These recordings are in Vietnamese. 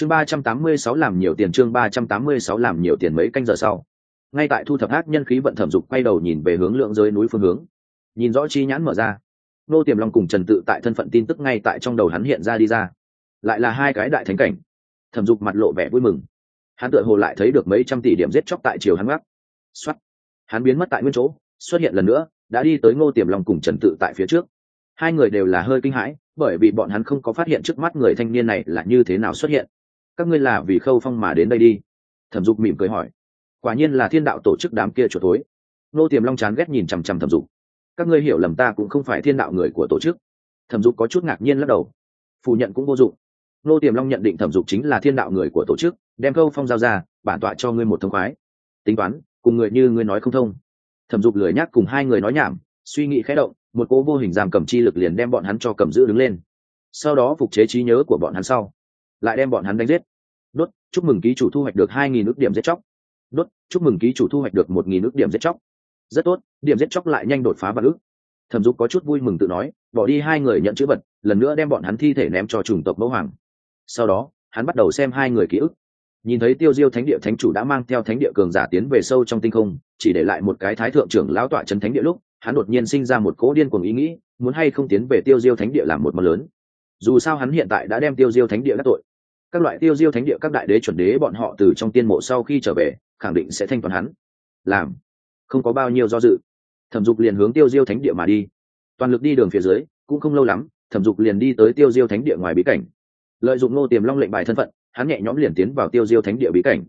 chương ba trăm tám mươi sáu làm nhiều tiền, chương ba trăm tám mươi sáu làm nhiều tiền mấy canh giờ sau. Ngay tại thu thập ác nhân khí vận thẩm dục, quay đầu nhìn về hướng lượng giới núi phương hướng. Nhìn rõ chi nhãn mở ra. Nô tiềm long cùng trần tự tại thân phận tin tức ngay tại trong đầu hắn hiện ra đi ra. Lại là hai cái đại thánh cảnh. Thẩm dục mặt lộ vẻ vui mừng. Hắn tự hồ lại thấy được mấy trăm tỷ điểm giết chóc tại chiều hắn gác xuất hắn biến mất tại nguyên chỗ, xuất hiện lần nữa, đã đi tới ngô tiềm long cùng trần tự tại phía trước. Hai người đều là hơi kinh hãi, bởi vì bọn hắn không có phát hiện trước mắt người thanh niên này là như thế nào xuất hiện các ngươi là vì khâu phong mà đến đây đi. Thẩm dục mỉm cười hỏi. Quả nhiên là thiên đạo tổ chức đám kia chuột tối. Nô tiềm long chán ghét nhìn chằm chằm thẩm dục. Các ngươi hiểu lầm ta cũng không phải thiên đạo người của tổ chức. Thẩm dục có chút ngạc nhiên lắc đầu. Phủ nhận cũng vô dụng. Nô tiềm long nhận định thẩm dục chính là thiên đạo người của tổ chức, đem câu phong giao ra, bản tọa cho ngươi một thông khoái. Tính toán, cùng người như ngươi nói không thông. Thẩm dục lười nhắc cùng hai người nói nhảm, suy nghĩ khẽ động, một cố vô hình giam cầm chi lực liền đem bọn hắn cho cầm giữ đứng lên. Sau đó phục chế trí nhớ của bọn hắn sau, lại đem bọn hắn đánh giết đốt, chúc mừng ký chủ thu hoạch được hai nghìn ước điểm giết chóc. Đốt, chúc mừng ký chủ thu hoạch được một nghìn ước điểm giết chóc. Rất tốt, điểm giết chóc lại nhanh đột phá vạn ước. Thẩm dục có chút vui mừng tự nói, bỏ đi hai người nhận chữ vật, lần nữa đem bọn hắn thi thể ném cho chủng tộc mẫu hoàng. Sau đó, hắn bắt đầu xem hai người ký ức. Nhìn thấy tiêu diêu thánh địa thánh chủ đã mang theo thánh địa cường giả tiến về sâu trong tinh không, chỉ để lại một cái thái thượng trưởng lão tọa trấn thánh địa lúc, hắn đột nhiên sinh ra một cỗ điên cuồng ý nghĩ, muốn hay không tiến về tiêu diêu thánh địa làm một món lớn. Dù sao hắn hiện tại đã đem tiêu diêu thánh địa các tội các loại tiêu diêu thánh địa các đại đế chuẩn đế bọn họ từ trong tiên mộ sau khi trở về, khẳng định sẽ thanh toán hắn. Làm. Không có bao nhiêu do dự. Thẩm dục liền hướng tiêu diêu thánh địa mà đi. Toàn lực đi đường phía dưới, cũng không lâu lắm, thẩm dục liền đi tới tiêu diêu thánh địa ngoài bí cảnh. Lợi dụng nô tiềm long lệnh bài thân phận, hắn nhẹ nhõm liền tiến vào tiêu diêu thánh địa bí cảnh.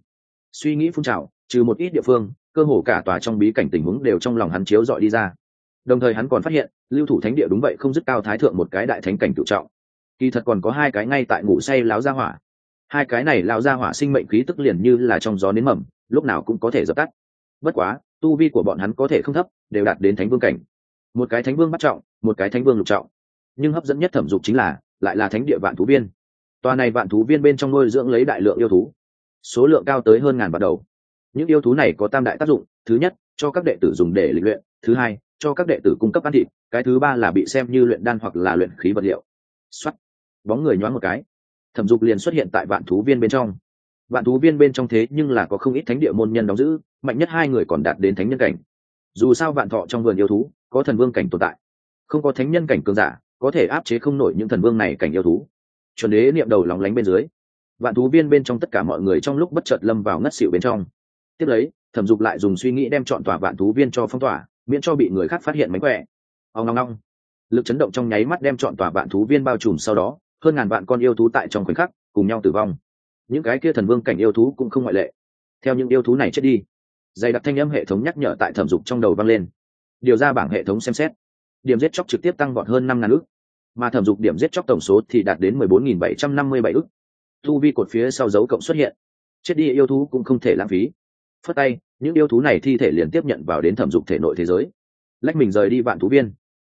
Suy nghĩ phun trào, trừ một ít địa phương, cơ hồ cả tòa trong bí cảnh tình huống đều trong lòng hắn chiếu dọi đi ra. Đồng thời hắn còn phát hiện, lưu thủ thánh địa đúng vậy không dứt cao thái thượng một cái đại thánh cảnh tự trọng. Kỳ thật còn có hai cái ngay tại ngủ say láo ra hỏa hai cái này lao ra hỏa sinh mệnh khí tức liền như là trong gió nến mầm, lúc nào cũng có thể dập tắt. Bất quá, tu vi của bọn hắn có thể không thấp, đều đạt đến thánh vương cảnh. Một cái thánh vương bắt trọng, một cái thánh vương lục trọng. Nhưng hấp dẫn nhất thẩm dục chính là, lại là thánh địa vạn thú viên. Tòa này vạn thú viên bên trong nuôi dưỡng lấy đại lượng yêu thú. Số lượng cao tới hơn ngàn bắt đầu. Những yêu thú này có tam đại tác dụng, thứ nhất, cho các đệ tử dùng để luyện luyện, thứ hai, cho các đệ tử cung cấp ăn thịt, cái thứ ba là bị xem như luyện đan hoặc là luyện khí vật liệu. Xuất bóng người nhoáng một cái thẩm dục liền xuất hiện tại vạn thú viên bên trong. Vạn thú viên bên trong thế nhưng là có không ít thánh địa môn nhân đóng giữ, mạnh nhất hai người còn đạt đến thánh nhân cảnh. Dù sao vạn thọ trong vườn yêu thú, có thần vương cảnh tồn tại. Không có thánh nhân cảnh cường giả, có thể áp chế không nổi những thần vương này cảnh yêu thú. Chuẩn đế niệm đầu lóng lánh bên dưới, vạn thú viên bên trong tất cả mọi người trong lúc bất chợt lâm vào ngất xỉu bên trong. Tiếp lấy, thẩm dục lại dùng suy nghĩ đem chọn tòa vạn thú viên cho phong tỏa, miễn cho bị người khác phát hiện mánh khỏe. Ông long long lực chấn động trong nháy mắt đem chọn tòa vạn thú viên bao trùm sau đó hơn ngàn vạn con yêu thú tại trong khoảnh khắc cùng nhau tử vong. Những cái kia thần vương cảnh yêu thú cũng không ngoại lệ. Theo những yêu thú này chết đi, dày đặc thanh âm hệ thống nhắc nhở tại thẩm dục trong đầu vang lên. Điều ra bảng hệ thống xem xét. Điểm giết chóc trực tiếp tăng vọt hơn năm ngàn ước mà thẩm dục điểm giết chóc tổng số thì đạt đến mười bốn nghìn bảy trăm năm mươi bảy ước thu vi cột phía sau dấu cộng xuất hiện. Chết đi yêu thú cũng không thể lãng phí. Phất tay, những yêu thú này thi thể liền tiếp nhận vào đến thẩm dục thể nội thế giới. Lách mình rời đi vạn thú viên.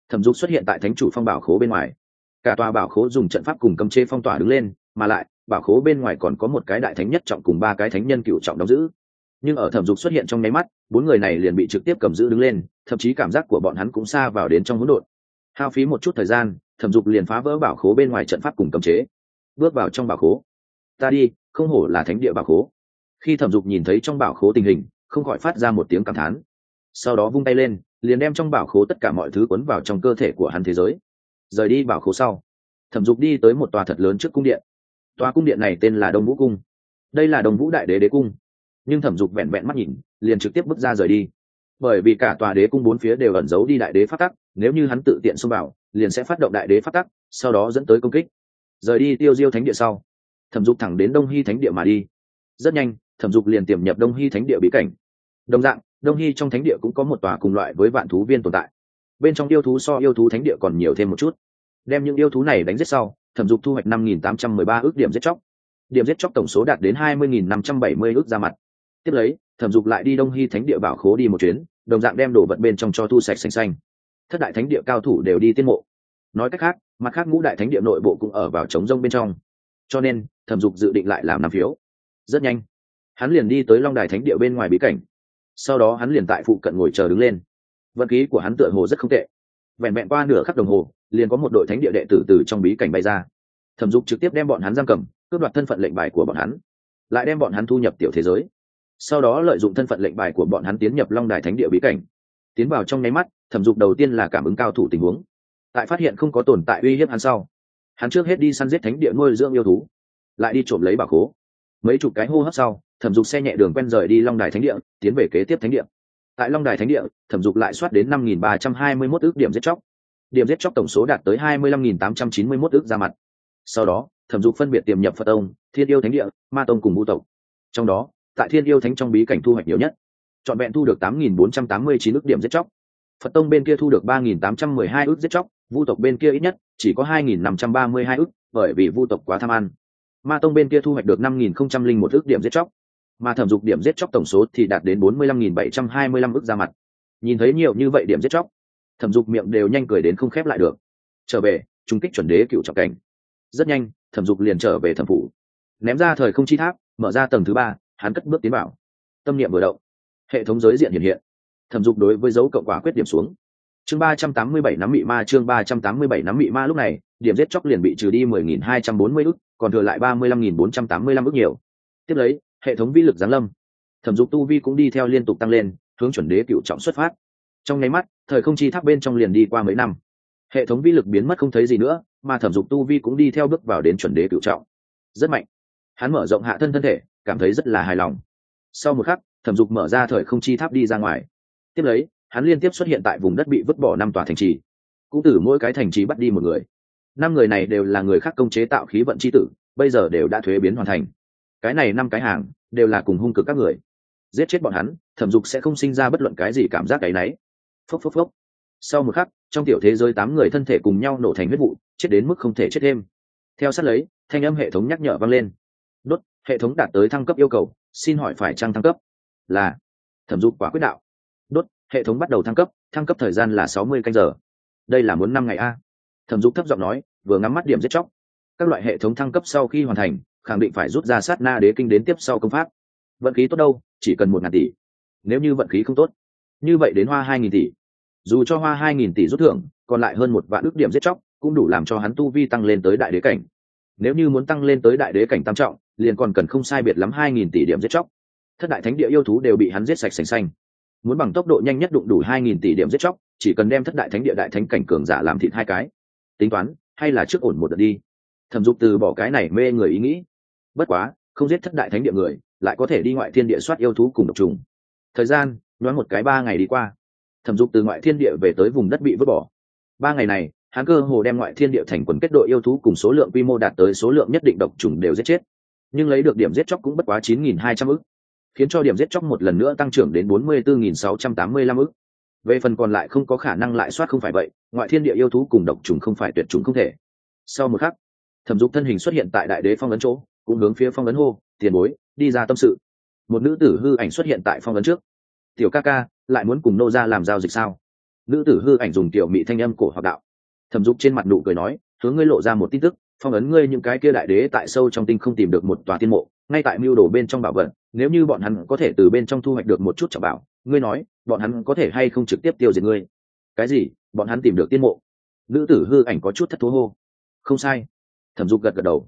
Thẩm dục xuất hiện tại thánh chủ phong bảo khố bên ngoài cả tòa bảo khố dùng trận pháp cùng cấm chế phong tỏa đứng lên, mà lại, bảo khố bên ngoài còn có một cái đại thánh nhất trọng cùng ba cái thánh nhân cựu trọng đóng giữ. Nhưng ở thẩm dục xuất hiện trong nháy mắt, bốn người này liền bị trực tiếp cầm giữ đứng lên, thậm chí cảm giác của bọn hắn cũng xa vào đến trong hỗn độn. Hao phí một chút thời gian, thẩm dục liền phá vỡ bảo khố bên ngoài trận pháp cùng cấm chế. Bước vào trong bảo khố. Ta đi, không hổ là thánh địa bảo khố. Khi thẩm dục nhìn thấy trong bảo khố tình hình, không khỏi phát ra một tiếng cảm thán. Sau đó vung tay lên, liền đem trong bảo khố tất cả mọi thứ cuốn vào trong cơ thể của hắn thế giới rời đi bảo khố sau. Thẩm dục đi tới một tòa thật lớn trước cung điện. Tòa cung điện này tên là đông vũ cung. Đây là đồng vũ đại đế đế cung. Nhưng thẩm dục vẹn vẹn mắt nhìn, liền trực tiếp bước ra rời đi. Bởi vì cả tòa đế cung bốn phía đều ẩn giấu đi đại đế phát tắc, nếu như hắn tự tiện xông vào, liền sẽ phát động đại đế phát tắc, sau đó dẫn tới công kích. Rời đi tiêu diêu thánh địa sau, thẩm dục thẳng đến đông hy thánh địa mà đi. Rất nhanh, thẩm dục liền tiềm nhập đông hy thánh địa bí cảnh. Đồng dạng, đông hy trong thánh địa cũng có một tòa cùng loại với vạn thú viên tồn tại bên trong yêu thú so yêu thú thánh địa còn nhiều thêm một chút. Đem những yêu thú này đánh giết sau, thẩm dục thu hoạch năm nghìn tám trăm mười ba ước điểm giết chóc. Điểm giết chóc tổng số đạt đến hai mươi nghìn năm trăm bảy mươi ước ra mặt. Tiếp lấy, thẩm dục lại đi đông hy thánh địa bảo khố đi một chuyến, đồng dạng đem đổ vật bên trong cho thu sạch xanh xanh. Thất đại thánh địa cao thủ đều đi tiên mộ. Nói cách khác, mặt khác ngũ đại thánh địa nội bộ cũng ở vào trống rông bên trong. Cho nên, thẩm dục dự định lại làm năm phiếu. Rất nhanh, hắn liền đi tới long đài thánh địa bên ngoài bí cảnh. Sau đó hắn liền tại phụ cận ngồi chờ đứng lên vận khí của hắn tựa hồ rất không tệ. Vẹn vẹn qua nửa khắc đồng hồ, liền có một đội thánh địa đệ tử từ trong bí cảnh bay ra. Thẩm dục trực tiếp đem bọn hắn giam cầm, cướp đoạt thân phận lệnh bài của bọn hắn, lại đem bọn hắn thu nhập tiểu thế giới. Sau đó lợi dụng thân phận lệnh bài của bọn hắn tiến nhập long đài thánh địa bí cảnh. Tiến vào trong nháy mắt, thẩm dục đầu tiên là cảm ứng cao thủ tình huống, tại phát hiện không có tồn tại uy hiếp hắn sau, hắn trước hết đi săn giết thánh địa nuôi dưỡng yêu thú, lại đi trộm lấy bảo khố. Mấy chục cái hô hấp sau, thẩm dục xe nhẹ đường quen rời đi long đài thánh địa, tiến về kế tiếp thánh địa tại long đài thánh địa, thẩm dục lại soát đến năm nghìn ba trăm hai mươi mốt ước điểm giết chóc. Điểm giết chóc tổng số đạt tới hai mươi lăm nghìn tám trăm chín mươi mốt ước ra mặt. Sau đó, thẩm dục phân biệt tiềm nhập phật tông, thiên yêu thánh địa, ma tông cùng vũ tộc. Trong đó, tại thiên yêu thánh trong bí cảnh thu hoạch nhiều nhất, trọn vẹn thu được tám nghìn bốn trăm tám mươi chín ước điểm giết chóc. Phật tông bên kia thu được ba nghìn tám trăm mười hai ước giết chóc vu tộc bên kia ít nhất chỉ có hai nghìn năm trăm ba mươi hai ước, bởi vì vu tộc quá tham ăn. Ma tông bên kia thu hoạch được năm nghìn không trăm linh một ước điểm giết chóc mà thẩm dục điểm giết chóc tổng số thì đạt đến bốn mươi lăm nghìn bảy trăm hai mươi lăm ước ra mặt. Nhìn thấy nhiều như vậy điểm giết chóc, thẩm dục miệng đều nhanh cười đến không khép lại được. Trở về trung kích chuẩn đế cựu trọng cảnh. Rất nhanh, thẩm dục liền trở về thẩm phủ. Ném ra thời không chi tháp, mở ra tầng thứ ba, hắn cất bước tiến vào. Tâm niệm vừa động, hệ thống giới diện hiện hiện. Thẩm dục đối với dấu cộng quả quyết điểm xuống. Chương ba trăm tám mươi bảy nắm mị ma, chương ba trăm tám mươi bảy nắm mị ma lúc này, điểm giết chóc liền bị trừ đi mười nghìn hai trăm bốn mươi ước còn thừa lại ba mươi lăm nghìn bốn trăm tám mươi lăm ức nhiều. Tiếp lấy hệ thống vi lực giáng lâm. Thẩm dục tu vi cũng đi theo liên tục tăng lên, hướng chuẩn đế cựu trọng xuất phát. Trong nháy mắt, thời không chi tháp bên trong liền đi qua mấy năm. Hệ thống vi lực biến mất không thấy gì nữa, mà thẩm dục tu vi cũng đi theo bước vào đến chuẩn đế cựu trọng. Rất mạnh. Hắn mở rộng hạ thân thân thể, cảm thấy rất là hài lòng. Sau một khắc, thẩm dục mở ra thời không chi tháp đi ra ngoài. Tiếp lấy, hắn liên tiếp xuất hiện tại vùng đất bị vứt bỏ năm tòa thành trì. Cũng từ mỗi cái thành trì bắt đi một người. Năm người này đều là người khác công chế tạo khí vận c h i tử, bây giờ đều đã thuế biến hoàn thành cái này năm cái hàng đều là cùng hung cực các người. Giết chết bọn hắn, thẩm dục sẽ không sinh ra bất luận cái gì cảm giác cái náy phốc phốc phốc. Sau một khắc, trong tiểu thế giới tám người thân thể cùng nhau nổ thành huyết vụ, chết đến mức không thể chết thêm. Theo sát lấy, thanh âm hệ thống nhắc nhở vang lên. Đốt, hệ thống đạt tới thăng cấp yêu cầu, xin hỏi phải trăng thăng cấp? Là. Thẩm dục quả quyết đạo. Đốt, hệ thống bắt đầu thăng cấp thăng cấp thời gian là sáu mươi canh giờ. Đây là muốn năm ngày a. Thẩm dục thấp giọng nói, vừa ngắm mắt điểm giết chóc. Các loại hệ thống thăng cấp sau khi hoàn thành khẳng định phải rút ra sát na đế kinh đến tiếp sau công pháp. Vận khí tốt đâu, chỉ cần một ngàn tỷ. Nếu như vận khí không tốt, như vậy đến hoa hai nghìn tỷ. Dù cho hoa hai nghìn tỷ rút thưởng, còn lại hơn một vạn ước điểm giết chóc, cũng đủ làm cho hắn tu vi tăng lên tới đại đế cảnh. Nếu như muốn tăng lên tới đại đế cảnh tam trọng, liền còn cần không sai biệt lắm hai nghìn tỷ điểm giết chóc. Thất đại thánh địa yêu thú đều bị hắn giết sạch sành xanh. Muốn bằng tốc độ nhanh nhất đụng đủ hai nghìn tỷ điểm giết chóc, chỉ cần đem thất đại thánh địa đại thánh cảnh cường giả làm thịt hai cái. Tính toán, hay là trước ổn một đợt đi. Thẩm dục từ bỏ cái này mê người ý nghĩ bất quá, không giết thất đại thánh địa người, lại có thể đi ngoại thiên địa soát yêu thú cùng độc trùng. Thời gian, nhoáng một cái ba ngày đi qua. Thẩm dục từ ngoại thiên địa về tới vùng đất bị vứt bỏ. Ba ngày này, hắn cơ hồ đem ngoại thiên địa thành quần kết đội yêu thú cùng số lượng quy mô đạt tới số lượng nhất định độc trùng đều giết chết. Nhưng lấy được điểm giết chóc cũng bất quá chín nghìn hai trăm ức, khiến cho điểm giết chóc một lần nữa tăng trưởng đến bốn mươi bốn nghìn sáu trăm tám mươi lăm ức. Về phần còn lại không có khả năng lại soát không phải vậy, ngoại thiên địa yêu thú cùng độc trùng không phải tuyệt trùng không thể. Sau một khắc, thẩm dục thân hình xuất hiện tại đại đế phong ấn chỗ cũng hướng phía phong ấn hô, tiền bối, đi ra tâm sự. Một nữ tử hư ảnh xuất hiện tại phong ấn trước. Tiểu ca ca, lại muốn cùng nô ra làm giao dịch sao? Nữ tử hư ảnh dùng tiểu mị thanh âm cổ hoặc đạo. Thẩm dục trên mặt nụ cười nói, hướng ngươi lộ ra một tin tức, phong ấn ngươi những cái kia đại đế tại sâu trong tinh không tìm được một tòa tiên mộ, ngay tại mưu đồ bên trong bảo vật, nếu như bọn hắn có thể từ bên trong thu hoạch được một chút trọng bảo, ngươi nói, bọn hắn có thể hay không trực tiếp tiêu diệt ngươi? Cái gì? Bọn hắn tìm được tiên mộ? Nữ tử hư ảnh có chút thất thố hô. Không sai. Thẩm dục gật gật đầu.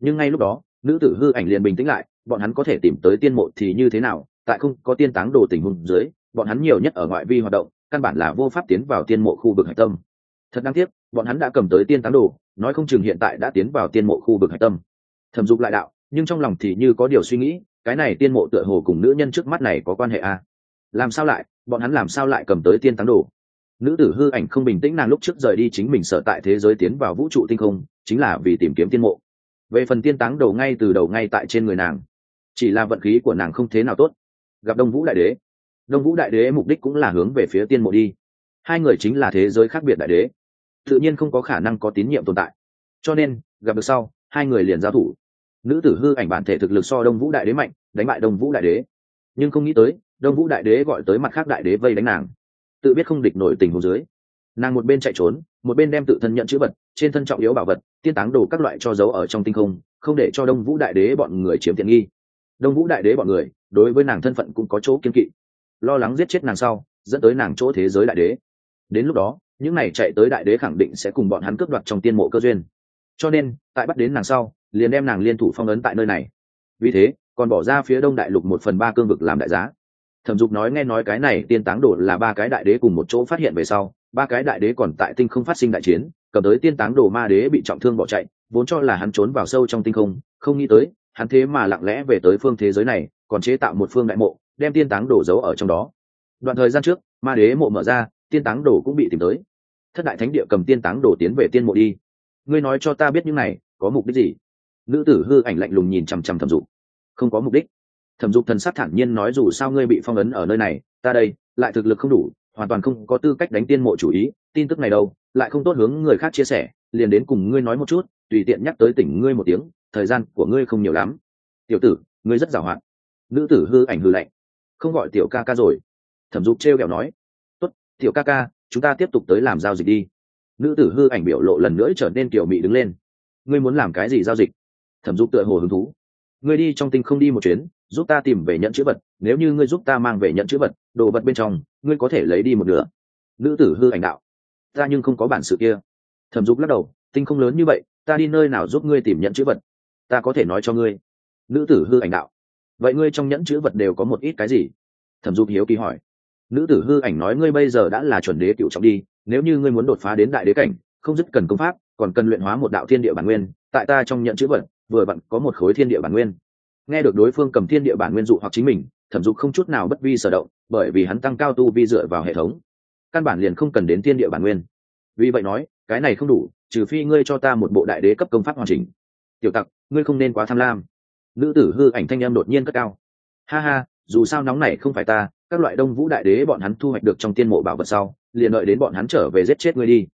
Nhưng ngay lúc đó nữ tử hư ảnh liền bình tĩnh lại, bọn hắn có thể tìm tới tiên mộ thì như thế nào, tại không có tiên táng đồ tình huống dưới, bọn hắn nhiều nhất ở ngoại vi hoạt động, căn bản là vô pháp tiến vào tiên mộ khu vực hạch tâm. Thật đáng tiếc, bọn hắn đã cầm tới tiên táng đồ, nói không chừng hiện tại đã tiến vào tiên mộ khu vực hạch tâm. Thẩm dục lại đạo, nhưng trong lòng thì như có điều suy nghĩ, cái này tiên mộ tựa hồ cùng nữ nhân trước mắt này có quan hệ à? làm sao lại, bọn hắn làm sao lại cầm tới tiên táng đồ? Nữ tử hư ảnh không bình tĩnh nàng lúc trước rời đi chính mình sợ tại thế giới tiến vào vũ trụ tinh không, chính là vì tìm kiếm tiên mộ về phần tiên táng đầu ngay từ đầu ngay tại trên người nàng. Chỉ là vận khí của nàng không thế nào tốt. Gặp đông vũ đại đế. Đông vũ đại đế mục đích cũng là hướng về phía tiên mộ đi. Hai người chính là thế giới khác biệt đại đế. Tự nhiên không có khả năng có tín nhiệm tồn tại. Cho nên, gặp được sau, hai người liền giao thủ. Nữ tử hư ảnh bản thể thực lực so đông vũ đại đế mạnh, đánh bại đông vũ đại đế. Nhưng không nghĩ tới, đông vũ đại đế gọi tới mặt khác đại đế vây đánh nàng. Tự biết không địch nổi tình hồ dưới nàng một bên chạy trốn, một bên đem tự thân nhận chữ vật, trên thân trọng yếu bảo vật, tiên táng đồ các loại cho giấu ở trong tinh không không để cho đông vũ đại đế bọn người chiếm tiện nghi. Đông vũ đại đế bọn người, đối với nàng thân phận cũng có chỗ kiên kỵ. Lo lắng giết chết nàng sau, dẫn tới nàng chỗ thế giới đại đế. Đến lúc đó, những này chạy tới đại đế khẳng định sẽ cùng bọn hắn cướp đoạt trong tiên mộ cơ duyên. Cho nên, tại bắt đến nàng sau, liền đem nàng liên thủ phong ấn tại nơi này. Vì thế, còn bỏ ra phía đông đại lục một phần ba cương vực làm đại giá thẩm dục nói nghe nói cái này tiên táng đồ là ba cái đại đế cùng một chỗ phát hiện về sau, ba cái đại đế còn tại tinh không phát sinh đại chiến, cầm tới tiên táng đồ ma đế bị trọng thương bỏ chạy, vốn cho là hắn trốn vào sâu trong tinh không không nghĩ tới, hắn thế mà lặng lẽ về tới phương thế giới này, còn chế tạo một phương đại mộ, đem tiên táng đồ giấu ở trong đó. Đoạn thời gian trước, ma đế mộ mở ra, tiên táng đồ cũng bị tìm tới. Thất đại thánh địa cầm tiên táng đồ tiến về tiên mộ đi. Ngươi nói cho ta biết những này, có mục đích gì? Nữ tử hư ảnh lạnh lùng nhìn chằm chằm thẩm dục. Không có mục đích thẩm dục thần sát thản nhiên nói dù sao ngươi bị phong ấn ở nơi này, ta đây, lại thực lực không đủ, hoàn toàn không có tư cách đánh tiên mộ chủ ý, tin tức này đâu, lại không tốt hướng người khác chia sẻ, liền đến cùng ngươi nói một chút, tùy tiện nhắc tới tỉnh ngươi một tiếng, thời gian của ngươi không nhiều lắm. Tiểu tử, ngươi rất giàu hạn. Nữ tử hư ảnh hư lạnh. Không gọi tiểu ca ca rồi. Thẩm dục trêu kẹo nói. Tốt, tiểu ca ca, chúng ta tiếp tục tới làm giao dịch đi. Nữ tử hư ảnh biểu lộ lần nữa trở nên kiểu mị đứng lên. Ngươi muốn làm cái gì giao dịch? Thẩm dục tựa hồ hứng thú. Ngươi đi trong tinh không đi một chuyến giúp ta tìm về nhận chữ vật, nếu như ngươi giúp ta mang về nhận chữ vật, đồ vật bên trong, ngươi có thể lấy đi một nửa. Nữ tử hư ảnh đạo. Ta nhưng không có bản sự kia. Thẩm dục lắc đầu, tinh không lớn như vậy, ta đi nơi nào giúp ngươi tìm nhận chữ vật? Ta có thể nói cho ngươi. Nữ tử hư ảnh đạo. Vậy ngươi trong nhẫn chữ vật đều có một ít cái gì? Thẩm dục hiếu kỳ hỏi. Nữ tử hư ảnh nói ngươi bây giờ đã là chuẩn đế cựu trọng đi, nếu như ngươi muốn đột phá đến đại đế cảnh, không dứt cần công pháp, còn cần luyện hóa một đạo thiên địa bản nguyên, tại ta trong nhận chữ vật, vừa vặn có một khối thiên địa bản nguyên nghe được đối phương cầm thiên địa bản nguyên dụ hoặc chính mình, thẩm dục không chút nào bất vi sở động, bởi vì hắn tăng cao tu vi dựa vào hệ thống. Căn bản liền không cần đến thiên địa bản nguyên. Vì vậy nói, cái này không đủ, trừ phi ngươi cho ta một bộ đại đế cấp công pháp hoàn chỉnh. Tiểu tặc, ngươi không nên quá tham lam. Nữ tử hư ảnh thanh em đột nhiên cất cao. Ha ha, dù sao nóng này không phải ta, các loại đông vũ đại đế bọn hắn thu hoạch được trong tiên mộ bảo vật sau, liền đợi đến bọn hắn trở về giết chết ngươi đi.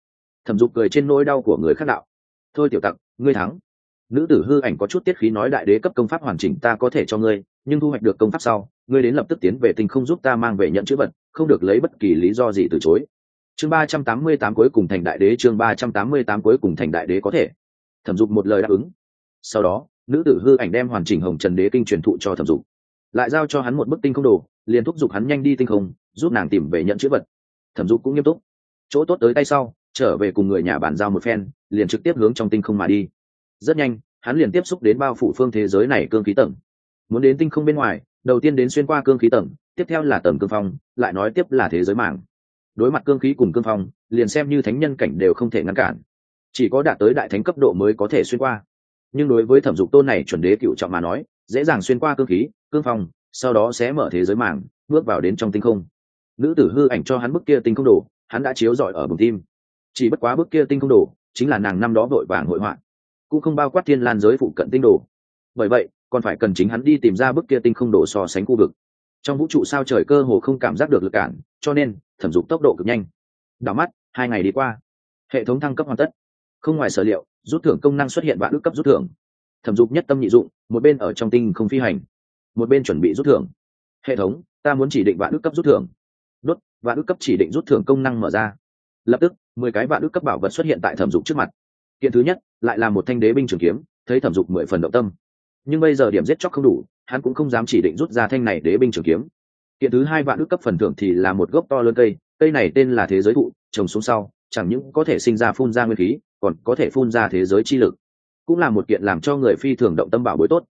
Thẩm dục cười trên nỗi đau của người khác đạo. Thôi tiểu tặc, ngươi thắng nữ tử hư ảnh có chút tiết khí nói đại đế cấp công pháp hoàn chỉnh ta có thể cho ngươi, nhưng thu hoạch được công pháp sau, ngươi đến lập tức tiến về tình không giúp ta mang về nhận chữ vật, không được lấy bất kỳ lý do gì từ chối. Chương ba trăm tám mươi tám cuối cùng thành đại đế, chương ba trăm tám mươi tám cuối cùng thành đại đế có thể. Thẩm dục một lời đáp ứng. Sau đó, nữ tử hư ảnh đem hoàn chỉnh hồng trần đế kinh truyền thụ cho thẩm dục. Lại giao cho hắn một bức tinh không đồ, liền thúc giục hắn nhanh đi tinh không, giúp nàng tìm về nhận chữ vật. Thẩm dục cũng nghiêm túc. Chỗ tốt tới tay sau, trở về cùng người nhà bàn giao một phen, liền trực tiếp hướng trong tinh không mà đi rất nhanh, hắn liền tiếp xúc đến bao phủ phương thế giới này cương khí tầng. Muốn đến tinh không bên ngoài, đầu tiên đến xuyên qua cương khí tầng, tiếp theo là tầng cương phong, lại nói tiếp là thế giới mạng đối mặt cương khí cùng cương phong, liền xem như thánh nhân cảnh đều không thể ngăn cản. Chỉ có đạt tới đại thánh cấp độ mới có thể xuyên qua. Nhưng đối với thẩm dục tôn này chuẩn đế cựu trọng mà nói, dễ dàng xuyên qua cương khí, cương phong, sau đó sẽ mở thế giới mạng bước vào đến trong tinh không. Nữ tử hư ảnh cho hắn bức kia tinh không đồ, hắn đã chiếu giỏi ở bùng tim. Chỉ bất quá bức kia tinh không đồ, chính là nàng năm đó vội vàng hội họa cũng không bao quát thiên lan giới phụ cận tinh đồ. Bởi vậy, còn phải cần chính hắn đi tìm ra bức kia tinh không đổ so sánh khu vực. Trong vũ trụ sao trời cơ hồ không cảm giác được lực cản, cho nên, thẩm dục tốc độ cực nhanh. Đảo mắt, hai ngày đi qua. Hệ thống thăng cấp hoàn tất. Không ngoài sở liệu, rút thưởng công năng xuất hiện vạn ước cấp rút thưởng. Thẩm dục nhất tâm nhị dụng, một bên ở trong tinh không phi hành, một bên chuẩn bị rút thưởng. Hệ thống, ta muốn chỉ định vạn ước cấp rút thưởng. Đốt, vạn ước cấp chỉ định rút thưởng công năng mở ra. Lập tức, mười cái vạn ước cấp bảo vật xuất hiện tại thẩm dục trước mặt kiện thứ nhất, lại là một thanh đế binh trường kiếm, thấy thẩm dục mười phần động tâm. Nhưng bây giờ điểm giết chóc không đủ, hắn cũng không dám chỉ định rút ra thanh này đế binh trường kiếm. Kiện thứ hai vạn ước cấp phần thưởng thì là một gốc to lớn cây cây này tên là thế giới thụ, trồng xuống sau, chẳng những có thể sinh ra phun ra nguyên khí, còn có thể phun ra thế giới chi lực. Cũng là một kiện làm cho người phi thường động tâm bảo bối tốt.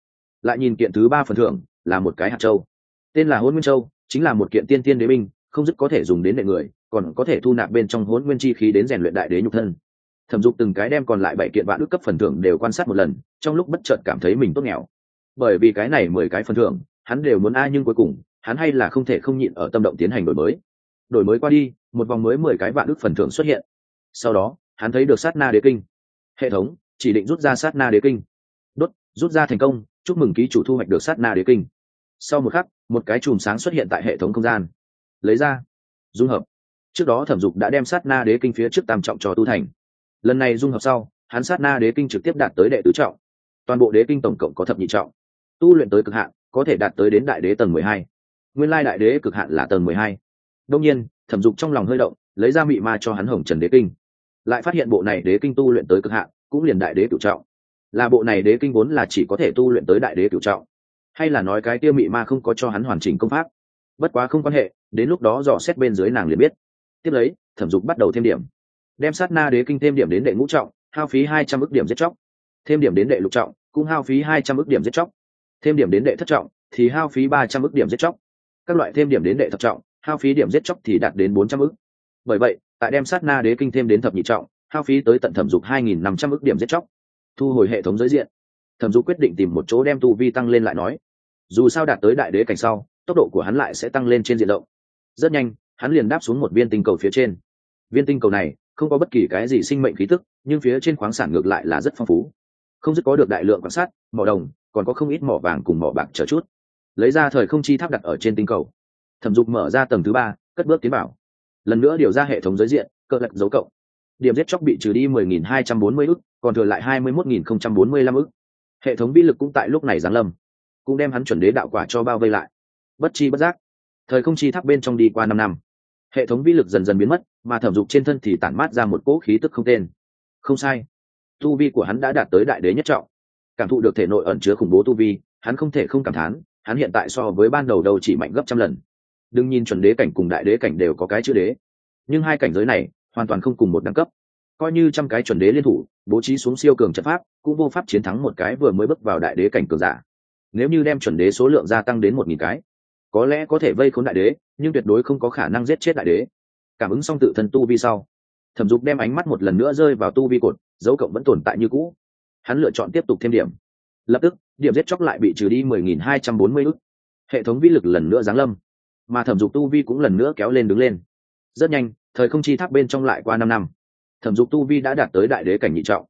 Lại nhìn kiện thứ ba phần thưởng, là một cái hạt châu. Tên là hôn nguyên châu, chính là một kiện tiên tiên đế binh, không dứt có thể dùng đến đệ người, còn có thể thu nạp bên trong hôn nguyên chi khí đến rèn luyện đại đế nhục thân thẩm dục từng cái đem còn lại bảy kiện vạn ước cấp phần thưởng đều quan sát một lần, trong lúc bất chợt cảm thấy mình tốt nghèo. Bởi vì cái này mười cái phần thưởng, hắn đều muốn ai nhưng cuối cùng, hắn hay là không thể không nhịn ở tâm động tiến hành đổi mới. Đổi mới qua đi, một vòng mới mười cái vạn ước phần thưởng xuất hiện. Sau đó, hắn thấy được sát na đế kinh. Hệ thống, chỉ định rút ra sát na đế kinh. Đốt, rút ra thành công, chúc mừng ký chủ thu hoạch được sát na đế kinh. Sau một khắc, một cái chùm sáng xuất hiện tại hệ thống không gian. Lấy ra. Dung hợp. Trước đó thẩm dục đã đem sát na đế kinh phía trước tam trọng cho tu thành lần này dung hợp sau, hắn sát na đế kinh trực tiếp đạt tới đệ tứ trọng. Toàn bộ đế kinh tổng cộng có thập nhị trọng. Tu luyện tới cực hạn, có thể đạt tới đến đại đế tầng mười hai. Nguyên lai đại đế cực hạn là tầng mười hai. Đông nhiên, thẩm dục trong lòng hơi động, lấy ra mị ma cho hắn hồng trần đế kinh. Lại phát hiện bộ này đế kinh tu luyện tới cực hạn, cũng liền đại đế cựu trọng. Là bộ này đế kinh vốn là chỉ có thể tu luyện tới đại đế cựu trọng. Hay là nói cái tiêu mị ma không có cho hắn hoàn chỉnh công pháp? Bất quá không quan hệ, đến lúc đó dò xét bên dưới nàng liền biết. Tiếp lấy, thẩm dục bắt đầu thêm điểm đem sát na đế kinh thêm điểm đến đệ ngũ trọng, hao phí hai trăm ước điểm giết chóc. Thêm điểm đến đệ lục trọng, cũng hao phí hai trăm ước điểm giết chóc. Thêm điểm đến đệ thất trọng, thì hao phí ba trăm ước điểm giết chóc. Các loại thêm điểm đến đệ thập trọng, hao phí điểm giết chóc thì đạt đến bốn trăm ước. Bởi vậy, tại đem sát na đế kinh thêm đến thập nhị trọng, hao phí tới tận thẩm dục hai nghìn năm trăm ước điểm giết chóc. Thu hồi hệ thống giới diện. Thẩm dục quyết định tìm một chỗ đem tu vi tăng lên lại nói. Dù sao đạt tới đại đế cảnh sau, tốc độ của hắn lại sẽ tăng lên trên diện rộng. Rất nhanh, hắn liền đáp xuống một viên tinh cầu phía trên. Viên tinh cầu này không có bất kỳ cái gì sinh mệnh khí tức, nhưng phía trên khoáng sản ngược lại là rất phong phú. Không dứt có được đại lượng quan sát, mỏ đồng, còn có không ít mỏ vàng cùng mỏ bạc chờ chút. Lấy ra thời không chi tháp đặt ở trên tinh cầu. Thẩm dục mở ra tầng thứ ba, cất bước tiến bảo lần nữa điều ra hệ thống giới diện, cơ lật dấu cộng. Điểm giết chóc bị trừ đi mười nghìn hai trăm bốn mươi ức, còn thừa lại hai mươi mốt nghìn không trăm bốn mươi lăm ức. Hệ thống bi lực cũng tại lúc này giáng lâm, cũng đem hắn chuẩn đế đạo quả cho bao vây lại. Bất chi bất giác, thời không chi tháp bên trong đi qua năm năm hệ thống vi lực dần dần biến mất, mà thẩm dục trên thân thì tản mát ra một cỗ khí tức không tên. Không sai. Tu vi của hắn đã đạt tới đại đế nhất trọng. Cảm thụ được thể nội ẩn chứa khủng bố tu vi, hắn không thể không cảm thán, hắn hiện tại so với ban đầu đâu chỉ mạnh gấp trăm lần. Đừng nhìn chuẩn đế cảnh cùng đại đế cảnh đều có cái chữ đế. Nhưng hai cảnh giới này, hoàn toàn không cùng một đẳng cấp. Coi như trăm cái chuẩn đế liên thủ, bố trí xuống siêu cường trận pháp, cũng vô pháp chiến thắng một cái vừa mới bước vào đại đế cảnh cường giả. Nếu như đem chuẩn đế số lượng gia tăng đến một nghìn cái có lẽ có thể vây khốn đại đế, nhưng tuyệt đối không có khả năng giết chết đại đế. Cảm ứng xong tự thân tu vi sau, thẩm dục đem ánh mắt một lần nữa rơi vào tu vi cột, dấu cộng vẫn tồn tại như cũ. Hắn lựa chọn tiếp tục thêm điểm. Lập tức, điểm giết chóc lại bị trừ đi mười nghìn hai trăm bốn mươi ức. Hệ thống vi lực lần nữa giáng lâm, mà thẩm dục tu vi cũng lần nữa kéo lên đứng lên. Rất nhanh, thời không chi tháp bên trong lại qua năm năm. Thẩm dục tu vi đã đạt tới đại đế cảnh nhị trọng.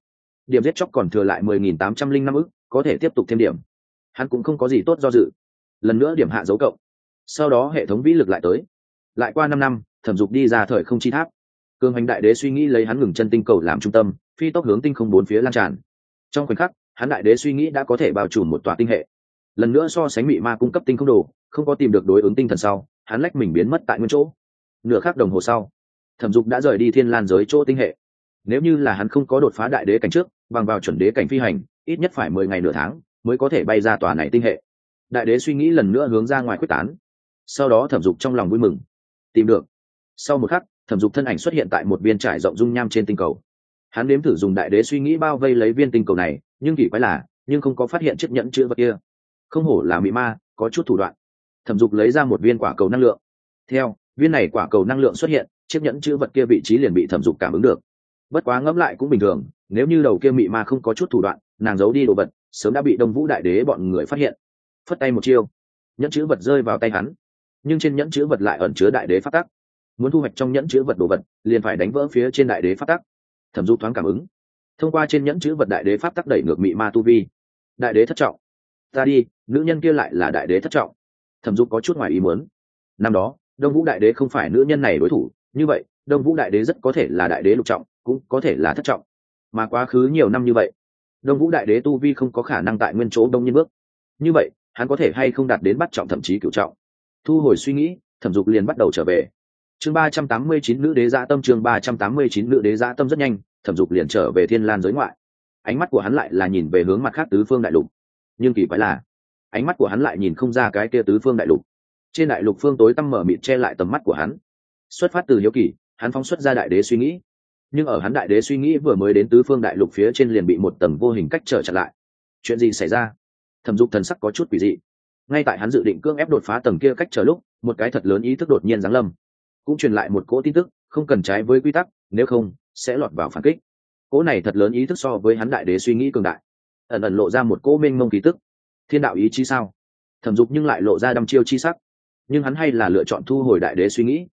Điểm giết chóc còn thừa lại mười nghìn tám trăm linh năm ức, có thể tiếp tục thêm điểm. Hắn cũng không có gì tốt do dự. Lần nữa điểm hạ dấu cộng sau đó hệ thống vĩ lực lại tới. Lại qua năm năm, thẩm dục đi ra thời không chi tháp. Cường hành đại đế suy nghĩ lấy hắn ngừng chân tinh cầu làm trung tâm, phi tốc hướng tinh không bốn phía lan tràn. Trong khoảnh khắc, hắn đại đế suy nghĩ đã có thể bao trùm một tòa tinh hệ. Lần nữa so sánh mị ma cung cấp tinh không đồ, không có tìm được đối ứng tinh thần sau, hắn lách mình biến mất tại nguyên chỗ. Nửa khắc đồng hồ sau, thẩm dục đã rời đi thiên lan giới chỗ tinh hệ. Nếu như là hắn không có đột phá đại đế cảnh trước, bằng vào chuẩn đế cảnh phi hành, ít nhất phải mười ngày nửa tháng mới có thể bay ra tòa này tinh hệ. Đại đế suy nghĩ lần nữa hướng ra ngoài quyết tán sau đó thẩm dục trong lòng vui mừng. Tìm được. Sau một khắc, thẩm dục thân ảnh xuất hiện tại một viên trải rộng dung nham trên tinh cầu. Hắn nếm thử dùng đại đế suy nghĩ bao vây lấy viên tinh cầu này, nhưng kỳ quái là, nhưng không có phát hiện chiếc nhẫn chữ vật kia. Không hổ là mỹ ma, có chút thủ đoạn. Thẩm dục lấy ra một viên quả cầu năng lượng. Theo, viên này quả cầu năng lượng xuất hiện, chiếc nhẫn chữ vật kia vị trí liền bị thẩm dục cảm ứng được. Bất quá ngẫm lại cũng bình thường, nếu như đầu kia mị ma không có chút thủ đoạn, nàng giấu đi đồ vật, sớm đã bị đông vũ đại đế bọn người phát hiện. Phất tay một chiêu, nhẫn chữ vật rơi vào tay hắn nhưng trên nhẫn chữ vật lại ẩn chứa đại đế phát tắc. Muốn thu hoạch trong nhẫn chữ vật đồ vật, liền phải đánh vỡ phía trên đại đế phát tắc. Thẩm du thoáng cảm ứng. Thông qua trên nhẫn chữ vật đại đế pháp tắc đẩy ngược mị ma tu vi. Đại đế thất trọng. Ta đi, nữ nhân kia lại là đại đế thất trọng. Thẩm du có chút ngoài ý muốn. Năm đó, đông vũ đại đế không phải nữ nhân này đối thủ. Như vậy, đông vũ đại đế rất có thể là đại đế lục trọng, cũng có thể là thất trọng. Mà quá khứ nhiều năm như vậy, đông vũ đại đế tu vi không có khả năng tại nguyên chỗ đông nhiên bước. Như vậy, hắn có thể hay không đạt đến bắt trọng thậm chí cựu trọng? Thu hồi suy nghĩ, thẩm dục liền bắt đầu trở về. Chương ba trăm tám mươi chín nữ đế gia tâm, chương ba trăm tám mươi chín nữ đế gia tâm rất nhanh, thẩm dục liền trở về thiên lan giới ngoại. Ánh mắt của hắn lại là nhìn về hướng mặt khác tứ phương đại lục. Nhưng kỳ quái là, ánh mắt của hắn lại nhìn không ra cái kia tứ phương đại lục. Trên đại lục phương tối tăm mở mịt che lại tầm mắt của hắn. Xuất phát từ hiếu kỳ, hắn phóng xuất ra đại đế suy nghĩ. Nhưng ở hắn đại đế suy nghĩ vừa mới đến tứ phương đại lục phía trên liền bị một tầng vô hình cách trở chặn lại. Chuyện gì xảy ra? Thẩm dục thần sắc có chút quỷ dị ngay tại hắn dự định cưỡng ép đột phá tầng kia cách chờ lúc, một cái thật lớn ý thức đột nhiên giáng lâm. Cũng truyền lại một cỗ tin tức, không cần trái với quy tắc, nếu không, sẽ lọt vào phản kích. Cỗ này thật lớn ý thức so với hắn đại đế suy nghĩ cường đại. Ẩn ẩn lộ ra một cỗ mênh mông ký tức. Thiên đạo ý chí sao? Thẩm dục nhưng lại lộ ra đăm chiêu chi sắc. Nhưng hắn hay là lựa chọn thu hồi đại đế suy nghĩ.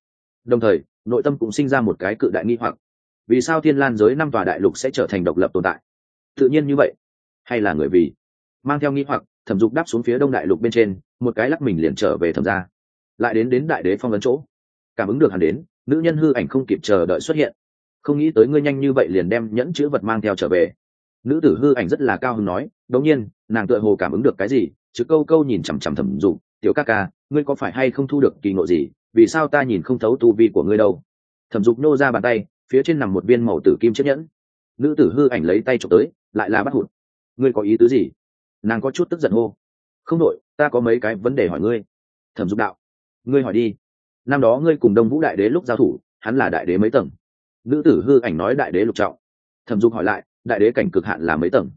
Đồng thời, nội tâm cũng sinh ra một cái cự đại nghi hoặc. Vì sao thiên lan giới năm tòa đại lục sẽ trở thành độc lập tồn tại? Tự nhiên như vậy. Hay là người vì mang theo nghi hoặc thẩm dục đáp xuống phía đông đại lục bên trên, một cái lắc mình liền trở về thẩm ra lại đến đến đại đế phong ấn chỗ. Cảm ứng được hắn đến, nữ nhân hư ảnh không kịp chờ đợi xuất hiện. Không nghĩ tới ngươi nhanh như vậy liền đem nhẫn chữ vật mang theo trở về. Nữ tử hư ảnh rất là cao hứng nói, đống nhiên, nàng tựa hồ cảm ứng được cái gì, chứ câu câu nhìn chằm chằm thẩm dục, tiểu ca ca, ngươi có phải hay không thu được kỳ ngộ gì, vì sao ta nhìn không thấu tu vi của ngươi đâu? Thẩm dục nô ra bàn tay, phía trên nằm một viên màu tử kim chiếc nhẫn. Nữ tử hư ảnh lấy tay trộm tới, lại là bắt hụt. Ngươi có ý tứ gì? Nàng có chút tức giận hô. Không đội ta có mấy cái vấn đề hỏi ngươi. Thẩm dục đạo. Ngươi hỏi đi. Năm đó ngươi cùng đông vũ đại đế lúc giao thủ, hắn là đại đế mấy tầng. Nữ tử hư ảnh nói đại đế lục trọng. Thẩm dục hỏi lại, đại đế cảnh cực hạn là mấy tầng?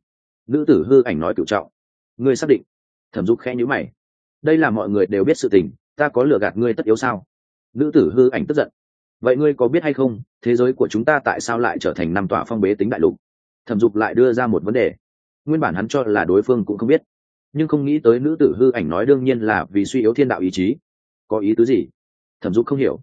Nữ tử hư ảnh nói cựu trọng. Ngươi xác định? Thẩm dục khẽ nhữ mày. Đây là mọi người đều biết sự tình, ta có lừa gạt ngươi tất yếu sao? Nữ tử hư ảnh tức giận. Vậy ngươi có biết hay không, thế giới của chúng ta tại sao lại trở thành năm tòa phong bế tính đại lục? Thẩm dục lại đưa ra một vấn đề nguyên bản hắn cho là đối phương cũng không biết. Nhưng không nghĩ tới nữ tử hư ảnh nói đương nhiên là vì suy yếu thiên đạo ý chí. Có ý tứ gì? Thẩm dục không hiểu.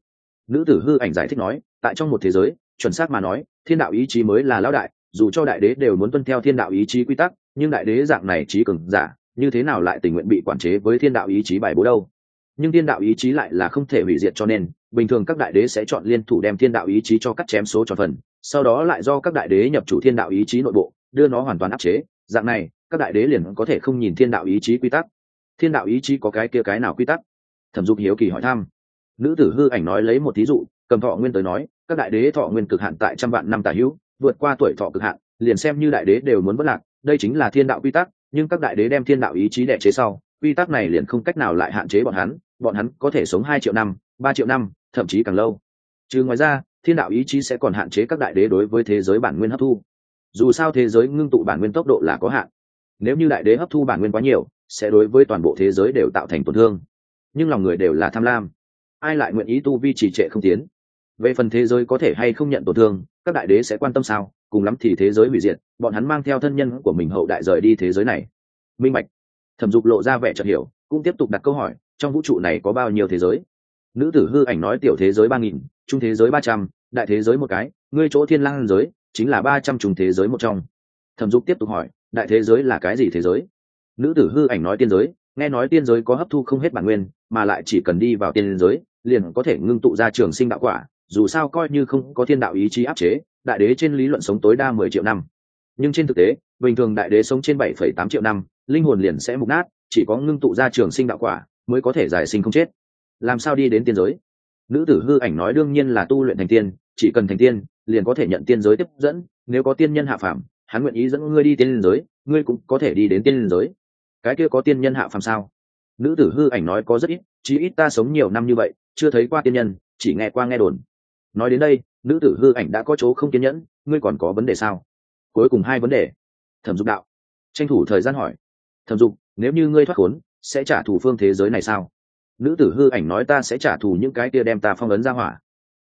Nữ tử hư ảnh giải thích nói, tại trong một thế giới, chuẩn xác mà nói, thiên đạo ý chí mới là lão đại, dù cho đại đế đều muốn tuân theo thiên đạo ý chí quy tắc, nhưng đại đế dạng này trí cường giả, như thế nào lại tình nguyện bị quản chế với thiên đạo ý chí bài bố đâu? Nhưng thiên đạo ý chí lại là không thể hủy diệt cho nên, bình thường các đại đế sẽ chọn liên thủ đem thiên đạo ý chí cho cắt chém số cho phần, sau đó lại do các đại đế nhập chủ thiên đạo ý chí nội bộ, đưa nó hoàn toàn áp chế dạng này, các đại đế liền có thể không nhìn thiên đạo ý chí quy tắc. Thiên đạo ý chí có cái kia cái nào quy tắc? Thẩm dục hiếu kỳ hỏi thăm. Nữ tử hư ảnh nói lấy một thí dụ, cầm thọ nguyên tới nói, các đại đế thọ nguyên cực hạn tại trăm vạn năm tả hữu, vượt qua tuổi thọ cực hạn, liền xem như đại đế đều muốn bất lạc, đây chính là thiên đạo quy tắc, nhưng các đại đế đem thiên đạo ý chí đẻ chế sau, quy tắc này liền không cách nào lại hạn chế bọn hắn bọn hắn có thể sống hai triệu năm, ba triệu năm, thậm chí càng lâu. Chứ ngoài ra, thiên đạo ý chí sẽ còn hạn chế các đại đế đối với thế giới bản nguyên hấp thu dù sao thế giới ngưng tụ bản nguyên tốc độ là có hạn. Nếu như đại đế hấp thu bản nguyên quá nhiều, sẽ đối với toàn bộ thế giới đều tạo thành tổn thương. Nhưng lòng người đều là tham lam. Ai lại nguyện ý tu vi trì trệ không tiến? Về phần thế giới có thể hay không nhận tổn thương, các đại đế sẽ quan tâm sao? Cùng lắm thì thế giới hủy diệt, bọn hắn mang theo thân nhân của mình hậu đại rời đi thế giới này. Minh bạch. Thẩm dục lộ ra vẻ chợt hiểu, cũng tiếp tục đặt câu hỏi, trong vũ trụ này có bao nhiêu thế giới? Nữ tử hư ảnh nói tiểu thế giới ba nghìn, trung thế giới ba trăm, đại thế giới một cái, ngươi chỗ thiên lang giới chính là ba trăm trùng thế giới một trong. Thẩm dục tiếp tục hỏi, đại thế giới là cái gì thế giới? Nữ tử hư ảnh nói tiên giới, nghe nói tiên giới có hấp thu không hết bản nguyên, mà lại chỉ cần đi vào tiên giới, liền có thể ngưng tụ ra trường sinh đạo quả, dù sao coi như không có thiên đạo ý chí áp chế, đại đế trên lý luận sống tối đa mười triệu năm. Nhưng trên thực tế, bình thường đại đế sống trên bảy phẩy tám triệu năm, linh hồn liền sẽ mục nát, chỉ có ngưng tụ ra trường sinh đạo quả mới có thể giải sinh không chết. Làm sao đi đến tiên giới? Nữ tử hư ảnh nói đương nhiên là tu luyện thành tiên, chỉ cần thành tiên liền có thể nhận tiên giới tiếp dẫn, nếu có tiên nhân hạ phàm, hắn nguyện ý dẫn ngươi đi tiên giới, ngươi cũng có thể đi đến tiên giới. Cái kia có tiên nhân hạ phàm sao? Nữ tử hư ảnh nói có rất ít, chí ít ta sống nhiều năm như vậy, chưa thấy qua tiên nhân, chỉ nghe qua nghe đồn. Nói đến đây, nữ tử hư ảnh đã có chỗ không kiên nhẫn, ngươi còn có vấn đề sao? Cuối cùng hai vấn đề. Thẩm dục đạo. Tranh thủ thời gian hỏi. Thẩm dục, nếu như ngươi thoát khốn, sẽ trả thù phương thế giới này sao? Nữ tử hư ảnh nói ta sẽ trả thù những cái kia đem ta phong ấn ra hỏa.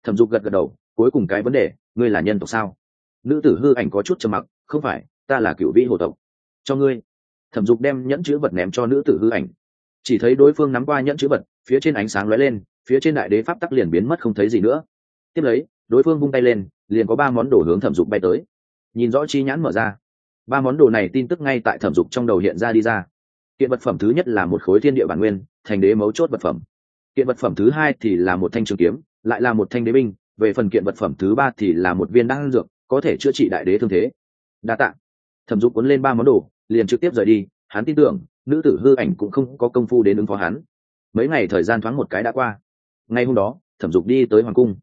Thẩm dục gật gật đầu cuối cùng cái vấn đề, ngươi là nhân tộc sao? Nữ tử hư ảnh có chút trầm mặc, không phải, ta là cựu vĩ hồ tộc. Cho ngươi. Thẩm dục đem nhẫn chữ vật ném cho nữ tử hư ảnh. Chỉ thấy đối phương nắm qua nhẫn chữ vật, phía trên ánh sáng lóe lên, phía trên đại đế pháp tắc liền biến mất không thấy gì nữa. Tiếp lấy, đối phương vung tay lên, liền có ba món đồ hướng thẩm dục bay tới. Nhìn rõ chi nhãn mở ra. Ba món đồ này tin tức ngay tại thẩm dục trong đầu hiện ra đi ra. Kiện vật phẩm thứ nhất là một khối thiên địa bản nguyên, thành đế mấu chốt vật phẩm. Kiện vật phẩm thứ hai thì là một thanh trường kiếm, lại là một thanh đế binh về phần kiện vật phẩm thứ ba thì là một viên đan dược, có thể chữa trị đại đế thương thế. Đa t ạ thẩm dục cuốn lên ba món đồ, liền trực tiếp rời đi. Hắn tin tưởng, nữ tử hư ảnh cũng không có công phu đến ứng phó hắn. Mấy ngày thời gian thoáng một cái đã qua. Ngay hôm đó, thẩm dục đi tới hoàng cung.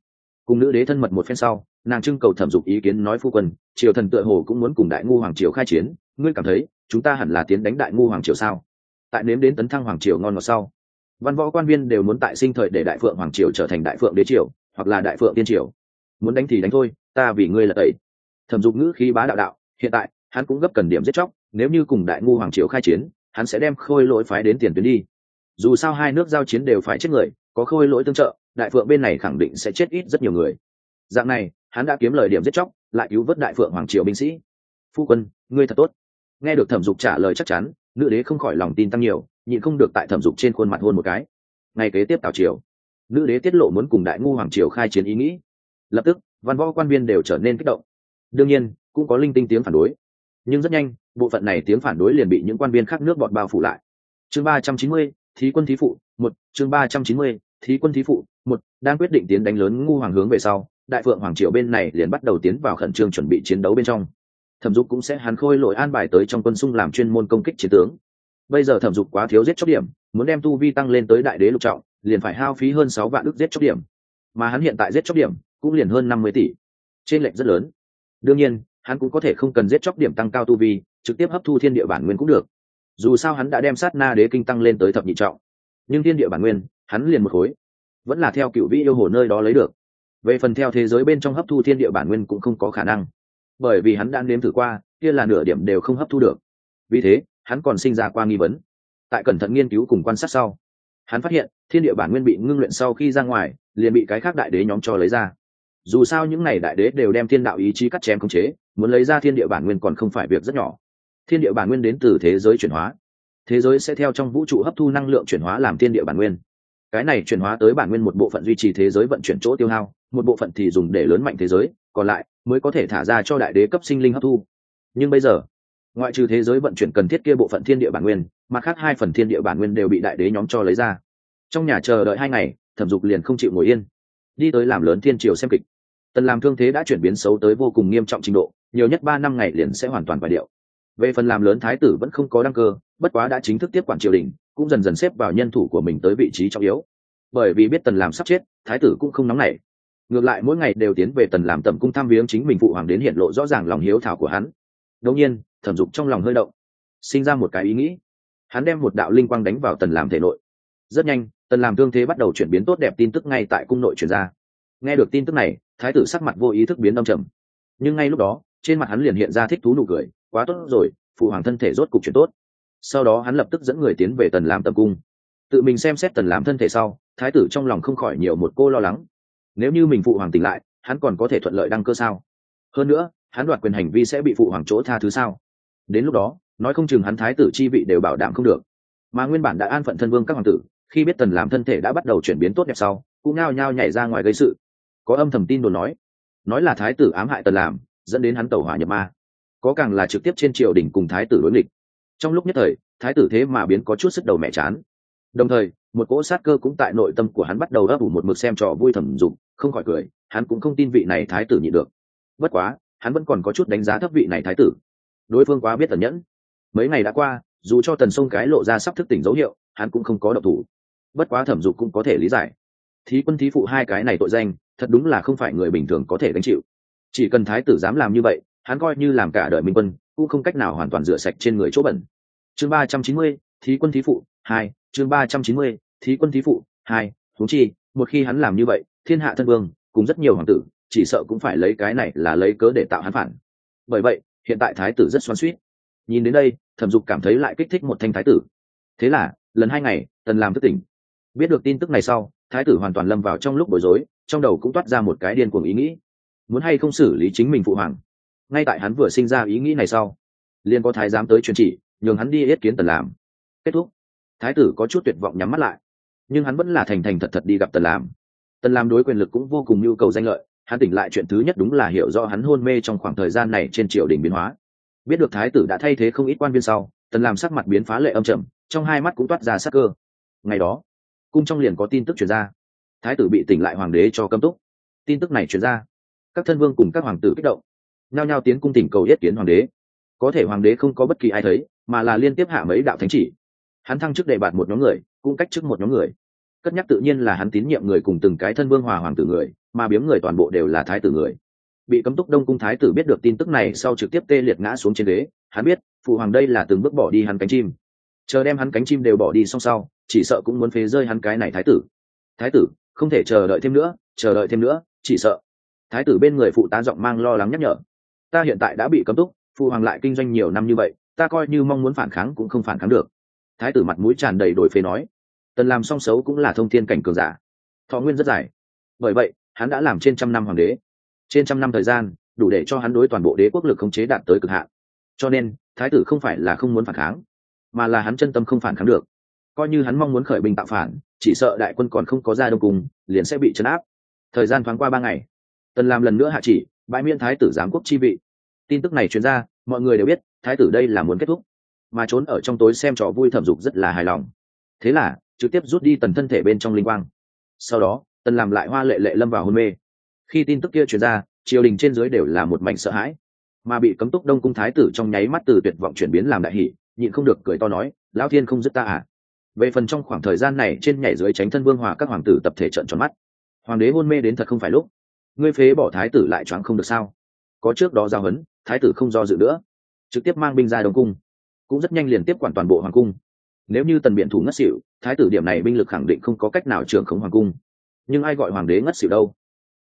Cùng nữ đế thân mật một phen sau, nàng trưng cầu thẩm dục ý kiến nói phu quân, triều thần tựa hồ cũng muốn cùng đại ngu hoàng triều khai chiến. Ngươi cảm thấy, chúng ta hẳn là tiến đánh đại ngu hoàng triều sao? Tại nếm đến tấn thăng hoàng triều ngon ngọt sau, văn võ quan viên đều muốn tại sinh thời để đại phượng hoàng triều trở thành đại phượng đế triều hoặc là đại phượng tiên triều. Muốn đánh thì đánh thôi, ta vì ngươi là tẩy. Thẩm dục ngữ khí bá đạo đạo, hiện tại, hắn cũng gấp cần điểm giết chóc, nếu như cùng đại ngu hoàng triều khai chiến, hắn sẽ đem khôi lỗi phái đến tiền tuyến đi. Dù sao hai nước giao chiến đều phải chết người, có khôi lỗi tương trợ, đại phượng bên này khẳng định sẽ chết ít rất nhiều người. Dạng này, hắn đã kiếm lời điểm giết chóc, lại cứu vớt đại phượng hoàng triều binh sĩ. Phu quân, ngươi thật tốt. Nghe được thẩm dục trả lời chắc chắn, nữ đế không khỏi lòng tin tăng nhiều, nhịn không được tại thẩm dục trên khuôn mặt hôn một cái. Ngày kế tiếp tào triều nữ đế tiết lộ muốn cùng đại ngu hoàng triều khai chiến ý nghĩ. Lập tức, văn võ quan viên đều trở nên kích động. Đương nhiên, cũng có linh tinh tiếng phản đối. Nhưng rất nhanh, bộ phận này tiếng phản đối liền bị những quan viên khác nước bọt bao phủ lại. Chương ba trăm chín mươi, thí quân thí phụ, một, chương ba trăm chín mươi, thí quân thí phụ, một, đang quyết định tiến đánh lớn ngu hoàng hướng về sau, đại phượng hoàng triều bên này liền bắt đầu tiến vào khẩn trương chuẩn bị chiến đấu bên trong. Thẩm dục cũng sẽ hàn khôi lội an bài tới trong quân xung làm chuyên môn công kích chiến tướng. Bây giờ thẩm dục quá thiếu giết chóc điểm, muốn đem tu vi tăng lên tới đại đế lục trọng liền phải hao phí hơn sáu vạn ước giết chóc điểm. Mà hắn hiện tại giết chóc điểm cũng liền hơn năm mươi tỷ. Trên lệnh rất lớn. Đương nhiên, hắn cũng có thể không cần giết chóc điểm tăng cao tu vi, trực tiếp hấp thu thiên địa bản nguyên cũng được. Dù sao hắn đã đem sát na đế kinh tăng lên tới thập nhị trọng. Nhưng thiên địa bản nguyên, hắn liền một khối. Vẫn là theo cựu vĩ yêu hồ nơi đó lấy được. Về phần theo thế giới bên trong hấp thu thiên địa bản nguyên cũng không có khả năng. Bởi vì hắn đã nếm thử qua, kia là nửa điểm đều không hấp thu được. Vì thế, hắn còn sinh ra qua nghi vấn. Tại cẩn thận nghiên cứu cùng quan sát sau hắn phát hiện, thiên địa bản nguyên bị ngưng luyện sau khi ra ngoài, liền bị cái khác đại đế nhóm cho lấy ra. Dù sao những n à y đại đế đều đem thiên đạo ý chí cắt chém khống chế, muốn lấy ra thiên địa bản nguyên còn không phải việc rất nhỏ. Thiên địa bản nguyên đến từ thế giới chuyển hóa. Thế giới sẽ theo trong vũ trụ hấp thu năng lượng chuyển hóa làm thiên địa bản nguyên. Cái này chuyển hóa tới bản nguyên một bộ phận duy trì thế giới vận chuyển chỗ tiêu hao, một bộ phận thì dùng để lớn mạnh thế giới, còn lại mới có thể thả ra cho đại đế cấp sinh linh hấp thu. Nhưng bây giờ ngoại trừ thế giới vận chuyển cần thiết kia bộ phận thiên địa bản nguyên, mặt khác hai phần thiên địa bản nguyên đều bị đại đế nhóm cho lấy ra. Trong nhà chờ đợi hai ngày, thẩm dục liền không chịu ngồi yên. Đi tới làm lớn thiên triều xem kịch. Tần làm thương thế đã chuyển biến xấu tới vô cùng nghiêm trọng trình độ, nhiều nhất ba năm ngày liền sẽ hoàn toàn phải điệu. Về phần làm lớn thái tử vẫn không có đăng cơ, bất quá đã chính thức tiếp quản triều đình, cũng dần dần xếp vào nhân thủ của mình tới vị trí trọng yếu. Bởi vì biết tần làm sắp chết, thái tử cũng không nóng nảy. Ngược lại mỗi ngày đều tiến về tần làm tầm cung tham viếng chính mình phụ hoàng đến hiện lộ rõ ràng lòng hiếu thảo của hắn đương nhiên, thẩm dục trong lòng hơi động, sinh ra một cái ý nghĩ. Hắn đem một đạo linh quang đánh vào tần làm thể nội. Rất nhanh, tần làm thương thế bắt đầu chuyển biến tốt đẹp tin tức ngay tại cung nội truyền ra. Nghe được tin tức này, thái tử sắc mặt vô ý thức biến đông trầm. Nhưng ngay lúc đó, trên mặt hắn liền hiện ra thích thú nụ cười, quá tốt rồi, phụ hoàng thân thể rốt cục chuyển tốt. Sau đó hắn lập tức dẫn người tiến về tần làm tập cung. Tự mình xem xét tần làm thân thể sau, thái tử trong lòng không khỏi nhiều một cô lo lắng. Nếu như mình phụ hoàng tỉnh lại, hắn còn có thể thuận lợi đăng cơ sao? Hơn nữa hắn đoạt quyền hành vi sẽ bị phụ hoàng chỗ tha thứ sao? Đến lúc đó, nói không chừng hắn thái tử chi vị đều bảo đảm không được. Mà nguyên bản đã an phận thân vương các hoàng tử, khi biết tần làm thân thể đã bắt đầu chuyển biến tốt đẹp sau, cũng nao nhao nhảy ra ngoài gây sự. Có âm thầm tin đồn nói nói là thái tử ám hại tần làm, dẫn đến hắn tẩu hỏa nhập ma. Có càng là trực tiếp trên triều đình cùng thái tử đối nghịch. Trong lúc nhất thời, thái tử thế mà biến có chút sức đầu mẹ chán. Đồng thời, một cỗ sát cơ cũng tại nội tâm của hắn bắt đầu ấp ủ một mực xem trò vui thầm dụng không khỏi cười, hắn cũng không tin vị này thái tử nhị được. Bất quá hắn vẫn còn có chút đánh giá thấp vị này thái tử. Đối phương quá biết tần nhẫn. Mấy ngày đã qua, dù cho tần sông cái lộ ra sắp thức tỉnh dấu hiệu, hắn cũng không có độc thủ. Bất quá thẩm dục cũng có thể lý giải. Thí quân thí phụ hai cái này tội danh, thật đúng là không phải người bình thường có thể gánh chịu. Chỉ cần thái tử dám làm như vậy, hắn coi như làm cả đời minh quân, cũng không cách nào hoàn toàn rửa sạch trên người chỗ bẩn. Chương ba trăm chín mươi, thí quân thí phụ, hai, chương ba trăm chín mươi, thí quân thí phụ, hai thú chi, một khi hắn làm như vậy, thiên hạ thân vương, cùng rất nhiều hoàng tử chỉ sợ cũng phải lấy cái này là lấy cớ để tạo hắn phản. Bởi vậy, hiện tại thái tử rất xoắn suýt nhìn đến đây, thẩm dục cảm thấy lại kích thích một thanh thái tử. Thế là, lần hai ngày, tần làm thức tỉnh. Biết được tin tức này sau, thái tử hoàn toàn lâm vào trong lúc bối rối, trong đầu cũng toát ra một cái điên cuồng ý nghĩ. Muốn hay không xử lý chính mình phụ hoàng? Ngay tại hắn vừa sinh ra ý nghĩ này sau, liền có thái giám tới truyền chỉ, nhường hắn đi yết kiến tần làm kết thúc. Thái tử có chút tuyệt vọng nhắm mắt lại. Nhưng hắn vẫn là thành thành thật thật đi gặp tần làm tần làm đối quyền lực cũng vô cùng nhu cầu danh lợi hắn tỉnh lại chuyện thứ nhất đúng là hiểu rõ hắn hôn mê trong khoảng thời gian này trên triều đình biến hóa. Biết được thái tử đã thay thế không ít quan viên sau, tần làm sắc mặt biến phá lệ âm trầm, trong hai mắt cũng toát ra sắc cơ. Ngày đó, cung trong liền có tin tức chuyển ra. Thái tử bị tỉnh lại hoàng đế cho cấm túc. Tin tức này chuyển ra, các thân vương cùng các hoàng tử kích động, nhao nhao tiến cung tỉnh cầu yết kiến hoàng đế. Có thể hoàng đế không có bất kỳ ai thấy, mà là liên tiếp hạ mấy đạo thánh chỉ. Hắn thăng chức đề bạt một nhóm người, cũng cách chức một nhóm người. Cất nhắc tự nhiên là hắn tín nhiệm người cùng từng cái thân vương hòa hoàng tử người mà biếm người toàn bộ đều là thái tử người. Bị cấm túc đông cung thái tử biết được tin tức này sau trực tiếp tê liệt ngã xuống trên ghế, hắn biết, phụ hoàng đây là từng bước bỏ đi hắn cánh chim. Chờ đem hắn cánh chim đều bỏ đi xong sau, chỉ sợ cũng muốn phế rơi hắn cái này thái tử. Thái tử, không thể chờ đợi thêm nữa, chờ đợi thêm nữa, chỉ sợ. Thái tử bên người phụ tá giọng mang lo lắng nhắc nhở. Ta hiện tại đã bị cấm túc, phụ hoàng lại kinh doanh nhiều năm như vậy, ta coi như mong muốn phản kháng cũng không phản kháng được. Thái tử mặt mũi tràn đầy đổi phế nói. Tần làm song xấu cũng là thông thiên cảnh cường giả. Thọ nguyên rất dài. Bởi vậy hắn đã làm trên trăm năm hoàng đế. Trên trăm năm thời gian, đủ để cho hắn đối toàn bộ đế quốc lực khống chế đạt tới cực hạn. Cho nên, thái tử không phải là không muốn phản kháng, mà là hắn chân tâm không phản kháng được. Coi như hắn mong muốn khởi binh tạo phản, chỉ sợ đại quân còn không có ra đông cùng, liền sẽ bị chấn áp. Thời gian thoáng qua ba ngày, tần làm lần nữa hạ chỉ, bãi miễn thái tử giám quốc chi vị. Tin tức này truyền ra, mọi người đều biết, thái tử đây là muốn kết thúc. Mà trốn ở trong tối xem trò vui thẩm dục rất là hài lòng. Thế là, trực tiếp rút đi tần thân thể bên trong linh quang. Sau đó tần làm lại hoa lệ lệ lâm vào hôn mê. Khi tin tức kia truyền ra, triều đình trên dưới đều là một mảnh sợ hãi. Mà bị cấm túc đông cung thái tử trong nháy mắt từ tuyệt vọng chuyển biến làm đại hỷ, nhịn không được cười to nói, lão thiên không dứt ta à? Về phần trong khoảng thời gian này, trên nhảy dưới tránh thân vương hòa các hoàng tử tập thể trận tròn mắt. Hoàng đế hôn mê đến thật không phải lúc. Ngươi phế bỏ thái tử lại choáng không được sao? Có trước đó giao hấn, thái tử không do dự nữa. Trực tiếp mang binh ra đông cung. Cũng rất nhanh liền tiếp quản toàn bộ hoàng cung. Nếu như tần biện thủ ngất xỉu, thái tử điểm này binh lực khẳng định không có cách nào trưởng khống hoàng cung nhưng ai gọi hoàng đế ngất xỉu đâu?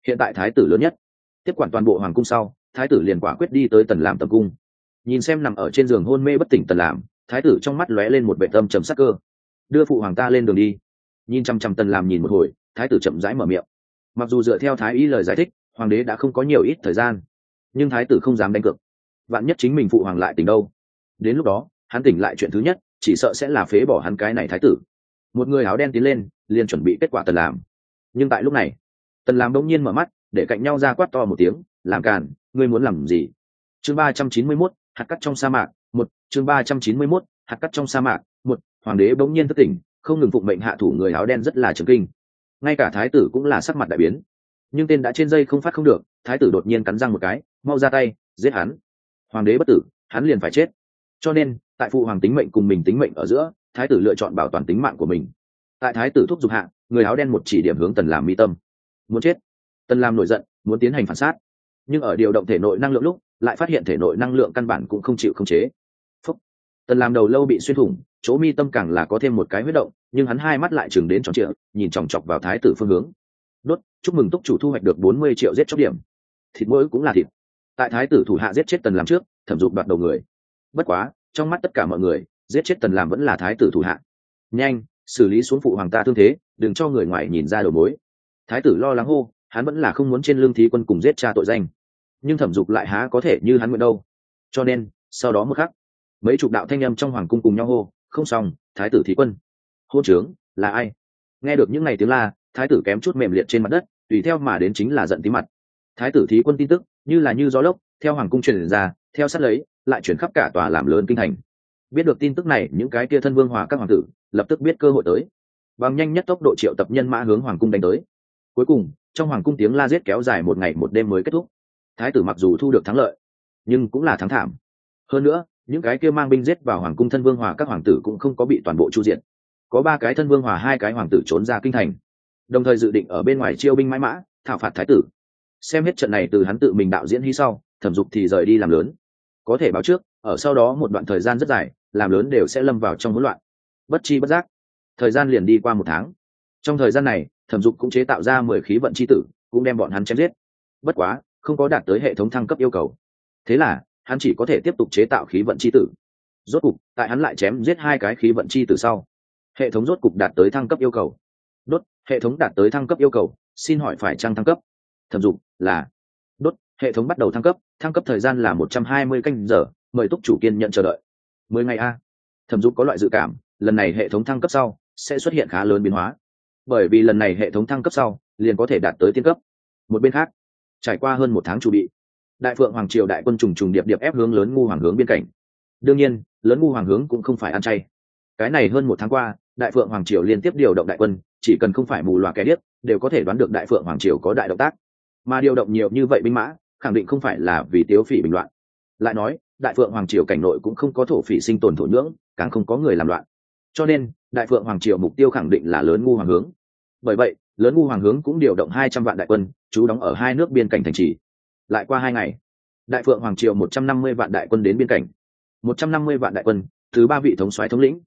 Hiện tại thái tử lớn nhất. Tiếp quản toàn bộ hoàng cung sau, thái tử liền quả quyết đi tới tần làm tầm cung. Nhìn xem nằm ở trên giường hôn mê bất tỉnh tần làm, thái tử trong mắt lóe lên một vệ tâm trầm sắc cơ. Đưa phụ hoàng ta lên đường đi. Nhìn chăm chăm tần làm nhìn một hồi, thái tử chậm rãi mở miệng. Mặc dù dựa theo thái y lời giải thích, hoàng đế đã không có nhiều ít thời gian, nhưng thái tử không dám đánh cược. Vạn nhất chính mình phụ hoàng lại tỉnh đâu? Đến lúc đó, hắn tỉnh lại chuyện thứ nhất, chỉ sợ sẽ là phế bỏ hắn cái này thái tử. Một người áo đen tiến lên, liền chuẩn bị kết quả tần làm nhưng tại lúc này, tần làm đông nhiên mở mắt, để cạnh nhau ra quát to một tiếng, làm càn, ngươi muốn làm gì? Chương ba trăm chín mươi mốt, hạt cắt trong sa mạc, một, chương ba trăm chín mươi mốt, hạt cắt trong sa mạc, một, hoàng đế bỗng nhiên thất tỉnh, không ngừng phụng mệnh hạ thủ người áo đen rất là trừng kinh. Ngay cả thái tử cũng là sắc mặt đại biến. Nhưng tên đã trên dây không phát không được, thái tử đột nhiên cắn răng một cái, mau ra tay, giết hắn. Hoàng đế bất tử, hắn liền phải chết. Cho nên, tại phụ hoàng tính mệnh cùng mình tính mệnh ở giữa, thái tử lựa chọn bảo toàn tính mạng của mình tại thái tử thúc giục hạ, người áo đen một chỉ điểm hướng tần làm mi tâm. Muốn chết. Tần làm nổi giận, muốn tiến hành phản sát. Nhưng ở điều động thể nội năng lượng lúc, lại phát hiện thể nội năng lượng căn bản cũng không chịu khống chế. Phúc. tần làm đầu lâu bị xuyên thủng, chỗ mi tâm càng là có thêm một cái huyết động, nhưng hắn hai mắt lại chừng đến tròn trịa, nhìn chòng chọc vào thái tử phương hướng. Đốt, chúc mừng túc chủ thu hoạch được bốn mươi triệu giết chóc điểm. Thịt mỗi cũng là thịt. Tại thái tử thủ hạ giết chết tần làm trước, thẩm dục đoạt đầu người. Bất quá, trong mắt tất cả mọi người, giết chết tần làm vẫn là thái tử thủ hạ. Nhanh xử lý xuống phụ hoàng ta thương thế, đừng cho người ngoài nhìn ra đầu mối. Thái tử lo lắng hô, hắn vẫn là không muốn trên lương thí quân cùng giết cha tội danh. Nhưng thẩm dục lại há có thể như hắn nguyện đâu. Cho nên, sau đó mực khắc, mấy chục đạo thanh â m trong hoàng cung cùng nhau hô, không xong, thái tử thí quân. Hôn trướng, là ai? Nghe được những ngày tiếng la, thái tử kém chút mềm liệt trên mặt đất, tùy theo mà đến chính là giận tí mặt. Thái tử thí quân tin tức, như là như gió lốc, theo hoàng cung truyền ra, theo sát lấy, lại chuyển khắp cả tòa làm lớn kinh thành. Biết được tin tức này, những cái kia thân vương hòa các hoàng tử lập tức biết cơ hội tới. Bằng nhanh nhất tốc độ triệu tập nhân mã hướng hoàng cung đánh tới. Cuối cùng, trong hoàng cung tiếng la giết kéo dài một ngày một đêm mới kết thúc. Thái tử mặc dù thu được thắng lợi, nhưng cũng là thắng thảm. Hơn nữa, những cái kia mang binh giết vào hoàng cung thân vương hòa các hoàng tử cũng không có bị toàn bộ chu diện có ba cái thân vương hòa, hai cái hoàng tử trốn ra kinh thành. Đồng thời dự định ở bên ngoài chiêu binh mãi mã, thảo phạt thái tử. Xem hết trận này từ hắn tự mình đạo diễn hy sau, thẩm dục thì rời đi làm lớn. Có thể báo trước, ở sau đó một đoạn thời gian rất dài, làm lớn đều sẽ lâm vào trong hỗn loạn bất chi bất giác. Thời gian liền đi qua một tháng. Trong thời gian này, thẩm dục cũng chế tạo ra mười khí vận c h i tử, cũng đem bọn hắn chém giết. Bất quá, không có đạt tới hệ thống thăng cấp yêu cầu. Thế là, hắn chỉ có thể tiếp tục chế tạo khí vận c h i tử. Rốt cục, tại hắn lại chém giết hai cái khí vận c h i tử sau, hệ thống rốt cục đạt tới thăng cấp yêu cầu. Đốt, hệ thống đạt tới thăng cấp yêu cầu, xin hỏi phải trăng thăng cấp? Thẩm dục, là. Đốt, hệ thống bắt đầu thăng cấp thăng cấp thời gian là một trăm hai mươi canh giờ, mời túc chủ kiên nhận chờ đợi. Mười ngày a. Thẩm dục có loại dự cảm lần này hệ thống thăng cấp sau sẽ xuất hiện khá lớn biến hóa. Bởi vì lần này hệ thống thăng cấp sau liền có thể đạt tới tiên cấp. Một bên khác, trải qua hơn một tháng chuẩn bị, đại phượng hoàng triều đại quân trùng trùng điệp điệp ép hướng lớn ngu hoàng hướng biên cảnh. Đương nhiên, lớn ngu hoàng hướng cũng không phải ăn chay. Cái này hơn một tháng qua, đại phượng hoàng triều liên tiếp điều động đại quân, chỉ cần không phải mù loà kẻ điếc, đều có thể đoán được đại phượng hoàng triều có đại động tác. Mà điều động nhiều như vậy binh mã, khẳng định không phải là vì tiếu phỉ bình loạn. Lại nói, đại phượng hoàng triều cảnh nội cũng không có thổ phỉ sinh tồn thổ nhưỡng, càng không có người làm loạn cho nên, đại phượng hoàng triều mục tiêu khẳng định là lớn ngu hoàng hướng. Bởi vậy, lớn ngu hoàng hướng cũng điều động hai trăm vạn đại quân, trú đóng ở hai nước biên cảnh thành trì. Lại qua hai ngày, đại phượng hoàng triều một trăm năm mươi vạn đại quân đến biên cảnh. Một trăm năm mươi vạn đại quân, thứ ba vị thống soái thống lĩnh.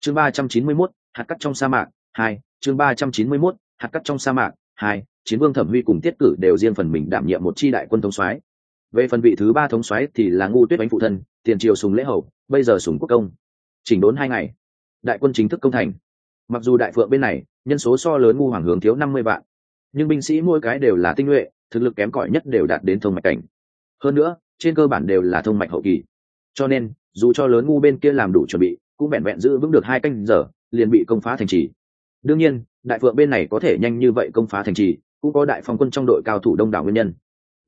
Chương ba trăm chín mươi mốt, hạt cắt trong sa mạc, hai, chương ba trăm chín mươi mốt, hạt cắt trong sa mạc, hai, chiến vương thẩm huy cùng tiết cử đều riêng phần mình đảm nhiệm một chi đại quân thống soái. Về phần vị thứ ba thống soái thì là ngu tuyết đánh phụ thân, tiền triều sùng lễ hầu, bây giờ sùng quốc công. Chỉnh đốn hai ngày đại quân chính thức công thành. Mặc dù đại phượng bên này, nhân số so lớn ngu hoàng hướng thiếu năm mươi vạn, nhưng binh sĩ mỗi cái đều là tinh nhuệ, thực lực kém cỏi nhất đều đạt đến thông mạch cảnh. Hơn nữa, trên cơ bản đều là thông mạch hậu kỳ. Cho nên, dù cho lớn ngu bên kia làm đủ chuẩn bị, cũng vẹn vẹn giữ vững được hai canh giờ, liền bị công phá thành trì. Đương nhiên, đại phượng bên này có thể nhanh như vậy công phá thành trì, cũng có đại phong quân trong đội cao thủ đông đảo nguyên nhân.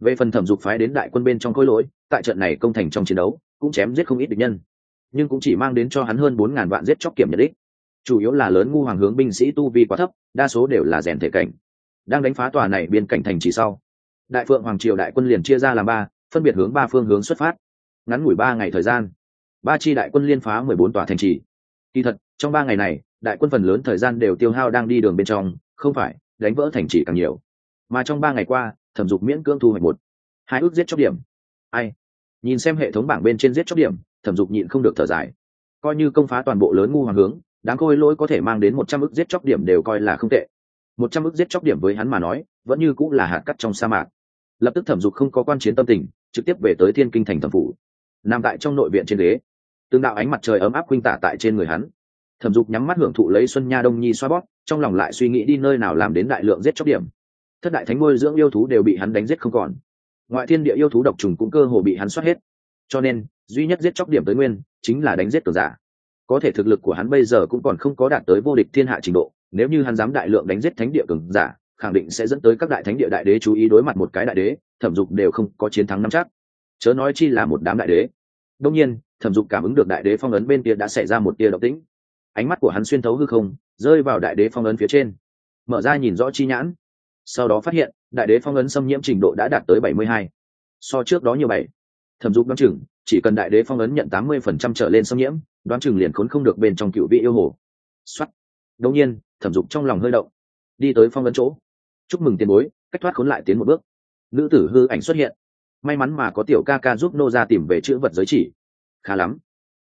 Về phần thẩm dục phái đến đại quân bên trong khối lỗi, tại trận này công thành trong chiến đấu, cũng chém giết không ít địch nhân nhưng cũng chỉ mang đến cho hắn hơn bốn ngàn vạn giết chóc kiểm nhật đích. Chủ yếu là lớn ngu hoàng hướng binh sĩ tu vi quá thấp, đa số đều là rèn thể cảnh. Đang đánh phá tòa này biên cảnh thành chỉ sau, đại phượng hoàng triều đại quân liền chia ra làm ba, phân biệt hướng ba phương hướng xuất phát. Ngắn ngủi ba ngày thời gian, ba chi đại quân liên phá mười bốn tòa thành trì. Kỳ thật, trong ba ngày này, đại quân phần lớn thời gian đều tiêu hao đang đi đường bên trong, không phải, đánh vỡ thành trì càng nhiều. Mà trong ba ngày qua, thẩm dục miễn cưỡng thu hoạch một. Hai ước giết chóc điểm. Ai? Nhìn xem hệ thống bảng bên trên giết chóc điểm thẩm dục nhịn không được thở dài. Coi như công phá toàn bộ lớn ngu hoàng hướng, đáng khôi lỗi có thể mang đến một trăm ước giết chóc điểm đều coi là không tệ. Một trăm ước giết chóc điểm với hắn mà nói, vẫn như cũng là hạt cắt trong sa mạc. Lập tức thẩm dục không có quan chiến tâm tình, trực tiếp về tới thiên kinh thành thẩm phủ. Nằm tại trong nội viện trên ghế. Tương đạo ánh mặt trời ấm áp khuynh tả tại trên người hắn. Thẩm dục nhắm mắt hưởng thụ lấy xuân nha đông nhi xoa bóp, trong lòng lại suy nghĩ đi nơi nào làm đến đại lượng giết chóc điểm. Thất đại thánh ngôi dưỡng yêu thú đều bị hắn đánh giết không còn. Ngoại thiên địa yêu thú độc trùng cũng cơ hồ bị hắn soát hết. Cho nên duy nhất giết chóc điểm tới nguyên, chính là đánh giết cường giả. Có thể thực lực của hắn bây giờ cũng còn không có đạt tới vô địch thiên hạ trình độ, nếu như hắn dám đại lượng đánh giết thánh địa cường giả, khẳng định sẽ dẫn tới các đại thánh địa đại đế chú ý đối mặt một cái đại đế, thẩm dục đều không có chiến thắng năm chắc. Chớ nói chi là một đám đại đế. Đông nhiên, thẩm dục cảm ứng được đại đế phong ấn bên kia đã xảy ra một tia động tĩnh. Ánh mắt của hắn xuyên thấu hư không, rơi vào đại đế phong ấn phía trên. Mở ra nhìn rõ chi nhãn. Sau đó phát hiện, đại đế phong ấn xâm nhiễm trình độ đã đạt tới bảy mươi hai. So trước đó nhiều bảy. Thẩm dục đoán chừng chỉ cần đại đế phong ấn nhận tám mươi phần trăm trở lên xâm nhiễm, đoán chừng liền khốn không được bên trong cựu vị yêu hồ. Xuất đông nhiên, thẩm dục trong lòng hơi động. Đi tới phong ấn chỗ. Chúc mừng tiền bối, cách thoát khốn lại tiến một bước. Nữ tử hư ảnh xuất hiện. May mắn mà có tiểu ca ca giúp nô ra tìm về chữ vật giới chỉ. Khá lắm.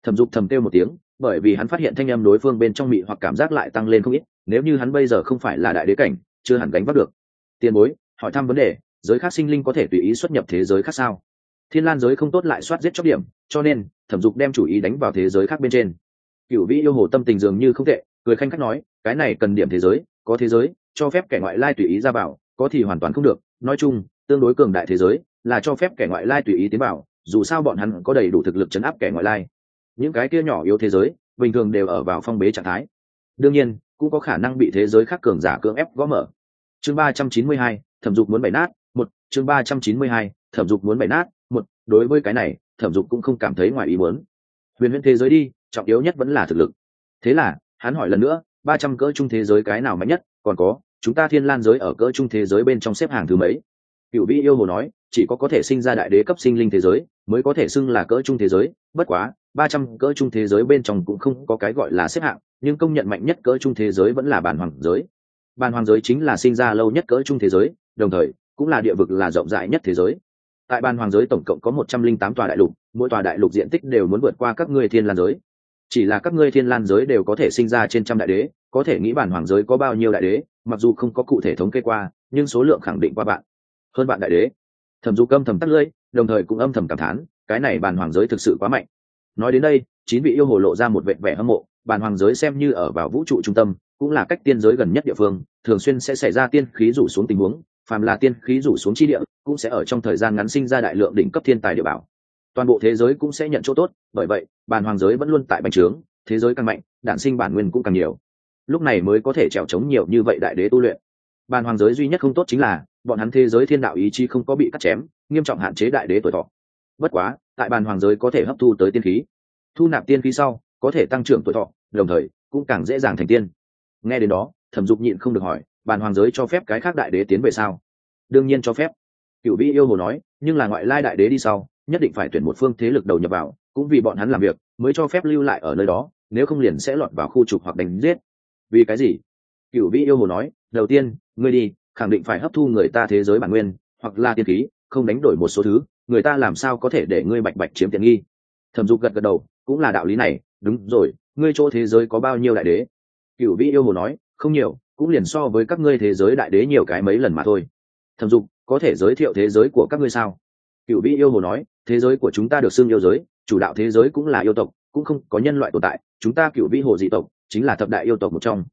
Thẩm dục thầm kêu một tiếng, bởi vì hắn phát hiện thanh âm đối phương bên trong mị hoặc cảm giác lại tăng lên không ít, nếu như hắn bây giờ không phải là đại đế cảnh, chưa hẳn gánh vác được. Tiền bối, hỏi thăm vấn đề, giới khác sinh linh có thể tùy ý xuất nhập thế giới khác sao? Thiên lan giới không tốt lại soát giết chóc điểm, cho nên, thẩm dục đem chủ ý đánh vào thế giới khác bên trên. Cựu vĩ yêu hồ tâm tình dường như không tệ, cười khanh khách nói, cái này cần điểm thế giới, có thế giới, cho phép kẻ ngoại lai tùy ý ra bảo có thì hoàn toàn không được. Nói chung, tương đối cường đại thế giới, là cho phép kẻ ngoại lai tùy ý tiến bảo dù sao bọn hắn có đầy đủ thực lực chấn áp kẻ ngoại lai. Những cái kia nhỏ yếu thế giới, bình thường đều ở vào phong bế trạng thái. Đương nhiên, cũng có khả năng bị thế giới khác cường giả cưỡng ép gõ mở. Chương ba trăm chín mươi hai, thẩm dục muốn bày nát. Một, chương ba trăm chín mươi hai, thẩm dục muốn bày nát đối với cái này, thẩm dục cũng không cảm thấy ngoài ý muốn. Huyền huyễn thế giới đi, trọng yếu nhất vẫn là thực lực. Thế là, hắn hỏi lần nữa, ba trăm cỡ trung thế giới cái nào mạnh nhất? Còn có, chúng ta thiên lan giới ở cỡ trung thế giới bên trong xếp hàng thứ mấy? Cựu vĩ yêu hồ nói, chỉ có có thể sinh ra đại đế cấp sinh linh thế giới, mới có thể xưng là cỡ trung thế giới. Bất quá, ba trăm cỡ trung thế giới bên trong cũng không có cái gọi là xếp hạng, nhưng công nhận mạnh nhất cỡ trung thế giới vẫn là bản hoàng giới. Bản hoàng giới chính là sinh ra lâu nhất cỡ trung thế giới, đồng thời, cũng là địa vực là rộng rãi nhất thế giới tại ban hoàng giới tổng cộng có một trăm linh tám tòa đại lục, mỗi tòa đại lục diện tích đều muốn vượt qua các ngươi thiên lan giới. Chỉ là các ngươi thiên lan giới đều có thể sinh ra trên trăm đại đế, có thể nghĩ bản hoàng giới có bao nhiêu đại đế, mặc dù không có cụ thể thống kê qua, nhưng số lượng khẳng định qua bạn. Hơn bạn đại đế. Thẩm du câm thầm tắt lưỡi, đồng thời cũng âm thầm cảm thán, cái này bản hoàng giới thực sự quá mạnh. Nói đến đây, chín vị yêu hồ lộ ra một vệ vẻ hâm mộ bản hoàng giới xem như ở vào vũ trụ trung tâm, cũng là cách tiên giới gần nhất địa phương, thường xuyên sẽ xảy ra tiên khí rủ xuống tình huống, phàm là tiên khí rủ xuống chi địa cũng sẽ ở trong thời gian ngắn sinh ra đại lượng đỉnh cấp thiên tài địa bảo. Toàn bộ thế giới cũng sẽ nhận chỗ tốt, bởi vậy bản hoàng giới vẫn luôn tại bành trướng, thế giới càng mạnh, đản sinh bản nguyên cũng càng nhiều. Lúc này mới có thể trèo trống nhiều như vậy đại đế tu luyện. Bản hoàng giới duy nhất không tốt chính là, bọn hắn thế giới thiên đạo ý chí không có bị cắt chém, nghiêm trọng hạn chế đại đế tuổi thọ. Bất quá, tại bản hoàng giới có thể hấp thu tới tiên khí. Thu nạp tiên khí sau, có thể tăng trưởng tuổi thọ, đồng thời, cũng càng dễ dàng thành tiên. Nghe đến đó, thẩm dục nhịn không được hỏi bản hoàng giới cho phép cái khác đại đế tiến về sao? Đương nhiên cho phép cựu vĩ yêu hồ nói, nhưng là ngoại lai đại đế đi sau, nhất định phải tuyển một phương thế lực đầu nhập vào, cũng vì bọn hắn làm việc, mới cho phép lưu lại ở nơi đó, nếu không liền sẽ lọt vào khu trục hoặc đánh giết. Vì cái gì? Cựu vĩ yêu hồ nói, đầu tiên, ngươi đi, khẳng định phải hấp thu người ta thế giới bản nguyên, hoặc là tiên khí, không đánh đổi một số thứ, người ta làm sao có thể để ngươi bạch bạch chiếm tiện nghi? Thẩm dục gật gật đầu, cũng là đạo lý này, đúng rồi, ngươi chỗ thế giới có bao nhiêu đại đế? Cựu vĩ yêu hồ nói, không nhiều, cũng liền so với các ngươi thế giới đại đế nhiều cái mấy lần mà thôi thẩm dục, có thể giới thiệu thế giới của các ngươi sao? Cựu vĩ yêu hồ nói, thế giới của chúng ta được xưng yêu giới, chủ đạo thế giới cũng là yêu tộc, cũng không có nhân loại tồn tại, chúng ta cựu vĩ hồ dị tộc, chính là thập đại yêu tộc một trong.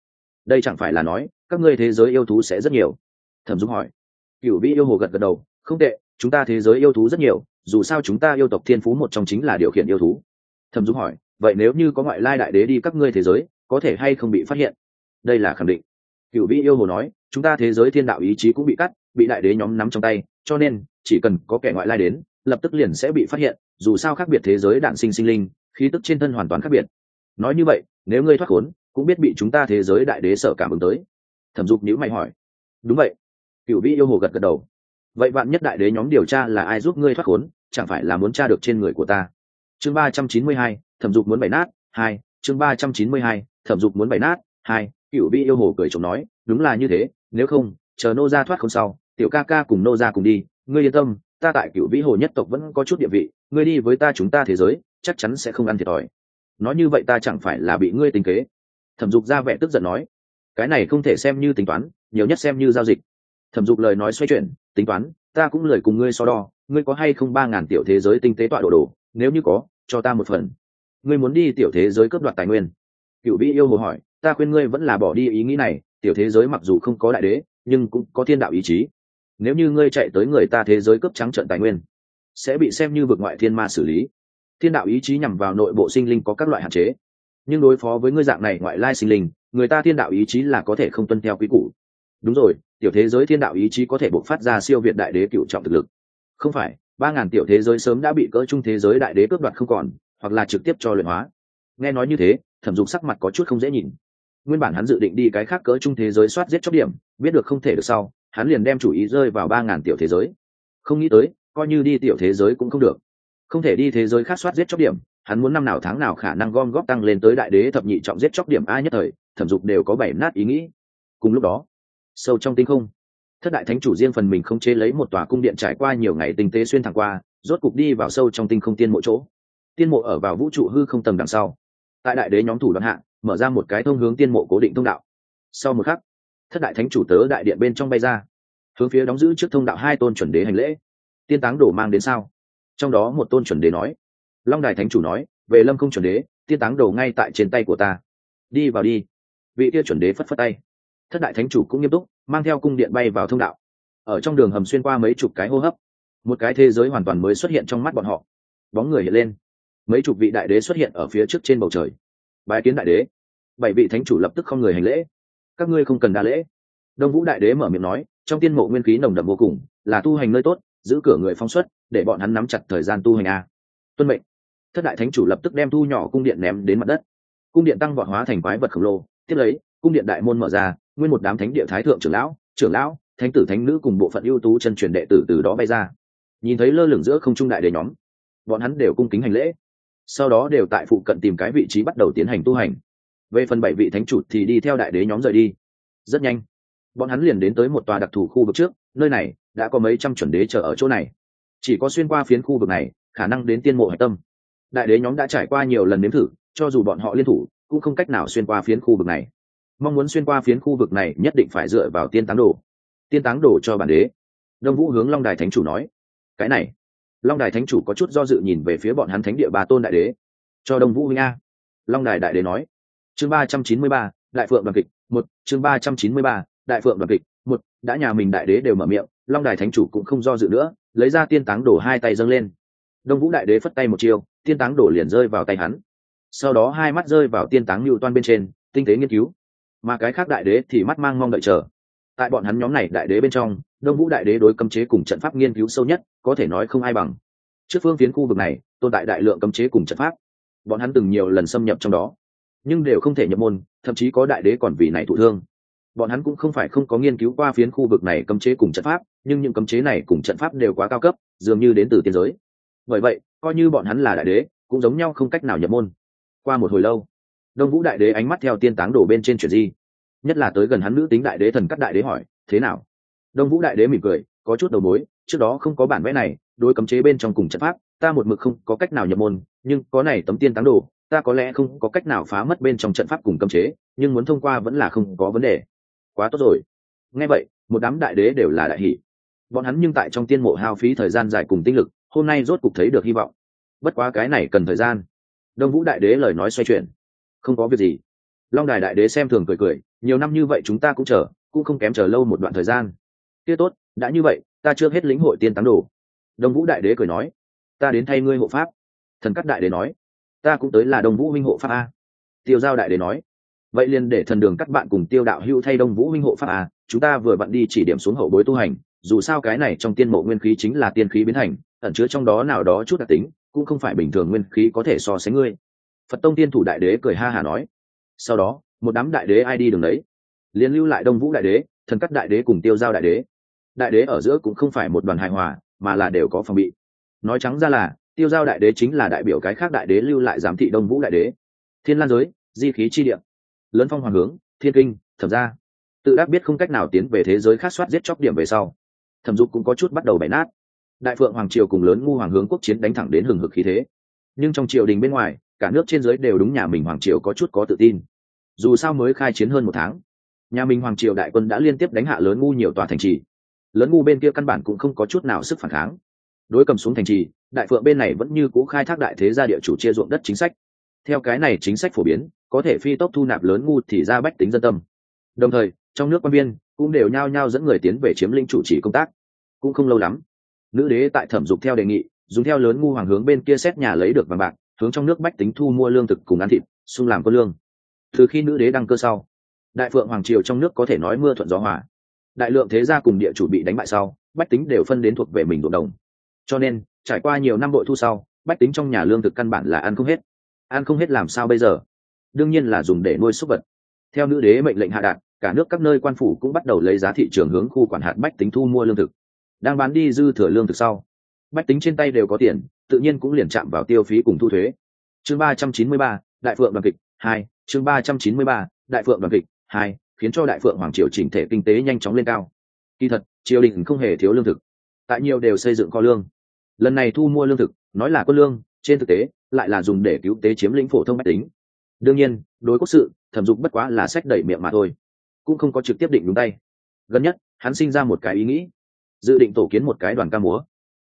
Đây chẳng phải là nói, các ngươi thế giới yêu thú sẽ rất nhiều? Thẩm dục hỏi. Cựu vĩ yêu hồ gật gật đầu, không tệ, chúng ta thế giới yêu thú rất nhiều, dù sao chúng ta yêu tộc thiên phú một trong chính là điều khiển yêu thú. Thẩm dục hỏi, vậy nếu như có ngoại lai đại đế đi các ngươi thế giới, có thể hay không bị phát hiện? Đây là khẳng định. Cựu vĩ yêu hồ nói, chúng ta thế giới thiên đạo ý chí cũng bị cắt bị đại đế nhóm nắm trong tay, cho nên, chỉ cần có kẻ ngoại lai đến, lập tức liền sẽ bị phát hiện, dù sao khác biệt thế giới đạn sinh sinh linh, khí tức trên thân hoàn toàn khác biệt. Nói như vậy, nếu ngươi thoát khốn, cũng biết bị chúng ta thế giới đại đế sợ cảm ứng tới. Thẩm dục nhữ mày hỏi. Đúng vậy. Cựu vĩ yêu hồ gật gật đầu. Vậy bạn nhất đại đế nhóm điều tra là ai giúp ngươi thoát khốn, chẳng phải là muốn tra được trên người của ta? Chương ba trăm chín mươi hai, thẩm dục muốn bày nát, hai, chương ba trăm chín mươi hai, thẩm dục muốn bày nát, hai cựu vĩ yêu hồ cười chồng nói, đúng là như thế, nếu không, chờ nô ra thoát không sau tiểu ca ca cùng nô ra cùng đi, ngươi yên tâm, ta tại cựu vĩ hồ nhất tộc vẫn có chút địa vị, ngươi đi với ta chúng ta thế giới, chắc chắn sẽ không ăn thiệt thòi. Nói như vậy ta chẳng phải là bị ngươi tính kế. Thẩm dục ra vẻ tức giận nói. Cái này không thể xem như tính toán, nhiều nhất xem như giao dịch. Thẩm dục lời nói xoay chuyển, tính toán, ta cũng lời cùng ngươi so đo, ngươi có hay không ba ngàn tiểu thế giới tinh tế tọa độ đồ, nếu như có, cho ta một phần. Ngươi muốn đi tiểu thế giới cướp đoạt tài nguyên. Cựu vĩ yêu hồ hỏi, ta khuyên ngươi vẫn là bỏ đi ý nghĩ này, tiểu thế giới mặc dù không có đại đế, nhưng cũng có thiên đạo ý chí nếu như ngươi chạy tới người ta thế giới cướp trắng trận tài nguyên, sẽ bị xem như vực ngoại thiên ma xử lý. Thiên đạo ý chí nhằm vào nội bộ sinh linh có các loại hạn chế. Nhưng đối phó với ngươi dạng này ngoại lai sinh linh, người ta thiên đạo ý chí là có thể không tuân theo quy củ. Đúng rồi, tiểu thế giới thiên đạo ý chí có thể bộc phát ra siêu việt đại đế cựu trọng thực lực. Không phải, ba ngàn tiểu thế giới sớm đã bị cỡ trung thế giới đại đế cướp đoạt không còn, hoặc là trực tiếp cho luyện hóa. Nghe nói như thế, thẩm dục sắc mặt có chút không dễ nhìn. Nguyên bản hắn dự định đi cái khác cỡ trung thế giới soát giết chóc điểm, biết được không thể được sau hắn liền đem chủ ý rơi vào ba ngàn tiểu thế giới. Không nghĩ tới, coi như đi tiểu thế giới cũng không được. Không thể đi thế giới khác soát giết chóc điểm, hắn muốn năm nào tháng nào khả năng gom góp tăng lên tới đại đế thập nhị trọng giết chóc điểm a nhất thời, thẩm dục đều có bảy nát ý nghĩ. Cùng lúc đó, sâu trong tinh không, thất đại thánh chủ riêng phần mình không chế lấy một tòa cung điện trải qua nhiều ngày tinh tế xuyên thẳng qua, rốt cục đi vào sâu trong tinh không tiên mộ chỗ. Tiên mộ ở vào vũ trụ hư không tầng đằng sau. Tại đại đế nhóm thủ đoạn hạ, mở ra một cái thông hướng tiên mộ cố định thông đạo. Sau một khắc thất đại thánh chủ tớ đại điện bên trong bay ra, hướng phía đóng giữ trước thông đạo hai tôn chuẩn đế hành lễ. Tiên táng đổ mang đến sao? Trong đó một tôn chuẩn đế nói. Long đài thánh chủ nói, về lâm không chuẩn đế, tiên táng đổ ngay tại trên tay của ta. Đi vào đi. Vị kia chuẩn đế phất phất tay. Thất đại thánh chủ cũng nghiêm túc, mang theo cung điện bay vào thông đạo. Ở trong đường hầm xuyên qua mấy chục cái hô hấp, một cái thế giới hoàn toàn mới xuất hiện trong mắt bọn họ. Bóng người hiện lên. Mấy chục vị đại đế xuất hiện ở phía trước trên bầu trời. Bài kiến đại đế. Bảy vị thánh chủ lập tức không người hành lễ các ngươi không cần đa lễ. Đông vũ đại đế mở miệng nói, trong tiên mộ nguyên khí nồng đậm vô cùng, là tu hành nơi tốt, giữ cửa người phong xuất, để bọn hắn nắm chặt thời gian tu hành a. Tuân mệnh. Thất đại thánh chủ lập tức đem thu nhỏ cung điện ném đến mặt đất. Cung điện tăng vọt hóa thành quái vật khổng lồ, tiếp lấy, cung điện đại môn mở ra, nguyên một đám thánh địa thái thượng trưởng lão trưởng lão, thánh tử thánh nữ cùng bộ phận ưu tú chân truyền đệ tử từ đó bay ra. Nhìn thấy lơ lửng giữa không trung đại đế nhóm, bọn hắn đều cung kính hành lễ. Sau đó đều tại phụ cận tìm cái vị trí bắt đầu tiến hành tu hành về phần bảy vị thánh chủ thì đi theo đại đế nhóm rời đi. Rất nhanh, bọn hắn liền đến tới một tòa đặc thù khu vực trước, nơi này đã có mấy trăm chuẩn đế chờ ở chỗ này. Chỉ có xuyên qua phiến khu vực này, khả năng đến tiên mộ hạch tâm. Đại đế nhóm đã trải qua nhiều lần nếm thử, cho dù bọn họ liên thủ, cũng không cách nào xuyên qua phiến khu vực này. Mong muốn xuyên qua phiến khu vực này nhất định phải dựa vào tiên táng đồ. Tiên táng đồ cho bản đế. Đông vũ hướng long đài thánh chủ nói, cái này. Long đài thánh chủ có chút do dự nhìn về phía bọn hắn thánh địa ba tôn đại đế. Cho đông vũ huynh a. Long đài đại đế nói chương ba trăm chín mươi ba, đại phượng đoàn kịch, một. Chương ba trăm chín mươi ba, đại phượng đoàn kịch, một. Đã nhà mình đại đế đều mở miệng, long đài thánh chủ cũng không do dự nữa, lấy ra tiên táng đổ hai tay dâng lên. Đông vũ đại đế phất tay một chiều tiên táng đổ liền rơi vào tay hắn. Sau đó hai mắt rơi vào tiên táng lưu toan bên trên, tinh tế nghiên cứu. Mà cái khác đại đế thì mắt mang mong đợi chờ. Tại bọn hắn nhóm này đại đế bên trong, đông vũ đại đế đối cấm chế cùng trận pháp nghiên cứu sâu nhất, có thể nói không ai bằng. Trước phương phiến khu vực này, tồn tại đại lượng cấm chế cùng trận pháp. Bọn hắn từng nhiều lần xâm nhập trong đó nhưng đều không thể nhập môn, thậm chí có đại đế còn vì này thụ thương. Bọn hắn cũng không phải không có nghiên cứu qua phiến khu vực này cấm chế cùng trận pháp, nhưng những cấm chế này cùng trận pháp đều quá cao cấp, dường như đến từ tiên giới. Bởi vậy, coi như bọn hắn là đại đế, cũng giống nhau không cách nào nhập môn. Qua một hồi lâu, đông vũ đại đế ánh mắt theo tiên táng đổ bên trên chuyển di. Nhất là tới gần hắn nữ tính đại đế thần cắt đại đế hỏi, thế nào? Đông vũ đại đế mỉm cười, có chút đầu mối, trước đó không có bản vẽ này, đối cấm chế bên trong cùng trận pháp, ta một mực không có cách nào nhập môn, nhưng có này tấm tiên táng đồ ta có lẽ không có cách nào phá mất bên trong trận pháp cùng cấm chế, nhưng muốn thông qua vẫn là không có vấn đề. Quá tốt rồi. Nghe vậy, một đám đại đế đều là đại hỷ bọn hắn nhưng tại trong tiên mộ hao phí thời gian dài cùng tinh lực, hôm nay rốt cục thấy được hy vọng. Bất quá cái này cần thời gian. Đông vũ đại đế lời nói xoay chuyển. Không có việc gì. Long đài đại đế xem thường cười cười, nhiều năm như vậy chúng ta cũng chờ, cũng không kém chờ lâu một đoạn thời gian. Kia tốt, đã như vậy, ta chưa hết lĩnh hội tiên tán đồ. Đông vũ đại đế cười nói, ta đến thay ngươi hộ pháp. Thần cắt đại đế nói ta cũng tới là đông vũ minh hộ pháp a. Tiêu giao đại đế nói, vậy liền để thần đường các bạn cùng tiêu đạo hữu thay đông vũ minh hộ pháp a, chúng ta vừa vặn đi chỉ điểm xuống hậu bối tu hành, dù sao cái này trong tiên mộ nguyên khí chính là tiên khí biến hành, ẩn chứa trong đó nào đó chút đặc tính, cũng không phải bình thường nguyên khí có thể so sánh ngươi. Phật tông tiên thủ đại đế cười ha hà nói, sau đó, một đám đại đế ai đi đường đấy? Liền lưu lại đông vũ đại đế, thần cắt đại đế cùng tiêu giao đại đế. Đại đế ở giữa cũng không phải một đoàn hài hòa, mà là đều có phòng bị. Nói trắng ra là tiêu giao đại đế chính là đại biểu cái khác đại đế lưu lại giám thị đông vũ đại đế. Thiên lan giới, di khí chi địa. Lớn phong hoàng hướng, thiên kinh, thẩm ra tự đắc biết không cách nào tiến về thế giới khát soát giết chóc điểm về sau. Thẩm dục cũng có chút bắt đầu bày nát. Đại phượng hoàng triều cùng lớn ngu hoàng hướng quốc chiến đánh thẳng đến hừng hực khí thế. Nhưng trong triều đình bên ngoài, cả nước trên giới đều đúng nhà mình hoàng triều có chút có tự tin. Dù sao mới khai chiến hơn một tháng, nhà mình hoàng triều đại quân đã liên tiếp đánh hạ lớn ngu nhiều tòa thành trì. Lớn ngu bên kia căn bản cũng không có chút nào sức phản kháng đối cầm xuống thành trì, đại phượng bên này vẫn như cũ khai thác đại thế gia địa chủ chia ruộng đất chính sách. Theo cái này chính sách phổ biến, có thể phi tốc thu nạp lớn ngu thì ra bách tính dân tâm. Đồng thời, trong nước quan viên cũng đều nhao nhao dẫn người tiến về chiếm lĩnh chủ trì công tác. Cũng không lâu lắm, nữ đế tại thẩm dục theo đề nghị, dùng theo lớn ngu hoàng hướng bên kia xét nhà lấy được vàng bạc, hướng trong nước bách tính thu mua lương thực cùng ăn thịt xung làm quân lương. Từ khi nữ đế đăng cơ sau, đại phượng hoàng triều trong nước có thể nói mưa thuận gió hòa. Đại lượng thế gia cùng địa chủ bị đánh bại sau, bách tính đều phân đến thuộc về mình ruộng đồng cho nên, trải qua nhiều năm bội thu sau, bách tính trong nhà lương thực căn bản là ăn không hết. Ăn không hết làm sao bây giờ? Đương nhiên là dùng để nuôi súc vật. Theo nữ đế mệnh lệnh hạ đạn cả nước các nơi quan phủ cũng bắt đầu lấy giá thị trường hướng khu quản hạt bách tính thu mua lương thực. Đang bán đi dư thừa lương thực sau, bách tính trên tay đều có tiền, tự nhiên cũng liền chạm vào tiêu phí cùng thu thuế. Chương ba trăm chín mươi ba, đại phượng đoàn kịch hai, chương ba trăm chín mươi ba, đại phượng đoàn kịch hai, khiến cho đại phượng hoàng triều chỉnh thể kinh tế nhanh chóng lên cao. Kỳ thật, triều đình không hề thiếu lương thực. Tại nhiều đều xây dựng kho lương lần này thu mua lương thực, nói là quân lương, trên thực tế, lại là dùng để cứu tế chiếm lĩnh phổ thông máy tính. Đương nhiên, đối quốc sự, thẩm dục bất quá là sách đẩy miệng mà thôi. Cũng không có trực tiếp định đúng tay. Gần nhất, hắn sinh ra một cái ý nghĩ. Dự định tổ kiến một cái đoàn ca múa.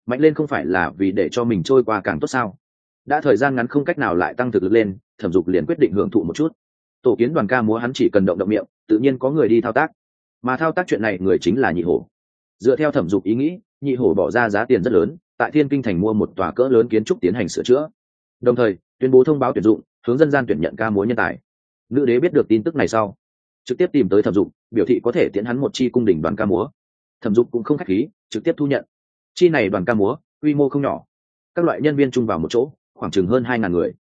Mạnh lên không phải là vì để cho mình trôi qua càng tốt sao? Đã thời gian ngắn không cách nào lại tăng thực lực lên, thẩm dục liền quyết định hưởng thụ một chút. Tổ kiến đoàn ca múa hắn chỉ cần động động miệng, tự nhiên có người đi thao tác. Mà thao tác chuyện này người chính là nhị hổ. Dựa theo thẩm dục ý nghĩ, nhị hổ bỏ ra giá tiền rất lớn tại thiên kinh thành mua một tòa cỡ lớn kiến trúc tiến hành sửa chữa. Đồng thời tuyên bố thông báo tuyển dụng hướng dân gian tuyển nhận ca múa nhân tài. Nữ đế biết được tin tức này sau trực tiếp tìm tới thẩm Dụng, biểu thị có thể tiến hắn một chi cung đình đoàn ca múa. Thẩm Dụng cũng không k h á c h khí trực tiếp thu nhận. Chi này đoàn ca múa quy mô không nhỏ. Các loại nhân viên chung vào một chỗ khoảng chừng hơn hai ngàn người.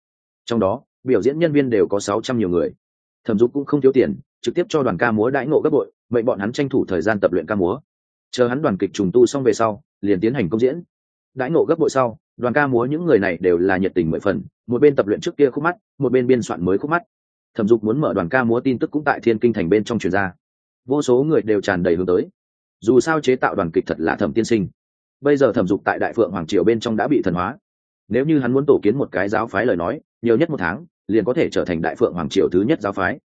Trong đó biểu diễn nhân viên đều có sáu trăm nhiều người. Thẩm dục cũng không thiếu tiền trực tiếp cho đoàn ca múa đãi ngộ gấp bội mệnh bọn hắn tranh thủ thời gian tập luyện ca múa. Chờ hắn đoàn kịch trùng tu xong về sau liền tiến hành công diễn đãi ngộ gấp bội sau, đoàn ca múa những người này đều là nhiệt tình mười phần, một bên tập luyện trước kia khúc mắt, một bên biên soạn mới khúc mắt. Thẩm dục muốn mở đoàn ca múa tin tức cũng tại thiên kinh thành bên trong truyền ra. Vô số người đều tràn đầy hướng tới. Dù sao chế tạo đoàn kịch thật là thẩm tiên sinh. Bây giờ thẩm dục tại đại phượng hoàng triều bên trong đã bị thần hóa. Nếu như hắn muốn tổ kiến một cái giáo phái lời nói, nhiều nhất một tháng, liền có thể trở thành đại phượng hoàng triều thứ nhất giáo phái.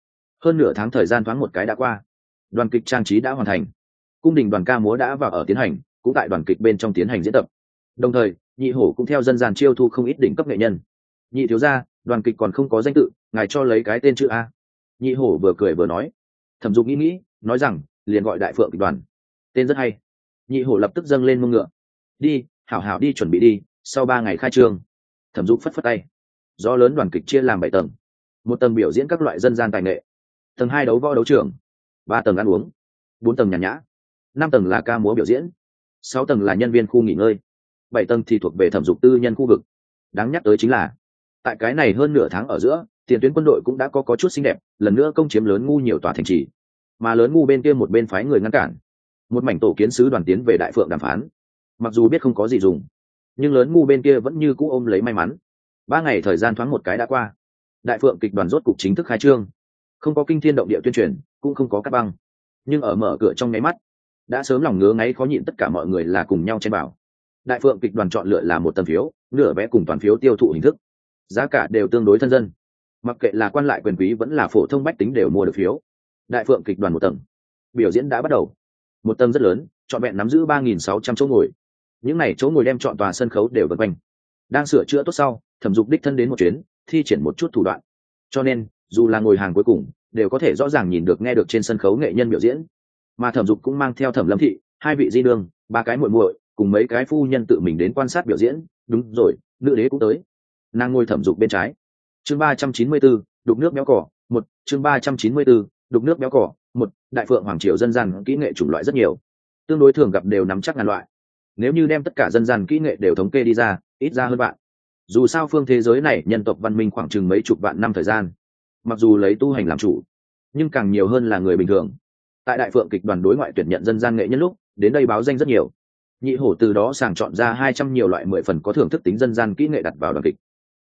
Hơn nửa tháng thời gian thoáng một cái đã qua. Đoàn kịch trang trí đã hoàn thành. Cung đình đoàn ca múa đã vào ở tiến hành, cũng tại đoàn kịch bên trong tiến hành diễn tập đồng thời, nhị hổ cũng theo dân gian chiêu thu không ít đỉnh cấp nghệ nhân. Nhị thiếu gia, đoàn kịch còn không có danh tự, ngài cho lấy cái tên chữ a. Nhị hổ vừa cười vừa nói. Thẩm dục nghĩ nghĩ, nói rằng, liền gọi đại phượng kịch đoàn. Tên rất hay. Nhị hổ lập tức dâng lên mông ngựa. Đi, hảo hảo đi chuẩn bị đi, sau ba ngày khai trương. Thẩm dục phất phất tay. Do lớn đoàn kịch chia làm bảy tầng. Một tầng biểu diễn các loại dân gian tài nghệ. Tầng hai đấu võ đấu trường. Ba tầng ăn uống. Bốn tầng nhàn nhã. Năm tầng là ca múa biểu diễn. Sáu tầng là nhân viên khu nghỉ ngơi bảy tầng thì thuộc về thẩm dục tư nhân khu vực. Đáng nhắc tới chính là tại cái này hơn nửa tháng ở giữa tiền tuyến quân đội cũng đã có, có chút xinh đẹp lần nữa công chiếm lớn ngu nhiều tòa thành trì. Mà lớn ngu bên kia một bên phái người ngăn cản. Một mảnh tổ kiến sứ đoàn tiến về đại phượng đàm phán. Mặc dù biết không có gì dùng nhưng lớn ngu bên kia vẫn như cũ ôm lấy may mắn. Ba ngày thời gian thoáng một cái đã qua. Đại phượng kịch đoàn rốt cục chính thức khai trương. Không có kinh thiên động địa tuyên truyền cũng không có cắt băng. Nhưng ở mở cửa trong nháy mắt đã sớm lòng ngứa ngáy khó nhịn tất cả mọi người là cùng nhau chen bảo đại phượng kịch đoàn chọn lựa là một tầm phiếu, nửa vé cùng toàn phiếu tiêu thụ hình thức. Giá cả đều tương đối thân dân. Mặc kệ là quan lại quyền quý vẫn là phổ thông bách tính đều mua được phiếu. Đại phượng kịch đoàn một tầng. Biểu diễn đã bắt đầu. Một tầng rất lớn, trọn vẹn nắm giữ ba nghìn sáu trăm chỗ ngồi. Những n à y chỗ ngồi đem chọn tòa sân khấu đều vượt quanh. Đang sửa chữa tốt sau, thẩm dục đích thân đến một chuyến, thi triển một chút thủ đoạn. Cho nên, dù là ngồi hàng cuối cùng, đều có thể rõ ràng nhìn được nghe được trên sân khấu nghệ nhân biểu diễn. Mà thẩm dục cũng mang theo thẩm lâm thị, hai vị di nương ba cái muội muội cùng mấy cái phu nhân tự mình đến quan sát biểu diễn. Đúng rồi, nữ đế cũng tới. Nàng ngồi thẩm dục bên trái. Chương ba trăm chín mươi b ố đục nước béo cỏ, một, chương ba trăm chín mươi b ố đục nước béo cỏ, một, đại phượng hoàng triều dân gian kỹ nghệ chủng loại rất nhiều. Tương đối thường gặp đều nắm chắc ngàn loại. Nếu như đem tất cả dân gian kỹ nghệ đều thống kê đi ra, ít ra hơn bạn. Dù sao phương thế giới này nhân tộc văn minh khoảng chừng mấy chục vạn năm thời gian. Mặc dù lấy tu hành làm chủ, nhưng càng nhiều hơn là người bình thường. Tại đại phượng kịch đoàn đối ngoại tuyển nhận dân gian nghệ nhân lúc, đến đây báo danh rất nhiều nhị hổ từ đó sàng chọn ra hai trăm nhiều loại mười phần có thưởng thức tính dân gian kỹ nghệ đặt vào đoàn kịch.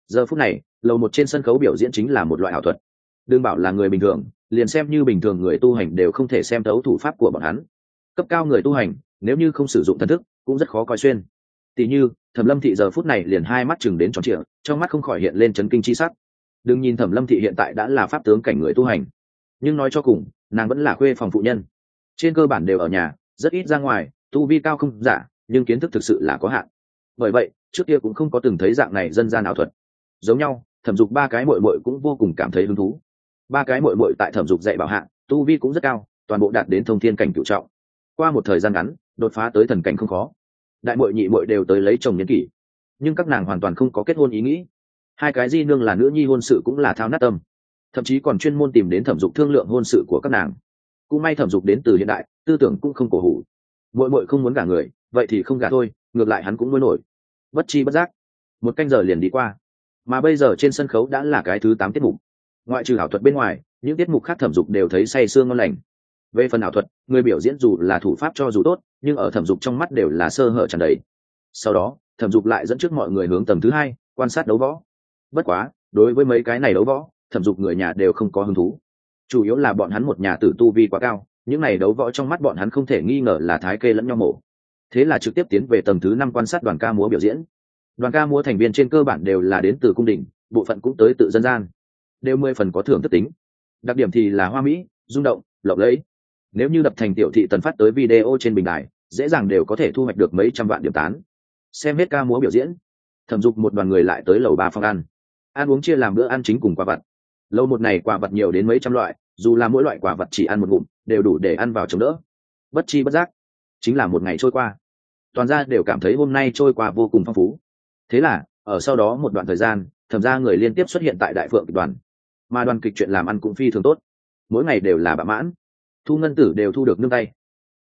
Giờ phút này, lầu một trên sân khấu biểu diễn chính là một loại ảo thuật. Đương bảo là người bình thường, liền xem như bình thường người tu hành đều không thể xem thấu thủ pháp của bọn hắn. Cấp cao người tu hành, nếu như không sử dụng thần thức, cũng rất khó coi xuyên. Tỉ như, thẩm lâm thị giờ phút này liền hai mắt chừng đến tròn trịa, trong mắt không khỏi hiện lên chấn kinh chi sắc. Đừng nhìn thẩm lâm thị hiện tại đã là pháp tướng cảnh người tu hành, nhưng nói cho cùng, nàng vẫn là khuê phòng phụ nhân. Trên cơ bản đều ở nhà, rất ít ra ngoài tu vi cao không giả, nhưng kiến thức thực sự là có hạn. Bởi vậy, trước kia cũng không có từng thấy dạng này dân gian ảo thuật. Giống nhau, thẩm dục ba cái mội mội cũng vô cùng cảm thấy hứng thú. Ba cái mội mội tại thẩm dục dạy bảo hạ, tu vi cũng rất cao, toàn bộ đạt đến thông thiên cảnh cựu trọng. Qua một thời gian ngắn, đột phá tới thần cảnh không khó. Đại mội nhị mội đều tới lấy chồng nhân kỷ. Nhưng các nàng hoàn toàn không có kết hôn ý nghĩ. Hai cái di nương là nữ nhi hôn sự cũng là thao nát tâm. Thậm chí còn chuyên môn tìm đến thẩm dục thương lượng hôn sự của các nàng. Cũng may thẩm dục đến từ hiện đại, tư tưởng cũng không cổ hủ mội mội không muốn gả người, vậy thì không gả thôi, ngược lại hắn cũng nuôi nổi. Bất chi bất giác, một canh giờ liền đi qua. Mà bây giờ trên sân khấu đã là cái thứ tám tiết mục. Ngoại trừ ảo thuật bên ngoài, những tiết mục khác thẩm dục đều thấy say sương ngon lành. Về phần ảo thuật, người biểu diễn dù là thủ pháp cho dù tốt, nhưng ở thẩm dục trong mắt đều là sơ hở tràn đầy. Sau đó, thẩm dục lại dẫn trước mọi người hướng tầng thứ hai, quan sát đấu võ. Bất quá, đối với mấy cái này đấu võ, thẩm dục người nhà đều không có hứng thú. Chủ yếu là bọn hắn một nhà tử tu vi quá cao những này đấu võ trong mắt bọn hắn không thể nghi ngờ là thái kê lẫn nhau mổ. Thế là trực tiếp tiến về tầng thứ năm quan sát đoàn ca múa biểu diễn. Đoàn ca múa thành viên trên cơ bản đều là đến từ cung đình, bộ phận cũng tới tự dân gian. Đều mười phần có thưởng thức tính. Đặc điểm thì là hoa mỹ, rung động, lộng lẫy. Nếu như đập thành tiểu thị tần phát tới video trên bình đài, dễ dàng đều có thể thu hoạch được mấy trăm vạn điểm tán. Xem hết ca múa biểu diễn. Thẩm dục một đoàn người lại tới lầu ba phòng ăn. Ăn uống chia làm bữa ăn chính cùng quả vật lâu một này quả vật nhiều đến mấy trăm loại, dù là mỗi loại quả vật chỉ ăn một ngụm đều đủ để ăn vào chống đỡ. Bất chi bất giác, chính là một ngày trôi qua. Toàn ra đều cảm thấy hôm nay trôi qua vô cùng phong phú. Thế là, ở sau đó một đoạn thời gian, thẩm ra người liên tiếp xuất hiện tại đại phượng kịch đoàn. Mà đoàn kịch chuyện làm ăn cũng phi thường tốt. Mỗi ngày đều là bạ mãn. Thu ngân tử đều thu được nương tay.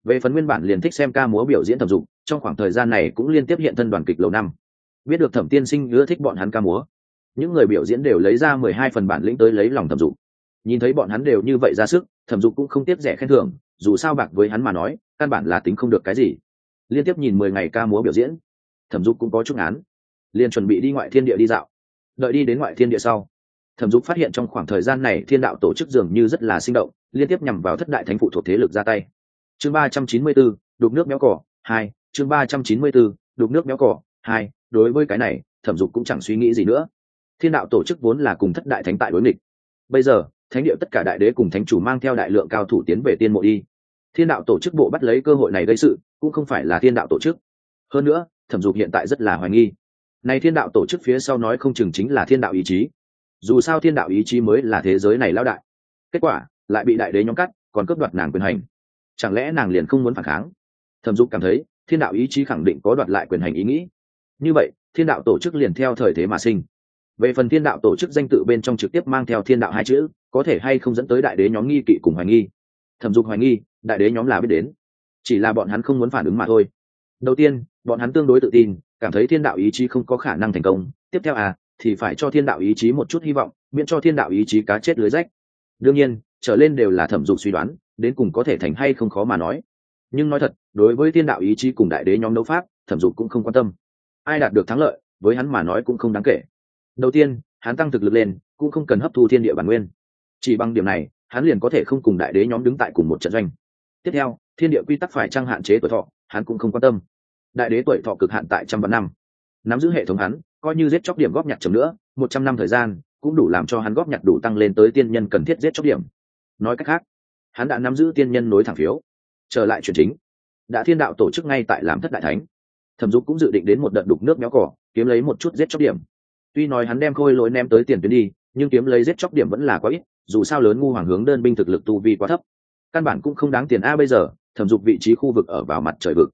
Về phần nguyên bản liền thích xem ca múa biểu diễn thẩm dụng, trong khoảng thời gian này cũng liên tiếp hiện thân đoàn kịch lâu năm. Biết được thẩm tiên sinh ưa thích bọn hắn ca múa. Những người biểu diễn đều lấy ra mười hai phần bản lĩnh tới lấy lòng thẩm dụng. Nhìn thấy bọn hắn đều như vậy ra sức thẩm dục cũng không tiếp rẻ khen thưởng, dù sao bạc với hắn mà nói, căn bản là tính không được cái gì. Liên tiếp nhìn mười ngày ca múa biểu diễn, thẩm dục cũng có chút án liền chuẩn bị đi ngoại thiên địa đi dạo. Đợi đi đến ngoại thiên địa sau, thẩm dục phát hiện trong khoảng thời gian này thiên đạo tổ chức dường như rất là sinh động, liên tiếp nhằm vào thất đại thánh phụ thuộc thế lực ra tay. Chương ba trăm chín mươi b ố đục nước méo cỏ, hai, chương ba trăm chín mươi b ố đục nước méo cỏ, hai, đối với cái này, thẩm dục cũng chẳng suy nghĩ gì nữa. Thiên đạo tổ chức vốn là cùng thất đại thánh tại đối nghịch. Bây giờ thánh điệu tất cả đại đế cùng thánh chủ mang theo đại lượng cao thủ tiến về tiên mộ đi. Thiên đạo tổ chức bộ bắt lấy cơ hội này gây sự, cũng không phải là thiên đạo tổ chức. Hơn nữa, thẩm dục hiện tại rất là hoài nghi. Này thiên đạo tổ chức phía sau nói không chừng chính là thiên đạo ý chí. Dù sao thiên đạo ý chí mới là thế giới này lao đại. Kết quả, lại bị đại đế nhóm cắt, còn cướp đoạt nàng quyền hành. Chẳng lẽ nàng liền không muốn phản kháng? Thẩm dục cảm thấy, thiên đạo ý chí khẳng định có đoạt lại quyền hành ý nghĩ. Như vậy, thiên đạo tổ chức liền theo thời thế mà sinh về phần thiên đạo tổ chức danh tự bên trong trực tiếp mang theo thiên đạo hai chữ, có thể hay không dẫn tới đại đế nhóm nghi kỵ cùng hoài nghi? Thẩm dục hoài nghi, đại đế nhóm là biết đến. Chỉ là bọn hắn không muốn phản ứng mà thôi. Đầu tiên, bọn hắn tương đối tự tin, cảm thấy thiên đạo ý chí không có khả năng thành công. Tiếp theo à thì phải cho thiên đạo ý chí một chút hy vọng, miễn cho thiên đạo ý chí cá chết lưới rách. Đương nhiên, trở lên đều là thẩm dục suy đoán, đến cùng có thể thành hay không khó mà nói. Nhưng nói thật, đối với thiên đạo ý chí cùng đại đế nhóm đấu pháp, thẩm dục cũng không quan tâm. Ai đạt được thắng lợi, với hắn mà nói cũng không đáng kể đầu tiên, hắn tăng thực lực lên, cũng không cần hấp thu thiên địa bản nguyên. Chỉ bằng điểm này, hắn liền có thể không cùng đại đế nhóm đứng tại cùng một trận doanh. Tiếp theo, thiên địa quy tắc phải trăng hạn chế tuổi thọ, hắn cũng không quan tâm. Đại đế tuổi thọ cực hạn tại trăm vạn năm. Nắm giữ hệ thống hắn, coi như giết chóc điểm góp nhặt chấm nữa, một trăm năm thời gian, cũng đủ làm cho hắn góp nhặt đủ tăng lên tới tiên nhân cần thiết giết chóc điểm. Nói cách khác, hắn đã nắm giữ tiên nhân nối thẳng phiếu. Trở lại chuyện chính. Đã thiên đạo tổ chức ngay tại làm thất đại thánh. Thẩm dục cũng dự định đến một đợt đục nước méo cỏ kiếm lấy một chút giết chóc điểm tuy nói hắn đem khôi lỗi ném tới tiền tuyến đi, nhưng kiếm lấy giết chóc điểm vẫn là quá ít, dù sao lớn ngu hoàng hướng đơn binh thực lực tu vi quá thấp. Căn bản cũng không đáng tiền a bây giờ, thẩm dục vị trí khu vực ở vào mặt trời vực.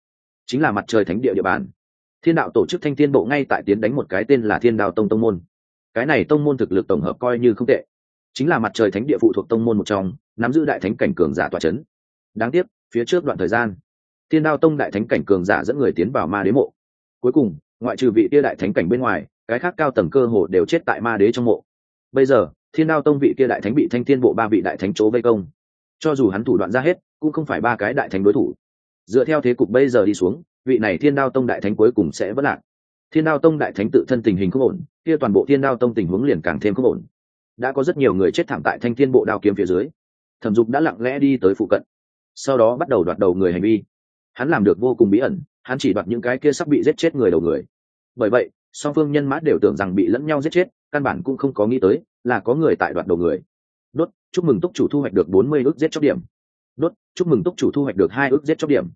Chính là mặt trời thánh địa địa bàn. Thiên đạo tổ chức thanh thiên bộ ngay tại tiến đánh một cái tên là thiên đạo tông tông môn. Cái này tông môn thực lực tổng hợp coi như không tệ. Chính là mặt trời thánh địa phụ thuộc tông môn một trong, nắm giữ đại thánh cảnh cường giả tòa c h ấ n đáng tiếc, phía trước đoạn thời gian, thiên đạo tông đại thánh cảnh cường giả dẫn người tiến vào ma đế mộ. Cuối cùng, ngoại trừ vị kia đại thánh cảnh bên ngoài cái khác cao tầng cơ hồ đều chết tại ma đế trong mộ. Bây giờ, thiên đao tông vị kia đại thánh bị thanh thiên bộ ba vị đại thánh chỗ vây công. Cho dù hắn thủ đoạn ra hết, cũng không phải ba cái đại thánh đối thủ. Dựa theo thế cục bây giờ đi xuống, vị này thiên đao tông đại thánh cuối cùng sẽ vất lạc. Thiên đao tông đại thánh tự thân tình hình không ổn, kia toàn bộ thiên đao tông tình huống liền càng thêm không ổn. Đã có rất nhiều người chết thảm tại thanh thiên bộ đao kiếm phía dưới. Thẩm dục đã lặng lẽ đi tới phụ cận. Sau đó bắt đầu đoạt đầu người hành vi. Hắn làm được vô cùng bí ẩn, hắn chỉ đoạt những cái kia sắp bị giết chết người đầu người. Bởi vậy song phương nhân mã đều tưởng rằng bị lẫn nhau giết chết, căn bản cũng không có nghĩ tới là có người tại đoạt đầu người. Đốt, chúc mừng túc chủ thu hoạch được bốn mươi ước giết chóc điểm. Đốt, chúc mừng túc chủ thu hoạch được hai ước giết chóc điểm.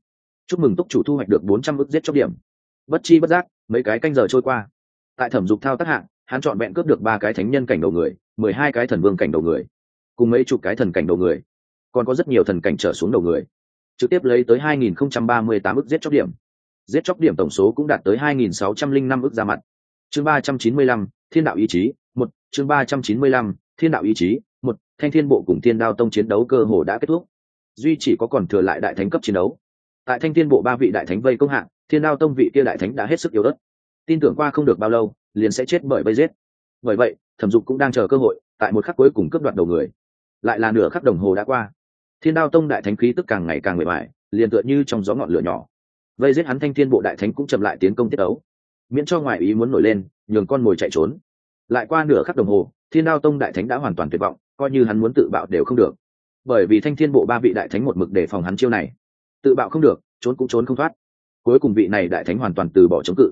Chúc mừng túc chủ thu hoạch được bốn trăm ước giết chóc điểm. Bất chi bất giác, mấy cái canh giờ trôi qua. Tại thẩm dục thao tác hạng hắn chọn vẹn cướp được ba cái thánh nhân cảnh đầu người, mười hai cái thần vương cảnh đầu người, cùng mấy chục cái thần cảnh đầu người. Còn có rất nhiều thần cảnh trở xuống đầu người. Trực tiếp lấy tới hai nghìn không trăm ba mươi tám ức giết chóc điểm giết chóc điểm tổng số cũng đạt tới hai nghìn sáu trăm linh năm ức ra mặt. Chương ba trăm chín mươi lăm, thiên đạo ý chí, một, chương ba trăm chín mươi lăm, thiên đạo ý chí, một, thanh thiên bộ cùng thiên đao tông chiến đấu cơ hồ đã kết thúc. Duy chỉ có còn thừa lại đại thánh cấp chiến đấu. Tại thanh thiên bộ ba vị đại thánh vây công hạng thiên đao tông vị kia đại thánh đã hết sức yếu ớt. Tin tưởng qua không được bao lâu, liền sẽ chết bởi vây giết. Bởi vậy, thẩm dục cũng đang chờ cơ hội, tại một khắc cuối cùng cướp đoạt đầu người. Lại là nửa khắc đồng hồ đã qua. Thiên đao tông đại thánh khí tức càng ngày càng mệt mỏi liền tựa như trong gió ngọn lửa nhỏ vây giết hắn thanh thiên bộ đại thánh cũng chậm lại tiến công tiết ấu miễn cho ngoại ý muốn nổi lên, nhường con mồi chạy trốn. Lại qua nửa khắc đồng hồ, thiên đao tông đại thánh đã hoàn toàn tuyệt vọng, coi như hắn muốn tự bạo đều không được. Bởi vì thanh thiên bộ ba vị đại thánh một mực để phòng hắn chiêu này. Tự bạo không được, trốn cũng trốn không thoát. Cuối cùng vị này đại thánh hoàn toàn từ bỏ chống cự.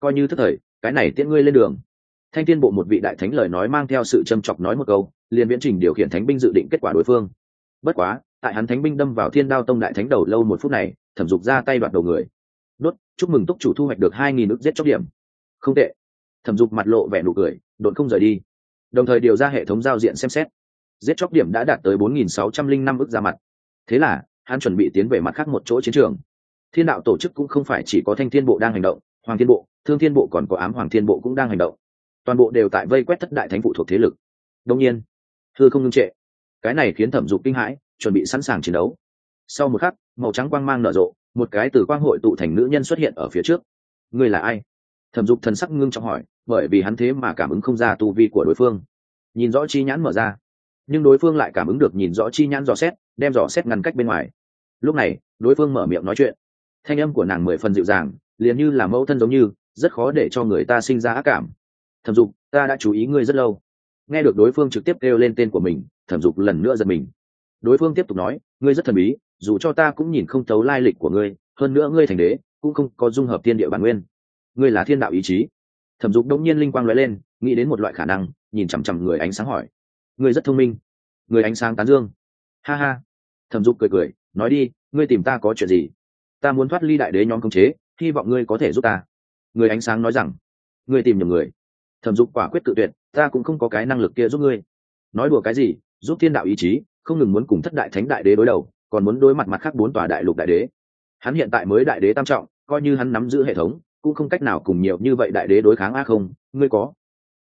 Coi như thất thời, cái này tiễn ngươi lên đường. Thanh thiên bộ một vị đại thánh lời nói mang theo sự châm chọc nói một câu, liền viễn trình điều khiển thánh binh dự định kết quả đối phương. Bất quá, tại hắn thánh binh đâm vào thiên đao tông đại thánh đầu lâu một phút này thẩm dục ra tay đoạt đầu người. Đốt, chúc mừng túc chủ thu hoạch được hai nghìn ức giết chóc điểm. Không tệ. Thẩm dục mặt lộ vẻ nụ cười, đột không rời đi. Đồng thời điều ra hệ thống giao diện xem xét. Giết chóc điểm đã đạt tới bốn nghìn sáu trăm linh năm ức ra mặt. Thế là, hắn chuẩn bị tiến về mặt khác một chỗ chiến trường. Thiên đạo tổ chức cũng không phải chỉ có thanh thiên bộ đang hành động, hoàng thiên bộ, thương thiên bộ còn có ám hoàng thiên bộ cũng đang hành động. Toàn bộ đều tại vây quét thất đại thánh phụ thuộc thế lực. Đông nhiên thưa không ngưng trệ. Cái này khiến thẩm dục kinh hãi, chuẩn bị sẵn sàng chiến đấu. Sau một khắc màu trắng quang mang nở rộ, một cái từ quang hội tụ thành nữ nhân xuất hiện ở phía trước. Ngươi là ai? Thẩm dục thần sắc ngưng trọng hỏi, bởi vì hắn thế mà cảm ứng không ra tu vi của đối phương. Nhìn rõ chi nhãn mở ra, nhưng đối phương lại cảm ứng được nhìn rõ chi nhãn dò xét, đem dò xét ngăn cách bên ngoài. Lúc này, đối phương mở miệng nói chuyện. Thanh âm của nàng mười phần dịu dàng, liền như là mẫu thân giống như, rất khó để cho người ta sinh ra ác cảm. Thẩm dục, ta đã chú ý ngươi rất lâu. Nghe được đối phương trực tiếp kêu lên tên của mình, thẩm dục lần nữa giật mình đối phương tiếp tục nói, ngươi rất thần bí, dù cho ta cũng nhìn không thấu lai lịch của ngươi, hơn nữa ngươi thành đế, cũng không có dung hợp thiên địa bản nguyên. Ngươi là thiên đạo ý chí. Thẩm dục đông nhiên linh quang nói lên, nghĩ đến một loại khả năng, nhìn chằm chằm người ánh sáng hỏi, ngươi rất thông minh, người ánh sáng tán dương. Ha ha. Thẩm dục cười cười, nói đi, ngươi tìm ta có chuyện gì? Ta muốn thoát ly đại đế nhóm công chế, hy vọng ngươi có thể giúp ta. Người ánh sáng nói rằng, ngươi tìm nhầm người. Thẩm dục quả quyết tự tuyệt, ta cũng không có cái năng lực kia giúp ngươi. Nói đùa cái gì? Giúp thiên đạo ý chí không ngừng muốn cùng thất đại thánh đại đế đối đầu, còn muốn đối mặt mặt khác bốn tòa đại lục đại đế. Hắn hiện tại mới đại đế tam trọng, coi như hắn nắm giữ hệ thống, cũng không cách nào cùng nhiều như vậy đại đế đối kháng a không. Ngươi có.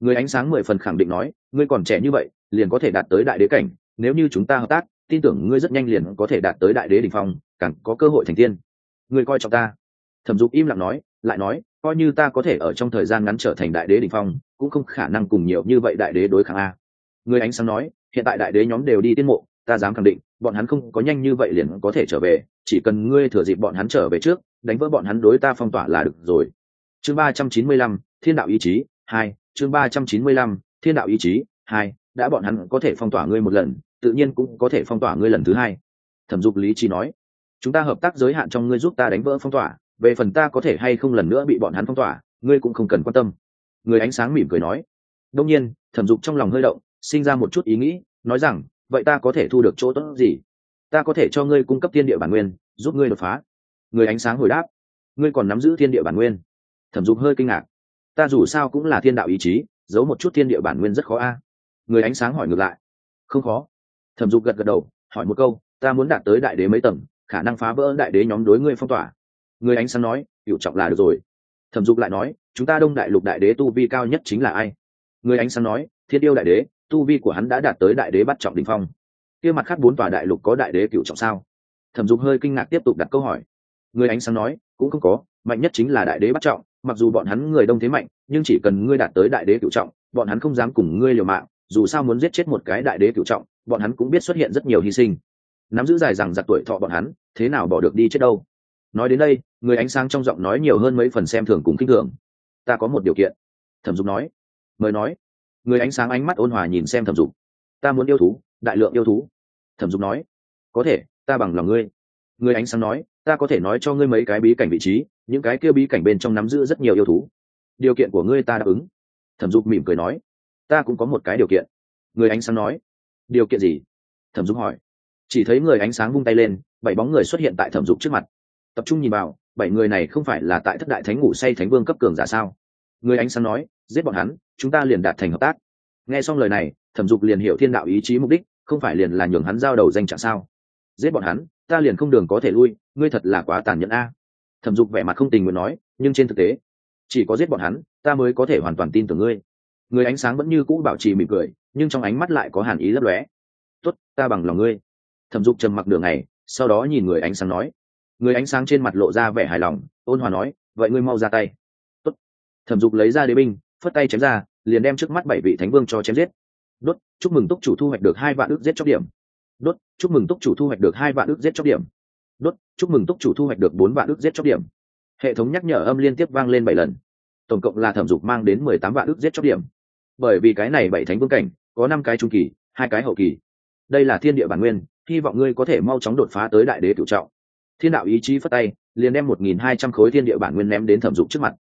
Người ánh sáng mười phần khẳng định nói, ngươi còn trẻ như vậy, liền có thể đạt tới đại đế cảnh, nếu như chúng ta hợp tác, tin tưởng ngươi rất nhanh liền có thể đạt tới đại đế đ ỉ n h phong, càng có cơ hội thành tiên. Ngươi coi trọng ta. Thẩm dục im lặng nói, lại nói, coi như ta có thể ở trong thời gian ngắn trở thành đại đế đ ỉ n h phong, cũng không khả năng cùng nhiều như vậy đại đế đối kháng a. Người ánh sáng nói, hiện tại đại đế nhóm đều đi tiên mộ ta dám khẳng định, bọn hắn không có nhanh như vậy liền có thể trở về, chỉ cần ngươi thừa dịp bọn hắn trở về trước, đánh vỡ bọn hắn đối ta phong tỏa là được rồi. Chương ba trăm chín mươi lăm, thiên đạo ý chí, hai, chương ba trăm chín mươi lăm, thiên đạo ý chí, hai, đã bọn hắn có thể phong tỏa ngươi một lần, tự nhiên cũng có thể phong tỏa ngươi lần thứ hai. Thẩm dục lý trí nói, chúng ta hợp tác giới hạn trong ngươi giúp ta đánh vỡ phong tỏa, về phần ta có thể hay không lần nữa bị bọn hắn phong tỏa, ngươi cũng không cần quan tâm. Người ánh sáng mỉm cười nói. Đông nhiên, thẩm dục trong lòng hơi động, sinh ra một chút ý nghĩ, nói rằng vậy ta có thể thu được chỗ tốt gì? Ta có thể cho ngươi cung cấp thiên địa bản nguyên, giúp ngươi đột phá. Người ánh sáng hồi đáp. Ngươi còn nắm giữ thiên địa bản nguyên. Thẩm dục hơi kinh ngạc. Ta dù sao cũng là thiên đạo ý chí, giấu một chút thiên địa bản nguyên rất khó a. Người ánh sáng hỏi ngược lại. Không khó. Thẩm dục gật gật đầu, hỏi một câu, ta muốn đạt tới đại đế mấy tầng, khả năng phá vỡ đại đế nhóm đối ngươi phong tỏa. Người ánh sáng nói hiểu trọng là được rồi. Thẩm dục lại nói, chúng ta đông đại lục đại đế tu vi cao nhất chính là ai? Người ánh sáng nói, thiên yêu đại đế tu vi của hắn đã đạt tới đại đế bắt trọng đ ỉ n h phong. Kia mặt khác bốn tòa đại lục có đại đế cựu trọng sao? Thẩm dục hơi kinh ngạc tiếp tục đặt câu hỏi. Người ánh sáng nói, cũng không có, mạnh nhất chính là đại đế bắt trọng, mặc dù bọn hắn người đông thế mạnh, nhưng chỉ cần ngươi đạt tới đại đế cựu trọng, bọn hắn không dám cùng ngươi liều mạng, dù sao muốn giết chết một cái đại đế cựu trọng, bọn hắn cũng biết xuất hiện rất nhiều hy sinh. Nắm giữ dài rằng giặc tuổi thọ bọn hắn, thế nào bỏ được đi chết đâu? Nói đến đây, người ánh sáng trong giọng nói nhiều hơn mấy phần xem thường cùng kinh thường. Ta có một điều kiện, thẩm dục nói. Mời nói người ánh sáng ánh mắt ôn hòa nhìn xem thẩm dục. Ta muốn yêu thú, đại lượng yêu thú. Thẩm dục nói. Có thể, ta bằng lòng ngươi. Người ánh sáng nói. Ta có thể nói cho ngươi mấy cái bí cảnh vị trí, những cái kia bí cảnh bên trong nắm giữ rất nhiều yêu thú. Điều kiện của ngươi ta đáp ứng. Thẩm dục mỉm cười nói. Ta cũng có một cái điều kiện. Người ánh sáng nói. Điều kiện gì? Thẩm dục hỏi. Chỉ thấy người ánh sáng vung tay lên, bảy bóng người xuất hiện tại thẩm dục trước mặt. Tập trung nhìn vào, bảy người này không phải là tại thất đại thánh ngủ say thánh vương cấp cường giả sao? Người ánh sáng nói giết bọn hắn, chúng ta liền đạt thành hợp tác. Nghe xong lời này, thẩm dục liền hiểu thiên đạo ý chí mục đích, không phải liền là nhường hắn giao đầu danh trạng sao? Giết bọn hắn, ta liền không đường có thể lui, ngươi thật là quá tàn nhẫn a. Thẩm dục vẻ mặt không tình nguyện nói, nhưng trên thực tế, chỉ có giết bọn hắn, ta mới có thể hoàn toàn tin tưởng ngươi. Người ánh sáng vẫn như cũ bảo trì mỉm cười, nhưng trong ánh mắt lại có hàn ý lấp lóe. Tốt, ta bằng lòng ngươi. Thẩm dục trầm mặc đường này sau đó nhìn người ánh sáng nói. Người ánh sáng trên mặt lộ ra vẻ hài lòng, ôn hòa nói, vậy ngươi mau ra tay. Tốt. thẩm dục lấy ra đế binh phất tay chém ra, liền đem trước mắt bảy vị thánh vương cho chém giết. Đốt, chúc mừng túc chủ thu hoạch được hai vạn ước giết chóc điểm. Đốt, chúc mừng túc chủ thu hoạch được hai vạn ước giết chóc điểm. Đốt, chúc mừng túc chủ thu hoạch được bốn vạn ước giết chóc điểm. Hệ thống nhắc nhở âm liên tiếp vang lên bảy lần. Tổng cộng là thẩm dục mang đến mười tám vạn ước giết chóc điểm. Bởi vì cái này bảy thánh vương cảnh, có năm cái trung kỳ, hai cái hậu kỳ. Đây là thiên địa bản nguyên, hy vọng ngươi có thể mau chóng đột phá tới đại đế cựu trọng. Thiên đạo ý chí phất tay, liền đem một nghìn hai trăm khối thiên địa bản nguyên ném đến thẩm dục trước mặt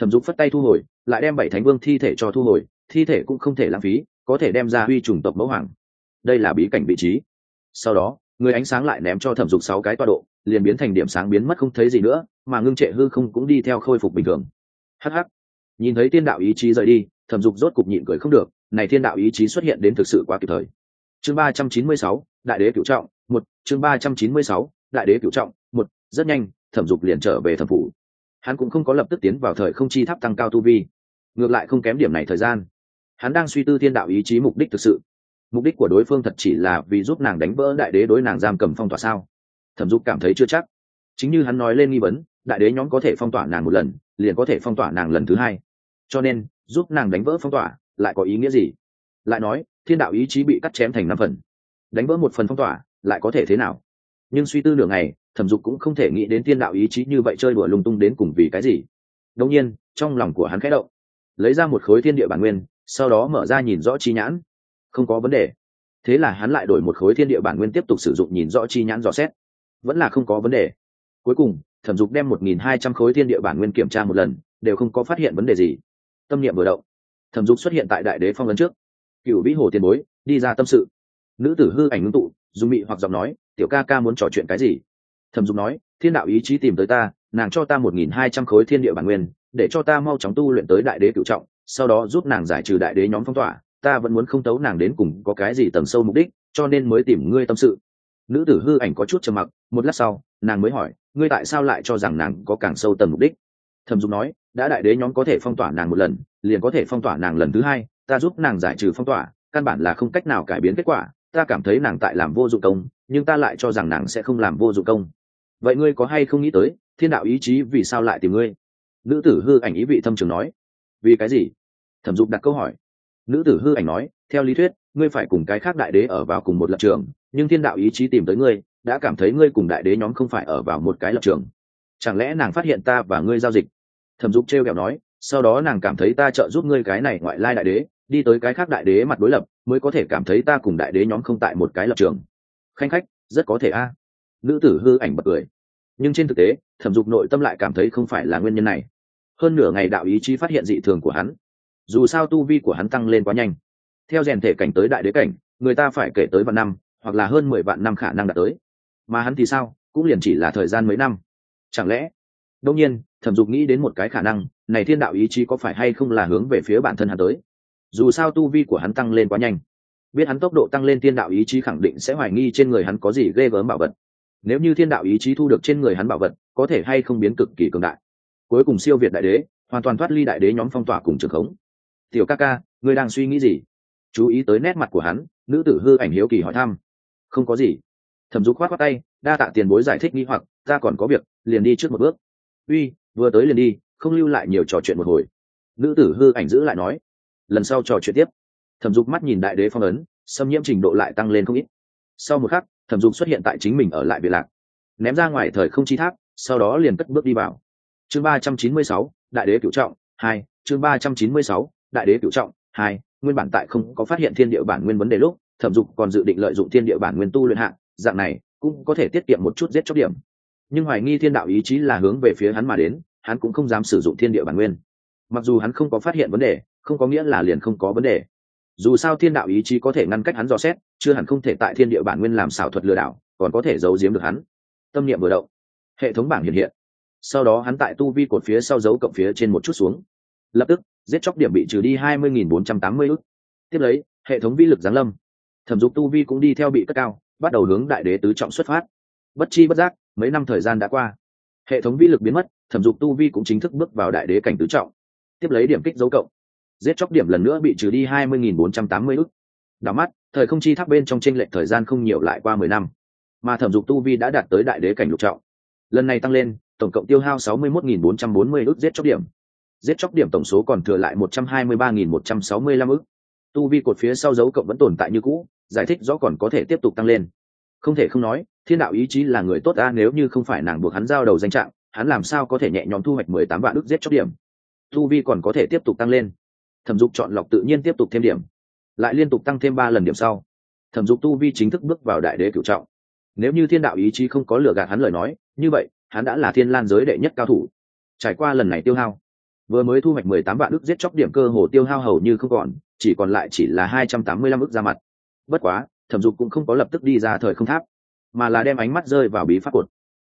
thẩm dục phất tay thu hồi, lại đem bảy thánh vương thi thể cho thu hồi, thi thể cũng không thể lãng phí, có thể đem ra huy trùng tộc mẫu hoàng. Đây là bí cảnh vị trí. Sau đó, người ánh sáng lại ném cho thẩm dục sáu cái toa độ, liền biến thành điểm sáng biến mất không thấy gì nữa, mà ngưng trệ hư không cũng đi theo khôi phục bình thường. Hh nhìn thấy Tiên đạo ý chí rời đi, thẩm dục rốt cục nhịn cười không được, này thiên đạo ý chí xuất hiện đến thực sự quá kịp thời. Chương ba trăm chín mươi sáu, đại đế cựu trọng, một. Chương ba trăm chín mươi sáu, đại đế cựu trọng, một. Rất nhanh, thẩm dục liền trở về thẩm phủ hắn cũng không có lập tức tiến vào thời không chi tháp tăng cao tu vi, ngược lại không kém điểm này thời gian. Hắn đang suy tư thiên đạo ý chí mục đích thực sự. Mục đích của đối phương thật chỉ là vì giúp nàng đánh vỡ đại đế đối nàng giam cầm phong tỏa sao? Thẩm dục cảm thấy chưa chắc. Chính như hắn nói lên nghi vấn, đại đế nhóm có thể phong tỏa nàng một lần, liền có thể phong tỏa nàng lần thứ hai. Cho nên, giúp nàng đánh vỡ phong tỏa, lại có ý nghĩa gì? Lại nói, thiên đạo ý chí bị cắt chém thành năm phần. Đánh vỡ một phần phong tỏa, lại có thể thế nào? Nhưng suy tư nửa ngày thẩm dục cũng không thể nghĩ đến thiên đạo ý chí như vậy chơi đùa lung tung đến cùng vì cái gì. Đông nhiên, trong lòng của hắn khẽ động. Lấy ra một khối thiên địa bản nguyên, sau đó mở ra nhìn rõ chi nhãn. Không có vấn đề. Thế là hắn lại đổi một khối thiên địa bản nguyên tiếp tục sử dụng nhìn rõ chi nhãn dò xét. Vẫn là không có vấn đề. Cuối cùng, thẩm dục đem một nghìn hai trăm khối thiên địa bản nguyên kiểm tra một lần, đều không có phát hiện vấn đề gì. Tâm niệm vừa động, thẩm dục xuất hiện tại đại đế phong ấn trước. Cựu vĩ hồ tiền bối, đi ra tâm sự. Nữ tử hư ảnh ngưng tụ, dùng mị hoặc giọng nói, tiểu ca ca muốn trò chuyện cái gì? Thẩm dục nói, thiên đạo ý chí tìm tới ta, nàng cho ta một nghìn hai trăm khối thiên địa bản nguyên, để cho ta mau chóng tu luyện tới đại đế cựu trọng, sau đó giúp nàng giải trừ đại đế nhóm phong tỏa. Ta vẫn muốn không tấu nàng đến cùng có cái gì tầm sâu mục đích, cho nên mới tìm ngươi tâm sự. Nữ tử hư ảnh có chút trầm mặc, một lát sau, nàng mới hỏi, ngươi tại sao lại cho rằng nàng có càng sâu tầm mục đích? Thẩm dục nói, đã đại đế nhóm có thể phong tỏa nàng một lần, liền có thể phong tỏa nàng lần thứ hai, ta giúp nàng giải trừ phong tỏa, căn bản là không cách nào cải biến kết quả, ta cảm thấy nàng tại làm vô dụng công, nhưng ta lại cho rằng nàng sẽ không làm vô dụng công vậy ngươi có hay không nghĩ tới, thiên đạo ý chí vì sao lại tìm ngươi? Nữ tử hư ảnh ý vị thâm trường nói. Vì cái gì? Thẩm dục đặt câu hỏi. Nữ tử hư ảnh nói, theo lý thuyết, ngươi phải cùng cái khác đại đế ở vào cùng một lập trường, nhưng thiên đạo ý chí tìm tới ngươi, đã cảm thấy ngươi cùng đại đế nhóm không phải ở vào một cái lập trường. Chẳng lẽ nàng phát hiện ta và ngươi giao dịch? Thẩm dục t r e o kẹo nói, sau đó nàng cảm thấy ta trợ giúp ngươi cái này ngoại lai đại đế, đi tới cái khác đại đế mặt đối lập, mới có thể cảm thấy ta cùng đại đế nhóm không tại một cái lập trường. Khanh khách, rất có thể a nữ tử hư ảnh bật cười. Nhưng trên thực tế, thẩm dục nội tâm lại cảm thấy không phải là nguyên nhân này. Hơn nửa ngày đạo ý chí phát hiện dị thường của hắn. Dù sao tu vi của hắn tăng lên quá nhanh. Theo rèn thể cảnh tới đại đế cảnh, người ta phải kể tới vạn năm, hoặc là hơn mười vạn năm khả năng đạt tới. Mà hắn thì sao, cũng liền chỉ là thời gian mấy năm. Chẳng lẽ? Đông nhiên, thẩm dục nghĩ đến một cái khả năng, này thiên đạo ý chí có phải hay không là hướng về phía bản thân hắn tới? Dù sao tu vi của hắn tăng lên quá nhanh. Biết hắn tốc độ tăng lên thiên đạo ý chí khẳng định sẽ hoài nghi trên người hắn có gì ghê gớm bảo vật nếu như thiên đạo ý chí thu được trên người hắn bảo vật, có thể hay không biến cực kỳ cường đại. Cuối cùng siêu việt đại đế, hoàn toàn thoát ly đại đế nhóm phong tỏa cùng trường khống. Tiểu ca ca, ngươi đang suy nghĩ gì? Chú ý tới nét mặt của hắn, nữ tử hư ảnh hiếu kỳ hỏi thăm. Không có gì. Thẩm dục khoát khoát tay, đa tạ tiền bối giải thích nghi hoặc, ta còn có việc, liền đi trước một bước. Uy, vừa tới liền đi, không lưu lại nhiều trò chuyện một hồi. Nữ tử hư ảnh giữ lại nói. Lần sau trò chuyện tiếp. Thẩm dục mắt nhìn đại đế phong ấn, xâm nhiễm trình độ lại tăng lên không ít. Sau một khắc thẩm dục xuất hiện tại chính mình ở lại biệt lạc. Ném ra ngoài thời không chi tháp, sau đó liền cất bước đi vào. Chương ba trăm chín mươi sáu, đại đế cựu trọng hai, chương ba trăm chín mươi sáu, đại đế cựu trọng hai, nguyên bản tại không có phát hiện thiên địa bản nguyên vấn đề lúc, thẩm dục còn dự định lợi dụng thiên địa bản nguyên tu luyện hạng dạng này cũng có thể tiết kiệm một chút giết chóc điểm. Nhưng hoài nghi thiên đạo ý chí là hướng về phía hắn mà đến, hắn cũng không dám sử dụng thiên địa bản nguyên. Mặc dù hắn không có phát hiện vấn đề, không có nghĩa là liền không có vấn đề dù sao thiên đạo ý chí có thể ngăn cách hắn dò xét, chưa hẳn không thể tại thiên địa bản nguyên làm xảo thuật lừa đảo, còn có thể giấu giếm được hắn. Tâm niệm vừa động, hệ thống bảng hiện hiện. Sau đó hắn tại tu vi cột phía sau dấu cộng phía trên một chút xuống. Lập tức, giết chóc điểm bị trừ đi hai mươi nghìn bốn trăm tám mươi ức. Tiếp lấy, hệ thống vi lực giáng lâm. Thẩm dục tu vi cũng đi theo bị cất cao, bắt đầu hướng đại đế tứ trọng xuất phát. Bất chi bất giác, mấy năm thời gian đã qua. Hệ thống vi lực biến mất, thẩm dục tu vi cũng chính thức bước vào đại đế cảnh tứ trọng. Tiếp lấy điểm kích dấu cộng giết chóc điểm lần nữa bị trừ đi hai mươi nghìn bốn trăm tám mươi ức. Đảo mắt, thời không chi tháp bên trong tranh lệch thời gian không nhiều lại qua mười năm. Mà thẩm dục tu vi đã đạt tới đại đế cảnh lục trọng. Lần này tăng lên, tổng cộng tiêu hao sáu mươi một nghìn bốn trăm bốn mươi ức giết chóc điểm. Giết chóc điểm tổng số còn thừa lại một trăm hai mươi ba nghìn một trăm sáu mươi lăm ức. Tu vi cột phía sau dấu cộng vẫn tồn tại như cũ, giải thích rõ còn có thể tiếp tục tăng lên. Không thể không nói, thiên đạo ý chí là người tốt ta nếu như không phải nàng buộc hắn giao đầu danh trạng, hắn làm sao có thể nhẹ nhõm thu hoạch mười tám vạn ức giết chóc điểm? Tu vi còn có thể tiếp tục tăng lên thẩm dục chọn lọc tự nhiên tiếp tục thêm điểm, lại liên tục tăng thêm ba lần điểm sau. Thẩm dục tu vi chính thức bước vào đại đế cửu trọng. Nếu như thiên đạo ý chí không có lừa gạt hắn lời nói, như vậy, hắn đã là thiên lan giới đệ nhất cao thủ. Trải qua lần này tiêu hao, vừa mới thu hoạch mười tám vạn ức giết chóc điểm cơ hồ tiêu hao hầu như không còn, chỉ còn lại chỉ là hai trăm tám mươi lăm ức ra mặt. Bất quá, thẩm dục cũng không có lập tức đi ra thời không tháp, mà là đem ánh mắt rơi vào bí pháp cột.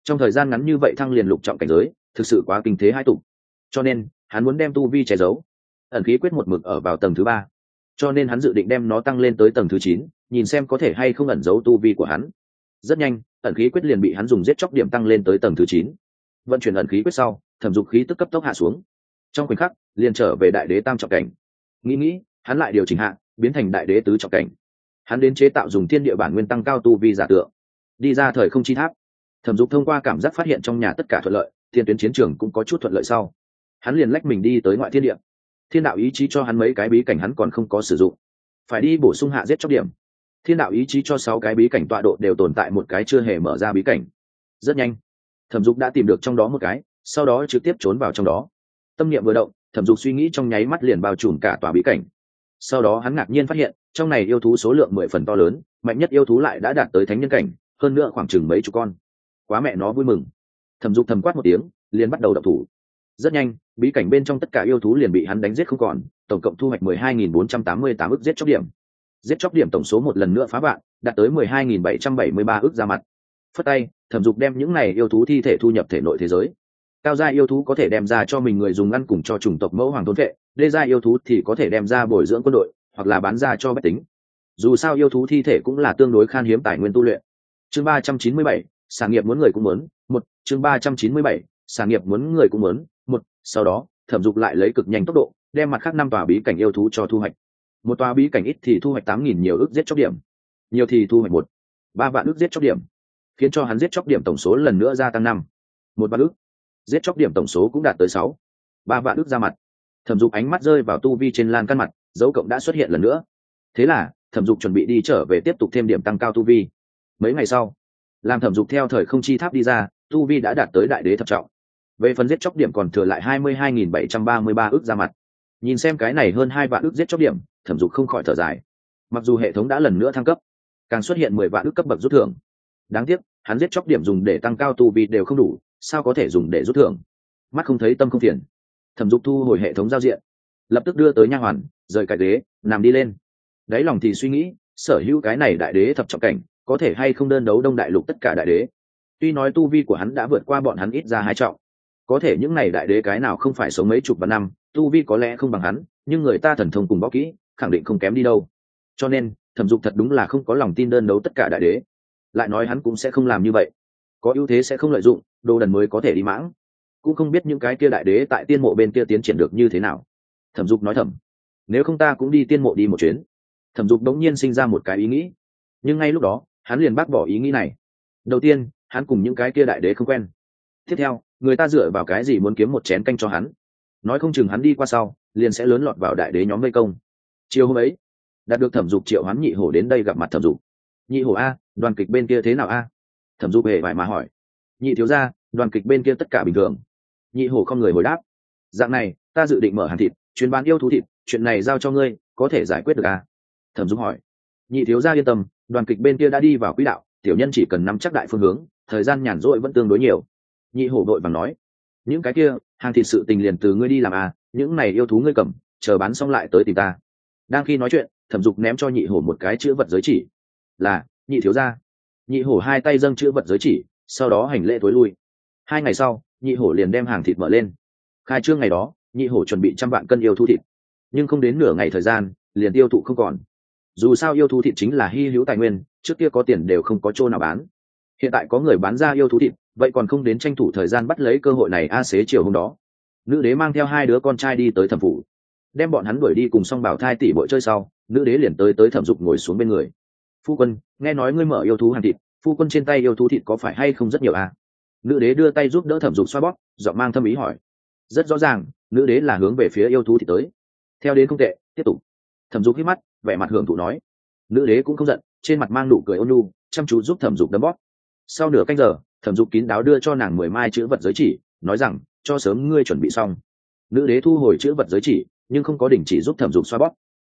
Trong thời gian ngắn như vậy thăng liền lục trọng cảnh giới, thực sự quá kinh thế hai tục cho nên, hắn muốn đem tu vi che giấu ẩn khí quyết một mực ở vào tầng thứ ba. Cho nên hắn dự định đem nó tăng lên tới tầng thứ chín, nhìn xem có thể hay không ẩn giấu tu vi của hắn. Rất nhanh, ẩn khí quyết liền bị hắn dùng giết chóc điểm tăng lên tới tầng thứ chín. Vận chuyển ẩn khí quyết sau, thẩm dục khí tức cấp tốc hạ xuống. Trong khoảnh khắc, liền trở về đại đế tam trọng cảnh. Nghĩ nghĩ, hắn lại điều chỉnh hạ, biến thành đại đế tứ trọng cảnh. Hắn đến chế tạo dùng thiên địa bản nguyên tăng cao tu vi giả tượng. Đi ra thời không chi tháp. Thẩm dục thông qua cảm giác phát hiện trong nhà tất cả thuận lợi, thiên tuyến chiến trường cũng có chút thuận lợi sau. Hắn liền lách mình đi tới ngoại thiên địa thiên đạo ý chí cho hắn mấy cái bí cảnh hắn còn không có sử dụng. Phải đi bổ sung hạ giết chóc điểm. Thiên đạo ý chí cho sáu cái bí cảnh tọa độ đều tồn tại một cái chưa hề mở ra bí cảnh. Rất nhanh, thẩm dục đã tìm được trong đó một cái, sau đó trực tiếp trốn vào trong đó. Tâm niệm vừa động, thẩm dục suy nghĩ trong nháy mắt liền bao trùm cả tòa bí cảnh. Sau đó hắn ngạc nhiên phát hiện, trong này yêu thú số lượng mười phần to lớn, mạnh nhất yêu thú lại đã đạt tới thánh nhân cảnh, hơn nữa khoảng chừng mấy chục con. Quá mẹ nó vui mừng. Thẩm dục thầm quát một tiếng, liền bắt đầu đập thủ rất nhanh, bí cảnh bên trong tất cả yêu thú liền bị hắn đánh giết không còn, tổng cộng thu hoạch mười hai nghìn bốn trăm tám mươi tám ước giết chóc điểm. Giết chóc điểm tổng số một lần nữa phá vạn, đạt tới mười hai nghìn bảy trăm bảy mươi ba ước ra mặt. Phất tay, thẩm dục đem những này yêu thú thi thể thu nhập thể nội thế giới. Cao gia yêu thú có thể đem ra cho mình người dùng ăn cùng cho chủng tộc mẫu hoàng thôn vệ, đê gia yêu thú thì có thể đem ra bồi dưỡng quân đội, hoặc là bán ra cho bách tính. Dù sao yêu thú thi thể cũng là tương đối khan hiếm tài nguyên tu luyện. Chương ba trăm chín mươi bảy sản nghiệp muốn người cũng muốn, một, chương ba trăm chín mươi bảy sản nghiệp muốn người cũng muốn một, sau đó, thẩm dục lại lấy cực nhanh tốc độ, đem mặt khác năm tòa bí cảnh yêu thú cho thu hoạch. Một tòa bí cảnh ít thì thu hoạch tám nghìn nhiều ước giết chóc điểm. Nhiều thì thu hoạch một, ba vạn ước giết chóc điểm, khiến cho hắn giết chóc điểm tổng số lần nữa gia tăng năm. Một vạn ước. Giết chóc điểm tổng số cũng đạt tới sáu. Ba vạn ước ra mặt. Thẩm dục ánh mắt rơi vào tu vi trên lan căn mặt, dấu cộng đã xuất hiện lần nữa. Thế là, thẩm dục chuẩn bị đi trở về tiếp tục thêm điểm tăng cao tu vi. Mấy ngày sau, làm thẩm dục theo thời không chi tháp đi ra, tu vi đã đạt tới đại đế thập trọng về phần giết chóc điểm còn thừa lại hai mươi hai nghìn bảy trăm ba mươi ba ước ra mặt. Nhìn xem cái này hơn hai vạn ước giết chóc điểm, thẩm dục không khỏi thở dài. Mặc dù hệ thống đã lần nữa thăng cấp, càng xuất hiện mười vạn ước cấp bậc rút thưởng. Đáng tiếc, hắn giết chóc điểm dùng để tăng cao tu vi đều không đủ, sao có thể dùng để rút thưởng? Mắt không thấy tâm không phiền. Thẩm dục thu hồi hệ thống giao diện, lập tức đưa tới nha hoàn, rời cái ghế, nằm đi lên. Đáy lòng thì suy nghĩ, sở hữu cái này đại đế thập trọng cảnh, có thể hay không đơn đấu đông đại lục tất cả đại đế? Tuy nói tu vi của hắn đã vượt qua bọn hắn ít ra hai trọng có thể những này đại đế cái nào không phải sống mấy chục vạn năm, tu vi có lẽ không bằng hắn, nhưng người ta thần thông cùng bó kỹ, khẳng định không kém đi đâu. Cho nên, thẩm dục thật đúng là không có lòng tin đơn đấu tất cả đại đế. Lại nói hắn cũng sẽ không làm như vậy. Có ưu thế sẽ không lợi dụng, đồ đần mới có thể đi mãng. Cũng không biết những cái kia đại đế tại tiên mộ bên kia tiến triển được như thế nào. Thẩm dục nói thẩm nếu không ta cũng đi tiên mộ đi một chuyến. Thẩm dục đống nhiên sinh ra một cái ý nghĩ. Nhưng ngay lúc đó, hắn liền bác bỏ ý nghĩ này. Đầu tiên, hắn cùng những cái kia đại đế không quen. Tiếp theo người ta dựa vào cái gì muốn kiếm một chén canh cho hắn? Nói không chừng hắn đi qua sau, liền sẽ lớn lọt vào đại đế nhóm vây công. Chiều hôm ấy, đạt được thẩm dục triệu hắn nhị hổ đến đây gặp mặt thẩm dục. Nhị hổ a, đoàn kịch bên kia thế nào a? Thẩm dục hề vải mà hỏi. Nhị thiếu ra đoàn kịch bên kia tất cả bình thường. Nhị hổ không người hồi đáp. Dạng này, ta dự định mở hàng thịt chuyến bán yêu thú thịt, chuyện này giao cho ngươi, có thể giải quyết được à? thẩm dung hỏi. Nhị thiếu gia yên tâm, đoàn kịch bên kia đã đi vào quỹ đạo, tiểu nhân chỉ cần nắm chắc đại phương hướng, thời gian nhàn rỗi vẫn tương đối nhiều nhị hổ đội bằng nói, những cái kia, hàng thịt sự tình liền từ ngươi đi làm à những này yêu thú ngươi cầm, chờ bán xong lại tới tìm ta. Đang khi nói chuyện, thẩm dục ném cho nhị hổ một cái chữ vật giới chỉ. Là, nhị thiếu gia. Nhị hổ hai tay dâng chữ vật giới chỉ, sau đó hành lễ tối lui. Hai ngày sau, nhị hổ liền đem hàng thịt mở lên. Khai trương ngày đó, nhị hổ chuẩn bị trăm vạn cân yêu thú thịt. Nhưng không đến nửa ngày thời gian, liền tiêu thụ không còn. Dù sao yêu thú thịt chính là hy hữu tài nguyên, trước kia có tiền đều không có chỗ nào bán. Hiện tại có người bán ra yêu thú thịt vậy còn không đến tranh thủ thời gian bắt lấy cơ hội này a xế chiều hôm đó. Nữ đế mang theo hai đứa con trai đi tới thẩm phủ. Đem bọn hắn đuổi đi cùng xong bảo thai tỷ bội chơi sau, nữ đế liền tới tới thẩm dục ngồi xuống bên người. Phu quân, nghe nói ngươi mở yêu thú hàng thịt, phu quân trên tay yêu thú thịt có phải hay không rất nhiều à? nữ đế đưa tay giúp đỡ thẩm dục xoa bóp, giọng mang thâm ý hỏi. Rất rõ ràng, nữ đế là hướng về phía yêu thú thịt tới. Theo đến không tệ, tiếp tục. Thẩm dục hít mắt, vẻ mặt hưởng thụ nói. Nữ đế cũng không giận, trên mặt mang nụ cười ôn nhu, chăm chú giúp thẩm dục đấm bóp. Sau nửa canh giờ thẩm dục kín đáo đưa cho nàng mười mai chữ vật giới chỉ, nói rằng, cho sớm ngươi chuẩn bị xong. Nữ đế thu hồi chữ vật giới chỉ, nhưng không có đình chỉ giúp thẩm dục xoa bóp.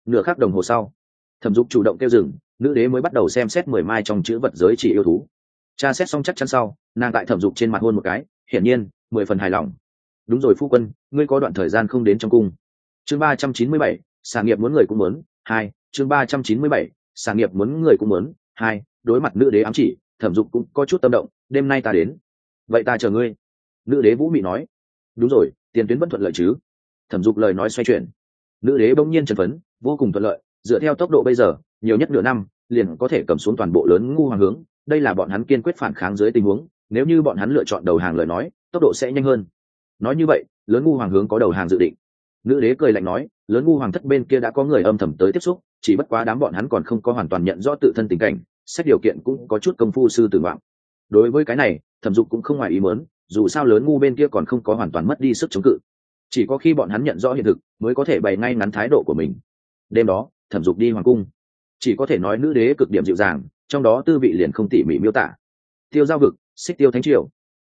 Nửa khắc đồng hồ sau, thẩm dục chủ động kêu dừng, nữ đế mới bắt đầu xem xét mười mai trong chữ vật giới chỉ yêu thú. Cha xét xong chắc chắn sau, nàng tại thẩm dục trên mặt hôn một cái, hiển nhiên, mười phần hài lòng. Đúng rồi phu quân, ngươi có đoạn thời gian không đến trong cung. Chương ba trăm chín mươi bảy sản nghiệp muốn người cũng muốn, hai, chương ba trăm chín mươi bảy sản nghiệp muốn người cũng muốn, hai, đối mặt nữ đế ám chỉ, thẩm dục cũng có chút tâm động đêm nay ta đến. Vậy ta chờ ngươi. Nữ đế vũ mị nói. Đúng rồi, tiền tuyến vẫn thuận lợi chứ? Thẩm dục lời nói xoay chuyển. Nữ đế bỗng nhiên trần phấn, vô cùng thuận lợi, dựa theo tốc độ bây giờ, nhiều nhất nửa năm, liền có thể cầm xuống toàn bộ lớn ngu hoàng hướng. Đây là bọn hắn kiên quyết phản kháng dưới tình huống, nếu như bọn hắn lựa chọn đầu hàng lời nói, tốc độ sẽ nhanh hơn. Nói như vậy, lớn ngu hoàng hướng có đầu hàng dự định. Nữ đế cười lạnh nói, lớn ngu hoàng thất bên kia đã có người âm thầm tới tiếp xúc, chỉ bất quá đám bọn hắn còn không có hoàn toàn nhận rõ tự thân tình cảnh, xét điều kiện cũng có chút công phu sư tử vọng đối với cái này, thẩm dục cũng không ngoài ý mớn dù sao lớn ngu bên kia còn không có hoàn toàn mất đi sức chống cự. Chỉ có khi bọn hắn nhận rõ hiện thực, mới có thể bày ngay ngắn thái độ của mình. Đêm đó, thẩm dục đi hoàng cung. Chỉ có thể nói nữ đế cực điểm dịu dàng, trong đó tư vị liền không tỉ mỉ miêu tả. Tiêu giao vực, xích tiêu thánh triều,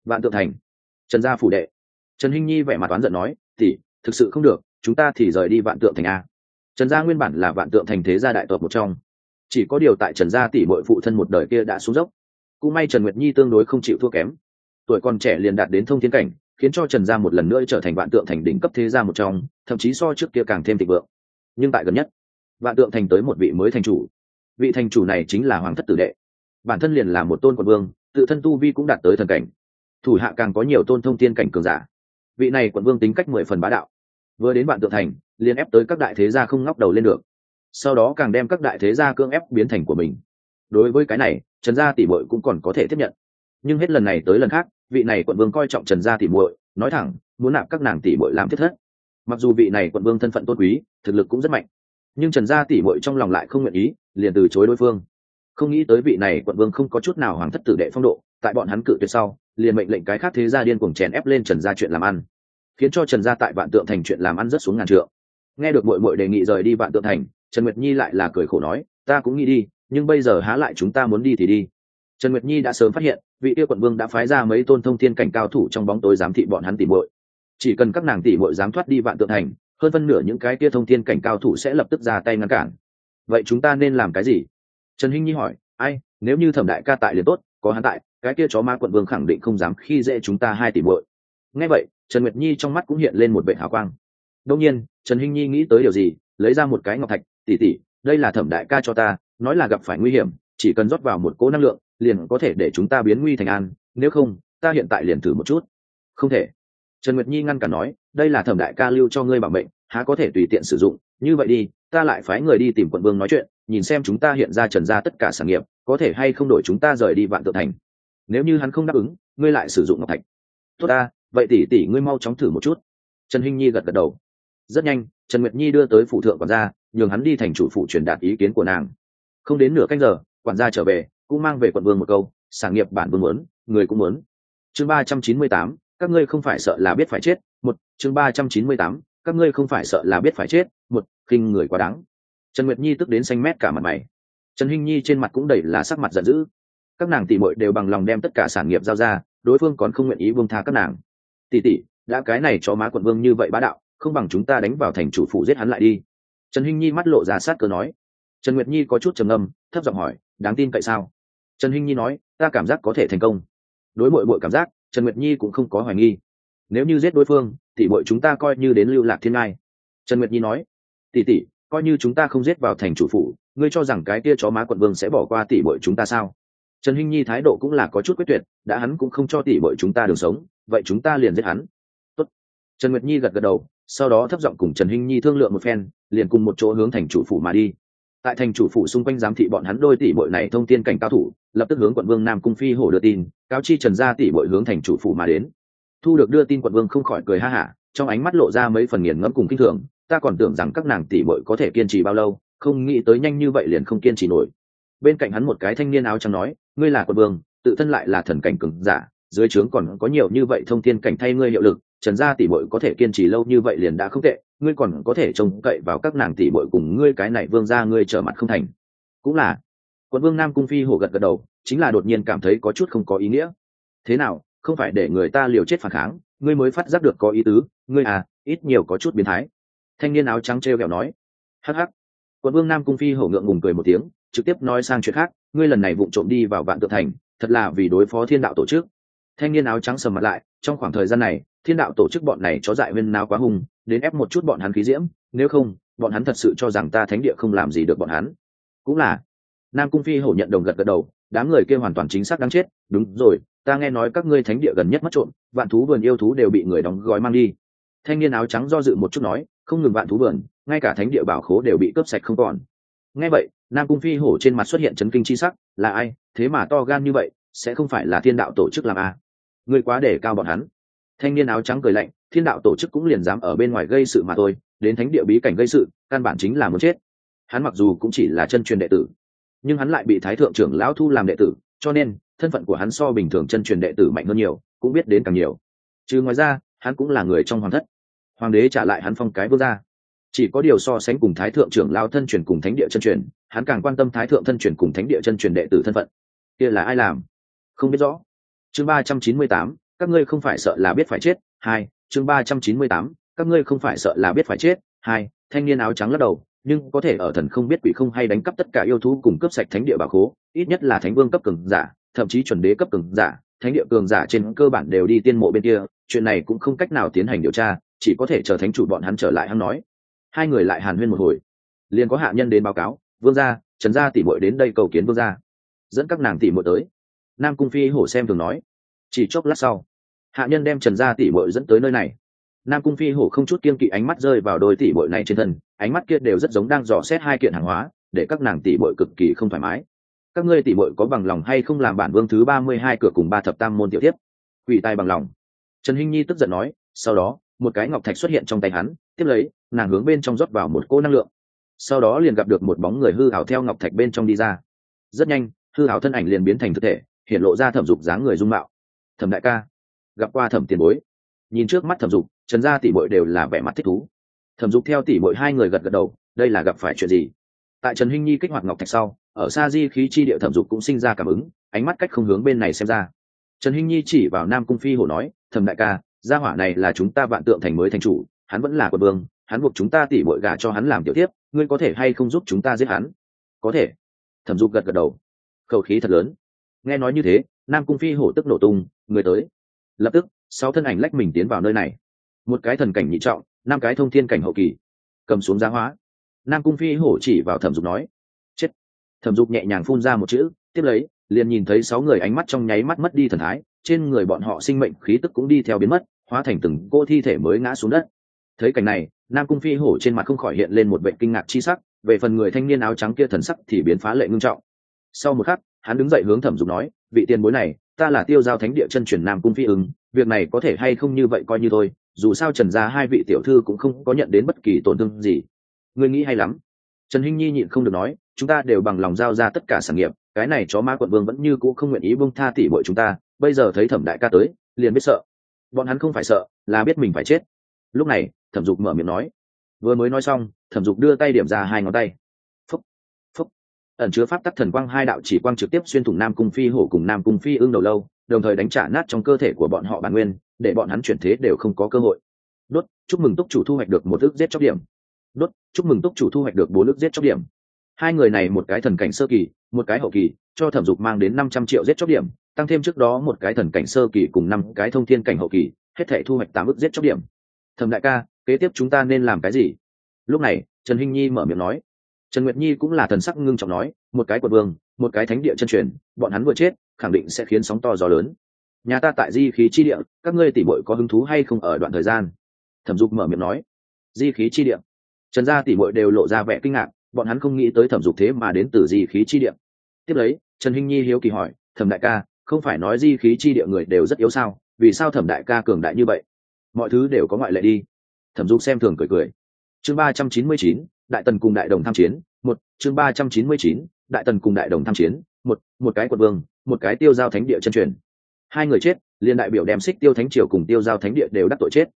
vạn tượng thành, trần gia phủ đệ. Trần hinh nhi vẻ mặt oán giận nói tỉ thực sự không được, chúng ta thì rời đi vạn tượng thành a. Trần gia nguyên bản là vạn tượng thành thế gia đại tộc một trong. Chỉ có điều tại trần gia tỷ bội phụ thân một đời kia đã xuống dốc cũng may trần nguyệt nhi tương đối không chịu thua kém. Tuổi còn trẻ liền đạt đến thông thiên cảnh, khiến cho trần gia một lần nữa trở thành vạn tượng thành đỉnh cấp thế gia một trong, thậm chí so trước kia càng thêm thịnh vượng. Nhưng tại gần nhất, vạn tượng thành tới một vị mới thành chủ. Vị thành chủ này chính là hoàng thất tử đệ. Bản thân liền là một tôn quận vương, tự thân tu vi cũng đạt tới thần cảnh. Thủ hạ càng có nhiều tôn thông tiên cảnh cường giả. Vị này quận vương tính cách mười phần bá đạo. Vừa đến vạn tượng thành, liền ép tới các đại thế gia không ngóc đầu lên được. Sau đó càng đem các đại thế gia cưỡng ép biến thành của mình. Đối với cái này trần gia tỷ muội cũng còn có thể tiếp nhận. Nhưng hết lần này tới lần khác, vị này quận vương coi trọng trần gia tỷ muội, nói thẳng, muốn nạp các nàng tỷ muội làm thiết thất. Mặc dù vị này quận vương thân phận tôn quý, thực lực cũng rất mạnh, nhưng trần gia tỷ muội trong lòng lại không nguyện ý, liền từ chối đối phương. Không nghĩ tới vị này quận vương không có chút nào hoàng thất tử đệ phong độ, tại bọn hắn cự tuyệt sau, liền mệnh lệnh cái khác thế gia điên cuồng chèn ép lên trần gia chuyện làm ăn. Khiến cho trần gia tại vạn tượng thành chuyện làm ăn rất xuống ngàn trượng. Nghe được mội mội đề nghị rời đi vạn tượng thành, trần nguyệt nhi lại là cười khổ nói, ta cũng nghĩ đi nhưng bây giờ há lại chúng ta muốn đi thì đi. Trần nguyệt nhi đã sớm phát hiện vị yêu quận vương đã phái ra mấy tôn thông thiên cảnh cao thủ trong bóng tối giám thị bọn hắn tỉ muội. Chỉ cần các nàng tỉ muội dám thoát đi vạn tượng thành hơn phân nửa những cái kia thông thiên cảnh cao thủ sẽ lập tức ra tay ngăn cản. Vậy chúng ta nên làm cái gì? Trần hinh nhi hỏi ai nếu như thẩm đại ca tại liền tốt có hắn tại cái kia chó ma quận vương khẳng định không dám khi dễ chúng ta hai tỷ muội. Nghe vậy trần nguyệt nhi trong mắt cũng hiện lên một vệ hào quang. Đông nhiên trần hinh nhi nghĩ tới điều gì lấy ra một cái ngọc thạch tỷ tỷ, đây là thẩm đại ca cho ta nói là gặp phải nguy hiểm chỉ cần rót vào một cỗ năng lượng liền có thể để chúng ta biến nguy thành an nếu không ta hiện tại liền thử một chút. Không thể. Trần nguyệt nhi ngăn cản nói đây là thẩm đại ca lưu cho ngươi bảo mệnh há có thể tùy tiện sử dụng như vậy đi ta lại phái người đi tìm quận vương nói chuyện nhìn xem chúng ta hiện ra trần ra tất cả sản nghiệp có thể hay không đổi chúng ta rời đi vạn tự thành. Nếu như hắn không đáp ứng ngươi lại sử dụng ngọc thạch. Tốt ta vậy tỷ tỷ ngươi mau chóng thử một chút. Trần hinh nhi gật gật đầu. Rất nhanh trần nguyệt nhi đưa tới phụ thượng còn ra, nhường hắn đi thành chủ phụ truyền đạt ý kiến của nàng không đến nửa canh giờ, quản gia trở về, cũng mang về quận vương một câu, sản nghiệp bản vương muốn, người cũng muốn. Chương ba trăm chín mươi tám, các ngươi không phải sợ là biết phải chết, một, chương ba trăm chín mươi tám, các ngươi không phải sợ là biết phải chết, một, khinh người quá đáng. Trần nguyệt nhi tức đến xanh mét cả mặt mày. Trần hinh nhi trên mặt cũng đầy là sắc mặt giận dữ. Các nàng tỷ muội đều bằng lòng đem tất cả sản nghiệp giao ra, đối phương còn không nguyện ý buông tha các nàng. Tỷ tỷ, đã cái này cho má quận vương như vậy bá đạo, không bằng chúng ta đánh vào thành chủ phủ giết hắn lại đi. Trần hinh nhi mắt lộ ra sát cờ nói trần nguyệt nhi có chút trầm ngâm, thấp giọng hỏi, đáng tin cậy sao? Trần hinh nhi nói, ta cảm giác có thể thành công. Đối bội bội cảm giác, trần nguyệt nhi cũng không có hoài nghi. Nếu như giết đối phương tỷ bội chúng ta coi như đến lưu lạc thiên ngai. Trần nguyệt nhi nói, tỷ tỷ, coi như chúng ta không giết vào thành chủ phủ, ngươi cho rằng cái kia chó má quận vương sẽ bỏ qua tỷ bội chúng ta sao? Trần hinh nhi thái độ cũng là có chút quyết tuyệt, đã hắn cũng không cho tỷ bội chúng ta đường sống, vậy chúng ta liền giết hắn. Tốt. trần nguyệt nhi gật gật đầu, sau đó thấp giọng cùng trần hinh nhi thương lượng một phen, liền cùng một chỗ hướng thành chủ phủ mà đi tại thành chủ phủ xung quanh giám thị bọn hắn đôi tỷ bội này thông tin cảnh cao thủ, lập tức hướng quận vương nam cung phi hổ đưa tin, cáo chi trần gia tỷ bội hướng thành chủ phủ mà đến. Thu được đưa tin quận vương không khỏi cười ha hả, trong ánh mắt lộ ra mấy phần nghiền ngẫm cùng kinh thường, ta còn tưởng rằng các nàng tỷ bội có thể kiên trì bao lâu, không nghĩ tới nhanh như vậy liền không kiên trì nổi. Bên cạnh hắn một cái thanh niên áo trắng nói, ngươi là quận vương, tự thân lại là thần cảnh cường giả, dưới trướng còn có nhiều như vậy thông tin cảnh thay ngươi hiệu lực trần gia tỷ bội có thể kiên trì lâu như vậy liền đã không tệ, ngươi còn có thể trông cậy vào các nàng tỷ bội cùng ngươi cái này vương ra ngươi trở mặt không thành. Cũng là. Quận vương nam cung phi hổ gật gật đầu, chính là đột nhiên cảm thấy có chút không có ý nghĩa. Thế nào, không phải để người ta liều chết phản kháng, ngươi mới phát giác được có ý tứ, ngươi à ít nhiều có chút biến thái. Thanh niên áo trắng t r e o kẹo nói hh quận vương nam cung phi hổ ngượng ngùng cười một tiếng, trực tiếp nói sang chuyện khác, ngươi lần này vụng trộm đi vào vạn tự thành, thật là vì đối phó thiên đạo tổ chức thanh niên áo trắng sầm mặt lại, trong khoảng thời gian này, thiên đạo tổ chức bọn này chó dại huyên nào quá hung, đến ép một chút bọn hắn khí diễm, nếu không, bọn hắn thật sự cho rằng ta thánh địa không làm gì được bọn hắn. Cũng là, nam cung phi hổ nhận đồng gật gật đầu, đám người kia hoàn toàn chính xác đáng chết, đúng rồi, ta nghe nói các ngươi thánh địa gần nhất mất trộm, vạn thú vườn yêu thú đều bị người đóng gói mang đi. Thanh niên áo trắng do dự một chút nói, không ngừng vạn thú vườn, ngay cả thánh địa bảo khố đều bị cướp sạch không còn. Nghe vậy, nam cung phi hổ trên mặt xuất hiện chấn kinh chi sắc, là ai? Thế mà to gan như vậy, sẽ không phải là thiên đạo tổ chức làm a à? Người quá để cao bọn hắn. Thanh niên áo trắng cười lạnh, thiên đạo tổ chức cũng liền dám ở bên ngoài gây sự mà thôi, đến thánh địa bí cảnh gây sự, căn bản chính là muốn chết. Hắn mặc dù cũng chỉ là chân truyền đệ tử, nhưng hắn lại bị thái thượng trưởng lão thu làm đệ tử, cho nên, thân phận của hắn so bình thường chân truyền đệ tử mạnh hơn nhiều, cũng biết đến càng nhiều. Trừ ngoài ra, hắn cũng là người trong hoàng thất. Hoàng đế trả lại hắn phong cái vương gia. Chỉ có điều so sánh cùng thái thượng trưởng lao thân truyền cùng thánh địa chân truyền, hắn càng quan tâm thái thượng thân truyền cùng thánh địa chân truyền đệ tử thân phận. Kia là ai làm? Không biết rõ chương ba trăm chín mươi tám, các ngươi không phải sợ là biết phải chết, hai, chương ba trăm chín mươi tám, các ngươi không phải sợ là biết phải chết, hai, thanh niên áo trắng lắc đầu, nhưng có thể ở thần không biết quỷ không hay đánh cắp tất cả yêu thú cùng cấp sạch thánh địa bà khố, ít nhất là thánh vương cấp cường giả, thậm chí chuẩn đế cấp cường giả, thánh địa cường giả trên cơ bản đều đi tiên mộ bên kia, chuyện này cũng không cách nào tiến hành điều tra, chỉ có thể chờ thánh chủ bọn hắn trở lại hắn nói. Hai người lại hàn huyên một hồi. Liền có hạ nhân đến báo cáo, vương gia, trần gia tỷ muội đến đây cầu kiến vương gia. Dẫn các nàng tỷ muội tới nam cung phi hổ xem thường nói. Chỉ chốc lát sau, hạ nhân đem trần gia tỷ muội dẫn tới nơi này. Nam cung phi hổ không chút kiên kỵ ánh mắt rơi vào đôi tỷ muội này trên thân, ánh mắt kia đều rất giống đang dò xét hai kiện hàng hóa, để các nàng tỷ muội cực kỳ không thoải mái. Các ngươi tỷ muội có bằng lòng hay không làm bản vương thứ ba mươi hai cửa cùng ba thập tam môn tiểu tiếp quỷ tai bằng lòng. Trần hinh nhi tức giận nói, sau đó, một cái ngọc thạch xuất hiện trong tay hắn, tiếp lấy, nàng hướng bên trong rót vào một cô năng lượng. Sau đó liền gặp được một bóng người hư hảo theo ngọc thạch bên trong đi ra. Rất nhanh, hư hảo thân ảnh liền biến thành thực thể hiện lộ ra thẩm dục dáng người dung mạo. Thẩm đại ca, gặp qua thẩm tiền bối. Nhìn trước mắt thẩm dục, trần gia tỷ bội đều là vẻ mặt thích thú. Thẩm dục theo tỷ bội hai người gật gật đầu, đây là gặp phải chuyện gì? Tại trần hinh nhi kích hoạt ngọc thạch sau, ở xa di khí chi địa thẩm dục cũng sinh ra cảm ứng, ánh mắt cách không hướng bên này xem ra. Trần hinh nhi chỉ vào nam cung phi hổ nói, thẩm đại ca, gia hỏa này là chúng ta vạn tượng thành mới thành chủ, hắn vẫn là quân vương, hắn buộc chúng ta tỉ bội gà cho hắn làm tiểu tiếp ngươi có thể hay không giúp chúng ta giết hắn? Có thể. Thẩm dục gật gật đầu. Khẩu khí thật lớn nghe nói như thế, nam cung phi hổ tức nổ tung, người tới. Lập tức, sáu thân ảnh lách mình tiến vào nơi này. Một cái thần cảnh nhị trọng, năm cái thông thiên cảnh hậu kỳ. Cầm xuống giá hóa. Nam cung phi hổ chỉ vào thẩm dục nói. Chết. Thẩm dục nhẹ nhàng phun ra một chữ, tiếp lấy, liền nhìn thấy sáu người ánh mắt trong nháy mắt mất đi thần thái, trên người bọn họ sinh mệnh khí tức cũng đi theo biến mất, hóa thành từng cô thi thể mới ngã xuống đất. Thấy cảnh này, nam cung phi hổ trên mặt không khỏi hiện lên một vệ kinh ngạc chi sắc, về phần người thanh niên áo trắng kia thần sắc thì biến phá lệ ngưng trọng. Sau một khắc hắn đứng dậy hướng thẩm dục nói, vị tiền bối này, ta là tiêu giao thánh địa chân truyền nam cung phi ứng, việc này có thể hay không như vậy coi như thôi, dù sao trần gia hai vị tiểu thư cũng không có nhận đến bất kỳ tổn thương gì. Ngươi nghĩ hay lắm. Trần hinh nhi nhịn không được nói, chúng ta đều bằng lòng giao ra tất cả sản nghiệp, cái này chó ma quận vương vẫn như cũ không nguyện ý bông tha tỷ bội chúng ta, bây giờ thấy thẩm đại ca tới, liền biết sợ. Bọn hắn không phải sợ, là biết mình phải chết. Lúc này, thẩm dục mở miệng nói. Vừa mới nói xong, thẩm dục đưa tay điểm ra hai ngón tay ẩn chứa pháp tắc thần quang hai đạo chỉ quang trực tiếp xuyên thủng nam cung phi hổ cùng nam cung phi ưng đầu lâu, đồng thời đánh trả nát trong cơ thể của bọn họ bản nguyên, để bọn hắn chuyển thế đều không có cơ hội. Đốt, chúc mừng túc chủ thu hoạch được một ước giết chóc điểm. Đốt, chúc mừng túc chủ thu hoạch được bốn ước giết chóc điểm. Hai người này một cái thần cảnh sơ kỳ, một cái hậu kỳ, cho thẩm dục mang đến năm trăm triệu giết chóc điểm, tăng thêm trước đó một cái thần cảnh sơ kỳ cùng năm cái thông thiên cảnh hậu kỳ, hết thể thu hoạch tám ước giết chóc điểm. Thẩm đại ca, kế tiếp chúng ta nên làm cái gì? Lúc này, trần hinh nhi mở miệng nói trần nguyệt nhi cũng là thần sắc ngưng trọng nói, một cái quận vương, một cái thánh địa chân truyền, bọn hắn vừa chết, khẳng định sẽ khiến sóng to gió lớn. Nhà ta tại di khí chi địa, các ngươi tỉ bội có hứng thú hay không ở đoạn thời gian? Thẩm dục mở miệng nói, di khí chi địa. Trần gia tỉ bội đều lộ ra vẻ kinh ngạc, bọn hắn không nghĩ tới thẩm dục thế mà đến từ di khí chi địa. Tiếp lấy, trần hinh nhi hiếu kỳ hỏi, thẩm đại ca, không phải nói di khí chi địa người đều rất yếu sao? Vì sao thẩm đại ca cường đại như vậy? Mọi thứ đều có ngoại lệ đi. Thẩm dục xem thường cười cười. Chương ba trăm chín mươi chín đại tần cùng đại đồng tham chiến, một, chương ba trăm chín mươi chín, đại tần cùng đại đồng tham chiến, một một cái quận vương, một cái tiêu giao thánh địa chân truyền. Hai người chết, liên đại biểu đem xích tiêu thánh triều cùng tiêu giao thánh địa đều đắc tội chết.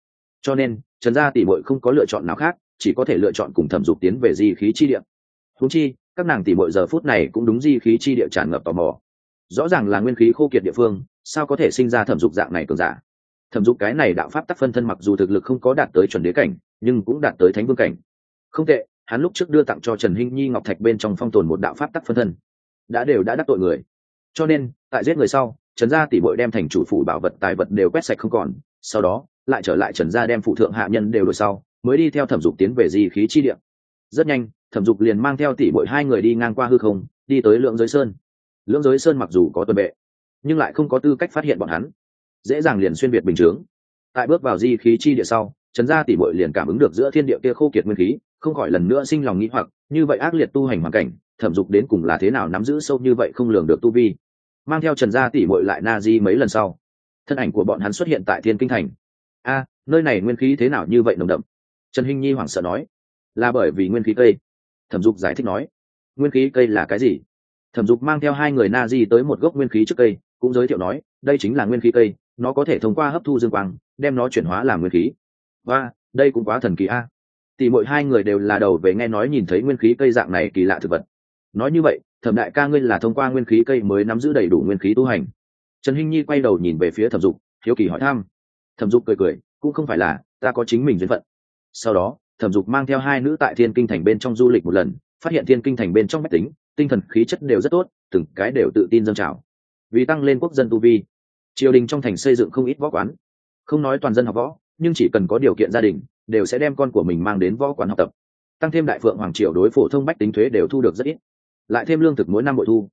Cho nên, trần gia tỷ bội không có lựa chọn nào khác, chỉ có thể lựa chọn cùng thẩm dục tiến về di khí chi địa. Húng chi, các nàng tỷ bội giờ phút này cũng đúng di khí chi địa tràn ngập tò mò. Rõ ràng là nguyên khí khô kiệt địa phương, sao có thể sinh ra thẩm dục dạng này cường giả? Thẩm dục cái này đạo pháp tắc phân thân mặc dù thực lực không có đạt tới chuẩn đế cảnh, nhưng cũng đạt tới thánh vương cảnh. Không tệ hắn lúc trước đưa tặng cho trần hinh nhi ngọc thạch bên trong phong tồn một đạo pháp tắc phân thân, đã đều đã đắc tội người. Cho nên, tại giết người sau, trần gia tỷ bội đem thành chủ phủ bảo vật tài vật đều quét sạch không còn, sau đó, lại trở lại trần gia đem phụ thượng hạ nhân đều đổi sau, mới đi theo thẩm dục tiến về di khí chi địa. Rất nhanh, thẩm dục liền mang theo tỷ bội hai người đi ngang qua hư không, đi tới lượng giới sơn. Lưỡng giới sơn mặc dù có tuần bệ, nhưng lại không có tư cách phát hiện bọn hắn. Dễ dàng liền xuyên việt bình chướng. Tại bước vào di khí chi địa sau, trần gia tỷ bội liền cảm ứng được giữa thiên địa kia khô kiệt nguyên khí không khỏi lần nữa sinh lòng nghĩ hoặc, như vậy ác liệt tu hành hoàn cảnh, thẩm dục đến cùng là thế nào nắm giữ sâu như vậy không lường được tu vi. Mang theo trần gia tỷ mội lại na di mấy lần sau, thân ảnh của bọn hắn xuất hiện tại thiên kinh thành. A, nơi này nguyên khí thế nào như vậy nồng đậm? Trần hinh nhi hoảng sợ nói. Là bởi vì nguyên khí cây. Thẩm dục giải thích nói. Nguyên khí cây là cái gì? Thẩm dục mang theo hai người na di tới một gốc nguyên khí trước cây, cũng giới thiệu nói, đây chính là nguyên khí cây, nó có thể thông qua hấp thu dương quang, đem nó chuyển hóa làm nguyên khí. Và, đây cũng quá thần kỳ a thì mỗi hai người đều là đầu về nghe nói nhìn thấy nguyên khí cây dạng này kỳ lạ thực vật. Nói như vậy, thẩm đại ca ngươi là thông qua nguyên khí cây mới nắm giữ đầy đủ nguyên khí tu hành. Trần hinh nhi quay đầu nhìn về phía thẩm dục, hiếu kỳ hỏi thăm. Thẩm dục cười cười, cũng không phải là, ta có chính mình duyên phận. Sau đó, thẩm dục mang theo hai nữ tại thiên kinh thành bên trong du lịch một lần, phát hiện thiên kinh thành bên trong máy tính, tinh thần khí chất đều rất tốt, từng cái đều tự tin dâng trào. Vì tăng lên quốc dân tu vi, triều đình trong thành xây dựng không ít võ quán. Không nói toàn dân học võ, nhưng chỉ cần có điều kiện gia đình đều sẽ đem con của mình mang đến võ quán học tập. Tăng thêm đại phượng hoàng triều đối phổ thông bách tính thuế đều thu được rất ít. Lại thêm lương thực mỗi năm bội thu.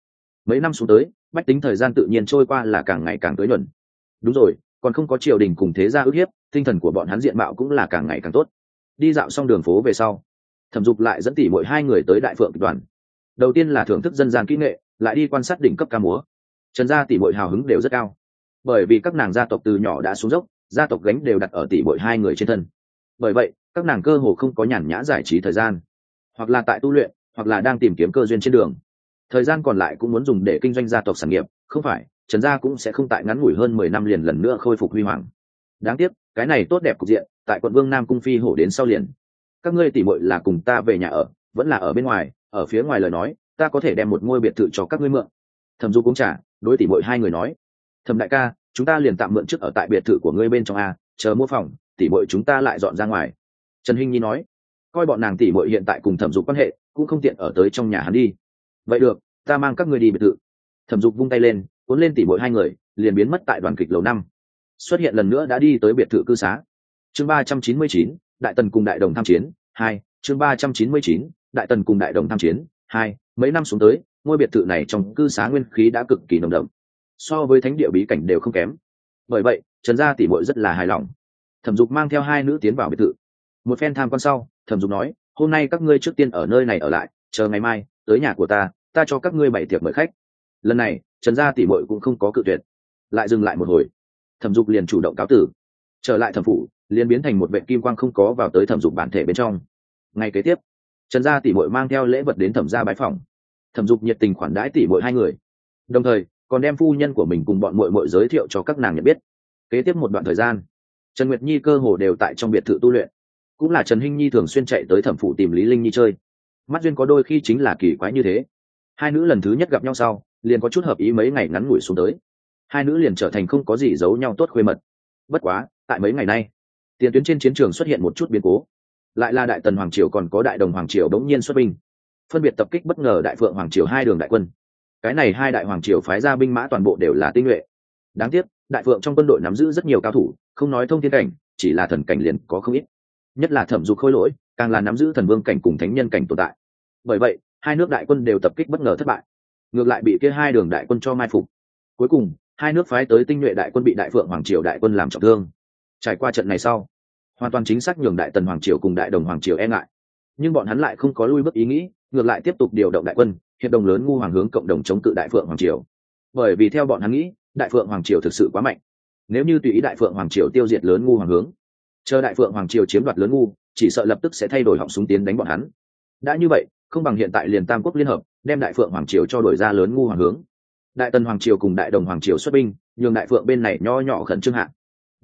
Mấy năm xuống tới, bách tính thời gian tự nhiên trôi qua là càng ngày càng tới nhuận. Đúng rồi, còn không có triều đình cùng thế gia ức hiếp, tinh thần của bọn hắn diện mạo cũng là càng ngày càng tốt. Đi dạo xong đường phố về sau, thẩm dục lại dẫn tỉ mỗi hai người tới đại phượng kịch đoàn. Đầu tiên là thưởng thức dân gian kỹ nghệ, lại đi quan sát đỉnh cấp ca múa. Trần gia tỷ mỗi hào hứng đều rất cao. Bởi vì các nàng gia tộc từ nhỏ đã xuống dốc, gia tộc gánh đều đặt ở tỷ mỗi hai người trên thân bởi vậy, các nàng cơ hồ không có nhàn nhã giải trí thời gian. Hoặc là tại tu luyện, hoặc là đang tìm kiếm cơ duyên trên đường. Thời gian còn lại cũng muốn dùng để kinh doanh gia tộc sản nghiệp, không phải, trần gia cũng sẽ không tại ngắn ngủi hơn mười năm liền lần nữa khôi phục huy hoàng. Đáng tiếc, cái này tốt đẹp cục diện, tại quận vương nam cung phi hổ đến sau liền. Các ngươi tỉ mội là cùng ta về nhà ở, vẫn là ở bên ngoài, ở phía ngoài lời nói, ta có thể đem một ngôi biệt thự cho các ngươi mượn. Thẩm du cũng trả, đối tỉ mội hai người nói. Thẩm đại ca, chúng ta liền tạm mượn trước ở tại biệt thự của ngươi bên trong a, chờ mua phòng tỉ muội chúng ta lại dọn ra ngoài. Trần hinh nhi nói, coi bọn nàng tỉ muội hiện tại cùng thẩm dục quan hệ, cũng không tiện ở tới trong nhà hắn đi. Vậy được, ta mang các ngươi đi biệt thự. Thẩm dục vung tay lên, cuốn lên tỉ muội hai người, liền biến mất tại đoàn kịch lầu năm. Xuất hiện lần nữa đã đi tới biệt thự cư xá. Chương ba trăm chín mươi chín, đại tần cùng đại đồng tham chiến, hai, chương ba trăm chín mươi chín, đại tần cùng đại đồng tham chiến, hai, mấy năm xuống tới, ngôi biệt thự này trong cư xá nguyên khí đã cực kỳ nồng đậm. So với thánh địa bí cảnh đều không kém. Bởi vậy, trần gia tỷ bội rất là hài lòng thẩm dục mang theo hai nữ tiến vào biệt thự. Một phen tham quan sau, thẩm dục nói, hôm nay các ngươi trước tiên ở nơi này ở lại, chờ ngày mai, tới nhà của ta ta cho các ngươi bảy tiệc mời khách. Lần này, trần gia tỷ bội cũng không có cự tuyệt. Lại dừng lại một hồi. Thẩm dục liền chủ động cáo tử. Trở lại thẩm phủ, liền biến thành một vệ kim quang không có vào tới thẩm dục bản thể bên trong. Ngay kế tiếp, trần gia tỷ bội mang theo lễ vật đến thẩm gia bái phòng. Thẩm dục nhiệt tình khoản đãi tỷ bội hai người. Đồng thời, còn đem phu nhân của mình cùng bọn mội mội giới thiệu cho các nàng nhận biết. Kế tiếp một đoạn thời gian trần nguyệt nhi cơ hồ đều tại trong biệt thự tu luyện. Cũng là trần hinh nhi thường xuyên chạy tới thẩm phủ tìm lý linh nhi chơi. Mắt duyên có đôi khi chính là kỳ quái như thế. Hai nữ lần thứ nhất gặp nhau sau, liền có chút hợp ý mấy ngày ngắn ngủi xuống tới. Hai nữ liền trở thành không có gì giấu nhau tốt khuê mật. Bất quá, tại mấy ngày nay, tiền tuyến trên chiến trường xuất hiện một chút biến cố. Lại là đại tần hoàng triều còn có đại đồng hoàng triều bỗng nhiên xuất binh. Phân biệt tập kích bất ngờ đại phượng hoàng triều hai đường đại quân. Cái này hai đại hoàng triều phái ra binh mã toàn bộ đều là tinh nhuệ. Đáng tiếc, đại phượng trong quân đội nắm giữ rất nhiều cao thủ không nói thông thiên cảnh, chỉ là thần cảnh liền có không ít. Nhất là thẩm dục khôi lỗi, càng là nắm giữ thần vương cảnh cùng thánh nhân cảnh tồn tại. Bởi vậy, hai nước đại quân đều tập kích bất ngờ thất bại. Ngược lại bị kia hai đường đại quân cho mai phục. Cuối cùng, hai nước phái tới tinh nhuệ đại quân bị đại phượng hoàng triều đại quân làm trọng thương. Trải qua trận này sau, hoàn toàn chính xác nhường đại tần hoàng triều cùng đại đồng hoàng triều e ngại. Nhưng bọn hắn lại không có lui bước ý nghĩ, ngược lại tiếp tục điều động đại quân, hiệp đồng lớn ngu hoàng hướng cộng đồng chống cự đại phượng hoàng triều. Bởi vì theo bọn hắn nghĩ, đại phượng hoàng triều thực sự quá mạnh nếu như tùy ý đại phượng hoàng triều tiêu diệt lớn ngu hoàng hướng, chờ đại phượng hoàng triều chiếm đoạt lớn ngu, chỉ sợ lập tức sẽ thay đổi họng súng tiến đánh bọn hắn. Đã như vậy, không bằng hiện tại liền tam quốc liên hợp, đem đại phượng hoàng triều cho đổi ra lớn ngu hoàng hướng. Đại tần hoàng triều cùng đại đồng hoàng triều xuất binh, nhường đại phượng bên này nho nhỏ khẩn trương hạn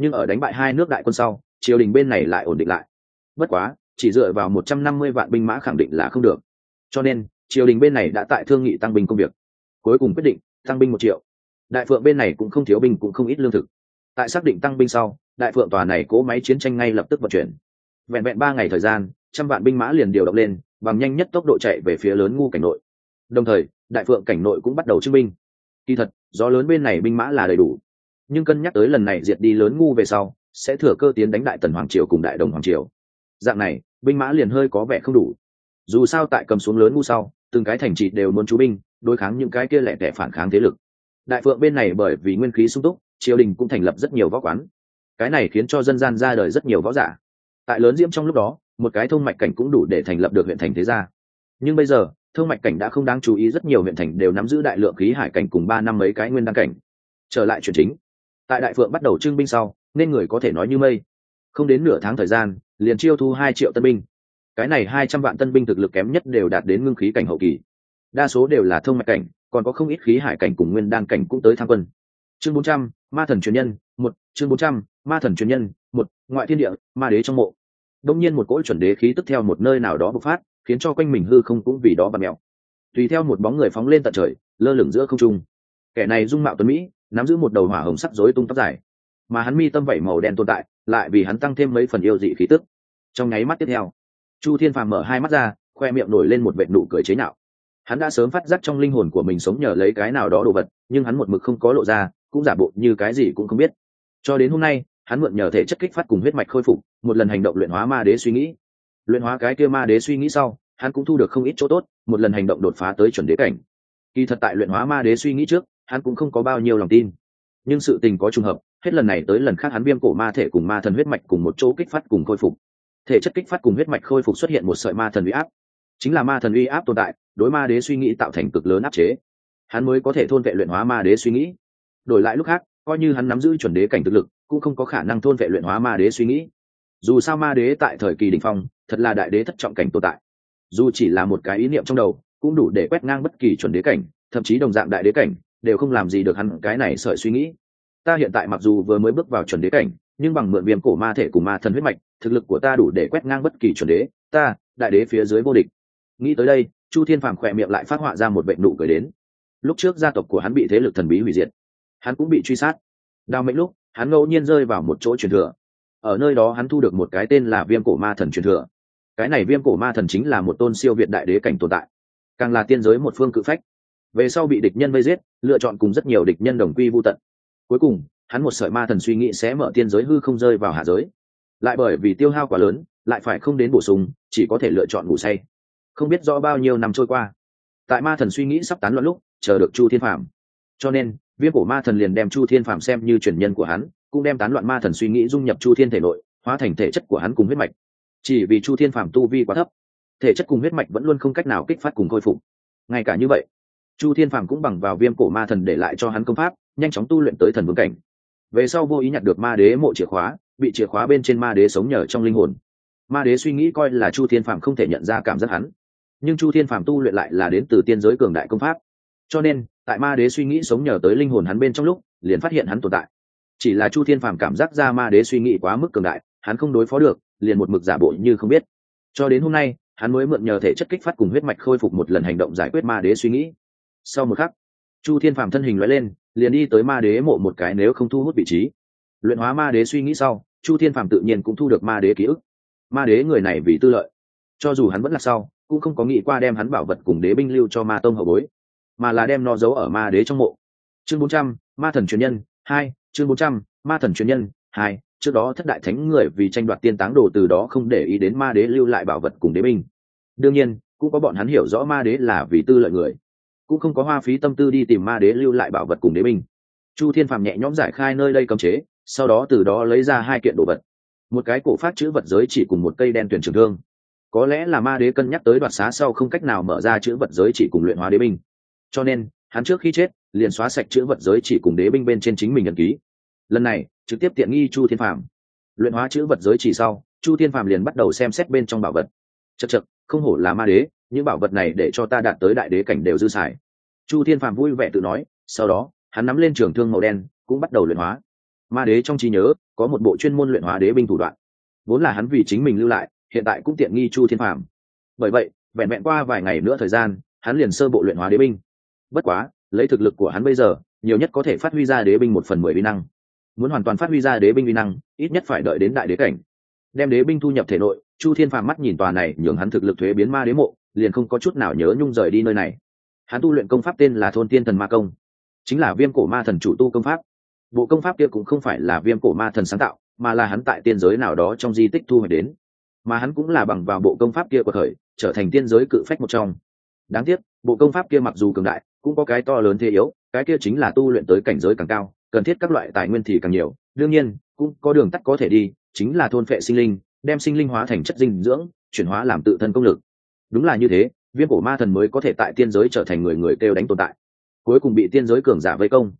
nhưng ở đánh bại hai nước đại quân sau, triều đình bên này lại ổn định lại. Bất quá, chỉ dựa vào một trăm năm mươi vạn binh mã khẳng định là không được. Cho nên, triều đình bên này đã tại thương nghị tăng binh công việc. Cuối cùng quyết định, tăng binh một triệu. Đại phượng bên này cũng không thiếu binh cũng không ít lương thực tại xác định tăng binh sau, đại phượng tòa này cố máy chiến tranh ngay lập tức vận chuyển. Vẹn vẹn ba ngày thời gian, trăm vạn binh mã liền điều động lên, bằng nhanh nhất tốc độ chạy về phía lớn ngu cảnh nội. Đồng thời, đại phượng cảnh nội cũng bắt đầu chứng binh. Kỳ thật do lớn bên này binh mã là đầy đủ. Nhưng cân nhắc tới lần này diệt đi lớn ngu về sau, sẽ thừa cơ tiến đánh đại tần hoàng triều cùng đại đồng hoàng triều. Dạng này, binh mã liền hơi có vẻ không đủ. Dù sao tại cầm xuống lớn ngu sau, từng cái thành trì đều muốn chú binh, đối kháng những cái kia lẻ tẻ phản kháng thế lực. Đại phượng bên này bởi vì nguyên khí sung túc triều đình cũng thành lập rất nhiều võ quán. Cái này khiến cho dân gian ra đời rất nhiều võ giả. Tại lớn diễm trong lúc đó, một cái thông mạch cảnh cũng đủ để thành lập được huyện thành thế gia. Nhưng bây giờ, thông mạch cảnh đã không đáng chú ý, rất nhiều huyện thành đều nắm giữ đại lượng khí hải cảnh cùng ba năm mấy cái nguyên đăng cảnh. Trở lại chuyện chính, tại đại phượng bắt đầu trưng binh sau, nên người có thể nói như mây. Không đến nửa tháng thời gian, liền chiêu thu hai triệu tân binh. Cái này hai trăm vạn tân binh thực lực kém nhất đều đạt đến ngưng khí cảnh hậu kỳ. Đa số đều là thông mạch cảnh, còn có không ít khí hải cảnh cùng nguyên đăng cảnh cũng tới tham quân. Chương bốn trăm ma thần truyền nhân, một, chương bốn trăm, ma thần truyền nhân, một, ngoại thiên địa, ma đế trong mộ. Đông nhiên một cỗ chuẩn đế khí tức theo một nơi nào đó bộc phát, khiến cho quanh mình hư không cũng vì đó và mèo. Tùy theo một bóng người phóng lên tận trời, lơ lửng giữa không trung. Kẻ này dung mạo tuấn mỹ, nắm giữ một đầu hỏa hồng sắc rối tung tóc dài. Mà hắn mi tâm vẩy màu đen tồn tại, lại vì hắn tăng thêm mấy phần yêu dị khí tức. Trong nháy mắt tiếp theo, chu thiên phàm mở hai mắt ra, khoe miệng nổi lên một vệ nụ cười chế nhạo. Hắn đã sớm phát giác trong linh hồn của mình sống nhờ lấy cái nào đó đồ vật, nhưng hắn một mực không có lộ ra cũng giả bộ như cái gì cũng không biết. Cho đến hôm nay, hắn mượn nhờ thể chất kích phát cùng huyết mạch khôi phục, một lần hành động luyện hóa ma đế suy nghĩ. Luyện hóa cái kia ma đế suy nghĩ sau, hắn cũng thu được không ít chỗ tốt, một lần hành động đột phá tới chuẩn đế cảnh. Kỳ thật tại luyện hóa ma đế suy nghĩ trước, hắn cũng không có bao nhiêu lòng tin. Nhưng sự tình có trùng hợp, hết lần này tới lần khác hắn viêm cổ ma thể cùng ma thần huyết mạch cùng một chỗ kích phát cùng khôi phục. Thể chất kích phát cùng huyết mạch khôi phục xuất hiện một sợi ma thần uy áp. Chính là ma thần uy áp tồn tại, đối ma đế suy nghĩ tạo thành cực lớn áp chế. Hắn mới có thể thôn vệ luyện hóa ma đế suy nghĩ đổi lại lúc khác, coi như hắn nắm giữ chuẩn đế cảnh thực lực, cũng không có khả năng thôn vệ luyện hóa ma đế suy nghĩ. Dù sao ma đế tại thời kỳ đỉnh phong, thật là đại đế thất trọng cảnh tồn tại. Dù chỉ là một cái ý niệm trong đầu, cũng đủ để quét ngang bất kỳ chuẩn đế cảnh, thậm chí đồng dạng đại đế cảnh, đều không làm gì được hắn cái này sợi suy nghĩ. Ta hiện tại mặc dù vừa mới bước vào chuẩn đế cảnh, nhưng bằng mượn viêm cổ ma thể cùng ma thần huyết mạch, thực lực của ta đủ để quét ngang bất kỳ chuẩn đế. Ta, đại đế phía dưới vô địch. Nghĩ tới đây, chu thiên phàm khỏe miệng lại phát họa ra một bệnh nụ cười đến. Lúc trước gia tộc của hắn bị thế lực thần bí hủy diệt hắn cũng bị truy sát. Đào mệnh lúc, hắn ngẫu nhiên rơi vào một chỗ truyền thừa. Ở nơi đó hắn thu được một cái tên là viêm cổ ma thần truyền thừa. Cái này viêm cổ ma thần chính là một tôn siêu việt đại đế cảnh tồn tại. Càng là tiên giới một phương cự phách. Về sau bị địch nhân vây giết, lựa chọn cùng rất nhiều địch nhân đồng quy vô tận. Cuối cùng, hắn một sợi ma thần suy nghĩ sẽ mở tiên giới hư không rơi vào hạ giới. Lại bởi vì tiêu hao quá lớn, lại phải không đến bổ sung, chỉ có thể lựa chọn ngủ say. Không biết rõ bao nhiêu năm trôi qua. Tại ma thần suy nghĩ sắp tán loạn lúc, chờ được chu thiên phạm cho nên viêm cổ ma thần liền đem chu thiên phạm xem như truyền nhân của hắn, cũng đem tán loạn ma thần suy nghĩ dung nhập chu thiên thể nội, hóa thành thể chất của hắn cùng huyết mạch. Chỉ vì chu thiên phạm tu vi quá thấp, thể chất cùng huyết mạch vẫn luôn không cách nào kích phát cùng khôi phục. Ngay cả như vậy, chu thiên phạm cũng bằng vào viêm cổ ma thần để lại cho hắn công pháp, nhanh chóng tu luyện tới thần vương cảnh. Về sau vô ý nhặt được ma đế mộ chìa khóa, bị chìa khóa bên trên ma đế sống nhờ trong linh hồn. Ma đế suy nghĩ coi là chu thiên phạm không thể nhận ra cảm giác hắn. Nhưng chu thiên phạm tu luyện lại là đến từ tiên giới cường đại công pháp. Cho nên tại ma đế suy nghĩ sống nhờ tới linh hồn hắn bên trong lúc, liền phát hiện hắn tồn tại. Chỉ là chu thiên phàm cảm giác ra ma đế suy nghĩ quá mức cường đại, hắn không đối phó được, liền một mực giả bộ như không biết. Cho đến hôm nay, hắn mới mượn nhờ thể chất kích phát cùng huyết mạch khôi phục một lần hành động giải quyết ma đế suy nghĩ. Sau một khắc, chu thiên phàm thân hình loại lên, liền đi tới ma đế mộ một cái nếu không thu hút vị trí. Luyện hóa ma đế suy nghĩ sau, chu thiên phàm tự nhiên cũng thu được ma đế ký ức. Ma đế người này vì tư lợi. Cho dù hắn vẫn là sau, cũng không có nghĩ qua đem hắn bảo vật cùng đế binh lưu cho ma tông hậu bối mà là đem nó giấu ở ma đế trong mộ. Chương bốn trăm, ma thần truyền nhân, hai, chương bốn trăm, ma thần truyền nhân, hai, trước đó thất đại thánh người vì tranh đoạt tiên táng đồ từ đó không để ý đến ma đế lưu lại bảo vật cùng đế binh. Đương nhiên, cũng có bọn hắn hiểu rõ ma đế là vì tư lợi người. Cũng không có hoa phí tâm tư đi tìm ma đế lưu lại bảo vật cùng đế binh. Chu thiên phàm nhẹ nhõm giải khai nơi đây cấm chế, sau đó từ đó lấy ra hai kiện đồ vật. Một cái cổ phát chữ vật giới chỉ cùng một cây đen tuyển trường thương. Có lẽ là ma đế cân nhắc tới đoạt xá sau không cách nào mở ra chữ vật giới chỉ cùng luyện hóa đế binh cho nên, hắn trước khi chết, liền xóa sạch chữ vật giới chỉ cùng đế binh bên trên chính mình nhận ký. Lần này, trực tiếp tiện nghi chu thiên phàm. Luyện hóa chữ vật giới chỉ sau, chu thiên phàm liền bắt đầu xem xét bên trong bảo vật. Chật chật không hổ là ma đế, những bảo vật này để cho ta đạt tới đại đế cảnh đều dư xài. Chu thiên phàm vui vẻ tự nói, sau đó, hắn nắm lên trường thương màu đen, cũng bắt đầu luyện hóa. Ma đế trong trí nhớ, có một bộ chuyên môn luyện hóa đế binh thủ đoạn. Vốn là hắn vì chính mình lưu lại, hiện tại cũng tiện nghi chu thiên phàm. Bởi vậy, vẹn vẹn qua vài ngày nữa thời gian, hắn liền sơ bộ luyện hóa đế binh bất quá, lấy thực lực của hắn bây giờ, nhiều nhất có thể phát huy ra đế binh một phần mười vi năng. Muốn hoàn toàn phát huy ra đế binh vi năng, ít nhất phải đợi đến đại đế cảnh. Đem đế binh thu nhập thể nội, chu thiên phàm mắt nhìn tòa này, nhường hắn thực lực thuế biến ma đế mộ, liền không có chút nào nhớ nhung rời đi nơi này. Hắn tu luyện công pháp tên là thôn tiên thần ma công. Chính là viêm cổ ma thần chủ tu công pháp. Bộ công pháp kia cũng không phải là viêm cổ ma thần sáng tạo, mà là hắn tại tiên giới nào đó trong di tích thu hồi đến. Mà hắn cũng là bằng vào bộ công pháp kia của thời, trở thành tiên giới cự phách một trong. Đáng tiếc, bộ công pháp kia mặc dù cường đại cũng có cái to lớn thế yếu, cái kia chính là tu luyện tới cảnh giới càng cao, cần thiết các loại tài nguyên thì càng nhiều. Đương nhiên, cũng có đường tắt có thể đi, chính là thôn phệ sinh linh, đem sinh linh hóa thành chất dinh dưỡng, chuyển hóa làm tự thân công lực. Đúng là như thế, viêm cổ ma thần mới có thể tại tiên giới trở thành người người kêu đánh tồn tại. Cuối cùng bị tiên giới cường giả vây công.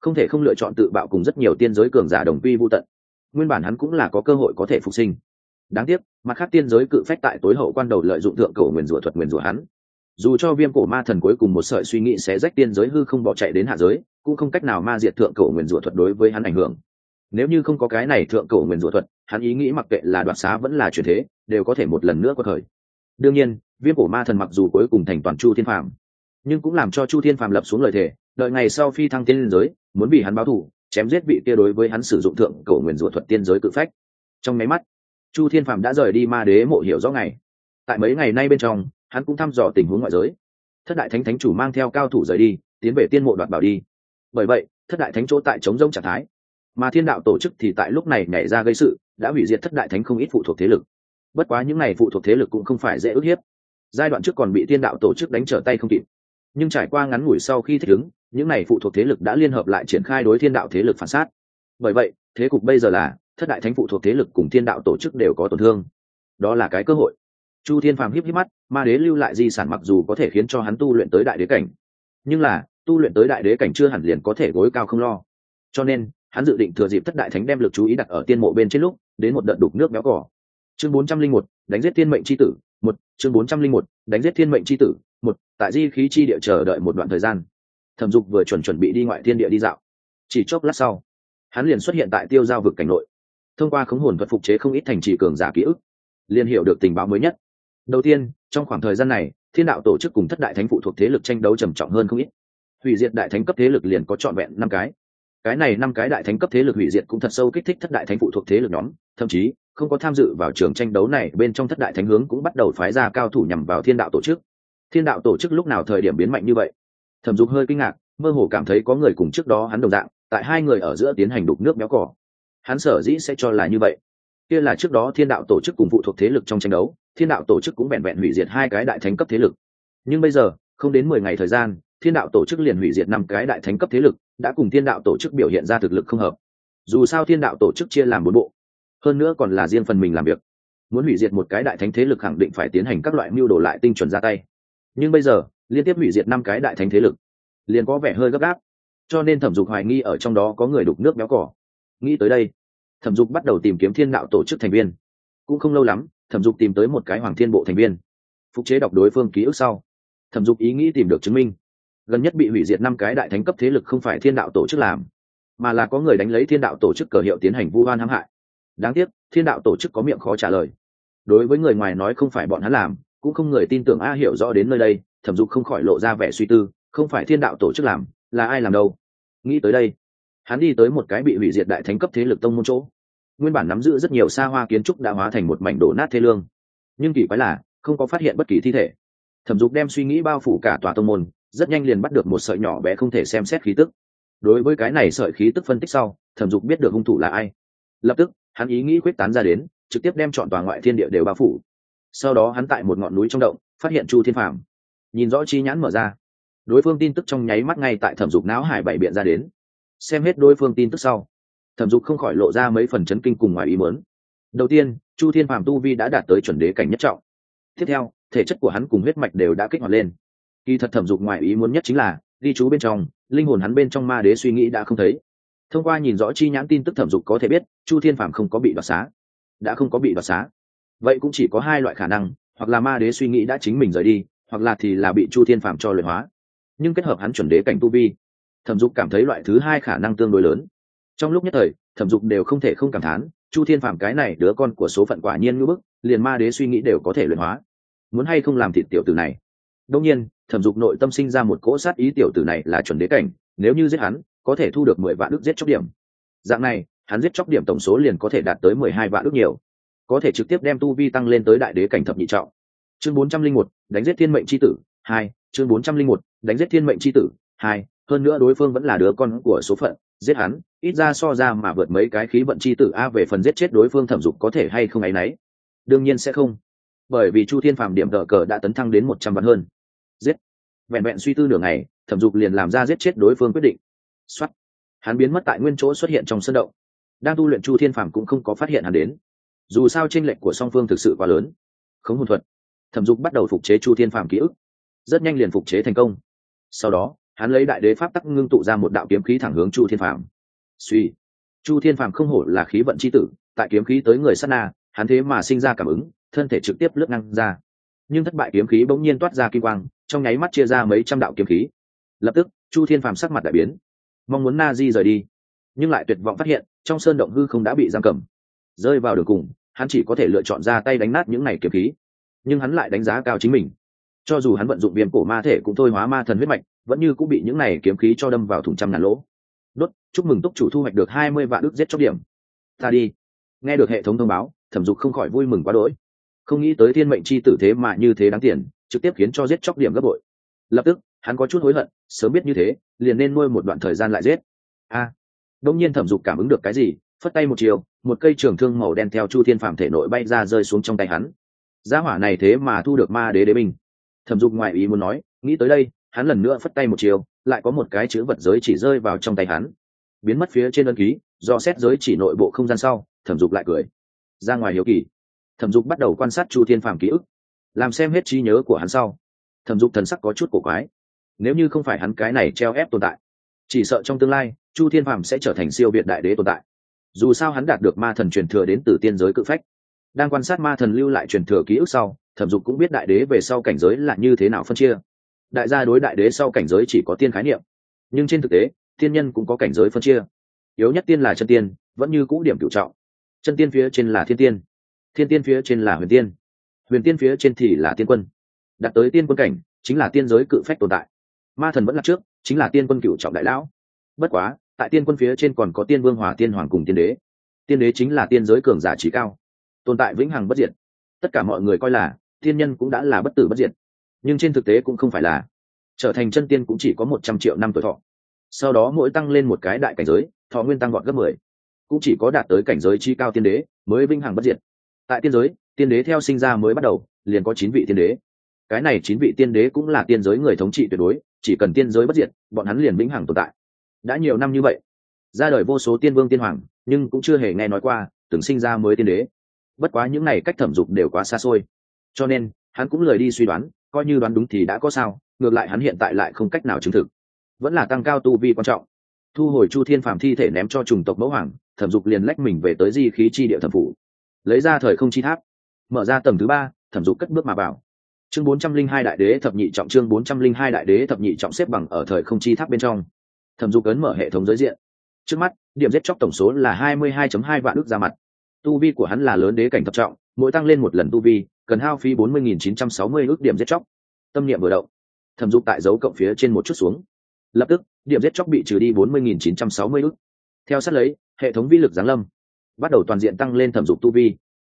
Không thể không lựa chọn tự bạo cùng rất nhiều tiên giới cường giả đồng quy vô tận. Nguyên bản hắn cũng là có cơ hội có thể phục sinh. Đáng tiếc, mặt khác tiên giới cự phách tại tối hậu quan đầu lợi dụng thượng cổ nguyền rủa thuật nguyền rủa hắn dù cho viêm cổ ma thần cuối cùng một sợi suy nghĩ sẽ rách tiên giới hư không bỏ chạy đến hạ giới, cũng không cách nào ma diệt thượng cổ nguyền rủa thuật đối với hắn ảnh hưởng. Nếu như không có cái này thượng cổ nguyền rủa thuật, hắn ý nghĩ mặc kệ là đoạt xá vẫn là chuyển thế, đều có thể một lần nữa có thời. Đương nhiên, viêm cổ ma thần mặc dù cuối cùng thành toàn chu thiên phàm, nhưng cũng làm cho chu thiên phàm lập xuống lời thề, đợi ngày sau phi thăng tiên giới, muốn bị hắn báo thù, chém giết vị kia đối với hắn sử dụng thượng cổ nguyền rủa thuật tiên giới cự phách. Trong máy mắt, chu thiên phàm đã rời đi ma đế mộ hiểu rõ ngày. Tại mấy ngày nay bên trong hắn cũng thăm dò tình huống ngoại giới. Thất đại thánh thánh chủ mang theo cao thủ rời đi, tiến về tiên mộ đoạt bảo đi. Bởi vậy, thất đại thánh chỗ tại chống rông trạng thái. Mà thiên đạo tổ chức thì tại lúc này nhảy ra gây sự, đã hủy diệt thất đại thánh không ít phụ thuộc thế lực. Bất quá những n à y phụ thuộc thế lực cũng không phải dễ ức hiếp. Giai đoạn trước còn bị thiên đạo tổ chức đánh trở tay không kịp. Nhưng trải qua ngắn ngủi sau khi thích ứng, những n à y phụ thuộc thế lực đã liên hợp lại triển khai đối thiên đạo thế lực phản sát. Bởi vậy, thế cục bây giờ là, thất đại thánh phụ thuộc thế lực cùng thiên đạo tổ chức đều có tổn thương. Đó là cái cơ hội chu thiên phàm híp híp mắt, ma đế lưu lại di sản mặc dù có thể khiến cho hắn tu luyện tới đại đế cảnh, nhưng là, tu luyện tới đại đế cảnh chưa hẳn liền có thể gối cao không lo. Cho nên, hắn dự định thừa dịp thất đại thánh đem lực chú ý đặt ở tiên mộ bên trên lúc, đến một đợt đục nước béo cỏ chương bốn trăm linh một, đánh giết thiên mệnh c h i tử, một, chương bốn trăm linh một, đánh giết thiên mệnh c h i tử, một, tại di khí chi địa chờ đợi một đoạn thời gian. Thẩm dục vừa chuẩn chuẩn bị đi ngoại thiên địa đi dạo. Chỉ chốc lát sau, hắn liền xuất hiện tại tiêu giao vực cảnh nội. Thông qua khống hồn thuật phục chế không ít thành trì cường giả ký ức, liền hiểu được tình báo mới nhất đầu tiên, trong khoảng thời gian này, thiên đạo tổ chức cùng thất đại thánh phụ thuộc thế lực tranh đấu trầm trọng hơn không ít. Hủy diệt đại thánh cấp thế lực liền có trọn vẹn năm cái. Cái này năm cái đại thánh cấp thế lực hủy diệt cũng thật sâu kích thích thất đại thánh phụ thuộc thế lực nhóm, thậm chí, không có tham dự vào trường tranh đấu này, bên trong thất đại thánh hướng cũng bắt đầu phái ra cao thủ nhằm vào thiên đạo tổ chức. Thiên đạo tổ chức lúc nào thời điểm biến mạnh như vậy? Thẩm dục hơi kinh ngạc, mơ hồ cảm thấy có người cùng trước đó hắn đồng dạng, tại hai người ở giữa tiến hành đục nước béo cỏ hắn sở dĩ sẽ cho là như vậy. Kia là trước đó thiên đạo tổ chức cùng phụ thuộc thế lực trong tranh đấu thiên đạo tổ chức cũng vẹn vẹn hủy diệt hai cái đại thánh cấp thế lực. Nhưng bây giờ, không đến mười ngày thời gian, thiên đạo tổ chức liền hủy diệt năm cái đại thánh cấp thế lực, đã cùng thiên đạo tổ chức biểu hiện ra thực lực không hợp. Dù sao thiên đạo tổ chức chia làm bốn bộ. Hơn nữa còn là riêng phần mình làm việc. Muốn hủy diệt một cái đại thánh thế lực khẳng định phải tiến hành các loại mưu đồ lại tinh chuẩn ra tay. Nhưng bây giờ, liên tiếp hủy diệt năm cái đại thánh thế lực, liền có vẻ hơi gấp gáp. Cho nên thẩm dục hoài nghi ở trong đó có người đục nước béo cỏ. Nghĩ tới đây, thẩm dục bắt đầu tìm kiếm thiên đạo tổ chức thành viên. Cũng không lâu lắm thẩm dục tìm tới một cái hoàng thiên bộ thành viên, phục chế đọc đối phương ký ức sau. Thẩm dục ý nghĩ tìm được chứng minh, gần nhất bị hủy diệt năm cái đại thánh cấp thế lực không phải thiên đạo tổ chức làm, mà là có người đánh lấy thiên đạo tổ chức cờ hiệu tiến hành vu oan hãm hại. Đáng tiếc, thiên đạo tổ chức có miệng khó trả lời. Đối với người ngoài nói không phải bọn hắn làm, cũng không người tin tưởng a hiểu rõ đến nơi đây, thẩm dục không khỏi lộ ra vẻ suy tư, không phải thiên đạo tổ chức làm, là ai làm đâu? Nghĩ tới đây, hắn đi tới một cái bị hủy diệt đại thánh cấp thế lực tông môn chỗ nguyên bản nắm giữ rất nhiều xa hoa kiến trúc đã hóa thành một mảnh đổ nát thê lương. Nhưng kỳ quái là, không có phát hiện bất kỳ thi thể. Thẩm dục đem suy nghĩ bao phủ cả tòa tông môn, rất nhanh liền bắt được một sợi nhỏ bé không thể xem xét khí tức. Đối với cái này sợi khí tức phân tích sau, thẩm dục biết được hung thủ là ai. Lập tức, hắn ý nghĩ quyết tán ra đến, trực tiếp đem chọn tòa ngoại thiên địa đều bao phủ. Sau đó hắn tại một ngọn núi trong động, phát hiện chu thiên phàm. Nhìn rõ chi nhãn mở ra. Đối phương tin tức trong nháy mắt ngay tại thẩm dục não hải bảy biện ra đến. Xem hết đối phương tin tức sau thẩm dục không khỏi lộ ra mấy phần chấn kinh cùng ngoài ý muốn. Đầu tiên, chu thiên phàm tu vi đã đạt tới chuẩn đế cảnh nhất trọng. Tiếp theo, thể chất của hắn cùng huyết mạch đều đã kích hoạt lên. Kỳ thật thẩm dục ngoài ý muốn nhất chính là, ghi chú bên trong, linh hồn hắn bên trong ma đế suy nghĩ đã không thấy. Thông qua nhìn rõ chi nhãn tin tức thẩm dục có thể biết, chu thiên phàm không có bị đoạt xá. Đã không có bị đoạt xá. Vậy cũng chỉ có hai loại khả năng, hoặc là ma đế suy nghĩ đã chính mình rời đi, hoặc là thì là bị chu thiên phàm cho luyện hóa. Nhưng kết hợp hắn chuẩn đế cảnh tu vi, thẩm dục cảm thấy loại thứ hai khả năng tương đối lớn trong lúc nhất thời, thẩm dục đều không thể không cảm thán, chu thiên phạm cái này đứa con của số phận quả nhiên ngưỡng bức, liền ma đế suy nghĩ đều có thể luyện hóa. Muốn hay không làm thịt tiểu tử này? Đông nhiên, thẩm dục nội tâm sinh ra một cỗ sát ý tiểu tử này là chuẩn đế cảnh, nếu như giết hắn, có thể thu được mười vạn ước giết chóc điểm. Dạng này, hắn giết chóc điểm tổng số liền có thể đạt tới mười hai vạn ước nhiều. Có thể trực tiếp đem tu vi tăng lên tới đại đế cảnh thập nhị trọng. Chương bốn trăm linh một, đánh giết thiên mệnh c h i tử, hai, chương bốn trăm linh một, đánh giết thiên mệnh c h i tử, hai, hơn nữa đối phương vẫn là đứa con của số phận giết hắn, ít ra so ra mà vượt mấy cái khí vận c h i tử a về phần giết chết đối phương thẩm dục có thể hay không ấ y n ấ y đương nhiên sẽ không. Bởi vì chu thiên phàm điểm cờ cờ đã tấn thăng đến một trăm vạn hơn. Giết. Vẹn vẹn suy tư nửa ngày, thẩm dục liền làm ra giết chết đối phương quyết định. X hắn biến mất tại nguyên chỗ xuất hiện trong sân động. Đang tu luyện chu thiên phàm cũng không có phát hiện hắn đến. Dù sao tranh lệch của song phương thực sự quá lớn. Không hồn thuật. Thẩm dục bắt đầu phục chế chu thiên phàm ký ức. Rất nhanh liền phục chế thành công. Sau đó hắn lấy đại đế pháp tắc ngưng tụ ra một đạo kiếm khí thẳng hướng chu thiên phàm. Suy, chu thiên phàm không hổ là khí vận c h i tử, tại kiếm khí tới người sát na, hắn thế mà sinh ra cảm ứng, thân thể trực tiếp lướt ngang ra. Nhưng thất bại kiếm khí bỗng nhiên toát ra kim quang, trong nháy mắt chia ra mấy trăm đạo kiếm khí. Lập tức, chu thiên phàm sắc mặt đại biến. Mong muốn na di rời đi. Nhưng lại tuyệt vọng phát hiện, trong sơn động hư không đã bị giam cầm. Rơi vào đường cùng, hắn chỉ có thể lựa chọn ra tay đánh nát những n à y kiếm khí. Nhưng hắn lại đánh giá cao chính mình. Cho dù hắn vận dụng viêm cổ ma thể cũng thôi hóa ma thần huyết mạch vẫn như cũng bị những này kiếm khí cho đâm vào thùng trăm ngàn lỗ. Đốt chúc mừng túc chủ thu hoạch được hai mươi vạn ước giết chóc điểm. Ta đi. Nghe được hệ thống thông báo thẩm dục không khỏi vui mừng quá đỗi. Không nghĩ tới thiên mệnh c h i tử thế mà như thế đáng tiền trực tiếp khiến cho giết chóc điểm gấp bội. Lập tức hắn có chút hối hận sớm biết như thế liền nên nuôi một đoạn thời gian lại giết. A. À, đông nhiên thẩm dục cảm ứng được cái gì phất tay một chiều một cây trường thương màu đen theo chu thiên phạm thể nội bay ra rơi xuống trong tay hắn. Gia hỏa này thế mà thu được ma đế đế binh. Thẩm dục ngoại ý muốn nói nghĩ tới đây hắn lần nữa phất tay một chiều, lại có một cái chữ vật giới chỉ rơi vào trong tay hắn. Biến mất phía trên đơn ký, do xét giới chỉ nội bộ không gian sau, thẩm dục lại cười. Ra ngoài hiếu kỳ. Thẩm dục bắt đầu quan sát chu thiên phàm ký ức. Làm xem hết trí nhớ của hắn sau. Thẩm dục thần sắc có chút cổ quái. Nếu như không phải hắn cái này treo ép tồn tại, chỉ sợ trong tương lai, chu thiên phàm sẽ trở thành siêu việt đại đế tồn tại. Dù sao hắn đạt được ma thần truyền thừa đến từ tiên giới cự phách. Đang quan sát ma thần lưu lại truyền thừa ký ức sau, thẩm dục cũng biết đại đế về sau cảnh giới là như thế nào phân chia đại gia đối đại đế sau cảnh giới chỉ có tiên khái niệm. Nhưng trên thực tế, tiên nhân cũng có cảnh giới phân chia. Yếu nhất tiên là chân tiên, vẫn như cũ điểm cựu trọng. Chân tiên phía trên là thiên tiên thiên tiên phía trên là huyền tiên huyền tiên phía trên thì là tiên quân. Đạt tới tiên quân cảnh, chính là tiên giới cự phách tồn tại. Ma thần vẫn là trước, chính là tiên quân cựu trọng đại lão. Bất quá, tại tiên quân phía trên còn có tiên vương hòa tiên hoàng cùng tiên đế. Tiên đế chính là tiên giới cường giả trí cao, tồn tại vĩnh hằng bất diệt. Tất cả mọi người coi là, tiên nhân cũng đã là bất tử bất diệt nhưng trên thực tế cũng không phải là. Trở thành chân tiên cũng chỉ có một trăm triệu năm tuổi thọ. Sau đó mỗi tăng lên một cái đại cảnh giới, thọ nguyên tăng gọn gấp mười. Cũng chỉ có đạt tới cảnh giới chi cao tiên đế mới vinh hằng bất diệt. Tại tiên giới, tiên đế theo sinh ra mới bắt đầu, liền có chín vị tiên đế. Cái này chín vị tiên đế cũng là tiên giới người thống trị tuyệt đối, chỉ cần tiên giới bất diệt, bọn hắn liền vĩnh hằng tồn tại. Đã nhiều năm như vậy, ra đời vô số tiên vương tiên hoàng, nhưng cũng chưa hề nghe nói qua, từng sinh ra mới tiên đế. Bất quá những này cách thẩm dục đều quá xa xôi. Cho nên, hắn cũng lời đi suy đoán coi như đoán đúng thì đã có sao, ngược lại hắn hiện tại lại không cách nào chứng thực. Vẫn là tăng cao tu vi quan trọng. Thu hồi chu thiên phàm thi thể ném cho chủng tộc mẫu hoàng, thẩm dục liền lách mình về tới di khí chi địa thẩm phủ. Lấy ra thời không chi tháp, mở ra tầng thứ ba, thẩm dục cất bước mà vào. Chương bốn trăm linh hai đại đế thập nhị trọng, chương bốn trăm linh hai đại đế thập nhị trọng xếp bằng ở thời không chi tháp bên trong. Thẩm dục ấn mở hệ thống giới diện. Trước mắt, điểm giết chóc tổng số là hai mươi hai hai vạn ước ra mặt. Tu vi của hắn là lớn đế cảnh thập trọng, mỗi tăng lên một lần tu vi cần hao phí bốn mươi nghìn chín trăm sáu mươi ước điểm giết chóc. Tâm niệm vừa động, thẩm dục tại dấu cộng phía trên một chút xuống. Lập tức, điểm giết chóc bị trừ đi bốn mươi nghìn chín trăm sáu mươi ước. Theo sát lấy, hệ thống vi lực giáng lâm, bắt đầu toàn diện tăng lên thẩm dục tu vi.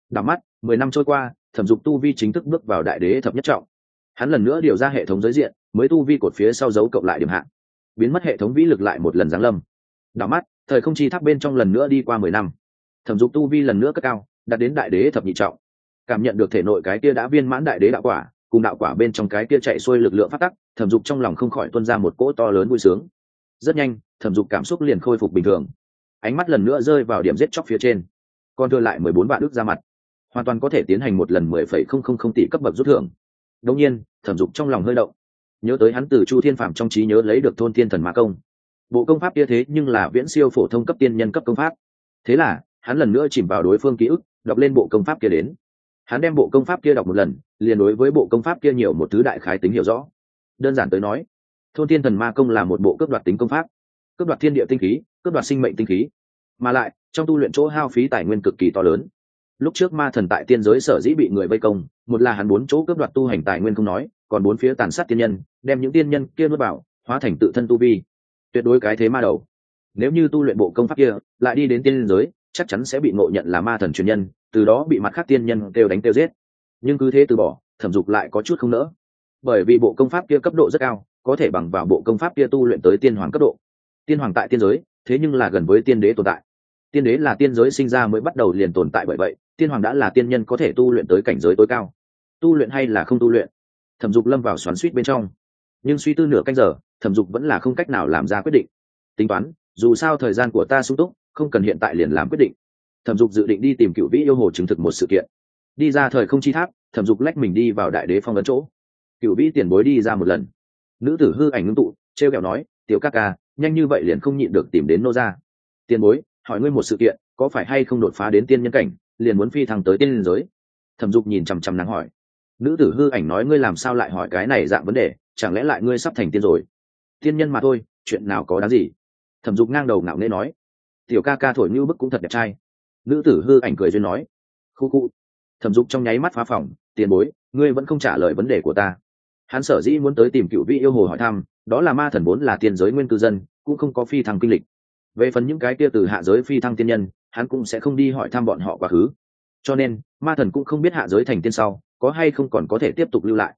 Đảo mắt, mười năm trôi qua, thẩm dục tu vi chính thức bước vào đại đế thập nhất trọng. Hắn lần nữa điều ra hệ thống giới diện, mới tu vi cột phía sau dấu cộng lại điểm hạng biến mất hệ thống vĩ lực lại một lần giáng lâm. Đảo mắt, thời không chi tháp bên trong lần nữa đi qua mười năm. Thẩm dục tu vi lần nữa cất cao, đạt đến đại đế thập nhị trọng cảm nhận được thể nội cái kia đã viên mãn đại đế đạo quả, cùng đạo quả bên trong cái kia chạy xuôi lực lượng phát tắc, thẩm dục trong lòng không khỏi tuân ra một cỗ to lớn vui sướng. Rất nhanh, thẩm dục cảm xúc liền khôi phục bình thường. Ánh mắt lần nữa rơi vào điểm giết chóc phía trên. Còn đưa lại mười bốn vạn ước ra mặt. Hoàn toàn có thể tiến hành một lần mười phẩy không không không tỷ cấp bậc rút thưởng. Đông nhiên, thẩm dục trong lòng hơi động. Nhớ tới hắn từ chu thiên phạm trong trí nhớ lấy được thôn thiên thần mã công. Bộ công pháp kia thế nhưng là viễn siêu phổ thông cấp tiên nhân cấp công pháp. Thế là, hắn lần nữa chìm vào đối phương ký ức, đọc lên bộ công pháp kia đến hắn đem bộ công pháp kia đọc một lần, liền đối với bộ công pháp kia nhiều một thứ đại khái tính hiểu rõ. Đơn giản tới nói, thôn thiên thần ma công là một bộ cướp đoạt tính công pháp, cướp đoạt thiên địa tinh khí, cướp đoạt sinh mệnh tinh khí. Mà lại, trong tu luyện chỗ hao phí tài nguyên cực kỳ to lớn. Lúc trước ma thần tại tiên giới sở dĩ bị người vây công, một là hắn bốn chỗ cướp đoạt tu hành tài nguyên không nói, còn bốn phía tàn sát tiên nhân, đem những tiên nhân kia nuốt vào, hóa thành tự thân tu vi. Tuyệt đối cái thế ma đầu. Nếu như tu luyện bộ công pháp kia, lại đi đến tiên giới, chắc chắn sẽ bị ngộ nhận là ma thần truyền nhân từ đó bị mặt khác tiên nhân kêu đánh kêu giết. Nhưng cứ thế từ bỏ, thẩm dục lại có chút không nỡ. Bởi vì bộ công pháp kia cấp độ rất cao, có thể bằng vào bộ công pháp kia tu luyện tới tiên hoàng cấp độ. Tiên hoàng tại tiên giới, thế nhưng là gần với tiên đế tồn tại. Tiên đế là tiên giới sinh ra mới bắt đầu liền tồn tại bởi vậy, tiên hoàng đã là tiên nhân có thể tu luyện tới cảnh giới tối cao. Tu luyện hay là không tu luyện? Thẩm dục lâm vào xoắn suýt bên trong. Nhưng suy tư nửa canh giờ, thẩm dục vẫn là không cách nào làm ra quyết định. Tính toán, dù sao thời gian của ta sung túc, không cần hiện tại liền làm quyết định thẩm dục dự định đi tìm cựu vĩ yêu hồ chứng thực một sự kiện. Đi ra thời không chi tháp, thẩm dục lách mình đi vào đại đế phong ấn chỗ. Cựu vĩ tiền bối đi ra một lần. Nữ tử hư ảnh ngưng tụ t r e o kẹo nói, tiểu ca ca, nhanh như vậy liền không nhịn được tìm đến nô ra tiền bối, hỏi ngươi một sự kiện, có phải hay không đột phá đến tiên nhân cảnh, liền muốn phi thăng tới tiên liên giới? Thẩm dục nhìn chằm chằm nắng hỏi. Nữ tử hư ảnh nói, ngươi làm sao lại hỏi cái này dạng vấn đề, chẳng lẽ lại ngươi sắp thành tiên rồi? Tiên nhân mà thôi, chuyện nào có đáng gì? Thẩm dục ngang đầu ngạo nghễ nói. Tiểu ca ca thổi như bức cũng thật đẹp trai nữ tử hư ảnh cười duyên nói, khu khu. Thẩm dục trong nháy mắt phá phòng, tiền bối, ngươi vẫn không trả lời vấn đề của ta. Hắn sở dĩ muốn tới tìm cựu vị yêu hồ hỏi thăm, đó là ma thần vốn là tiên giới nguyên cư dân, cũng không có phi thăng kinh lịch. Về phần những cái kia từ hạ giới phi thăng tiên nhân, hắn cũng sẽ không đi hỏi thăm bọn họ quá khứ. Cho nên, ma thần cũng không biết hạ giới thành tiên sau, có hay không còn có thể tiếp tục lưu lại.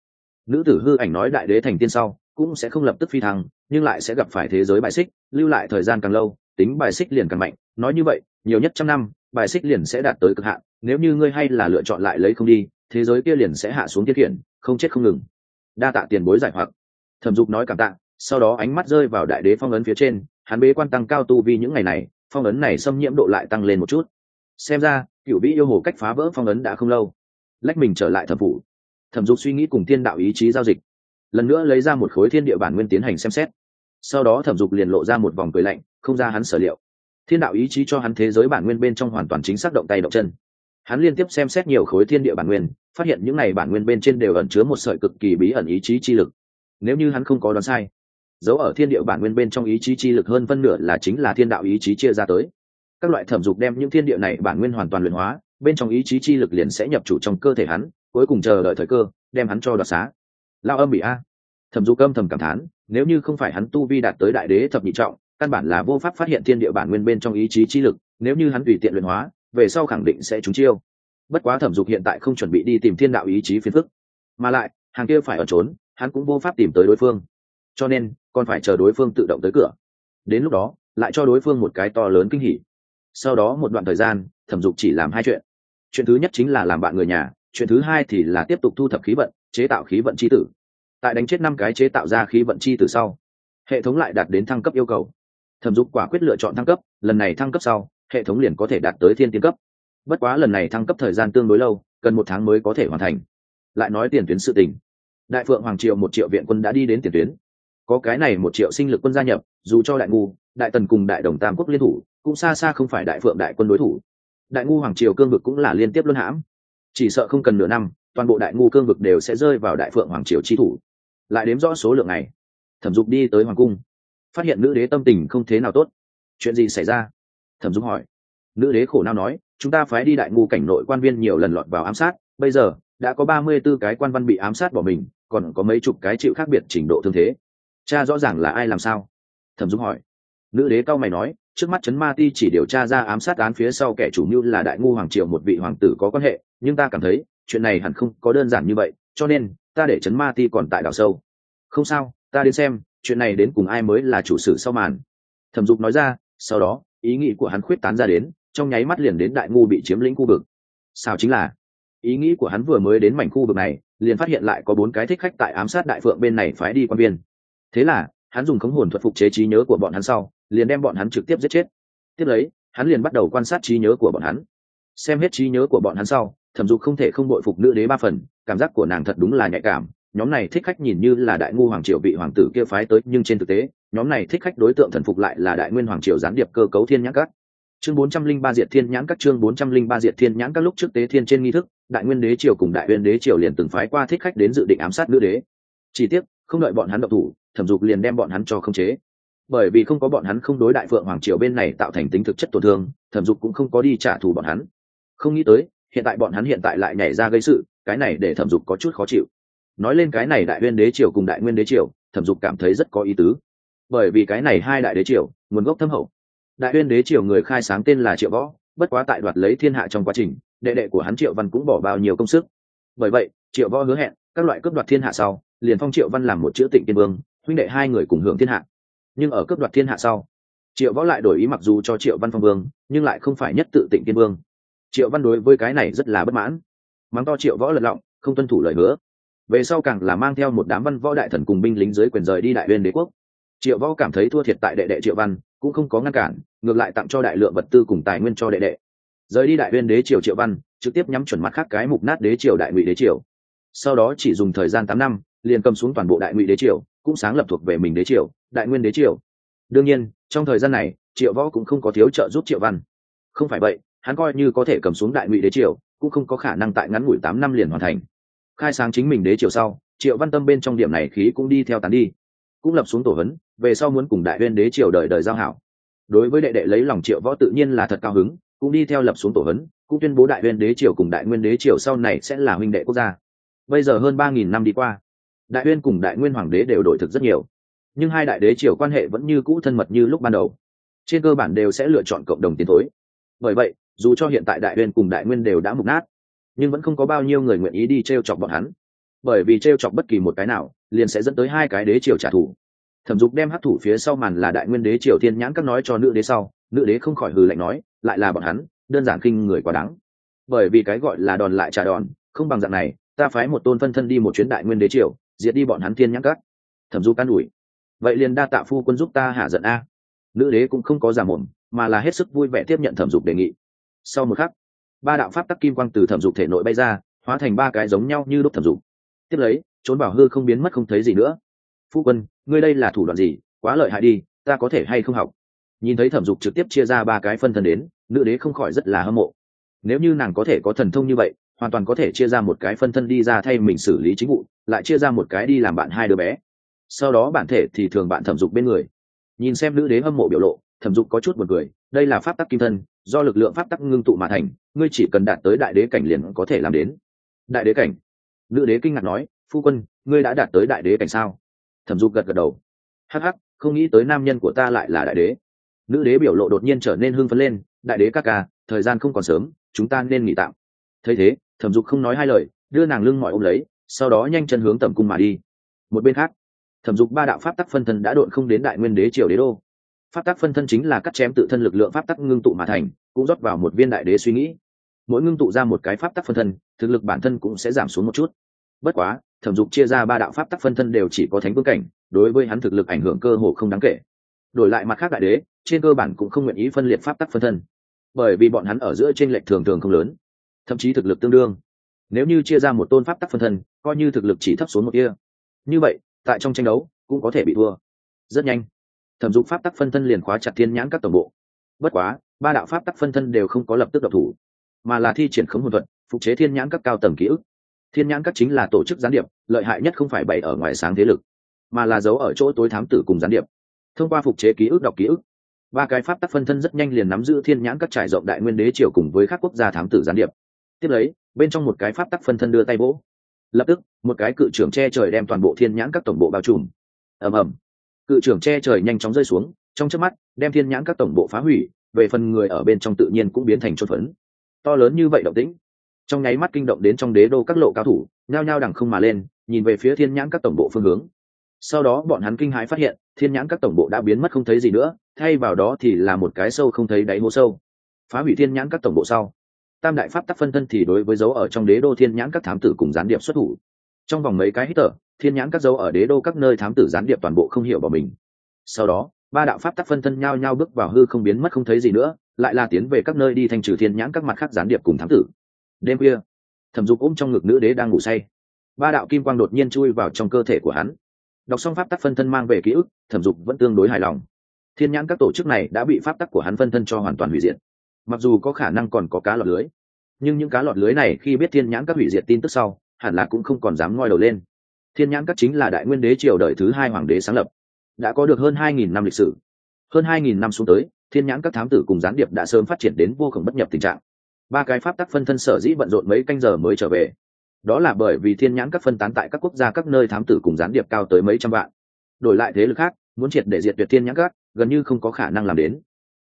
Nữ tử hư ảnh nói đại đế thành tiên sau, cũng sẽ không lập tức phi thăng, nhưng lại sẽ gặp phải thế giới bại xích, lưu lại thời gian càng lâu, tính bài xích liền càng mạnh. Nói như vậy, nhiều nhất trăm năm bài xích liền sẽ đạt tới cực hạn, nếu như ngươi hay là lựa chọn lại lấy không đi, thế giới kia liền sẽ hạ xuống tiết kiện không chết không ngừng. Đa tạ tiền bối giải hoặc. Thẩm dục nói cảm tạ, sau đó ánh mắt rơi vào đại đế phong ấn phía trên, hắn bế quan tăng cao tu vi những ngày này, phong ấn này xâm nhiễm độ lại tăng lên một chút. Xem ra, cựu vĩ yêu hồ cách phá vỡ phong ấn đã không lâu. Lách mình trở lại thẩm phủ. Thẩm dục suy nghĩ cùng thiên đạo ý chí giao dịch. Lần nữa lấy ra một khối thiên địa bản nguyên tiến hành xem xét. Sau đó thẩm dục liền lộ ra một vòng cười lạnh, không ra hắn sở liệu thiên đạo ý chí cho hắn thế giới bản nguyên bên trong hoàn toàn chính xác động tay động chân. Hắn liên tiếp xem xét nhiều khối thiên địa bản nguyên, phát hiện những n à y bản nguyên bên trên đều ẩn chứa một sợi cực kỳ bí ẩn ý chí chi lực. Nếu như hắn không có đoán sai, dấu ở thiên địa bản nguyên bên trong ý chí chi lực hơn phân nửa là chính là thiên đạo ý chí chia ra tới. Các loại thẩm dục đem những thiên địa này bản nguyên hoàn toàn luyện hóa, bên trong ý chí chi lực liền sẽ nhập chủ trong cơ thể hắn, cuối cùng chờ đợi thời cơ, đem hắn cho đoạt xá. Lao âm bị a. Thẩm dục âm thầm cảm thán, nếu như không phải hắn tu vi đạt tới đại đế thập nhị trọng căn bản là vô pháp phát hiện thiên địa bản nguyên bên trong ý chí chi lực, nếu như hắn tùy tiện luyện hóa, về sau khẳng định sẽ trúng chiêu. Bất quá thẩm dục hiện tại không chuẩn bị đi tìm thiên đạo ý chí phiền phức. Mà lại, hàng kia phải ở trốn, hắn cũng vô pháp tìm tới đối phương. Cho nên, còn phải chờ đối phương tự động tới cửa. Đến lúc đó, lại cho đối phương một cái to lớn kinh hỉ. Sau đó một đoạn thời gian, thẩm dục chỉ làm hai chuyện. Chuyện thứ nhất chính là làm bạn người nhà, chuyện thứ hai thì là tiếp tục thu thập khí vận, chế tạo khí vận c h i tử. Tại đánh chết năm cái chế tạo ra khí vận c h i tử sau, hệ thống lại đạt đến thăng cấp yêu cầu thẩm dục quả quyết lựa chọn thăng cấp, lần này thăng cấp sau, hệ thống liền có thể đạt tới thiên tiến cấp. Bất quá lần này thăng cấp thời gian tương đối lâu, cần một tháng mới có thể hoàn thành. Lại nói tiền tuyến sự tình. Đại phượng hoàng triệu một triệu viện quân đã đi đến tiền tuyến. Có cái này một triệu sinh lực quân gia nhập, dù cho đại ngu, đại tần cùng đại đồng tam quốc liên thủ, cũng xa xa không phải đại phượng đại quân đối thủ. Đại ngu hoàng triều cương vực cũng là liên tiếp luân hãm. Chỉ sợ không cần nửa năm, toàn bộ đại ngu cương vực đều sẽ rơi vào đại phượng hoàng triều chi thủ. Lại đếm rõ số lượng này. Thẩm dục đi tới hoàng cung phát hiện nữ đế tâm tình không thế nào tốt. Chuyện gì xảy ra? Thẩm dung hỏi. Nữ đế khổ nào nói, chúng ta phái đi đại ngu cảnh nội quan viên nhiều lần lọt vào ám sát, bây giờ, đã có ba mươi b ố cái quan văn bị ám sát bỏ mình, còn có mấy chục cái chịu khác biệt trình độ thương thế. Cha rõ ràng là ai làm sao? Thẩm dung hỏi. Nữ đế cao mày nói, trước mắt trấn ma ti chỉ điều tra ra ám sát án phía sau kẻ chủ mưu là đại ngu hoàng triều một vị hoàng tử có quan hệ, nhưng ta cảm thấy, chuyện này hẳn không có đơn giản như vậy, cho nên, ta để trấn ma ti còn tại đảo sâu. Không sao, ta đến xem chuyện này đến cùng ai mới là chủ sử sau màn? Thẩm dục nói ra, sau đó, ý nghĩ của hắn khuyết tán ra đến, trong nháy mắt liền đến đại ngu bị chiếm lĩnh khu vực. Sao chính là, ý nghĩ của hắn vừa mới đến mảnh khu vực này, liền phát hiện lại có bốn cái thích khách tại ám sát đại phượng bên này phái đi quan viên. Thế là, hắn dùng khống hồn thuật phục chế trí nhớ của bọn hắn sau, liền đem bọn hắn trực tiếp giết chết. Tiếp lấy, hắn liền bắt đầu quan sát trí nhớ của bọn hắn. Xem hết trí nhớ của bọn hắn sau, thẩm dục không thể không bội phục nữ đế ba phần, cảm giác của nàng thật đúng là nhạy cảm nhóm này thích khách nhìn như là đại ngu hoàng triều vị hoàng tử kia phái tới, nhưng trên thực tế, nhóm này thích khách đối tượng thần phục lại là đại nguyên hoàng triều gián điệp cơ cấu thiên nhãn các. Chương bốn trăm linh ba diệt thiên nhãn các, chương bốn trăm linh ba diệt thiên nhãn các lúc trước tế thiên trên nghi thức, đại nguyên đế triều cùng đại nguyên đế triều liền từng phái qua thích khách đến dự định ám sát nữ đế. Chỉ tiếc, không đợi bọn hắn độc thủ, thẩm dục liền đem bọn hắn cho khống chế. Bởi vì không có bọn hắn không đối đại phượng hoàng triều bên này tạo thành tính thực chất tổn thương, thẩm dục cũng không có đi trả thù bọn hắn. Không nghĩ tới, hiện tại bọn hắn hiện tại lại nhảy ra gây sự, cái này để thẩm dục có chút khó chịu nói lên cái này đại nguyên đế triều cùng đại nguyên đế triều, thẩm dục cảm thấy rất có ý tứ. Bởi vì cái này hai đại đế triều, nguồn gốc thâm hậu. Đại nguyên đế triều người khai sáng tên là triệu võ, bất quá tại đoạt lấy thiên hạ trong quá trình, đệ đệ của hắn triệu văn cũng bỏ bao nhiêu công sức. Bởi vậy, triệu võ hứa hẹn, các loại cướp đoạt thiên hạ sau, liền phong triệu văn làm một chữ tịnh tiên vương, huynh đệ hai người cùng hưởng thiên hạ. Nhưng ở cướp đoạt thiên hạ sau, triệu võ lại đổi ý mặc dù cho triệu văn phong vương, nhưng lại không phải nhất tự tịnh tiên vương. Triệu văn đối với cái này rất là bất mãn. Mắng to triệu võ lật lọng, không tuân thủ lời hứa về sau càng là mang theo một đám văn võ đại thần cùng binh lính dưới quyền rời đi đại uyên đế quốc. Triệu võ cảm thấy thua thiệt tại đệ đệ triệu văn, cũng không có ngăn cản, ngược lại tặng cho đại lượng vật tư cùng tài nguyên cho đệ đệ. Rời đi đại uyên đế triều triệu văn, trực tiếp nhắm chuẩn mắt khác cái mục nát đế triều đại ngụy đế triều. Sau đó chỉ dùng thời gian tám năm, liền cầm xuống toàn bộ đại ngụy đế triều, cũng sáng lập thuộc về mình đế triều, đại nguyên đế triều. Đương nhiên, trong thời gian này, triệu võ cũng không có thiếu trợ giúp triệu văn. Không phải vậy, hắn coi như có thể cầm xuống đại ngụy đế triều, cũng không có khả năng tại ngắn ngủi tám năm liền hoàn thành khai sáng chính mình đế triều sau, triệu văn tâm bên trong điểm này khí cũng đi theo tán đi. Cũng lập xuống tổ hấn, về sau muốn cùng đại huyên đế triều đời đời giao hảo. Đối với đệ đệ lấy lòng triệu võ tự nhiên là thật cao hứng, cũng đi theo lập xuống tổ hấn, cũng tuyên bố đại huyên đế triều cùng đại nguyên đế triều sau này sẽ là huynh đệ quốc gia. Bây giờ hơn ba nghìn năm đi qua, đại huyên cùng đại nguyên hoàng đế đều đổi thực rất nhiều. Nhưng hai đại đế triều quan hệ vẫn như cũ thân mật như lúc ban đầu. Trên cơ bản đều sẽ lựa chọn cộng đồng tiến thối. Bởi vậy, dù cho hiện tại đại huyên cùng đại nguyên đều đã mục nát nhưng vẫn không có bao nhiêu người nguyện ý đi t r e o chọc bọn hắn. Bởi vì t r e o chọc bất kỳ một cái nào, liền sẽ dẫn tới hai cái đế triều trả thù. Thẩm dục đem hắc thủ phía sau màn là đại nguyên đế triều thiên nhãn các nói cho nữ đế sau, nữ đế không khỏi hừ lạnh nói, lại là bọn hắn, đơn giản khinh người quá đáng. Bởi vì cái gọi là đòn lại trả đòn, không bằng dạng này, ta phái một tôn phân thân đi một chuyến đại nguyên đế triều, diệt đi bọn hắn thiên nhãn các. Thẩm dục can ủi, vậy liền đa tạ phu quân giúp ta hạ giận a. Nữ đế cũng không có giả mồm, mà là hết sức vui vẻ tiếp nhận thẩm dục đề nghị. Sau một khắc ba đạo pháp tắc kim quang từ thẩm dục thể nội bay ra, hóa thành ba cái giống nhau như đúc thẩm dục. Tiếp lấy, trốn vào hư không biến mất không thấy gì nữa. Phu quân, ngươi đây là thủ đoạn gì? Quá lợi hại đi, ta có thể hay không học? Nhìn thấy thẩm dục trực tiếp chia ra ba cái phân thân đến, nữ đế không khỏi rất là hâm mộ. Nếu như nàng có thể có thần thông như vậy, hoàn toàn có thể chia ra một cái phân thân đi ra thay mình xử lý chính vụ, lại chia ra một cái đi làm bạn hai đứa bé. Sau đó bản thể thì thường bạn thẩm dục bên người. Nhìn xem nữ đế hâm mộ biểu lộ, thẩm dục có chút một người đây là pháp tắc kim thân do lực lượng pháp tắc ngưng tụ mà thành, ngươi chỉ cần đạt tới đại đế cảnh liền có thể làm đến. Đại đế cảnh? Nữ đế kinh ngạc nói, phu quân, ngươi đã đạt tới đại đế cảnh sao? Thẩm dục gật gật đầu. Hắc hắc, không nghĩ tới nam nhân của ta lại là đại đế. Nữ đế biểu lộ đột nhiên trở nên hưng phấn lên, đại đế các ca, thời gian không còn sớm, chúng ta nên nghỉ tạm. Thấy thế, thẩm dục không nói hai lời, đưa nàng lưng mọi ôm lấy, sau đó nhanh chân hướng tầm cung mà đi. Một bên khác, thẩm dục ba đạo pháp tắc phân thân đã đội không đến đại nguyên đế triều đế đô pháp tắc phân thân chính là cắt chém tự thân lực lượng pháp tắc ngưng tụ mà thành, cũng rót vào một viên đại đế suy nghĩ. Mỗi ngưng tụ ra một cái pháp tắc phân thân, thực lực bản thân cũng sẽ giảm xuống một chút. Bất quá, thẩm dục chia ra ba đạo pháp tắc phân thân đều chỉ có thánh vương cảnh, đối với hắn thực lực ảnh hưởng cơ hồ không đáng kể. Đổi lại mặt khác đại đế, trên cơ bản cũng không nguyện ý phân liệt pháp tắc phân thân. Bởi vì bọn hắn ở giữa t r ê n lệch thường thường không lớn, thậm chí thực lực tương đương. Nếu như chia ra một tôn pháp tắc phân thân, coi như thực lực chỉ thấp xuống một kia như vậy, tại trong tranh đấu, cũng có thể bị thua. Rất nhanh thẩm dục pháp tắc phân thân liền khóa chặt thiên nhãn các tổng bộ. Bất quá, ba đạo pháp tắc phân thân đều không có lập tức độc thủ, mà là thi triển khống hồn thuật, phục chế thiên nhãn các cao tầng ký ức. Thiên nhãn các chính là tổ chức gián điệp, lợi hại nhất không phải bày ở ngoài sáng thế lực, mà là giấu ở chỗ tối thám tử cùng gián điệp. Thông qua phục chế ký ức đọc ký ức, ba cái pháp tắc phân thân rất nhanh liền nắm giữ thiên nhãn các trải rộng đại nguyên đế triều cùng với các quốc gia thám tử gián điệp. Tiếp lấy, bên trong một cái pháp tắc phân thân đưa tay vỗ. Lập tức, một cái cự trưởng che trời đem toàn bộ thiên nhãn các tổng bộ bao trùm. Ầm ầm cự trưởng che trời nhanh chóng rơi xuống, trong chớp mắt, đem thiên nhãn các tổng bộ phá hủy, về phần người ở bên trong tự nhiên cũng biến thành chốt phấn. To lớn như vậy động tĩnh, trong nháy mắt kinh động đến trong đế đô các lộ cao thủ, nhao nhao đằng không mà lên, nhìn về phía thiên nhãn các tổng bộ phương hướng. Sau đó bọn hắn kinh hãi phát hiện, thiên nhãn các tổng bộ đã biến mất không thấy gì nữa, thay vào đó thì là một cái sâu không thấy đáy hố sâu. Phá hủy thiên nhãn các tổng bộ sau, tam đại pháp tắc phân thân thì đối với dấu ở trong đế đô thiên nhãn các thám tử cùng gián điệp xuất thủ trong vòng mấy cái hít thở, thiên nhãn các dấu ở đế đô các nơi thám tử gián điệp toàn bộ không hiểu bỏ mình. Sau đó, ba đạo pháp tắc phân thân nhau nhau bước vào hư không biến mất không thấy gì nữa, lại là tiến về các nơi đi thanh trừ thiên nhãn các mặt khác gián điệp cùng thám tử. Đêm khuya, thẩm dục ôm trong ngực nữ đế đang ngủ say. Ba đạo kim quang đột nhiên chui vào trong cơ thể của hắn. Đọc xong pháp tắc phân thân mang về ký ức, thẩm dục vẫn tương đối hài lòng. Thiên nhãn các tổ chức này đã bị pháp tắc của hắn phân thân cho hoàn toàn hủy diệt. Mặc dù có khả năng còn có cá lọt lưới, nhưng những cá lọt lưới này khi biết thiên nhãn các hủy diệt tin tức sau hẳn là cũng không còn dám ngoi đầu lên. Thiên nhãn các chính là đại nguyên đế triều đời thứ hai hoàng đế sáng lập. Đã có được hơn hai nghìn năm lịch sử. Hơn hai nghìn năm xuống tới, thiên nhãn các thám tử cùng gián điệp đã sớm phát triển đến vô cùng bất nhập tình trạng. Ba cái pháp tắc phân thân sở dĩ bận rộn mấy canh giờ mới trở về. Đó là bởi vì thiên nhãn các phân tán tại các quốc gia các nơi thám tử cùng gián điệp cao tới mấy trăm vạn. Đổi lại thế lực khác, muốn triệt để diệt tuyệt thiên nhãn các, gần như không có khả năng làm đến.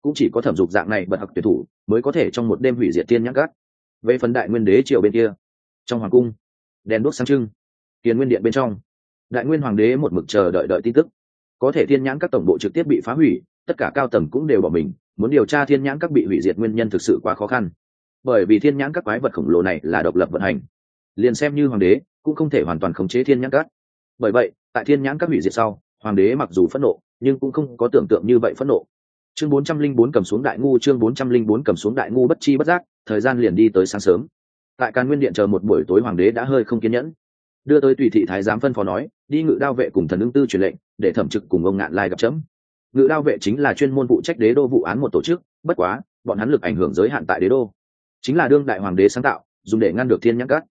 Cũng chỉ có thẩm dục dạng này bật học tuyệt thủ, mới có thể trong một đêm hủy diệt thiên nhãn các. Về phần đại nguyên đế triều bên kia, trong hoàng cung đèn đuốc sáng trưng, tiền nguyên điện bên trong. Đại nguyên hoàng đế một mực chờ đợi đợi tin tức. Có thể thiên nhãn các tổng bộ trực tiếp bị phá hủy, tất cả cao tầng cũng đều bỏ mình, muốn điều tra thiên nhãn các bị hủy diệt nguyên nhân thực sự quá khó khăn. Bởi vì thiên nhãn các quái vật khổng lồ này là độc lập vận hành. Liền xem như hoàng đế, cũng không thể hoàn toàn khống chế thiên nhãn các. Bởi vậy, tại thiên nhãn các hủy diệt sau, hoàng đế mặc dù phẫn nộ, nhưng cũng không có tưởng tượng như vậy phẫn nộ. Chương bốn trăm linh bốn cầm xuống đại ngu, chương bốn trăm linh bốn cầm xuống đại ngu bất chi bất giác, thời gian liền đi tới sáng sớm tại càn nguyên điện chờ một buổi tối hoàng đế đã hơi không kiên nhẫn. Đưa tới tùy thị thái giám phân phó nói, đi ngự đao vệ cùng thần ứng tư truyền lệnh, để thẩm trực cùng ông ngạn lai gặp chấm. Ngự đao vệ chính là chuyên môn phụ trách đế đô vụ án một tổ chức, bất quá, bọn hắn lực ảnh hưởng giới hạn tại đế đô. Chính là đương đại hoàng đế sáng tạo, dùng để ngăn được thiên nhắc cắt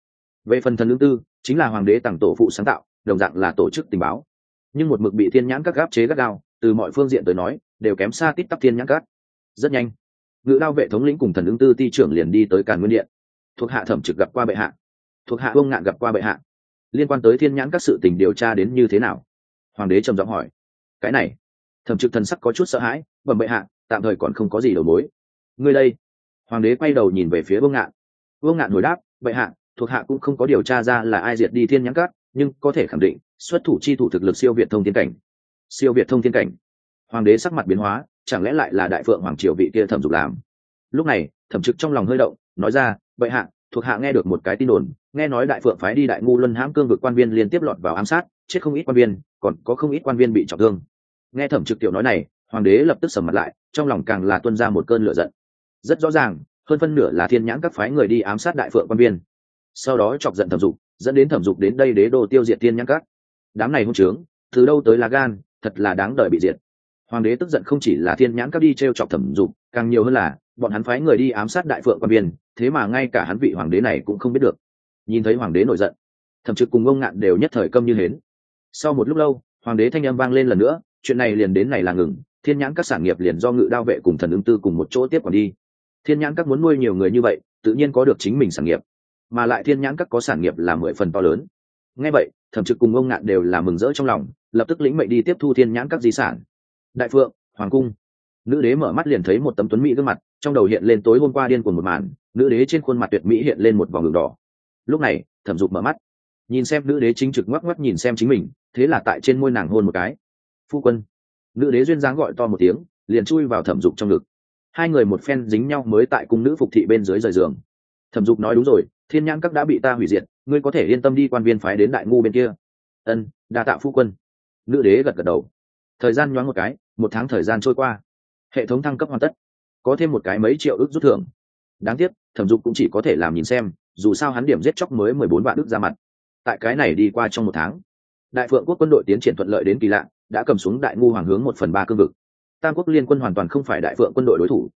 về phần thần ứng tư, chính là hoàng đế tặng tổ phụ sáng tạo, đồng dạng là tổ chức tình báo. Nhưng một mực bị thiên nhãn các gáp chế gắt gao, từ mọi phương diện tới nói, đều kém xa tít tắp thiên nhãn các rất nhanh, ngự đao vệ thống lĩnh cùng thần ứng tư ti trưởng liền đi tới càn nguyên điện thuộc hạ thẩm trực gặp qua bệ hạ. Thuộc hạ ông ngạn gặp qua bệ hạ. Liên quan tới thiên nhãn các sự tình điều tra đến như thế nào? Hoàng đế trầm giọng hỏi. Cái này, thẩm trực thần sắc có chút sợ hãi, bẩm bệ hạ, tạm thời còn không có gì đầu mối. Ngươi đây. Hoàng đế quay đầu nhìn về phía vương ngạn. Vương ngạn hồi đáp, bệ hạ, thuộc hạ cũng không có điều tra ra là ai diệt đi thiên nhãn các, nhưng có thể khẳng định, xuất thủ chi thủ thực lực siêu việt thông thiên cảnh. Siêu việt thông thiên cảnh. Hoàng đế sắc mặt biến hóa, chẳng lẽ lại là đại phượng hoàng triều vị kia thẩm dục làm? Lúc này, thẩm trực trong lòng hơi động, nói ra bệ hạ, thuộc hạ nghe được một cái tin đồn, nghe nói đại phượng phái đi đại ngu luân hãm cương vực quan viên liên tiếp lọt vào ám sát, chết không ít quan viên, còn có không ít quan viên bị trọng thương. Nghe thẩm trực tiểu nói này, hoàng đế lập tức sầm mặt lại, trong lòng càng là tuân ra một cơn lửa giận. Rất rõ ràng, hơn phân nửa là thiên nhãn các phái người đi ám sát đại phượng quan viên. Sau đó chọc giận thẩm dục, dẫn đến thẩm dục đến đây đế đô tiêu diệt thiên nhãn các. Đám này hung trướng, từ đâu tới là gan, thật là đáng đợi bị diệt. Hoàng đế tức giận không chỉ là thiên nhãn các đi t r e o chọc thẩm dục, càng nhiều hơn là bọn hắn phái người đi ám sát đại phượng quan viên, thế mà ngay cả hắn vị hoàng đế này cũng không biết được. Nhìn thấy hoàng đế nổi giận thậm trực cùng ông ngạn đều nhất thời câm như hến. Sau một lúc lâu, hoàng đế thanh âm vang lên lần nữa, chuyện này liền đến này là ngừng, thiên nhãn các sản nghiệp liền do ngự đao vệ cùng thần ứng tư cùng một chỗ tiếp quản đi. Thiên nhãn các muốn nuôi nhiều người như vậy, tự nhiên có được chính mình sản nghiệp, mà lại thiên nhãn các có sản nghiệp là mười phần to lớn. Ngay vậy, thẩm trực cùng ông ngạn đều là mừng rỡ trong lòng, lập tức lĩnh mệnh đi tiếp thu thiên nhãn các di sản. Đại phượng, hoàng cung. Nữ đế mở mắt liền thấy một tấm tuấn mỹ gương mặt trong đầu hiện lên tối hôm qua điên cuồng một màn, nữ đế trên khuôn mặt tuyệt mỹ hiện lên một vòng đường đỏ. Lúc này, thẩm dục mở mắt, nhìn xem nữ đế chính trực ngoắc ngoắc nhìn xem chính mình, thế là tại trên môi nàng hôn một cái. Phu quân. Nữ đế duyên dáng gọi to một tiếng, liền chui vào thẩm dục trong ngực. Hai người một phen dính nhau mới tại cung nữ phục thị bên dưới rời giường. Thẩm dục nói đúng rồi, thiên nhãn các đã bị ta hủy diệt, ngươi có thể yên tâm đi quan viên phái đến đại ngu bên kia. Ân, đa tạ phu quân. Nữ đế gật gật đầu. Thời gian nhoáng một cái, một tháng thời gian trôi qua. Hệ thống thăng cấp hoàn tất có thêm một cái mấy triệu ước rút thưởng. Đáng tiếc, thẩm dục cũng chỉ có thể làm nhìn xem, dù sao hắn điểm giết chóc mới mười bốn vạn ước ra mặt. Tại cái này đi qua trong một tháng, đại phượng quốc quân đội tiến triển thuận lợi đến kỳ lạ, đã cầm xuống đại ngu hoàng hướng một phần ba cương vực. Tam quốc liên quân hoàn toàn không phải đại phượng quân đội đối thủ.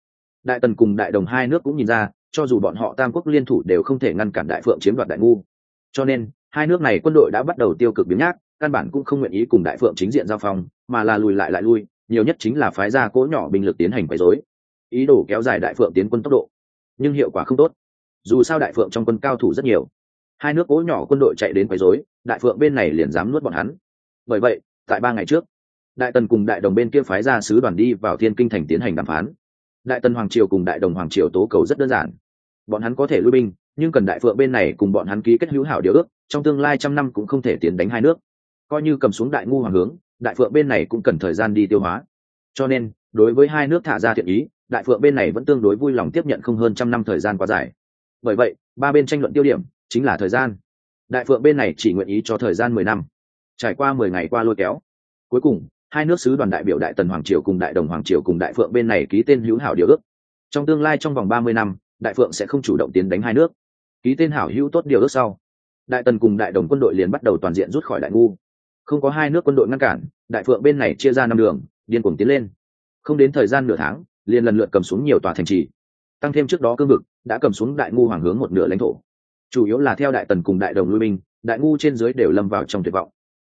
Đại tần cùng đại đồng hai nước cũng nhìn ra, cho dù bọn họ tam quốc liên thủ đều không thể ngăn cản đại phượng chiếm đoạt đại ngu. Cho nên, hai nước này quân đội đã bắt đầu tiêu cực biến nhác, căn bản cũng không nguyện ý cùng đại phượng chính diện giao phong, mà là lùi lại lại lui, nhiều nhất chính là phái ra cỗ nhỏ binh lực tiến hành quấy rối ý đồ kéo dài đại phượng tiến quân tốc độ, nhưng hiệu quả không tốt. Dù sao đại phượng trong quân cao thủ rất nhiều, hai nước cố nhỏ quân đội chạy đến quấy rối, đại phượng bên này liền dám nuốt bọn hắn. Bởi vậy, tại ba ngày trước, đại tần cùng đại đồng bên kia phái ra sứ đoàn đi vào thiên kinh thành tiến hành đàm phán. Đại tần hoàng triều cùng đại đồng hoàng triều tố cầu rất đơn giản. Bọn hắn có thể lui binh, nhưng cần đại phượng bên này cùng bọn hắn ký kết hữu hảo điều ước, trong tương lai trăm năm cũng không thể tiến đánh hai nước. Coi như cầm xuống đại ngu hoàng hướng, đại phượng bên này cũng cần thời gian đi tiêu hóa. Cho nên đối với hai nước thả ra thiện ý, đại phượng bên này vẫn tương đối vui lòng tiếp nhận không hơn trăm năm thời gian quá dài. Bởi vậy, ba bên tranh luận tiêu điểm chính là thời gian. Đại phượng bên này chỉ nguyện ý cho thời gian mười năm. Trải qua mười ngày qua lôi kéo. Cuối cùng, hai nước sứ đoàn đại biểu đại tần hoàng triều cùng đại đồng hoàng triều cùng đại phượng bên này ký tên hữu hảo điều ước. Trong tương lai trong vòng ba mươi năm, đại phượng sẽ không chủ động tiến đánh hai nước. Ký tên hảo hữu tốt điều ước sau, đại tần cùng đại đồng quân đội liền bắt đầu toàn diện rút khỏi đại ngu. Không có hai nước quân đội ngăn cản, đại phượng bên này chia ra năm đường, điên cuồng tiến lên không đến thời gian nửa tháng, liền lần lượt cầm xuống nhiều tòa thành trì. Tăng thêm trước đó cương vực, đã cầm xuống đại ngu hoàng hướng một nửa lãnh thổ. Chủ yếu là theo đại tần cùng đại đồng lui binh, đại ngu trên dưới đều lâm vào trong tuyệt vọng.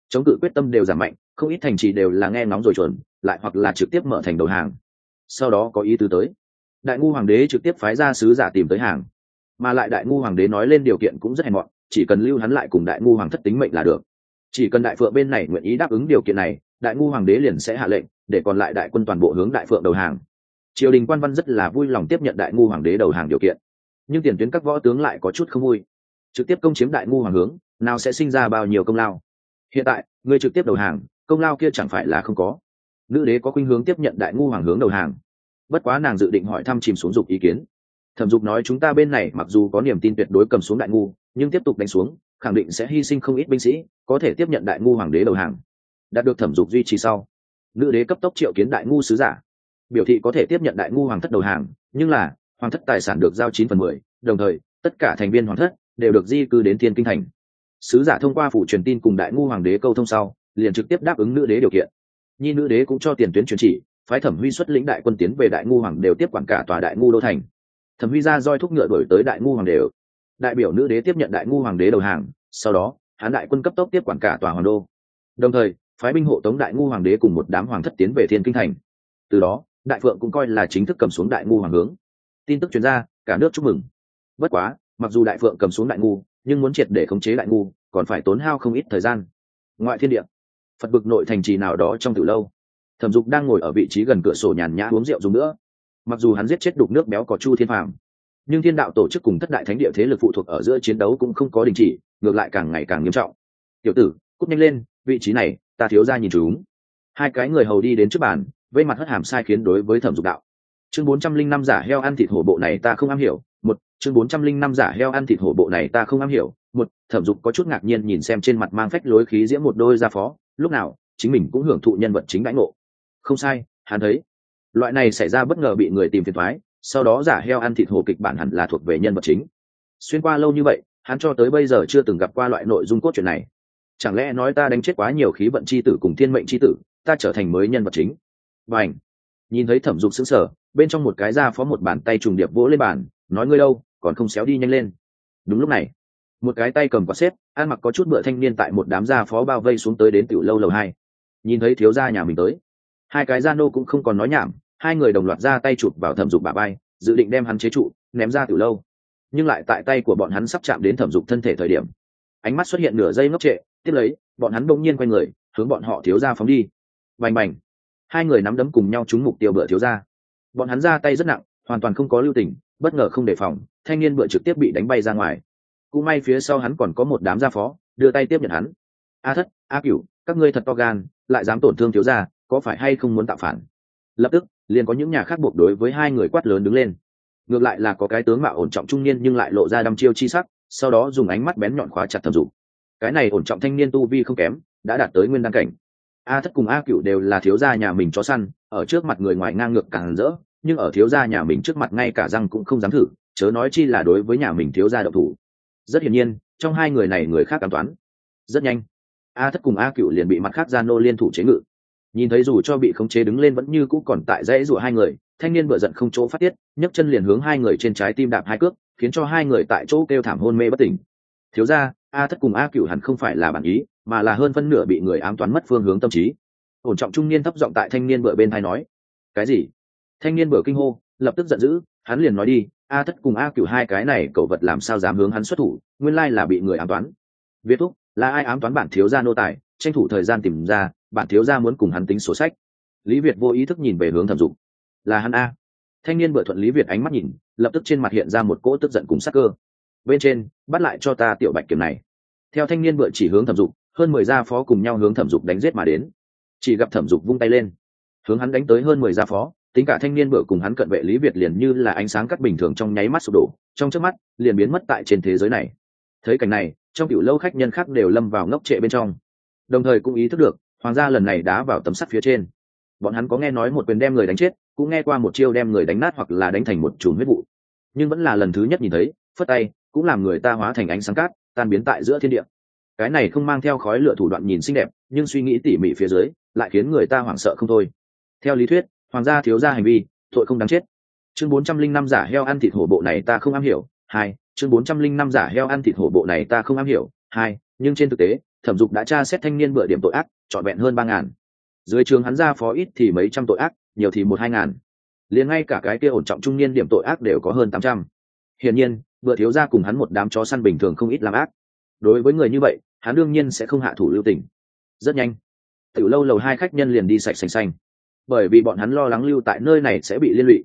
Chống cự quyết tâm đều giảm mạnh, không ít thành trì đều là nghe nóng rồi chuẩn, lại hoặc là trực tiếp mở thành đầu hàng. Sau đó có ý tứ tới. Đại ngu hoàng đế trực tiếp phái ra sứ giả tìm tới hàng. Mà lại đại ngu hoàng đế nói lên điều kiện cũng rất hèn mọn, chỉ cần lưu hắn lại cùng đại ngu hoàng thất tính mệnh là được. Chỉ cần đại phượng bên này nguyện ý đáp ứng điều kiện này đại ngu hoàng đế liền sẽ hạ lệnh, để còn lại đại quân toàn bộ hướng đại phượng đầu hàng. Triều đình quan văn rất là vui lòng tiếp nhận đại ngu hoàng đế đầu hàng điều kiện. Nhưng tiền tuyến các võ tướng lại có chút không vui. Trực tiếp công chiếm đại ngu hoàng hướng, nào sẽ sinh ra bao nhiêu công lao? Hiện tại, người trực tiếp đầu hàng, công lao kia chẳng phải là không có. Nữ đế có khuynh hướng tiếp nhận đại ngu hoàng hướng đầu hàng. Bất quá nàng dự định hỏi thăm chìm xuống dục ý kiến. Thẩm dục nói chúng ta bên này mặc dù có niềm tin tuyệt đối cầm xuống đại ngu, nhưng tiếp tục đánh xuống, khẳng định sẽ hy sinh không ít binh sĩ, có thể tiếp nhận đại ngu hoàng đế đầu hàng đạt được thẩm dục duy trì sau. Nữ đế cấp tốc triệu kiến đại ngu sứ giả. Biểu thị có thể tiếp nhận đại ngu hoàng thất đầu hàng, nhưng là, hoàng thất tài sản được giao chín phần mười, đồng thời, tất cả thành viên hoàng thất đều được di cư đến thiên kinh thành. Sứ giả thông qua phủ truyền tin cùng đại ngu hoàng đế câu thông sau, liền trực tiếp đáp ứng nữ đế điều kiện. Nhi nữ đế cũng cho tiền tuyến truyền chỉ, phái thẩm huy xuất lĩnh đại quân tiến về đại ngu hoàng đều tiếp quản cả tòa đại ngu đô thành. Thẩm huy ra roi thúc ngựa đổi tới đại ngu hoàng đều. Đại biểu nữ đế tiếp nhận đại ngu hoàng đế đầu hàng, sau đó, hán đại quân cấp tốc tiếp quản cả tòa hoàng đô. Đồng thời phái binh hộ tống đại ngu hoàng đế cùng một đám hoàng thất tiến về thiên kinh thành. Từ đó, đại phượng cũng coi là chính thức cầm xuống đại ngu hoàng hướng. Tin tức chuyên ra, cả nước chúc mừng. Bất quá, mặc dù đại phượng cầm xuống đại ngu, nhưng muốn triệt để khống chế đại ngu, còn phải tốn hao không ít thời gian. Ngoại thiên địa, phật bực nội thành trì nào đó trong từ lâu. Thẩm dục đang ngồi ở vị trí gần cửa sổ nhàn nhã uống rượu dùng nữa. Mặc dù hắn giết chết đục nước béo có chu thiên phàm, nhưng thiên đạo tổ chức cùng thất đại thánh địa thế lực phụ thuộc ở giữa chiến đấu cũng không có đình chỉ, ngược lại càng ngày càng nghiêm trọng. Tiểu tử cúp nhanh lên, vị trí này ta thiếu ra nhìn chúng. Hai cái người hầu đi đến trước bàn, vây mặt hất hàm sai khiến đối với thẩm dục đạo. Chương bốn trăm linh năm giả heo ăn thịt hổ bộ này ta không am hiểu. Một, chương bốn trăm linh năm giả heo ăn thịt hổ bộ này ta không am hiểu. Một, thẩm dục có chút ngạc nhiên nhìn xem trên mặt mang phách lối khí diễm một đôi gia phó. Lúc nào, chính mình cũng hưởng thụ nhân vật chính đãi ngộ. Không sai, hắn thấy. Loại này xảy ra bất ngờ bị người tìm phiền thoái sau đó giả heo ăn thịt hổ kịch bản hẳn là thuộc về nhân vật chính. Xuyên qua lâu như vậy, hắn cho tới bây giờ chưa từng gặp qua loại nội dung cốt truyện này chẳng lẽ nói ta đánh chết quá nhiều khí vận c h i tử cùng thiên mệnh c h i tử, ta trở thành mới nhân vật chính? Và ảnh nhìn thấy thẩm dục xứng sở bên trong một cái da phó một bàn tay trùng điệp vỗ lên bàn, nói ngươi đâu, còn không xéo đi nhanh lên. Đúng lúc này, một cái tay cầm quả xếp, ăn mặc có chút bựa thanh niên tại một đám da phó bao vây xuống tới đến tiểu lâu lầu hai. Nhìn thấy thiếu gia nhà mình tới, hai cái gia nô cũng không còn nói nhảm, hai người đồng loạt ra tay chụp vào thẩm dục bà bay dự định đem hắn chế trụ, ném ra tiểu lâu. Nhưng lại tại tay của bọn hắn sắp chạm đến thẩm dục thân thể thời điểm, ánh mắt xuất hiện nửa giây ngốc trệ tiếp lấy, bọn hắn bỗng nhiên quay người, hướng bọn họ thiếu ra phóng đi. Bành bành. Hai người nắm đấm cùng nhau trúng mục tiêu bựa thiếu ra bọn hắn ra tay rất nặng, hoàn toàn không có lưu tình, bất ngờ không đề phòng, thanh niên bựa trực tiếp bị đánh bay ra ngoài. Cũng may phía sau hắn còn có một đám gia phó, đưa tay tiếp nhận hắn. A thất, a cửu, các ngươi thật to gan, lại dám tổn thương thiếu gia, có phải hay không muốn tạo phản? Lập tức, liền có những nhà khác buộc đối với hai người quát lớn đứng lên. Ngược lại là có cái tướng mạo ổn trọng trung niên nhưng lại lộ ra đăm chiêu chi sắc, sau đó dùng ánh mắt bén nhọn khóa chặt thẩm dục cái này ổn trọng thanh niên tu vi không kém, đã đạt tới nguyên đăng cảnh. A thất cùng a cựu đều là thiếu gia nhà mình chó săn, ở trước mặt người ngoài ngang ngược càng rỡ, nhưng ở thiếu gia nhà mình trước mặt ngay cả răng cũng không dám thử, chớ nói chi là đối với nhà mình thiếu gia độc thủ. Rất hiển nhiên, trong hai người này người khác cảm toán. Rất nhanh, a thất cùng a cựu liền bị mặt khác gia nô liên thủ chế ngự. Nhìn thấy dù cho bị khống chế đứng lên vẫn như cũ còn tại dãy rủa hai người, thanh niên bựa giận không chỗ phát tiết, nhấc chân liền hướng hai người trên trái tim đạp hai cước, khiến cho hai người tại chỗ kêu thảm hôn mê bất tỉnh. Thiếu ra a thất cùng a cựu hẳn không phải là bản ý, mà là hơn phân nửa bị người ám toán mất phương hướng tâm trí. Ổn trọng trung niên thấp giọng tại thanh niên bựa bên thai nói, cái gì? Thanh niên bựa kinh hô, lập tức giận dữ, hắn liền nói đi, a thất cùng a cựu hai cái này cậu vật làm sao dám hướng hắn xuất thủ, nguyên lai là bị người ám toán. Viết thúc, là ai ám toán bản thiếu gia nô tài, tranh thủ thời gian tìm ra, bản thiếu gia muốn cùng hắn tính sổ sách. Lý việt vô ý thức nhìn về hướng thẩm dục, là hắn a. Thanh niên bựa thuận lý việt ánh mắt nhìn, lập tức trên mặt hiện ra một cỗ tức giận cùng sắc cơ bên trên, bắt lại cho ta tiểu bạch kiểm này. Theo thanh niên bựa chỉ hướng thẩm dục, hơn mười gia phó cùng nhau hướng thẩm dục đánh giết mà đến. Chỉ gặp thẩm dục vung tay lên, hướng hắn đánh tới hơn mười gia phó, tính cả thanh niên bựa cùng hắn cận vệ lý việt liền như là ánh sáng cắt bình thường trong nháy mắt sụp đổ, trong trước mắt, liền biến mất tại trên thế giới này. Thấy cảnh này, trong cựu lâu khách nhân khác đều lâm vào ngốc trệ bên trong. Đồng thời cũng ý thức được, hoàng gia lần này đá vào tấm sắt phía trên. Bọn hắn có nghe nói một quyền đem người đánh chết, cũng nghe qua một chiêu đem người đánh nát hoặc là đánh thành một chùm huyết vụ. Nhưng vẫn là lần thứ nhất nhìn thấy, phất tay cũng làm người ta hóa thành ánh sáng cát, tan biến tại giữa thiên địa. Cái này không mang theo khói lửa thủ đoạn nhìn xinh đẹp, nhưng suy nghĩ tỉ mỉ phía dưới, lại khiến người ta hoảng sợ không thôi. Theo lý thuyết, hoàng gia thiếu ra hành vi, tội không đáng chết. Chương bốn trăm linh năm giả heo ăn thịt hổ bộ này ta không am hiểu, hai, chương bốn trăm linh năm giả heo ăn thịt hổ bộ này ta không am hiểu, hai, nhưng trên thực tế, thẩm dục đã tra xét thanh niên bựa điểm tội ác, trọn vẹn hơn ba ngàn. Dưới trường hắn ra phó ít thì mấy trăm tội ác, nhiều thì một hai ngàn. Liền ngay cả cái kia ổn trọng trung niên điểm tội ác đều có hơn tám trăm hiển nhiên, vừa thiếu ra cùng hắn một đám chó săn bình thường không ít làm ác. Đối với người như vậy, hắn đương nhiên sẽ không hạ thủ lưu tình. Rất nhanh, tiểu lâu lầu hai khách nhân liền đi sạch sành xanh. Bởi vì bọn hắn lo lắng lưu tại nơi này sẽ bị liên lụy.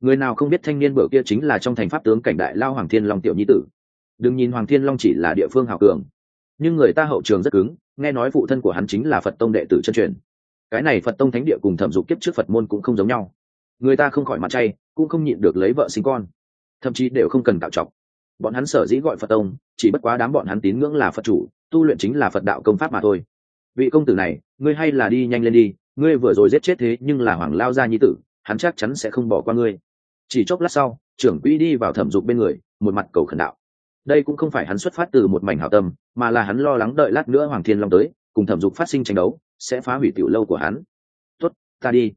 Người nào không biết thanh niên bữa kia chính là trong thành pháp tướng cảnh đại lao hoàng thiên long tiểu nhi tử. Đừng nhìn hoàng thiên long chỉ là địa phương hào cường, nhưng người ta hậu trường rất cứng, nghe nói phụ thân của hắn chính là phật tông đệ tử chân truyền. Cái này phật tông thánh địa cùng thẩm dục kiếp trước phật môn cũng không giống nhau. Người ta không khỏi mặt chay, cũng không nhịn được lấy vợ sinh con thậm chí đều không cần tạo trọc. Bọn hắn sở dĩ gọi phật tông, chỉ bất quá đám bọn hắn tín ngưỡng là phật chủ, tu luyện chính là phật đạo công pháp mà thôi. Vị công tử này, ngươi hay là đi nhanh lên đi, ngươi vừa rồi giết chết thế nhưng là hoàng lao gia nhi tử, hắn chắc chắn sẽ không bỏ qua ngươi. Chỉ chốc lát sau, trưởng quỹ đi vào thẩm dục bên người, một mặt cầu khẩn đạo. Đây cũng không phải hắn xuất phát từ một mảnh hảo tâm, mà là hắn lo lắng đợi lát nữa hoàng thiên long tới, cùng thẩm dục phát sinh tranh đấu, sẽ phá hủy tiểu lâu của hắn. Tuất ta đi.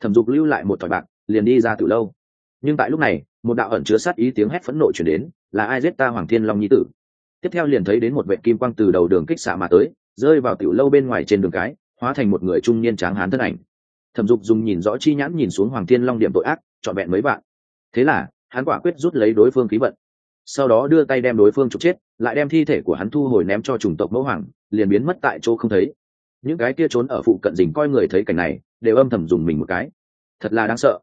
Thẩm dục lưu lại một thỏi bạc, liền đi ra tiểu lâu nhưng tại lúc này, một đạo ẩn chứa sát ý tiếng hét phẫn nộ chuyển đến, là ai giết ta hoàng thiên long nhi tử? Tiếp theo liền thấy đến một vệ kim quang từ đầu đường kích xạ mà tới, rơi vào tiểu lâu bên ngoài trên đường cái, hóa thành một người trung niên tráng hán thân ảnh. Thẩm dục dùng nhìn rõ chi nhãn nhìn xuống hoàng thiên long điểm tội ác, trọn vẹn mấy bạn thế là, hắn quả quyết rút lấy đối phương khí vận. Sau đó đưa tay đem đối phương trục chết, lại đem thi thể của hắn thu hồi ném cho chủng tộc mẫu hoàng, liền biến mất tại chỗ không thấy. Những cái kia trốn ở phụ cận dình coi người thấy cảnh này, đều âm thầm dùng mình một cái. Thật là đáng sợ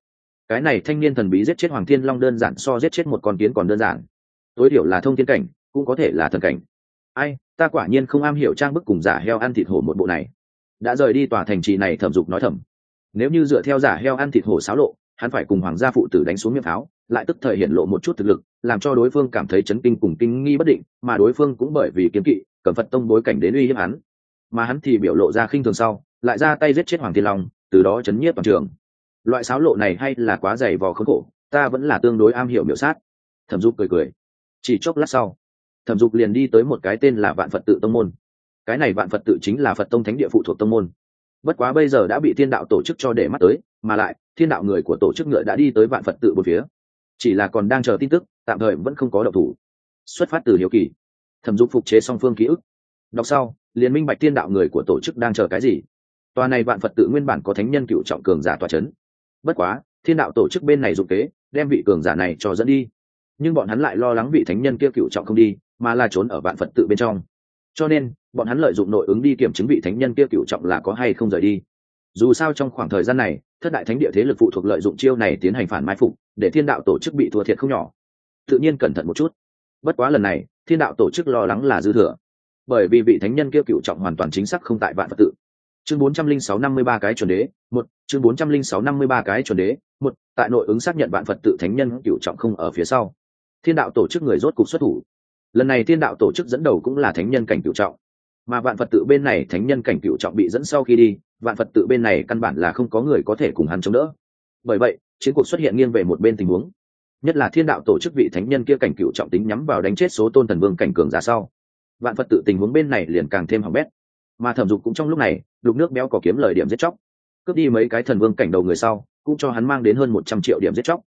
cái này thanh niên thần bí giết chết hoàng thiên long đơn giản so giết chết một con kiến còn đơn giản. Tối thiểu là thông thiên cảnh, cũng có thể là thần cảnh. Ai, ta quả nhiên không am hiểu trang bức cùng giả heo ăn thịt hổ một bộ này. Đã rời đi tòa thành trì này thẩm dục nói thầm. Nếu như dựa theo giả heo ăn thịt hổ xáo lộ, hắn phải cùng hoàng gia phụ tử đánh xuống miệng pháo, lại tức thời hiện lộ một chút thực lực, làm cho đối phương cảm thấy chấn kinh cùng kinh nghi bất định, mà đối phương cũng bởi vì kiếm kỵ, cầm phật tông bối cảnh đến uy hiếp hắn. Mà hắn thì biểu lộ ra khinh thường sau, lại ra tay giết chết hoàng thiên long, từ đó chấn nhiếp toàn trường loại sáo lộ này hay là quá dày vò khốn khổ, ta vẫn là tương đối am hiểu miểu sát. Thẩm dục cười cười. Chỉ chốc lát sau, thẩm dục liền đi tới một cái tên là vạn phật tự tông môn. Cái này vạn phật tự chính là phật tông thánh địa phụ thuộc tông môn. Bất quá bây giờ đã bị thiên đạo tổ chức cho để mắt tới, mà lại, thiên đạo người của tổ chức ngựa đã đi tới vạn phật tự một phía. Chỉ là còn đang chờ tin tức, tạm thời vẫn không có độc thủ. Xuất phát từ hiếu kỳ, thẩm dục phục chế song phương ký ức. Đọc sau, liền minh bạch thiên đạo người của tổ chức đang chờ cái gì. Tòa này vạn phật tự nguyên bản có thánh nhân cựu trọng cường giả tòa c h ấ n bất quá, thiên đạo tổ chức bên này dụng kế, đem vị cường giả này cho dẫn đi. Nhưng bọn hắn lại lo lắng vị thánh nhân kia cựu trọng không đi, mà là trốn ở vạn phật tự bên trong. Cho nên, bọn hắn lợi dụng nội ứng đi kiểm chứng vị thánh nhân kia cựu trọng là có hay không rời đi. Dù sao trong khoảng thời gian này, thất đại thánh địa thế lực phụ thuộc lợi dụng chiêu này tiến hành phản mai phục, để thiên đạo tổ chức bị thua thiệt không nhỏ. Tự nhiên cẩn thận một chút. Bất quá lần này, thiên đạo tổ chức lo lắng là dư thừa. Bởi vì vị thánh nhân kia cựu trọng hoàn toàn chính xác không tại vạn phật tự chương bốn trăm linh sáu năm mươi ba cái chuẩn đế, một, chương bốn trăm linh sáu năm mươi ba cái chuẩn đế, một, tại nội ứng xác nhận vạn phật tự thánh nhân cửu trọng không ở phía sau. Thiên đạo tổ chức người rốt cục xuất thủ. Lần này thiên đạo tổ chức dẫn đầu cũng là thánh nhân cảnh cửu trọng. Mà vạn phật tự bên này thánh nhân cảnh cửu trọng bị dẫn sau khi đi, vạn phật tự bên này căn bản là không có người có thể cùng hắn chống đỡ. Bởi vậy, chiến cuộc xuất hiện nghiêng về một bên tình huống. Nhất là thiên đạo tổ chức vị thánh nhân kia cảnh cửu trọng tính nhắm vào đánh chết số tôn thần vương cảnh cường giả sau. Vạn phật tự tình huống bên này liền càng thêm hỏng bét mà thẩm dục cũng trong lúc này, đục nước béo có kiếm lời điểm giết chóc. Cướp đi mấy cái thần vương cảnh đầu người sau, cũng cho hắn mang đến hơn một trăm triệu điểm giết chóc.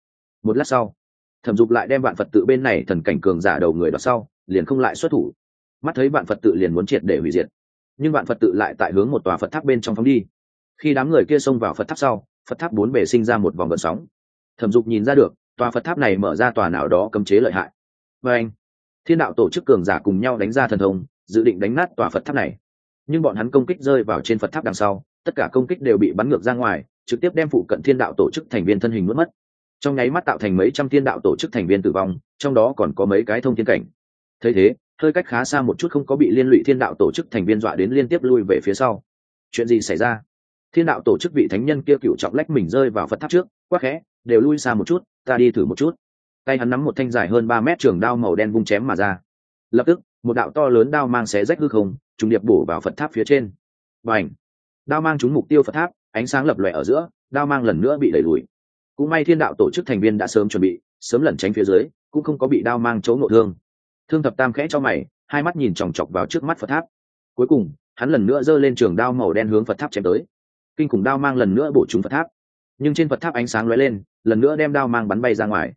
Một lát sau, thẩm dục lại đem vạn phật tự bên này thần cảnh cường giả đầu người đoạt sau, liền không lại xuất thủ. Mắt thấy vạn phật tự liền muốn triệt để hủy diệt, nhưng vạn phật tự lại tại hướng một tòa phật tháp bên trong phóng đi. Khi đám người kia xông vào phật tháp sau, phật tháp bốn bề sinh ra một vòng vận sóng. Thẩm dục nhìn ra được, tòa phật tháp này mở ra tòa nào đó cấm chế lợi hại. Và anh, thiên đạo tổ chức cường giả cùng nhau đánh ra thần thông, dự định đánh nát tòa phật tháp này nhưng bọn hắn công kích rơi vào trên phật tháp đằng sau, tất cả công kích đều bị bắn ngược ra ngoài, trực tiếp đem phụ cận thiên đạo tổ chức thành viên thân hình mất mất. Trong nháy mắt tạo thành mấy trăm thiên đạo tổ chức thành viên tử vong, trong đó còn có mấy cái thông thiên cảnh. Thấy thế, hơi cách khá xa một chút không có bị liên lụy thiên đạo tổ chức thành viên dọa đến liên tiếp lui về phía sau. Chuyện gì xảy ra? Thiên đạo tổ chức vị thánh nhân kia cựu trọng lách mình rơi vào phật tháp trước quắc khẽ, đều lui xa một chút, ta đi thử một chút. Tay hắn nắm một thanh dài hơn ba mét trường đao màu đen vung chém mà ra. Lập tức một đạo to lớn đao mang xé rách hư không, trùng điệp bổ vào phật tháp phía trên. Và ảnh đao mang trúng mục tiêu phật tháp, ánh sáng lập lòe ở giữa, đao mang lần nữa bị đẩy lùi. Cũng may thiên đạo tổ chức thành viên đã sớm chuẩn bị, sớm lẩn tránh phía dưới, cũng không có bị đao mang chỗ ngộ thương. Thương thập tam khẽ cho mày, hai mắt nhìn chòng chọc vào trước mắt phật tháp. Cuối cùng, hắn lần nữa giơ lên trường đao màu đen hướng phật tháp chém tới. Kinh khủng đao mang lần nữa bổ trúng phật tháp. Nhưng trên phật tháp ánh sáng lóe lên, lần nữa đem đao mang bắn bay ra ngoài.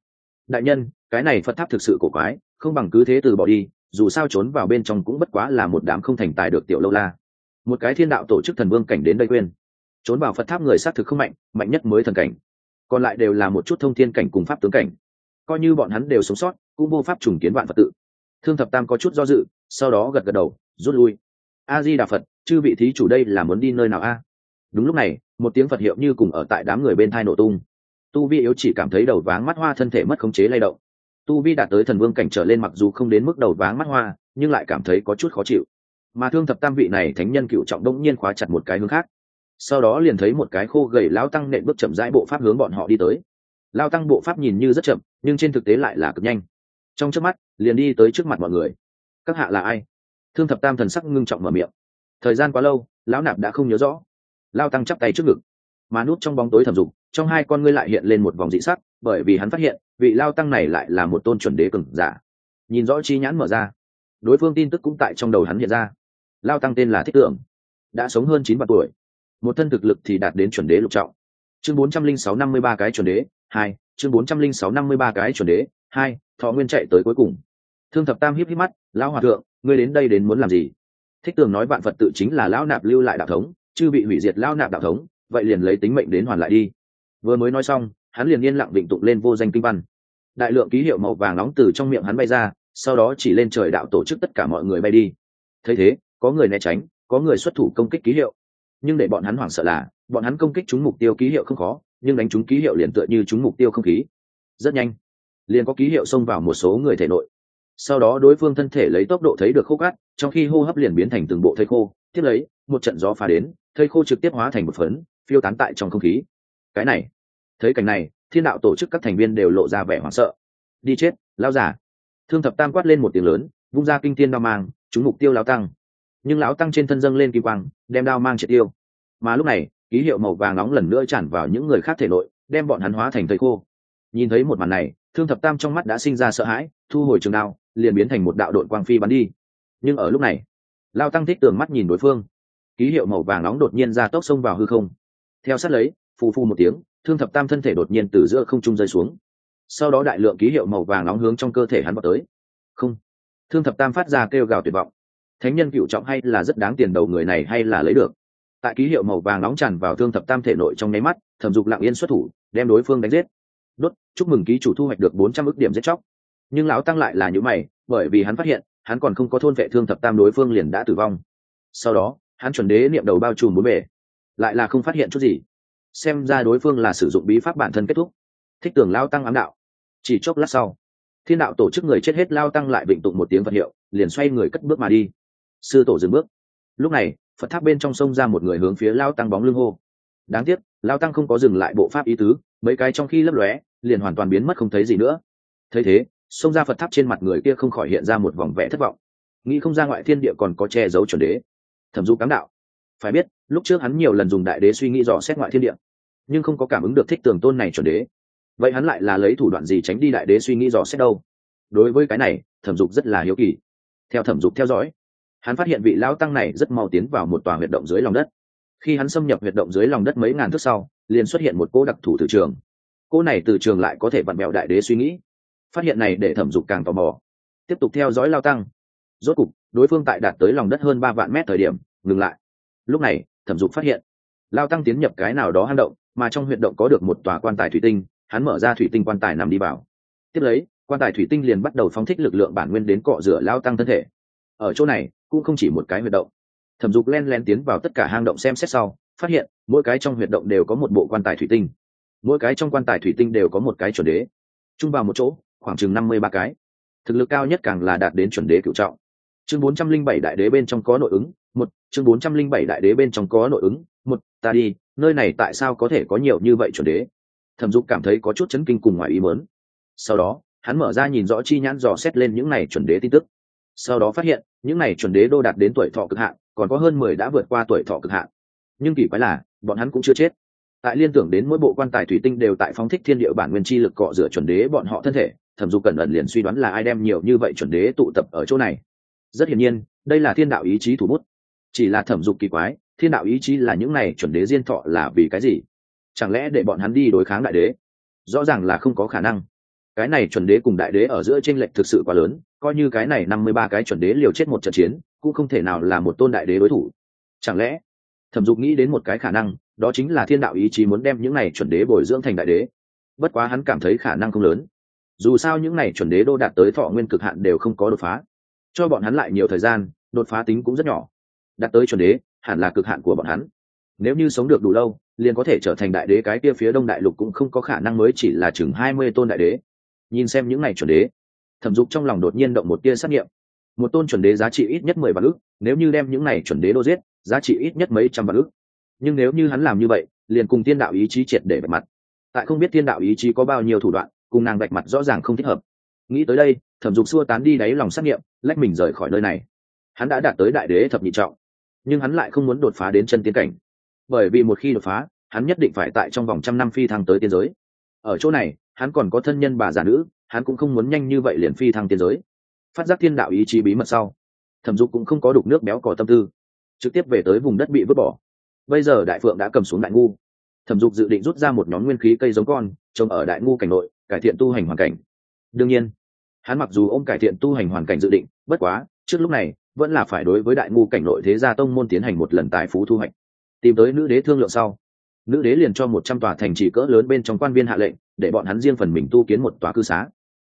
Đại nhân, cái này phật tháp thực sự cổ quái, không bằng cứ thế từ bỏ đi dù sao trốn vào bên trong cũng bất quá là một đám không thành tài được tiểu lâu la. Một cái thiên đạo tổ chức thần vương cảnh đến đây quên. Trốn vào phật tháp người xác thực không mạnh mạnh nhất mới thần cảnh. Còn lại đều là một chút thông thiên cảnh cùng pháp tướng cảnh. Coi như bọn hắn đều sống sót, cũng vô pháp trùng kiến vạn phật tự. Thương thập tam có chút do dự, sau đó gật gật đầu, rút lui. A di đà phật, chư vị thí chủ đây là muốn đi nơi nào a? Đúng lúc này, một tiếng phật hiệu như cùng ở tại đám người bên thai nổ tung. Tu vi yếu chỉ cảm thấy đầu váng mắt hoa thân thể mất khống chế lay động tu vi đạt tới thần vương cảnh trở lên mặc dù không đến mức đầu váng mắt hoa, nhưng lại cảm thấy có chút khó chịu. Mà thương thập tam vị này thánh nhân cựu trọng đông nhiên khóa chặt một cái hướng khác. Sau đó liền thấy một cái khô gầy lao tăng nện bước chậm rãi bộ pháp hướng bọn họ đi tới. Lao tăng bộ pháp nhìn như rất chậm, nhưng trên thực tế lại là cực nhanh. Trong trước mắt, liền đi tới trước mặt mọi người. Các hạ là ai? Thương thập tam thần sắc ngưng trọng mở miệng. Thời gian quá lâu, lão nạp đã không nhớ rõ. Lao tăng chắp tay trước ngực. Mà nút trong bóng tối thẩm dục, trong hai con ngươi lại hiện lên một vòng dị sắc bởi vì hắn phát hiện, vị lao tăng này lại là một tôn chuẩn đế cường giả. Nhìn rõ chi nhãn mở ra, đối phương tin tức cũng tại trong đầu hắn hiện ra. Lao tăng tên là thích tưởng đã sống hơn chín vạn tuổi, một thân thực lực thì đạt đến chuẩn đế lục trọng. Chương bốn trăm linh sáu năm mươi ba cái chuẩn đế, hai, chương bốn trăm linh sáu năm mươi ba cái chuẩn đế, hai, thọ nguyên chạy tới cuối cùng. Thương thập tam hiếp hiếp mắt, lão hòa thượng, ngươi đến đây đến muốn làm gì? Thích tường nói vạn phật tự chính là lão nạp lưu lại đạo thống chứ bị hủy diệt lão nạp đạo thống, vậy liền lấy tính mệnh đến hoàn lại đi. Vừa mới nói xong hắn liền yên lặng định tụng lên vô danh kinh văn. Đại lượng ký hiệu màu vàng nóng từ trong miệng hắn bay ra, sau đó chỉ lên trời đạo tổ chức tất cả mọi người bay đi. Thấy thế, có người né tránh, có người xuất thủ công kích ký hiệu. Nhưng để bọn hắn hoảng sợ là, bọn hắn công kích chúng mục tiêu ký hiệu không khó, nhưng đánh chúng ký hiệu liền tựa như chúng mục tiêu không khí. Rất nhanh, liền có ký hiệu xông vào một số người thể nội. Sau đó đối phương thân thể lấy tốc độ thấy được khô cát, trong khi hô hấp liền biến thành từng bộ thây khô. Tiếp lấy, một trận gió phá đến, thây khô trực tiếp hóa thành một phấn, phiêu tán tại trong không khí. Cái này thấy cảnh này, thiên đạo tổ chức các thành viên đều lộ ra vẻ hoảng sợ. Đi chết lao giả thương thập tam quát lên một tiếng lớn, vung ra kinh thiên đao mang, trúng mục tiêu lao tăng. Nhưng lão tăng trên thân dâng lên kim quang, đem đao mang triệt tiêu. Mà lúc này, ký hiệu màu vàng nóng lần nữa tràn vào những người khác thể nội, đem bọn hắn hóa thành thầy khô. Nhìn thấy một màn này, thương thập tam trong mắt đã sinh ra sợ hãi, thu hồi trường đao, liền biến thành một đạo đội quang phi bắn đi. Nhưng ở lúc này lao tăng thích tường mắt nhìn đối phương. Ký hiệu màu vàng nóng đột nhiên ra tốc xông vào hư không. Theo sát lấy phù phu một tiếng, thương thập tam thân thể đột nhiên từ giữa không trung rơi xuống. Sau đó đại lượng ký hiệu màu vàng nóng hướng trong cơ thể hắn vào tới. Không. Thương thập tam phát ra kêu gào tuyệt vọng. Thánh nhân cựu trọng hay là rất đáng tiền đầu người này hay là lấy được. Tại ký hiệu màu vàng nóng tràn vào thương thập tam thể nội trong nháy mắt, thẩm dục lặng yên xuất thủ, đem đối phương đánh giết. Đốt, chúc mừng ký chủ thu hoạch được bốn trăm ước điểm giết chóc. Nhưng lão tăng lại là những mày, bởi vì hắn phát hiện, hắn còn không có thôn vệ thương thập tam đối phương liền đã tử vong. Sau đó, hắn chuẩn đế niệm đầu bao trùm bốn bề. Lại là không phát hiện chút gì xem ra đối phương là sử dụng bí pháp bản thân kết thúc. Thích tưởng lao tăng ám đạo. Chỉ chốc lát sau, thiên đạo tổ chức người chết hết lao tăng lại vịnh tụng một tiếng vật hiệu, liền xoay người cất bước mà đi. Sư tổ dừng bước. Lúc này, phật tháp bên trong sông ra một người hướng phía lao tăng bóng lưng hô. Đáng tiếc, lao tăng không có dừng lại bộ pháp ý tứ, mấy cái trong khi lấp lóe, liền hoàn toàn biến mất không thấy gì nữa. Thấy thế xông ra phật tháp trên mặt người kia không khỏi hiện ra một vòng vẽ thất vọng. Nghĩ không ra ngoại thiên địa còn có che giấu chuẩn đế. Thẩm du cám đạo. Phải biết, lúc trước hắn nhiều lần dùng đại đế suy nghĩ dò xét ngoại thiên địa nhưng không có cảm ứng được thích tường tôn này chuẩn đế. Vậy hắn lại là lấy thủ đoạn gì tránh đi đại đế suy nghĩ dò xét đâu? Đối với cái này, thẩm dục rất là hiếu kỳ. Theo thẩm dục theo dõi, hắn phát hiện vị lão tăng này rất mau tiến vào một tòa huyệt động dưới lòng đất. Khi hắn xâm nhập huyệt động dưới lòng đất mấy ngàn thước sau, liền xuất hiện một cô đặc thủ từ trường. Cô này từ trường lại có thể vặn mẹo đại đế suy nghĩ. Phát hiện này để thẩm dục càng tò mò. Tiếp tục theo dõi lao tăng. Rốt cục, đối phương tại đạt tới lòng đất hơn ba vạn mét thời điểm, ngừng lại. Lúc này, thẩm dục phát hiện lao tăng tiến nhập cái nào đó hang động, mà trong huyệt động có được một tòa quan tài thủy tinh, hắn mở ra thủy tinh quan tài nằm đi vào. Tiếp lấy, quan tài thủy tinh liền bắt đầu phóng thích lực lượng bản nguyên đến cọ rửa lao tăng thân thể. Ở chỗ này, cũng không chỉ một cái huyệt động. Thẩm dục len len tiến vào tất cả hang động xem xét sau, phát hiện, mỗi cái trong huyệt động đều có một bộ quan tài thủy tinh. Mỗi cái trong quan tài thủy tinh đều có một cái chuẩn đế. Chung vào một chỗ, khoảng chừng năm mươi ba cái. Thực lực cao nhất càng là đạt đến chuẩn đế cựu trọng. Chương bốn trăm linh bảy đại đế bên trong có nội ứng, một, chương bốn trăm linh bảy đại đế bên trong có nội ứng ta đi, nơi này tại sao có thể có nhiều như vậy chuẩn đế? Thẩm dục cảm thấy có chút chấn kinh cùng ngoài ý mớn sau đó, hắn mở ra nhìn rõ chi nhãn dò xét lên những này chuẩn đế tin tức. Sau đó phát hiện, những này chuẩn đế đô đạt đến tuổi thọ cực hạn, còn có hơn mười đã vượt qua tuổi thọ cực hạn. Nhưng kỳ quái là, bọn hắn cũng chưa chết. Tại liên tưởng đến mỗi bộ quan tài thủy tinh đều tại phóng thích thiên địa bản nguyên chi lực cọ rửa chuẩn đế bọn họ thân thể, thẩm dục cẩn ẩn liền suy đoán là ai đem nhiều như vậy chuẩn đế tụ tập ở chỗ này. Rất hiển nhiên, đây là thiên đạo ý chí thủ bút. Chỉ là thẩm dục kỳ quái thiên đạo ý chí là những này, chuẩn đế diên thọ là vì cái gì? Chẳng lẽ để bọn hắn đi đối kháng đại đế? Rõ ràng là không có khả năng. Cái này chuẩn đế cùng đại đế ở giữa tranh lệch thực sự quá lớn, coi như cái này năm mươi ba cái chuẩn đế liều chết một trận chiến, cũng không thể nào là một tôn đại đế đối thủ. Chẳng lẽ? Thẩm dục nghĩ đến một cái khả năng, đó chính là thiên đạo ý chí muốn đem những này chuẩn đế bồi dưỡng thành đại đế. Bất quá hắn cảm thấy khả năng không lớn. Dù sao những này chuẩn đế đô đạt tới thọ nguyên cực hạn đều không có đột phá. Cho bọn hắn lại nhiều thời gian, đột phá tính cũng rất nhỏ. Đạt tới chuẩn đế hẳn là cực hạn của bọn hắn. Nếu như sống được đủ lâu, liền có thể trở thành đại đế cái kia phía đông đại lục cũng không có khả năng mới chỉ là chừng hai mươi tôn đại đế. Nhìn xem những này chuẩn đế, thẩm dục trong lòng đột nhiên động một tia xác nghiệm một tôn chuẩn đế giá trị ít nhất mười vạn ức, nếu như đem những này chuẩn đế đô giết, giá trị ít nhất mấy trăm vạn ức. Nhưng nếu như hắn làm như vậy, liền cùng tiên đạo ý chí triệt để bạch mặt. Tại không biết tiên đạo ý chí có bao nhiêu thủ đoạn, cùng nàng bạch mặt rõ ràng không thích hợp. Nghĩ tới đây, thẩm dục xua tán đi đáy lòng xác nghiệm lách mình rời khỏi nơi này. Hắn đã đạt tới đại đế thập nhị trọng nhưng hắn lại không muốn đột phá đến chân tiến cảnh. Bởi vì một khi đột phá, hắn nhất định phải tại trong vòng trăm năm phi thăng tới tiên giới. Ở chỗ này, hắn còn có thân nhân bà già nữ, hắn cũng không muốn nhanh như vậy liền phi thăng tiên giới. Phát giác thiên đạo ý chí bí mật sau, thẩm dục cũng không có đục nước béo cò tâm tư, trực tiếp về tới vùng đất bị vứt bỏ. Bây giờ đại phượng đã cầm xuống đại ngu. Thẩm dục dự định rút ra một nhóm nguyên khí cây giống con, trồng ở đại ngu cảnh nội, cải thiện tu hành hoàn cảnh. Đương nhiên, hắn mặc dù ô m cải thiện tu hành hoàn cảnh dự định, bất quá, trước lúc này vẫn là phải đối với đại ngu cảnh nội thế gia tông môn tiến hành một lần tài phú thu hoạch. Tìm tới nữ đế thương lượng sau, nữ đế liền cho một trăm tòa thành trì cỡ lớn bên trong quan viên hạ lệnh, để bọn hắn riêng phần mình tu kiến một tòa cư xá.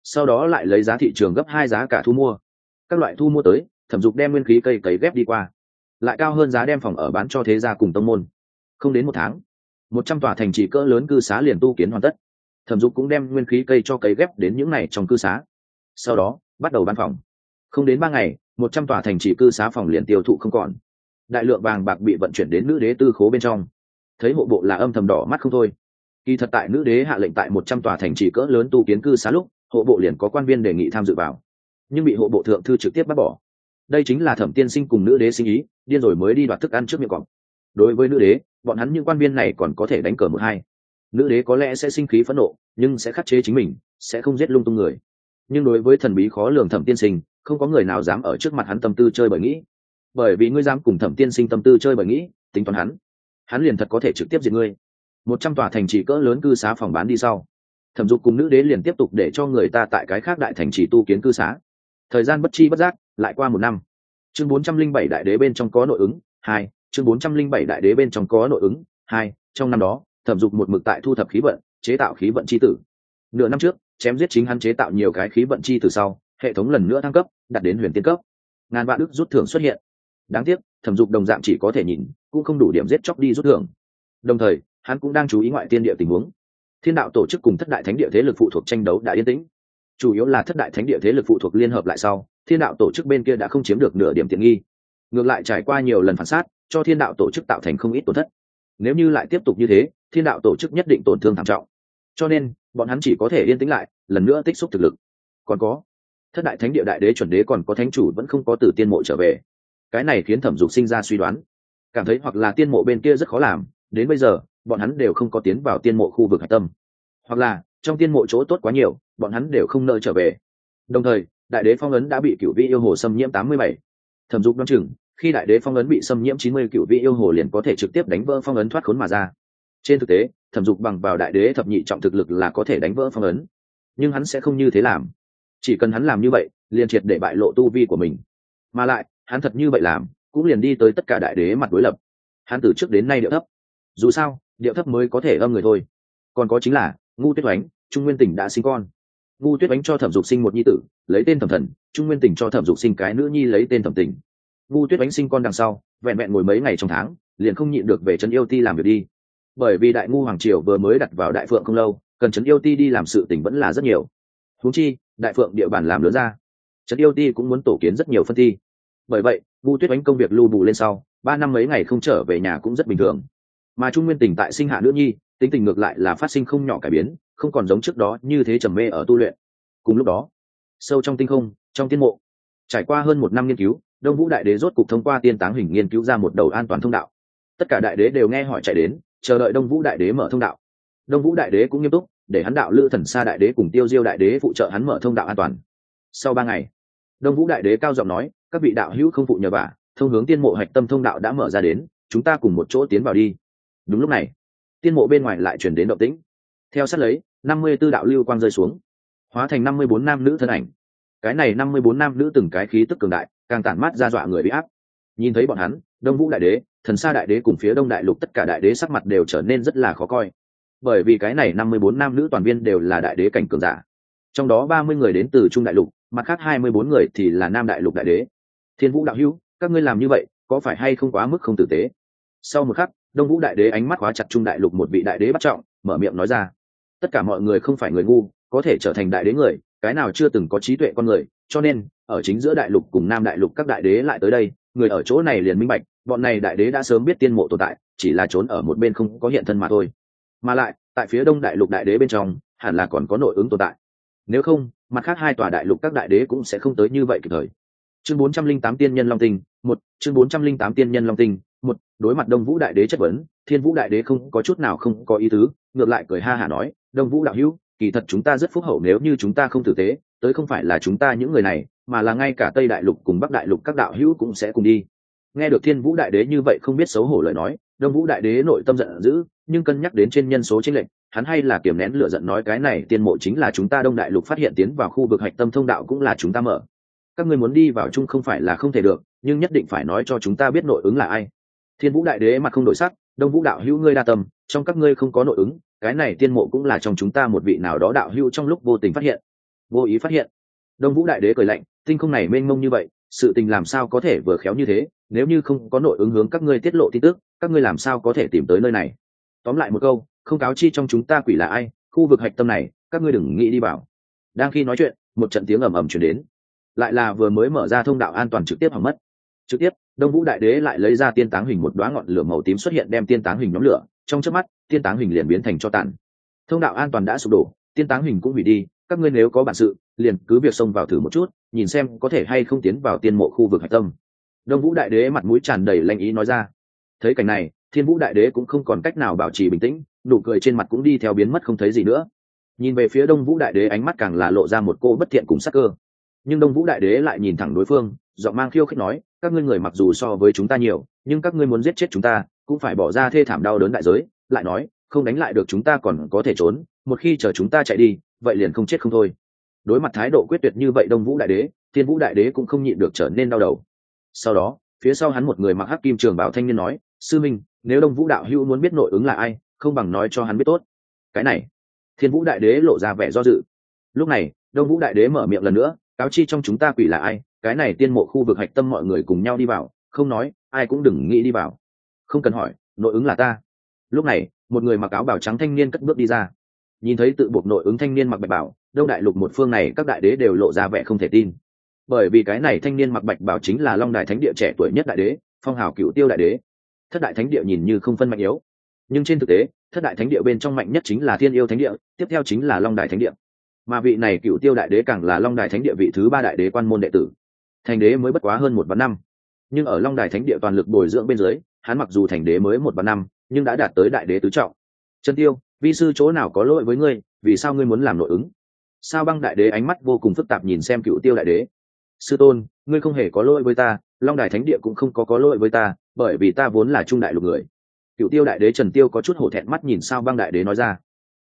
Sau đó lại lấy giá thị trường gấp hai giá cả thu mua. Các loại thu mua tới, thẩm dục đem nguyên khí cây cấy ghép đi qua. Lại cao hơn giá đem phòng ở bán cho thế gia cùng tông môn. Không đến một tháng, một trăm tòa thành trì cỡ lớn cư xá liền tu kiến hoàn tất. Thẩm dục cũng đem nguyên khí cây cho cấy ghép đến những này trong cư xá. Sau đó, bắt đầu bán phòng. Không đến ba ngày một trăm tòa thành trì cư xá phòng liền tiêu thụ không còn. Đại lượng vàng bạc bị vận chuyển đến nữ đế tư khố bên trong. Thấy hộ bộ là âm thầm đỏ mắt không thôi. Kỳ thật tại nữ đế hạ lệnh tại một trăm tòa thành trì cỡ lớn tu kiến cư xá lúc, hộ bộ liền có quan viên đề nghị tham dự vào. Nhưng bị hộ bộ thượng thư trực tiếp bác bỏ. Đây chính là thẩm tiên sinh cùng nữ đế sinh ý, điên rồi mới đi đoạt thức ăn trước miệng cọp. Đối với nữ đế, bọn hắn những quan viên này còn có thể đánh cờ một hai. Nữ đế có lẽ sẽ sinh khí phẫn nộ, nhưng sẽ khắc chế chính mình, sẽ không giết lung tung người. Nhưng đối với thần bí khó lường thẩm tiên sinh không có người nào dám ở trước mặt hắn tâm tư chơi bởi nghĩ. Bởi vì ngươi dám cùng thẩm tiên sinh tâm tư chơi bởi nghĩ, tính toán hắn. Hắn liền thật có thể trực tiếp diệt ngươi. Một trăm tòa thành trì cỡ lớn cư xá phòng bán đi sau. Thẩm dục cùng nữ đế liền tiếp tục để cho người ta tại cái khác đại thành trì tu kiến cư xá. Thời gian bất chi bất giác, lại qua một năm. Chương bốn trăm linh bảy đại đế bên trong có nội ứng, hai. Chương bốn trăm linh bảy đại đế bên trong có nội ứng, hai. Trong năm đó, thẩm dục một mực tại thu thập khí vận, chế tạo khí vận c h i tử. Nửa năm trước, chém giết chính hắn chế tạo nhiều cái khí vận chi từ sau hệ thống lần nữa thăng cấp đặt đến huyền tiên cấp. Ngàn vạn đức rút thưởng xuất hiện. Đáng tiếc, thẩm dục đồng dạng chỉ có thể nhìn, cũng không đủ điểm giết chóc đi rút thưởng. Đồng thời, hắn cũng đang chú ý ngoại tiên địa tình huống. Thiên đạo tổ chức cùng thất đại thánh địa thế lực phụ thuộc tranh đấu đã yên tĩnh. Chủ yếu là thất đại thánh địa thế lực phụ thuộc liên hợp lại sau, thiên đạo tổ chức bên kia đã không chiếm được nửa điểm tiện nghi. Ngược lại trải qua nhiều lần phản sát, cho thiên đạo tổ chức tạo thành không ít tổn thất. Nếu như lại tiếp tục như thế, thiên đạo tổ chức nhất định tổn thương thảm trọng. Cho nên, bọn hắn chỉ có thể yên tĩnh lại, lần nữa tích xúc thực lực. Còn có thất đại thánh địa đại đế chuẩn đế còn có thánh chủ vẫn không có từ tiên mộ trở về. Cái này khiến thẩm dục sinh ra suy đoán. Cảm thấy hoặc là tiên mộ bên kia rất khó làm, đến bây giờ, bọn hắn đều không có tiến vào tiên mộ khu vực hạch tâm. Hoặc là, trong tiên mộ chỗ tốt quá nhiều, bọn hắn đều không nợ trở về. Đồng thời, đại đế phong ấn đã bị cựu vị yêu hồ xâm nhiễm tám mươi bảy. Thẩm dục đ o á n chừng, khi đại đế phong ấn bị xâm nhiễm chín mươi cựu vị yêu hồ liền có thể trực tiếp đánh vỡ phong ấn thoát khốn mà ra. Trên thực tế, thẩm dục bằng vào đại đế thập nhị trọng thực lực là có thể đánh vỡ phong ấn. Nhưng hắn sẽ không như thế làm chỉ cần hắn làm như vậy, liền triệt để bại lộ tu vi của mình. Mà lại, hắn thật như vậy làm, cũng liền đi tới tất cả đại đế mặt đối lập. Hắn từ trước đến nay điệu thấp. Dù sao, điệu thấp mới có thể âm người thôi. Còn có chính là, ngu tuyết oánh, trung nguyên tỉnh đã sinh con. Ngu tuyết oánh cho thẩm dục sinh một nhi tử, lấy tên thẩm thần, trung nguyên tỉnh cho thẩm dục sinh cái nữ nhi lấy tên thẩm tình. Ngu tuyết oánh sinh con đằng sau, vẹn vẹn ngồi mấy ngày trong tháng, liền không nhịn được về trấn yêu ti làm việc đi. Bởi vì đại ngu hoàng triều vừa mới đặt vào đại phượng không lâu, cần trấn yêu ti đi làm sự tỉnh vẫn là rất nhiều. Húng chi đại phượng địa bàn làm lớn ra. Trấn yêu ti cũng muốn tổ kiến rất nhiều phân thi. Bởi vậy, Vu tuyết oánh công việc lưu bù lên sau, ba năm mấy ngày không trở về nhà cũng rất bình thường. Mà trung nguyên tình tại sinh hạ nữ nhi, tính tình ngược lại là phát sinh không nhỏ cải biến, không còn giống trước đó như thế trầm mê ở tu luyện. Cùng lúc đó, sâu trong tinh không, trong tiên mộ, trải qua hơn một năm nghiên cứu, đông vũ đại đế rốt cục thông qua tiên táng hình nghiên cứu ra một đầu an toàn thông đạo. Tất cả đại đế đều nghe hỏi chạy đến, chờ đợi đông vũ đại đế mở thông đạo. Đông vũ đại đế cũng nghiêm túc để hắn đạo lữ thần sa đại đế cùng tiêu diêu đại đế phụ trợ hắn mở thông đạo an toàn. Sau ba ngày, đông vũ đại đế cao giọng nói, các vị đạo hữu không phụ nhờ vả, thông hướng tiên mộ hạch tâm thông đạo đã mở ra đến, chúng ta cùng một chỗ tiến vào đi. Đúng lúc này, tiên mộ bên ngoài lại chuyển đến động tĩnh. Theo sát lấy, năm mươi b ố đạo lưu quang rơi xuống, hóa thành năm mươi bốn nam nữ thân ảnh. Cái này năm mươi bốn nam nữ từng cái khí tức cường đại, càng tản mát ra dọa người bị áp. Nhìn thấy bọn hắn, đông vũ đại đế, thần sa đại đế cùng phía đông đại lục tất cả đại đế sắc mặt đều trở nên rất là khó coi bởi vì cái này năm mươi bốn nam nữ toàn viên đều là đại đế cảnh cường giả. Trong đó ba mươi người đến từ trung đại lục, mặt khác hai mươi bốn người thì là nam đại lục đại đế. Thiên vũ đạo hữu, các ngươi làm như vậy, có phải hay không quá mức không tử tế? Sau một khắc, đông vũ đại đế ánh mắt khóa chặt trung đại lục một vị đại đế bắt trọng, mở miệng nói ra. Tất cả mọi người không phải người ngu, có thể trở thành đại đế người, cái nào chưa từng có trí tuệ con người, cho nên, ở chính giữa đại lục cùng nam đại lục các đại đế lại tới đây, người ở chỗ này liền minh bạch, bọn này đại đế đã sớm biết tiên mộ tồn tại, chỉ là trốn ở một bên không có hiện thân mà thôi mà lại, tại phía đông đại lục đại đế bên trong, hẳn là còn có nội ứng tồn tại. Nếu không, mặt khác hai tòa đại lục các đại đế cũng sẽ không tới như vậy kịp thời. Chương bốn trăm linh tám tiên nhân long tinh, một, chương bốn trăm linh tám tiên nhân long tinh, một, đối mặt đông vũ đại đế chất vấn, thiên vũ đại đế không có chút nào không có ý tứ, ngược lại cười ha hả nói, đông vũ đạo hữu, kỳ thật chúng ta rất phúc hậu nếu như chúng ta không tử tế, tới không phải là chúng ta những người này, mà là ngay cả tây đại lục cùng bắc đại lục các đạo hữu cũng sẽ cùng đi. Nghe được thiên vũ đại đế như vậy không biết xấu hổ lời nói, đông vũ đại đế nội tâm giận dữ nhưng cân nhắc đến trên nhân số chính lệnh hắn hay là kiềm nén lửa giận nói cái này tiên mộ chính là chúng ta đông đại lục phát hiện tiến vào khu vực hạch tâm thông đạo cũng là chúng ta mở. Các ngươi muốn đi vào chung không phải là không thể được, nhưng nhất định phải nói cho chúng ta biết nội ứng là ai. Thiên vũ đại đế mặt không đổi sắc, đông vũ đạo hữu ngươi đa tâm, trong các ngươi không có nội ứng, cái này tiên mộ cũng là trong chúng ta một vị nào đó đạo hữu trong lúc vô tình phát hiện. Vô ý phát hiện. Đông vũ đại đế cười lạnh, tinh không này mênh mông như vậy, sự tình làm sao có thể vừa khéo như thế, nếu như không có nội ứng hướng các ngươi tiết lộ tin tức, các ngươi làm sao có thể tìm tới nơi này? Tóm lại một câu, không cáo chi trong chúng ta quỷ là ai, khu vực hạch tâm này, các ngươi đừng nghĩ đi vào. Đang khi nói chuyện, một trận tiếng ầm ầm chuyển đến. Lại là vừa mới mở ra thông đạo an toàn trực tiếp hỏng mất. Trực tiếp, đông vũ đại đế lại lấy ra tiên táng hình một đoá ngọn lửa màu tím xuất hiện đem tiên táng hình nhóm lửa, trong chớp mắt, tiên táng hình liền biến thành cho tàn. Thông đạo an toàn đã sụp đổ, tiên táng hình cũng hủy đi, các ngươi nếu có bản sự, liền cứ việc xông vào thử một chút, nhìn xem có thể hay không tiến vào tiên mộ khu vực hạch tâm. Đông vũ đại đế mặt mũi tràn đầy lanh ý nói ra. Thấy cảnh này thiên vũ đại đế cũng không còn cách nào bảo trì bình tĩnh, nụ cười trên mặt cũng đi theo biến mất không thấy gì nữa. Nhìn về phía đông vũ đại đế, ánh mắt càng là lộ ra một cô bất thiện cùng sắc cơ. Nhưng đông vũ đại đế lại nhìn thẳng đối phương, giọng mang khiêu khích nói, các ngươi người mặc dù so với chúng ta nhiều, nhưng các ngươi muốn giết chết chúng ta, cũng phải bỏ ra thê thảm đau đớn đại giới. Lại nói, không đánh lại được chúng ta còn có thể trốn, một khi chờ chúng ta chạy đi, vậy liền không chết không thôi. Đối mặt thái độ quyết tuyệt như vậy đông vũ đại đế, thiên vũ đại đế cũng không nhịn được trở nên đau đầu. Sau đó, phía sau hắn một người mặc hắc kim trường bảo thanh niên nói, sư minh nếu đông vũ đạo hữu muốn biết nội ứng là ai, không bằng nói cho hắn biết tốt. Cái này, thiên vũ đại đế lộ ra vẻ do dự. Lúc này, đông vũ đại đế mở miệng lần nữa, cáo chi trong chúng ta quỷ là ai, cái này tiên mộ khu vực hạch tâm mọi người cùng nhau đi vào, không nói, ai cũng đừng nghĩ đi vào. Không cần hỏi, nội ứng là ta. Lúc này, một người mặc áo bào trắng thanh niên cất bước đi ra. Nhìn thấy tự buộc nội ứng thanh niên mặc bạch bảo đông đại lục một phương này các đại đế đều lộ ra vẻ không thể tin. Bởi vì cái này thanh niên mặc bạch bảo chính là long đài thánh địa trẻ tuổi nhất đại đế, phong hào cựu tiêu đại đế thất đại thánh địa nhìn như không phân mạnh yếu. Nhưng trên thực tế, thất đại thánh địa bên trong mạnh nhất chính là thiên yêu thánh địa, tiếp theo chính là long đài thánh địa. Mà vị này cựu tiêu đại đế càng là long đài thánh địa vị thứ ba đại đế quan môn đệ tử. Thành đế mới bất quá hơn một vạn năm. Nhưng ở long đài thánh địa toàn lực bồi dưỡng bên dưới, hắn mặc dù thành đế mới một vạn năm, nhưng đã đạt tới đại đế tứ trọng. Trần tiêu, vi sư chỗ nào có lỗi với ngươi? Vì sao ngươi muốn làm nội ứng? Sao băng đại đế ánh mắt vô cùng phức tạp nhìn xem cựu tiêu đại đế? Sư tôn, ngươi không hề có lỗi với ta, long đài thánh địa cũng không có có lỗi với ta, bởi vì ta vốn là trung đại lục người. Cựu tiêu đại đế trần tiêu có chút hổ thẹn mắt nhìn sao băng đại đế nói ra.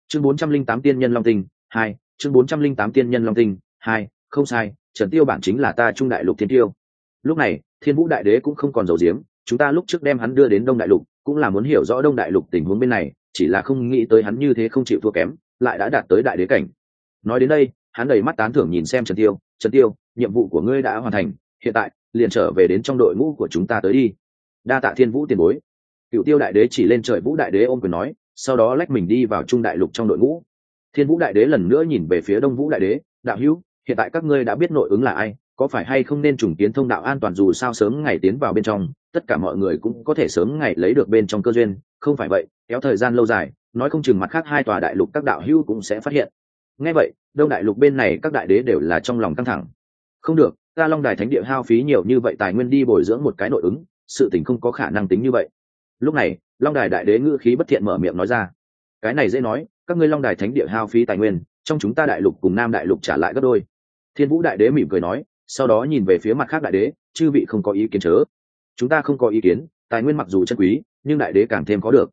Chương bốn trăm linh tám tiên nhân long tinh, hai, chương bốn trăm linh tám tiên nhân long tinh, hai, không sai, trần tiêu bản chính là ta trung đại lục thiên tiêu. Lúc này, thiên vũ đại đế cũng không còn dầu giếm, chúng ta lúc trước đem hắn đưa đến đông đại lục, cũng là muốn hiểu rõ đông đại lục tình huống bên này, chỉ là không nghĩ tới hắn như thế không chịu thua kém, lại đã đạt tới đại đế cảnh. Nói đến đây, hắn đầy mắt tán thưởng nhìn xem trần tiêu trần tiêu nhiệm vụ của ngươi đã hoàn thành, hiện tại, liền trở về đến trong đội ngũ của chúng ta tới đi. Đa tạ thiên vũ tiền bối. Cựu tiêu đại đế chỉ lên trời vũ đại đế ôm quyền nói, sau đó lách mình đi vào trung đại lục trong đội ngũ. Thiên vũ đại đế lần nữa nhìn về phía đông vũ đại đế, đạo hữu, hiện tại các ngươi đã biết nội ứng là ai, có phải hay không nên trùng kiến thông đạo an toàn dù sao sớm ngày tiến vào bên trong, tất cả mọi người cũng có thể sớm ngày lấy được bên trong cơ duyên, không phải vậy, kéo thời gian lâu dài, nói không chừng mặt khác hai tòa đại lục các đạo hữu cũng sẽ phát hiện. Ngay vậy, đông đại lục bên này các đại đế đều là trong lòng căng thẳng không được, ta long đài thánh địa hao phí nhiều như vậy tài nguyên đi bồi dưỡng một cái nội ứng, sự tình không có khả năng tính như vậy. Lúc này, long đài đại đế ngữ khí bất thiện mở miệng nói ra. Cái này dễ nói, các ngươi long đài thánh địa hao phí tài nguyên, trong chúng ta đại lục cùng nam đại lục trả lại gấp đôi. Thiên vũ đại đế mỉm cười nói, sau đó nhìn về phía mặt khác đại đế, chư vị không có ý kiến chớ. Chúng ta không có ý kiến, tài nguyên mặc dù chân quý, nhưng đại đế càng thêm có được.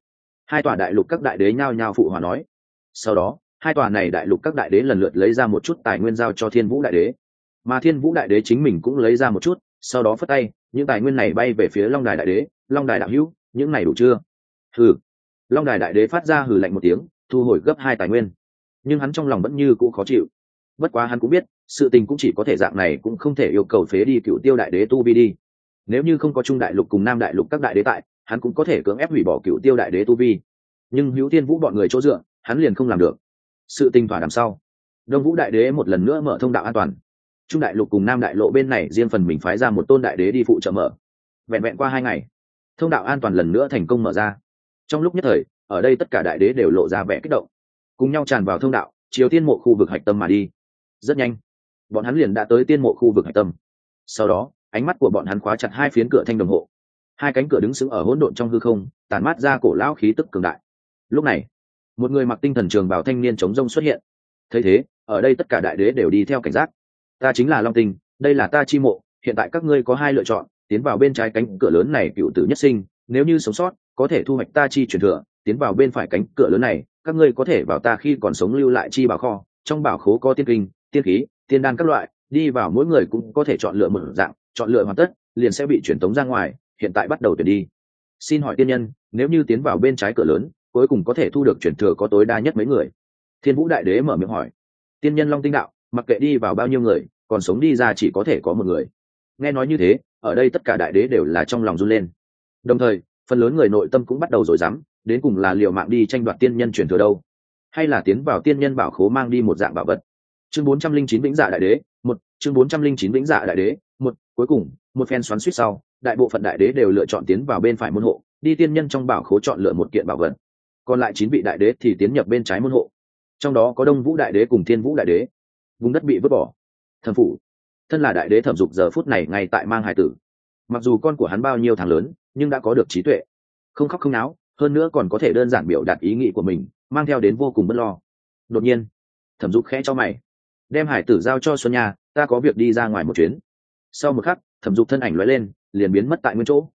Hai tòa đại lục các đại đế nhao nhao phụ hòa nói. Sau đó, hai tòa này đại lục các đại đế lần lượt lấy ra một chút tài nguyên giao cho thiên vũ đại đế mà thiên vũ đại đế chính mình cũng lấy ra một chút, sau đó phất tay, những tài nguyên này bay về phía long đài đại đế, long đài đạo hữu, những này đủ chưa? Hừ. Long đài đại đế phát ra hừ lạnh một tiếng, thu hồi gấp hai tài nguyên. Nhưng hắn trong lòng vẫn như cũ khó chịu. Bất quá hắn cũng biết, sự tình cũng chỉ có thể dạng này cũng không thể yêu cầu phế đi cựu tiêu đại đế tu vi đi. Nếu như không có trung đại lục cùng nam đại lục các đại đế tại, hắn cũng có thể cưỡng ép hủy bỏ cựu tiêu đại đế tu vi. Nhưng hữu thiên vũ bọn người chỗ dựa, hắn liền không làm được. Sự tình thỏa đằng sau, đông vũ đại đế một lần nữa mở thông đạo an toàn trung đại lục cùng nam đại lộ bên này riêng phần mình phái ra một tôn đại đế đi phụ trợ mở. Vẹn vẹn qua hai ngày, thông đạo an toàn lần nữa thành công mở ra. Trong lúc nhất thời, ở đây tất cả đại đế đều lộ ra vẻ kích động. Cùng nhau tràn vào thông đạo chiều tiên mộ khu vực hạch tâm mà đi. Rất nhanh, bọn hắn liền đã tới tiên mộ khu vực hạch tâm. Sau đó, ánh mắt của bọn hắn khóa chặt hai phiến cửa thanh đồng hộ. Hai cánh cửa đứng sững ở hỗn độn trong hư không tàn mát ra cổ lão khí tức cường đại. Lúc này, một người mặc tinh thần trường bảo thanh niên chống rông xuất hiện. Thấy thế, ở đây tất cả đại đế đều đi theo cảnh giác ta chính là long tinh, đây là ta chi mộ, hiện tại các ngươi có hai lựa chọn, tiến vào bên trái cánh cửa lớn này cựu tử nhất sinh, nếu như sống sót, có thể thu hoạch ta chi truyền thừa, tiến vào bên phải cánh cửa lớn này, các ngươi có thể vào ta khi còn sống lưu lại chi bảo kho, trong bảo khố có tiên kinh, tiên khí, tiên đan các loại, đi vào mỗi người cũng có thể chọn lựa một dạng, chọn lựa hoàn tất, liền sẽ bị truyền tống ra ngoài, hiện tại bắt đầu tuyển đi. Xin hỏi tiên nhân, nếu như tiến vào bên trái cửa lớn, cuối cùng có thể thu được truyền thừa có tối đa nhất mấy người? Thiên vũ đại đế mở miệng hỏi. Tiên nhân long tinh đạo mặc kệ đi vào bao nhiêu người, còn sống đi ra chỉ có thể có một người. Nghe nói như thế, ở đây tất cả đại đế đều là trong lòng run lên. Đồng thời, phần lớn người nội tâm cũng bắt đầu rồi dám đến cùng là liều mạng đi tranh đoạt tiên nhân truyền thừa đâu? Hay là tiến vào tiên nhân bảo khố mang đi một dạng bảo vật? Chương bốn trăm linh chín vĩnh dạ đại đế, một, chương bốn trăm linh chín vĩnh dạ đại đế, một, cuối cùng, một phen xoắn suýt sau, đại bộ phận đại đế đều lựa chọn tiến vào bên phải môn hộ, đi tiên nhân trong bảo khố chọn lựa một kiện bảo vật. Còn lại chín vị đại đế thì tiến nhập bên trái môn hộ. Trong đó có đông vũ đại đế cùng thiên vũ đại đế vùng đất bị vứt bỏ. Thẩm phủ thân là đại đế thẩm dục giờ phút này ngay tại mang hải tử. Mặc dù con của hắn bao nhiêu tháng lớn nhưng đã có được trí tuệ. Không khóc không náo hơn nữa còn có thể đơn giản biểu đạt ý nghĩ của mình mang theo đến vô cùng bất lo. Đột nhiên thẩm dục khẽ cho mày. Đem hải tử giao cho xuân nhà, ta có việc đi ra ngoài một chuyến. Sau một khắc thẩm dục thân ảnh lóe lên liền biến mất tại nguyên chỗ.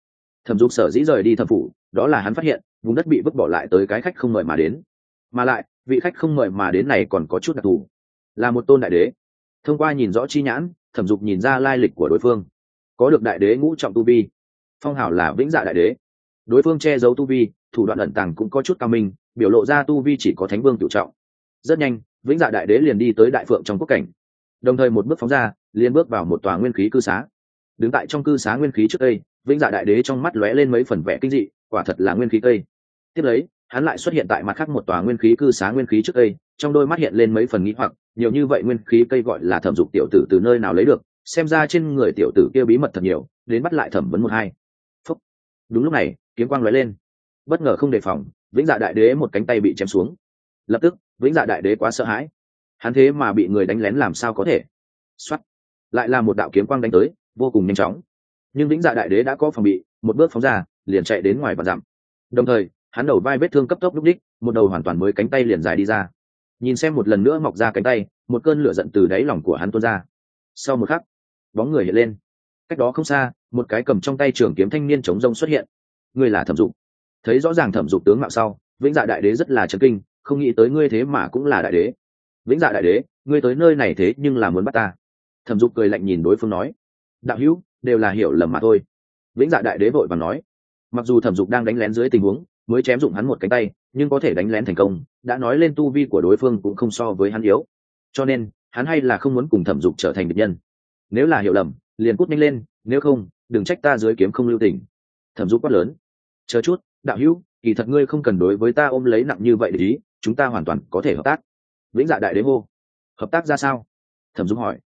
Thẩm dục sở dĩ rời đi thẩm phủ đó là hắn phát hiện vùng đất bị vứt bỏ lại tới cái khách không mời mà đến. Mà lại vị khách không mời mà đến này còn có chút đặc thù là một tôn đại đế. Thông qua nhìn rõ chi nhãn, thẩm dục nhìn ra lai lịch của đối phương. Có được đại đế ngũ trọng tu vi. Phong hào là vĩnh dạ đại đế. Đối phương che giấu tu vi, thủ đoạn ẩn tàng cũng có chút cao minh, biểu lộ ra tu vi chỉ có thánh vương tự trọng. Rất nhanh, vĩnh dạ đại đế liền đi tới đại phượng trong quốc cảnh. Đồng thời một bước phóng ra, liền bước vào một tòa nguyên khí cư xá. Đứng tại trong cư xá nguyên khí trước đây vĩnh dạ đại đế trong mắt lóe lên mấy phần vẻ kinh dị, quả thật là nguyên khí cây. Tiếp lấy, hắn lại xuất hiện tại mặt khác một tòa nguyên khí cư xá nguyên khí trước đây trong đôi mắt hiện lên mấy phần nghĩ hoặc, nhiều như vậy nguyên khí cây gọi là thẩm dục tiểu tử từ nơi nào lấy được, xem ra trên người tiểu tử kia bí mật thật nhiều, đến bắt lại thẩm vấn một hai. Phúc. đúng lúc này, kiếm quang lóe lên. Bất ngờ không đề phòng, vĩnh dạ đại đế một cánh tay bị chém xuống. Lập tức, vĩnh dạ đại đế quá sợ hãi. Hắn thế mà bị người đánh lén làm sao có thể? Xuất lại là một đạo kiếm quang đánh tới, vô cùng nhanh chóng. Nhưng vĩnh dạ đại đế đã có phòng bị, một bước phóng ra, liền chạy đến ngoài và dặm. Đồng thời, hắn đầu vai vết thương cấp tốc lúc đích, một đầu hoàn toàn mới cánh tay liền dài đi ra nhìn xem một lần nữa mọc ra cánh tay, một cơn lửa giận từ đáy lòng của hắn tuôn ra. Sau một khắc, bóng người hiện lên. Cách đó không xa, một cái cầm trong tay trường kiếm thanh niên chống rông xuất hiện. Ngươi là thẩm dục. Thấy rõ ràng thẩm dục tướng mạo sau, vĩnh dạ đại đế rất là chấn kinh, không nghĩ tới ngươi thế mà cũng là đại đế. Vĩnh dạ đại đế, ngươi tới nơi này thế nhưng là muốn bắt ta. Thẩm dục cười lạnh nhìn đối phương nói. Đạo hữu, đều là hiểu lầm mà thôi. Vĩnh dạ đại đế vội và nói. Mặc dù thẩm dục đang đánh lén dưới tình huống mới chém dụng hắn một cánh tay, nhưng có thể đánh lén thành công, đã nói lên tu vi của đối phương cũng không so với hắn yếu. Cho nên, hắn hay là không muốn cùng thẩm dục trở thành địch nhân. Nếu là hiểu lầm, liền cút nhanh lên, nếu không, đừng trách ta dưới kiếm không lưu tình. Thẩm dục quát lớn. Chờ chút, đạo hữu, kỳ thật ngươi không cần đối với ta ôm lấy nặng như vậy để ý, chúng ta hoàn toàn có thể hợp tác. Vĩnh dạ đại đế hô. Hợp tác ra sao? Thẩm dục hỏi.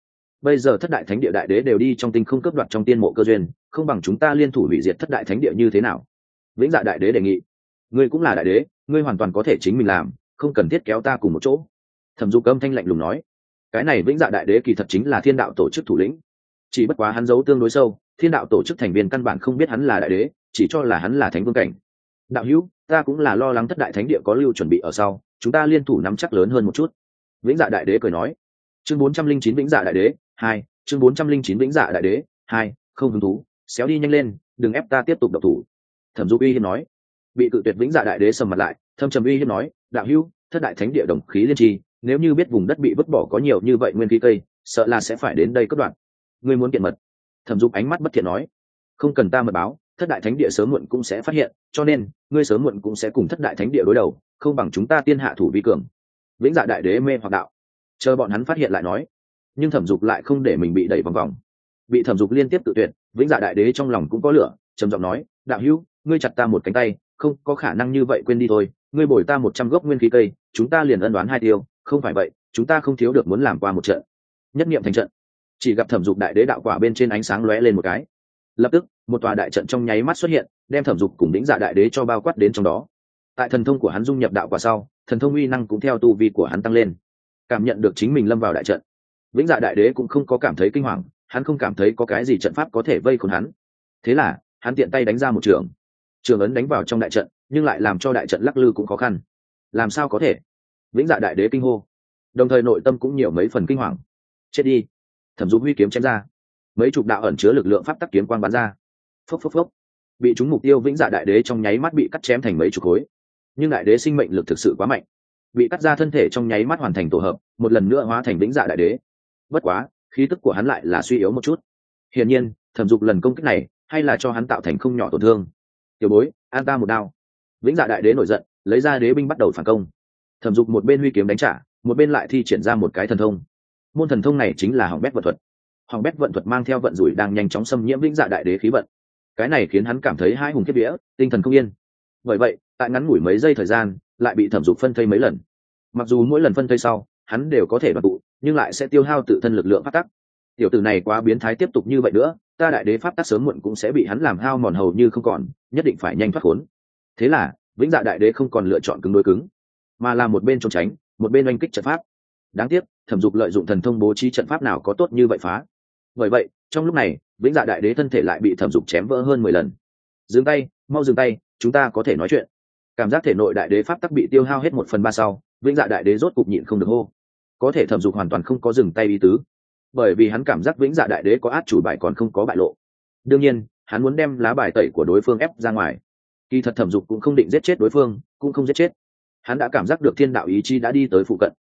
Bây giờ thất đại thánh địa đại đế đều đi trong tinh không cấp đoạt trong tiên mộ cơ duyên, không bằng chúng ta liên thủ hủy diệt thất đại thánh địa như thế nào? Vĩnh dạ đại đế đề nghị ngươi cũng là đại đế, ngươi hoàn toàn có thể chính mình làm, không cần thiết kéo ta cùng một chỗ. Thẩm dục âm thanh lạnh lùng nói. Cái này vĩnh dạ đại đế kỳ thật chính là thiên đạo tổ chức thủ lĩnh. Chỉ bất quá hắn giấu tương đối sâu, thiên đạo tổ chức thành viên căn bản không biết hắn là đại đế, chỉ cho là hắn là thánh vương cảnh. Đạo hữu, ta cũng là lo lắng thất đại thánh địa có lưu chuẩn bị ở sau, chúng ta liên thủ nắm chắc lớn hơn một chút. Vĩnh dạ đại đế cười nói. Chương bốn trăm linh chín vĩnh dạ đại đế, hai, chương bốn trăm linh chín vĩnh dạ đại đế, hai, không hứng thú, xéo đi nhanh lên, đừng ép ta tiếp tục độc thủ. Thẩm du uy hiên nói bị cự tuyệt vĩnh dạ đại đế sầm mặt lại, thâm trầm uy hiếp nói, đạo hữu, thất đại thánh địa đồng khí liên tri, nếu như biết vùng đất bị vứt bỏ có nhiều như vậy nguyên khí cây, sợ là sẽ phải đến đây cất đoạn. Ngươi muốn kiện mật? Thẩm dục ánh mắt bất thiện nói. Không cần ta mật báo, thất đại thánh địa sớm muộn cũng sẽ phát hiện, cho nên, ngươi sớm muộn cũng sẽ cùng thất đại thánh địa đối đầu, không bằng chúng ta tiên hạ thủ vi cường. Vĩnh dạ đại đế mê hoặc đạo. Chờ bọn hắn phát hiện lại nói. Nhưng thẩm dục lại không để mình bị đẩy vòng vòng. Bị thẩm dục liên tiếp tự tuyệt, vĩnh dạ đại đế trong lòng cũng có lửa, trầm giọng nói, đạo hữu, ngươi chặt ta một cánh tay không, có khả năng như vậy quên đi thôi. Ngươi bồi ta một trăm gốc nguyên khí cây, chúng ta liền ân đoán hai tiêu. Không phải vậy, chúng ta không thiếu được muốn làm qua một trận. Nhất nghiệm thành trận. Chỉ gặp thẩm dục đại đế đạo quả bên trên ánh sáng lóe lên một cái. Lập tức, một tòa đại trận trong nháy mắt xuất hiện, đem thẩm dục cùng đĩnh dạ đại đế cho bao quát đến trong đó. Tại thần thông của hắn dung nhập đạo quả sau, thần thông uy năng cũng theo tu vi của hắn tăng lên. Cảm nhận được chính mình lâm vào đại trận. Vĩnh dạ đại đế cũng không có cảm thấy kinh hoàng, hắn không cảm thấy có cái gì trận pháp có thể vây khốn hắn. Thế là, hắn tiện tay đánh ra một trường trường ấn đánh vào trong đại trận, nhưng lại làm cho đại trận lắc lư cũng khó khăn. Làm sao có thể? Vĩnh dạ đại đế kinh hô. Đồng thời nội tâm cũng nhiều mấy phần kinh hoàng. Chết đi. Thẩm dũng huy kiếm chém ra. Mấy chục đạo ẩn chứa lực lượng pháp tắc kiếm quang bắn ra. Phốc phốc phốc. Bị chúng mục tiêu vĩnh dạ đại đế trong nháy mắt bị cắt chém thành mấy chục khối. Nhưng đại đế sinh mệnh lực thực sự quá mạnh. Bị cắt ra thân thể trong nháy mắt hoàn thành tổ hợp, một lần nữa hóa thành vĩnh dạ đại đế. Bất quá, khí tức của hắn lại là suy yếu một chút. Hiển nhiên, thẩm dục lần công kích này, hay là cho hắn tạo thành không nhỏ tổn thương tiểu bối, an ta một đao. Vĩnh dạ đại đế nổi giận, lấy ra đế binh bắt đầu phản công. Thẩm dục một bên huy kiếm đánh trả, một bên lại thi triển ra một cái thần thông. Môn thần thông này chính là hỏng bét vận thuật. Hỏng bét vận thuật mang theo vận rủi đang nhanh chóng xâm nhiễm vĩnh dạ đại đế khí vận. Cái này khiến hắn cảm thấy hai hùng kiếp vĩa tinh thần không yên. Bởi vậy, tại ngắn ngủi mấy giây thời gian, lại bị thẩm dục phân thây mấy lần. Mặc dù mỗi lần phân thây sau, hắn đều có thể đoạt tụ, nhưng lại sẽ tiêu hao tự thân lực lượng phát tắc. Tiểu tử này quá biến thái tiếp tục như vậy nữa ta đại đế pháp tắc sớm muộn cũng sẽ bị hắn làm hao mòn hầu như không còn, nhất định phải nhanh thoát khốn. Thế là, vĩnh dạ đại đế không còn lựa chọn cứng đối cứng, mà là một bên trốn tránh, một bên oanh kích trận pháp. Đáng tiếc, thẩm dục lợi dụng thần thông bố trí trận pháp nào có tốt như vậy phá. Bởi vậy, trong lúc này, vĩnh dạ đại đế thân thể lại bị thẩm dục chém vỡ hơn mười lần. Dừng tay, mau dừng tay, chúng ta có thể nói chuyện. Cảm giác thể nội đại đế pháp tắc bị tiêu hao hết một phần ba sau, vĩnh dạ đại đế rốt cục nhịn không được hô. Có thể thẩm dục hoàn toàn không có dừng tay ý tứ bởi vì hắn cảm giác vĩnh dạ đại đế có át chủ bài còn không có bại lộ. Đương nhiên, hắn muốn đem lá bài tẩy của đối phương ép ra ngoài. Kỳ thật thẩm dục cũng không định giết chết đối phương, cũng không giết chết. Hắn đã cảm giác được thiên đạo ý chí đã đi tới phụ cận.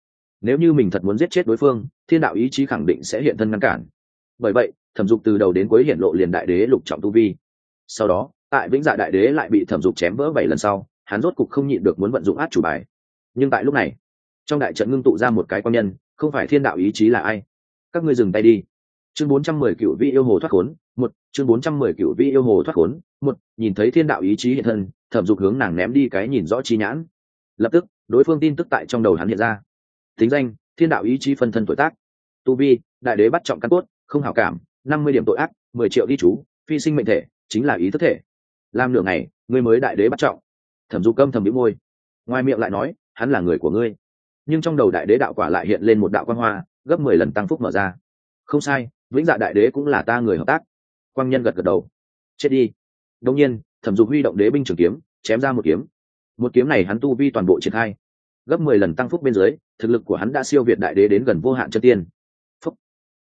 Nếu như mình thật muốn giết chết đối phương, thiên đạo ý chí khẳng định sẽ hiện thân ngăn cản. Bởi vậy, thẩm dục từ đầu đến cuối hiện lộ liền đại đế lục trọng tu vi. Sau đó, tại vĩnh dạ đại đế lại bị thẩm dục chém vỡ bảy lần sau, hắn rốt cục không nhịn được muốn vận dụng át chủ bài. Nhưng tại lúc này, trong đại trận ngưng tụ ra một cái quan nhân, không phải thiên đạo ý chí là ai? Các ngươi dừng tay đi. Chương bốn trăm mười cựu vị yêu hồ thoát khốn, một, chương bốn trăm mười cựu vị yêu hồ thoát khốn, một, nhìn thấy thiên đạo ý chí hiện thân, thẩm dục hướng nàng ném đi cái nhìn rõ chi nhãn. Lập tức, đối phương tin tức tại trong đầu hắn hiện ra. Tính danh, thiên đạo ý chí phân thân tuổi tác. Tu vi, đại đế bắt trọng căn cốt, không hảo cảm, năm mươi điểm tội ác, mười triệu đi chú, phi sinh mệnh thể, chính là ý thức thể. Làm nửa ngày ngươi mới đại đế bắt trọng. Thẩm dục câm thầm bị môi. Ngoài miệng lại nói, hắn là người của ngươi. Nhưng trong đầu đại đế đạo quả lại hiện lên một đạo quan hoa gấp mười lần tăng phúc mở ra. Không sai, vĩnh dạ đại đế cũng là ta người hợp tác. Quang nhân gật gật đầu. Chết đi. Đông nhiên, thẩm dục huy động đế binh trường kiếm, chém ra một kiếm. Một kiếm này hắn tu vi toàn bộ triển khai. Gấp mười lần tăng phúc bên dưới, thực lực của hắn đã siêu việt đại đế đến gần vô hạn chân tiên. Phúc.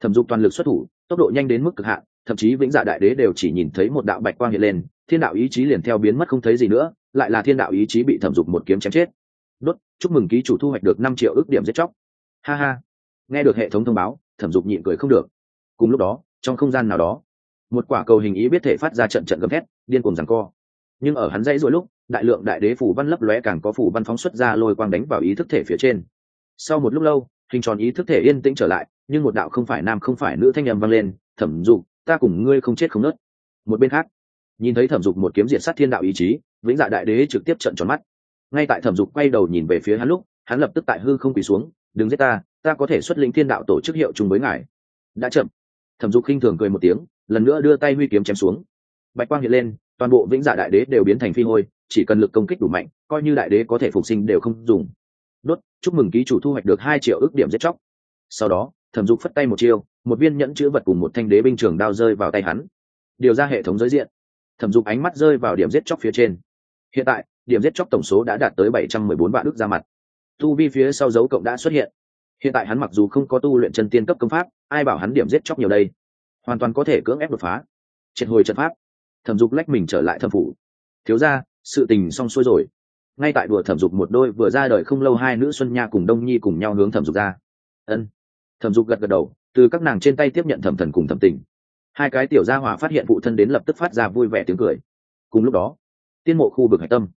Thẩm dục toàn lực xuất thủ, tốc độ nhanh đến mức cực hạn, thậm chí vĩnh dạ đại đế đều chỉ nhìn thấy một đạo bạch quang hiện lên, thiên đạo ý chí liền theo biến mất không thấy gì nữa, lại là thiên đạo ý chí bị thẩm dục một kiếm chém chết. Đốt, chúc mừng ký chủ thu hoạch được năm triệu ước điểm giết chóc. Ha ha nghe được hệ thống thông báo, thẩm dục nhịn cười không được. Cùng lúc đó, trong không gian nào đó, một quả cầu hình ý biết thể phát ra trận trận gầm thét, điên cùng rằng co. Nhưng ở hắn dãy rồi lúc, đại lượng đại đế phủ văn lấp lóe càng có phủ văn phóng xuất ra lôi quang đánh vào ý thức thể phía trên. Sau một lúc lâu, hình tròn ý thức thể yên tĩnh trở lại, nhưng một đạo không phải nam không phải nữ thanh nhầm vang lên, thẩm dục, ta cùng ngươi không chết không nớt. Một bên khác, nhìn thấy thẩm dục một kiếm diện sát thiên đạo ý chí, vĩnh dạ đại đế trực tiếp trận tròn mắt. Ngay tại thẩm dục quay đầu nhìn về phía hắn lúc, hắn lập tức tại hư không quỳ xuống đừng giết ta ta có thể xuất lĩnh thiên đạo tổ chức hiệu chung với ngài. Đã chậm. Thẩm dục khinh thường cười một tiếng, lần nữa đưa tay huy kiếm chém xuống. Bạch quang hiện lên, toàn bộ vĩnh dạ đại đế đều biến thành phi hôi, chỉ cần lực công kích đủ mạnh, coi như đại đế có thể phục sinh đều không dùng. Đốt, chúc mừng ký chủ thu hoạch được hai triệu ước điểm giết chóc. Sau đó, thẩm dục phất tay một chiêu, một viên nhẫn chữ vật cùng một thanh đế binh trường đao rơi vào tay hắn. Điều ra hệ thống giới diện. Thẩm dục ánh mắt rơi vào điểm giết chóc phía trên. Hiện tại, điểm giết chóc tổng số đã đạt tới bảy trăm mười bốn vạn ước ra mặt tu vi phía sau dấu cộng đã xuất hiện. Hiện tại hắn mặc dù không có tu luyện chân tiên cấp công pháp, ai bảo hắn điểm giết chóc nhiều đây? Hoàn toàn có thể cưỡng ép đột phá. Triệt hồi trận pháp. Thẩm dục lách mình trở lại thẩm phủ. Thiếu ra sự tình xong xuôi rồi. Ngay tại đùa thẩm dục một đôi vừa ra đời không lâu hai nữ xuân nha cùng đông nhi cùng nhau hướng thẩm dục ra. Ân. Thẩm dục gật gật đầu, từ các nàng trên tay tiếp nhận thẩm thần cùng thẩm tình. Hai cái tiểu gia hỏa phát hiện phụ thân đến lập tức phát ra vui vẻ tiếng cười. Cùng lúc đó, tiên mộ khu vực hải tâm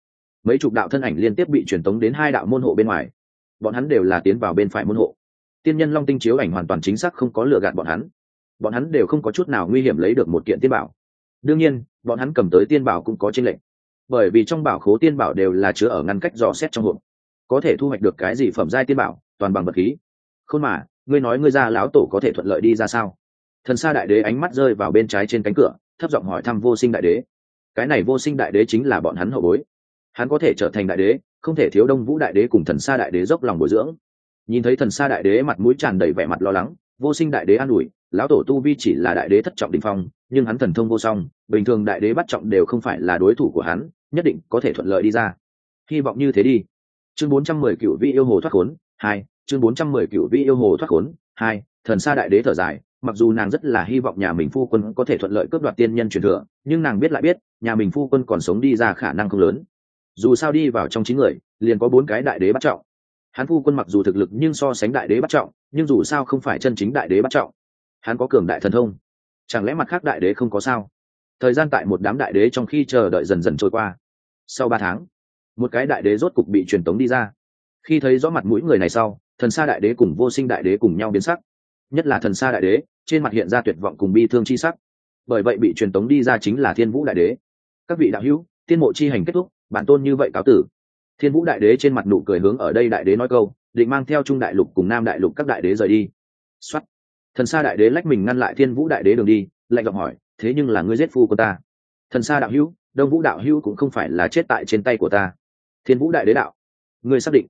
mấy chục đạo thân ảnh liên tiếp bị truyền tống đến hai đạo môn hộ bên ngoài. Bọn hắn đều là tiến vào bên phải môn hộ. Tiên nhân long tinh chiếu ảnh hoàn toàn chính xác không có lừa gạt bọn hắn. Bọn hắn đều không có chút nào nguy hiểm lấy được một kiện tiên bảo. Đương nhiên, bọn hắn cầm tới tiên bảo cũng có tranh lệch. Bởi vì trong bảo khố tiên bảo đều là chứa ở ngăn cách dò xét trong hộp. Có thể thu hoạch được cái gì phẩm giai tiên bảo, toàn bằng vật khí. Khôn mà, ngươi nói ngươi ra lão tổ có thể thuận lợi đi ra sao? Thần sa đại đế ánh mắt rơi vào bên trái trên cánh cửa, thấp giọng hỏi thăm vô sinh đại đế. Cái này vô sinh đại đế chính là bọn hắn hậu bối hắn có thể trở thành đại đế, không thể thiếu đông vũ đại đế cùng thần sa đại đế dốc lòng bồi dưỡng. Nhìn thấy thần sa đại đế mặt mũi tràn đầy vẻ mặt lo lắng, vô sinh đại đế an ủi, lão tổ tu vi chỉ là đại đế thất trọng đình phong, nhưng hắn thần thông vô song, bình thường đại đế bắt trọng đều không phải là đối thủ của hắn, nhất định có thể thuận lợi đi ra. Hy vọng như thế đi. Chương bốn trăm mười cựu vị yêu hồ thoát khốn, hai, chương bốn trăm mười cựu vị yêu hồ thoát khốn, hai, thần sa đại đế thở dài, mặc dù nàng rất là hy vọng nhà mình phu quân có thể thuận lợi cướp đoạt tiên nhân truyền thừa, nhưng nàng biết lại biết, nhà mình phu quân còn sống đi ra khả năng không lớn dù sao đi vào trong chín người, liền có bốn cái đại đế bắt trọng. Hắn phu quân mặc dù thực lực nhưng so sánh đại đế bắt trọng, nhưng dù sao không phải chân chính đại đế bắt trọng. Hắn có cường đại thần thông. Chẳng lẽ mặt khác đại đế không có sao? Thời gian tại một đám đại đế trong khi chờ đợi dần dần trôi qua. Sau ba tháng, một cái đại đế rốt cục bị truyền tống đi ra. Khi thấy rõ mặt mũi người này sau, thần sa đại đế cùng vô sinh đại đế cùng nhau biến sắc. Nhất là thần sa đại đế, trên mặt hiện ra tuyệt vọng cùng bi thương chi sắc. Bởi vậy bị truyền tống đi ra chính là thiên vũ đại đế. Các vị đạo hữu tiên mộ chi hành kết thúc bản tôn như vậy cáo tử. Thiên vũ đại đế trên mặt nụ cười hướng ở đây đại đế nói câu, định mang theo trung đại lục cùng nam đại lục các đại đế rời đi. Xuất thần sa đại đế lách mình ngăn lại thiên vũ đại đế đường đi, lạnh giọng hỏi, thế nhưng là ngươi giết phu của ta. Thần sa đạo hữu, đông vũ đạo hữu cũng không phải là chết tại trên tay của ta. Thiên vũ đại đế đạo, ngươi xác định.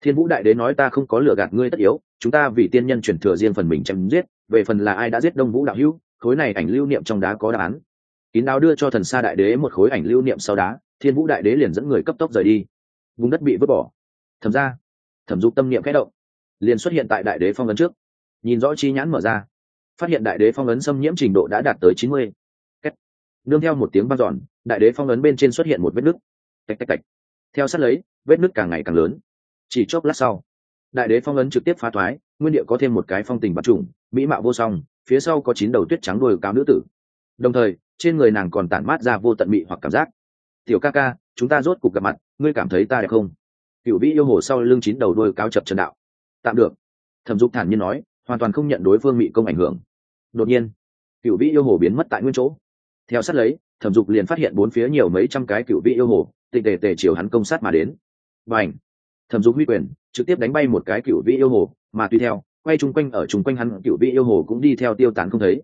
Thiên vũ đại đế nói ta không có lừa gạt ngươi tất yếu, chúng ta vì tiên nhân chuyển thừa riêng phần mình chém giết, về phần là ai đã giết đông vũ đạo hữu, khối này ảnh lưu niệm trong đá có đáp án. Kín đáo đưa cho thần sa đại đế một khối ảnh lưu niệm sau đá thiên vũ đại đế liền dẫn người cấp tốc rời đi. Vùng đất bị vứt bỏ. Thẩm ra thẩm dục tâm niệm khẽ động liền xuất hiện tại đại đế phong ấn trước. Nhìn rõ chi nhãn mở ra phát hiện đại đế phong ấn xâm nhiễm trình độ đã đạt tới chín mươi. Nương theo một tiếng vang giòn, đại đế phong ấn bên trên xuất hiện một vết nứt. Tạch tạch tạch. Theo sát lấy vết nứt càng ngày càng lớn. Chỉ chốc lát sau đại đế phong ấn trực tiếp phá thoái nguyên địa có thêm một cái phong tình bạc trùng mỹ mạo vô song phía sau có chín đầu tuyết trắng đuôi cáo nữ tử. Đồng thời trên người nàng còn tản mát ra vô tận mị hoặc cảm giác tiểu ca ca, chúng ta rốt cuộc gặp mặt, ngươi cảm thấy ta đẹp không? Cựu vĩ yêu hồ sau lưng chín đầu đuôi cao chập trần đạo. Tạm được. Thẩm dục thản nhiên nói, hoàn toàn không nhận đối phương bị công ảnh hưởng. Đột nhiên cựu vĩ yêu hồ biến mất tại nguyên chỗ. Theo sát lấy, thẩm dục liền phát hiện bốn phía nhiều mấy trăm cái cựu vĩ yêu hồ, tịch tề tề chiều hắn công sát mà đến. Và ảnh thẩm dục huy quyền, trực tiếp đánh bay một cái cựu vĩ yêu hồ, mà tùy theo, quay chung quanh ở chung quanh hắn cựu vĩ yêu hồ cũng đi theo tiêu tán không thấy.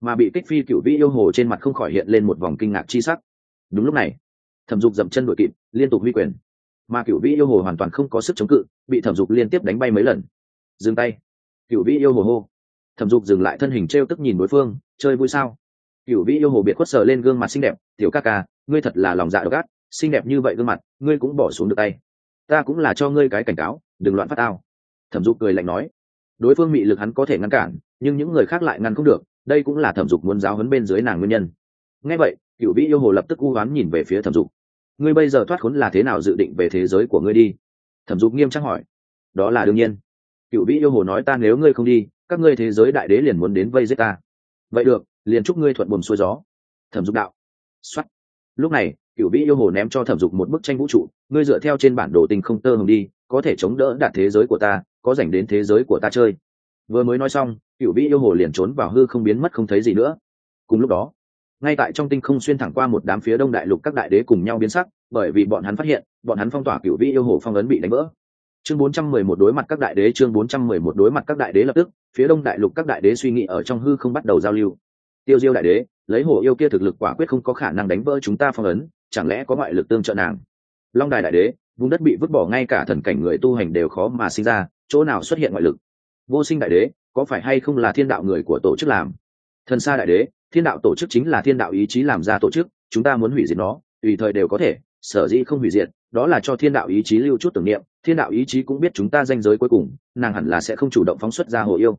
Mà bị kích phi cựu vĩ yêu hồ trên mặt không khỏi hiện lên một vòng kinh ngạc chi sắc. Đúng lúc này thẩm dục dậm chân đội kịp, liên tục huy quyền. Mà cựu vĩ yêu hồ hoàn toàn không có sức chống cự, bị thẩm dục liên tiếp đánh bay mấy lần. Dừng tay. Cựu vĩ yêu hồ hô. Thẩm dục dừng lại thân hình t r e o tức nhìn đối phương, chơi vui sao? Cựu vĩ yêu hồ biệt khuất sờ lên gương mặt xinh đẹp, tiểu ca ca, ngươi thật là lòng dạ độc ác, xinh đẹp như vậy gương mặt, ngươi cũng bỏ xuống được tay. Ta cũng là cho ngươi cái cảnh cáo, đừng loạn phát tao. Thẩm dục cười lạnh nói. Đối phương bị lực hắn có thể ngăn cản, nhưng những người khác lại ngăn không được, đây cũng là thẩm dục muốn giáo hấn bên dưới nàng nguyên nhân. Ngay vậy cựu vĩ yêu hồ lập tức u oán nhìn về phía thẩm dục ngươi bây giờ thoát khốn là thế nào dự định về thế giới của ngươi đi? Thẩm dục nghiêm trang hỏi. Đó là đương nhiên. Cựu vĩ yêu hồ nói ta nếu ngươi không đi, các ngươi thế giới đại đế liền muốn đến vây giết ta. Vậy được, liền chúc ngươi thuận buồm xuôi gió. Thẩm dục đạo. Xuất lúc này, cựu vĩ yêu hồ ném cho thẩm dục một bức tranh vũ trụ, ngươi dựa theo trên bản đồ tình không tơ hồng đi, có thể chống đỡ đạt thế giới của ta, có dành đến thế giới của ta chơi. Vừa mới nói xong, cựu vĩ yêu hồ liền trốn vào hư không biến mất không thấy gì nữa. Cùng lúc đó ngay tại trong tinh không xuyên thẳng qua một đám phía đông đại lục các đại đế cùng nhau biến sắc, bởi vì bọn hắn phát hiện, bọn hắn phong tỏa cựu vĩ yêu hồ phong ấn bị đánh vỡ. Chương 411 đối mặt các đại đế, chương 411 đối mặt các đại đế lập tức, phía đông đại lục các đại đế suy nghĩ ở trong hư không bắt đầu giao lưu. Tiêu diêu đại đế, lấy hồ yêu kia thực lực quả quyết không có khả năng đánh vỡ chúng ta phong ấn, chẳng lẽ có ngoại lực tương trợ nàng? Long đài đại đế, vùng đất bị vứt bỏ ngay cả thần cảnh người tu hành đều khó mà sinh ra, chỗ nào xuất hiện ngoại lực? Vô sinh đại đế, có phải hay không là thiên đạo người của tổ chức làm? Thần xa đại đế thiên đạo tổ chức chính là thiên đạo ý chí làm ra tổ chức, chúng ta muốn hủy diệt nó, tùy thời đều có thể, sở dĩ không hủy diệt, đó là cho thiên đạo ý chí lưu chút tưởng niệm, thiên đạo ý chí cũng biết chúng ta danh giới cuối cùng, nàng hẳn là sẽ không chủ động phóng xuất ra hồ yêu.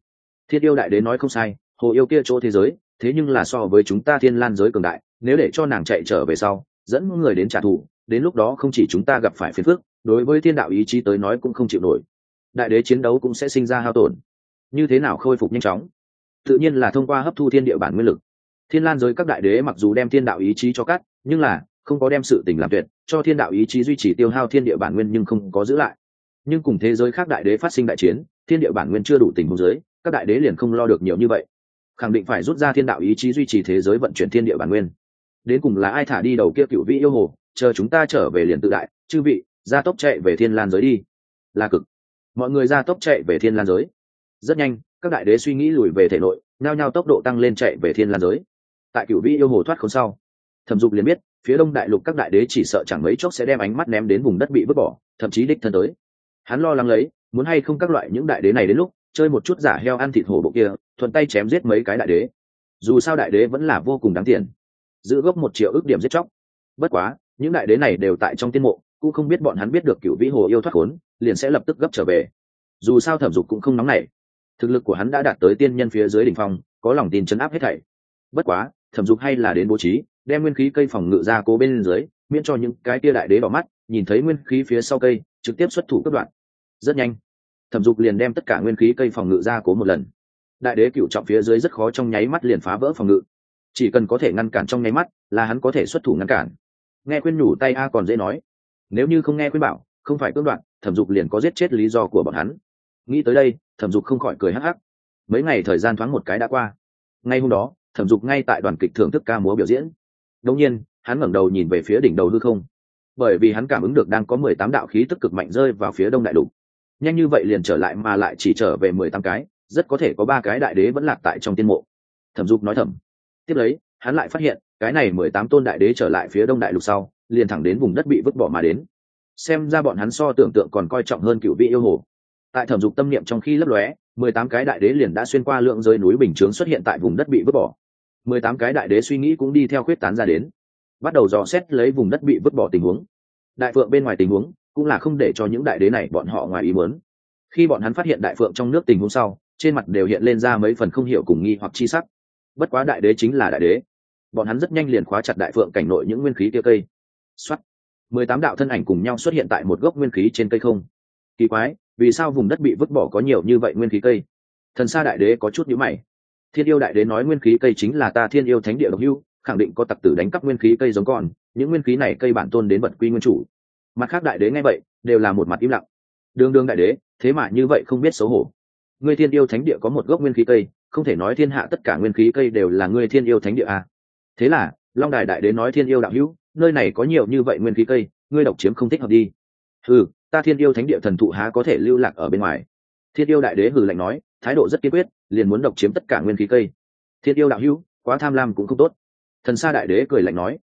Thiên yêu đại đế nói không sai, hồ yêu kia chỗ thế giới, thế nhưng là so với chúng ta thiên lan giới cường đại, nếu để cho nàng chạy trở về sau, dẫn người đến trả thù, đến lúc đó không chỉ chúng ta gặp phải phiền phức, đối với thiên đạo ý chí tới nói cũng không chịu nổi. Đại đế chiến đấu cũng sẽ sinh ra hao tổn. Như thế nào khôi phục nhanh chóng? Tự nhiên là thông qua hấp thu thiên địa bản nguyên lực thiên lan giới các đại đế mặc dù đem thiên đạo ý chí cho cắt, nhưng là, không có đem sự tình làm tuyệt, cho thiên đạo ý chí duy trì tiêu hao thiên địa bản nguyên nhưng không có giữ lại. Nhưng cùng thế giới khác đại đế phát sinh đại chiến, thiên địa bản nguyên chưa đủ tình huống giới, các đại đế liền không lo được nhiều như vậy. Khẳng định phải rút ra thiên đạo ý chí duy trì thế giới vận chuyển thiên địa bản nguyên. Đến cùng là ai thả đi đầu kia cựu vị yêu hồ, chờ chúng ta trở về liền tự đại, chư vị ra tốc chạy về thiên lan giới đi. Là cực. Mọi người ra tốc chạy về thiên lan giới. Rất nhanh, các đại đế suy nghĩ lùi về thể nội nao nhao tốc độ tăng lên chạy về thiên lan giới tại cửu vi yêu hồ thoát khốn sau. Thẩm dục liền biết, phía đông đại lục các đại đế chỉ sợ chẳng mấy chốc sẽ đem ánh mắt ném đến vùng đất bị vứt bỏ, thậm chí đích thân tới. Hắn lo lắng lấy, muốn hay không các loại những đại đế này đến lúc, chơi một chút giả heo ăn thịt hổ bộ kia, thuận tay chém giết mấy cái đại đế. Dù sao đại đế vẫn là vô cùng đáng tiền. Giữ gốc một triệu ước điểm giết chóc. Bất quá, những đại đế này đều tại trong tiên mộ, cũng không biết bọn hắn biết được cựu vĩ hồ yêu thoát khốn, liền sẽ lập tức gấp trở về. Dù sao thẩm dục cũng không nóng nảy. Thực lực của hắn đã đạt tới tiên nhân phía dưới đ ỉ n h phong, có lòng tin chấn áp hết thảy. Bất quá thẩm dục hay là đến bố trí, đem nguyên khí cây phòng ngự ra cố bên dưới, miễn cho những cái tia đại đế đỏ mắt, nhìn thấy nguyên khí phía sau cây, trực tiếp xuất thủ cấp đoạn. Rất nhanh, thẩm dục liền đem tất cả nguyên khí cây phòng ngự ra cố một lần. Đại đế cựu trọng phía dưới rất khó trong nháy mắt liền phá vỡ phòng ngự. Chỉ cần có thể ngăn cản trong nháy mắt là hắn có thể xuất thủ ngăn cản. Nghe khuyên nhủ tay a còn dễ nói, nếu như không nghe khuyên bảo, không phải cưỡng đoạn, thẩm dục liền có giết chết lý do của bọn hắn. Nghĩ tới đây, thẩm dục không khỏi cười hắc hắc. Mấy ngày thời gian thoáng một cái đã qua. Ngay hôm đó thẩm dục ngay tại đoàn kịch thưởng thức ca múa biểu diễn. Đông nhiên, hắn ngẩng đầu nhìn về phía đỉnh đầu hư không. Bởi vì hắn cảm ứng được đang có mười tám đạo khí tức cực mạnh rơi vào phía đông đại lục. Nhanh như vậy liền trở lại mà lại chỉ trở về mười tám cái, rất có thể có ba cái đại đế vẫn lạc tại trong tiên mộ. Thẩm dục nói thầm. Tiếp lấy, hắn lại phát hiện, cái này mười tám tôn đại đế trở lại phía đông đại lục sau, liền thẳng đến vùng đất bị vứt bỏ mà đến. Xem ra bọn hắn so tưởng tượng còn coi trọng hơn cựu vị yêu hồ. Tại thẩm dục tâm niệm trong khi lấp lóe, mười tám cái đại đế liền đã xuyên qua lượng rơi núi bình chướng xuất hiện tại vùng đất bị vứt bỏ mười tám cái đại đế suy nghĩ cũng đi theo khuyết tán ra đến. Bắt đầu dò xét lấy vùng đất bị vứt bỏ tình huống. Đại phượng bên ngoài tình huống cũng là không để cho những đại đế này bọn họ ngoài ý muốn. Khi bọn hắn phát hiện đại phượng trong nước tình huống sau, trên mặt đều hiện lên ra mấy phần không hiểu cùng nghi hoặc chi sắc. Bất quá đại đế chính là đại đế. Bọn hắn rất nhanh liền khóa chặt đại phượng cảnh nội những nguyên khí kia cây. Xuất mười tám đạo thân ảnh cùng nhau xuất hiện tại một gốc nguyên khí trên cây không. Kỳ quái, vì sao vùng đất bị vứt bỏ có nhiều như vậy nguyên khí cây? Thần xa đại đế có chút nhữ mày thiên yêu đại đế nói nguyên khí cây chính là ta thiên yêu thánh địa độc hưu khẳng định có tặc tử đánh cắp nguyên khí cây giống con, những nguyên khí này cây bản tôn đến vật quy nguyên chủ. Mặt khác đại đế nghe vậy, đều là một mặt im lặng. Đương đương đại đế, thế mà như vậy không biết xấu hổ. Ngươi thiên yêu thánh địa có một gốc nguyên khí cây, không thể nói thiên hạ tất cả nguyên khí cây đều là ngươi thiên yêu thánh địa à. thế là, long đài đại đế nói thiên yêu đạo hữu, nơi này có nhiều như vậy nguyên khí cây, ngươi độc chiếm không thích hợp đi. Ừ ta thiên yêu thánh địa thần thụ há có thể lưu lạc ở bên ngoài. Thiên yêu đại đế hừ lạnh nói thái độ rất kiên quyết, liền muốn độc chiếm tất cả nguyên khí cây. Thiên yêu đạo hữu, quá tham lam cũng không tốt. Thần sa đại đế cười lạnh nói,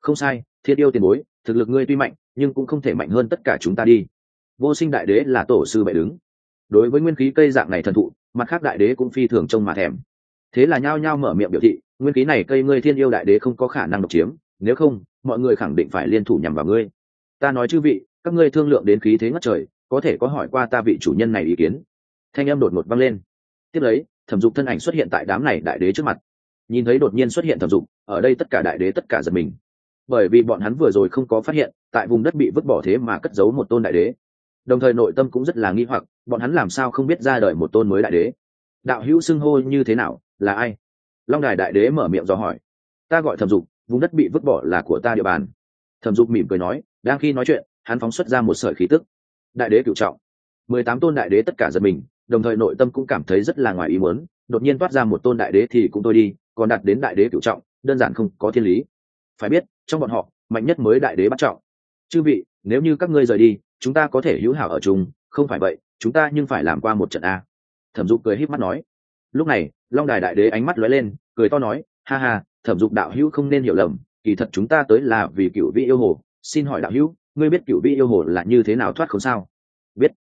không sai, thiên yêu tiền bối, thực lực ngươi tuy mạnh, nhưng cũng không thể mạnh hơn tất cả chúng ta đi. Vô sinh đại đế là tổ sư bệ đứng. Đối với nguyên khí cây dạng này thần thụ, mặt khác đại đế cũng phi thường trông mà thèm. Thế là nhao nhao mở miệng biểu thị, nguyên khí này cây ngươi thiên yêu đại đế không có khả năng độc chiếm, nếu không, mọi người khẳng định phải liên thủ nhằm vào ngươi. Ta nói chư vị, các ngươi thương lượng đến khí thế ngất trời, có thể có hỏi qua ta vị chủ nhân này ý kiến thanh âm đột ngột vang lên. Tiếp lấy, thẩm dục thân ảnh xuất hiện tại đám này đại đế trước mặt. Nhìn thấy đột nhiên xuất hiện thẩm dục, ở đây tất cả đại đế tất cả giật mình. Bởi vì bọn hắn vừa rồi không có phát hiện, tại vùng đất bị vứt bỏ thế mà cất giấu một tôn đại đế. Đồng thời nội tâm cũng rất là nghi hoặc, bọn hắn làm sao không biết ra đời một tôn mới đại đế? Đạo hữu xưng hô như thế nào, là ai? Long đài đại đế mở miệng dò hỏi. Ta gọi thẩm dục, vùng đất bị vứt bỏ là của ta địa bàn. Thẩm dục mỉm cười nói, đang khi nói chuyện, hắn phóng xuất ra một sợi khí tức. Đại đế cựu trọng. Mười tám tôn đại đế tất cả giật mình đồng thời nội tâm cũng cảm thấy rất là ngoài ý muốn, đột nhiên toát ra một tôn đại đế thì cũng tôi đi, còn đặt đến đại đế cựu trọng, đơn giản không có thiên lý. Phải biết, trong bọn họ, mạnh nhất mới đại đế bắt trọng. Chư vị, nếu như các ngươi rời đi, chúng ta có thể hữu hảo ở chung, không phải vậy, chúng ta nhưng phải làm qua một trận a. Thẩm dục cười híp mắt nói. Lúc này, long đài đại đế ánh mắt lóe lên, cười to nói, ha ha, thẩm dục đạo hữu không nên hiểu lầm, kỳ thật chúng ta tới là vì cựu vị yêu hồ. Xin hỏi đạo hữu, ngươi biết cựu vị yêu hồ là như thế nào thoát khốn sao? Biết.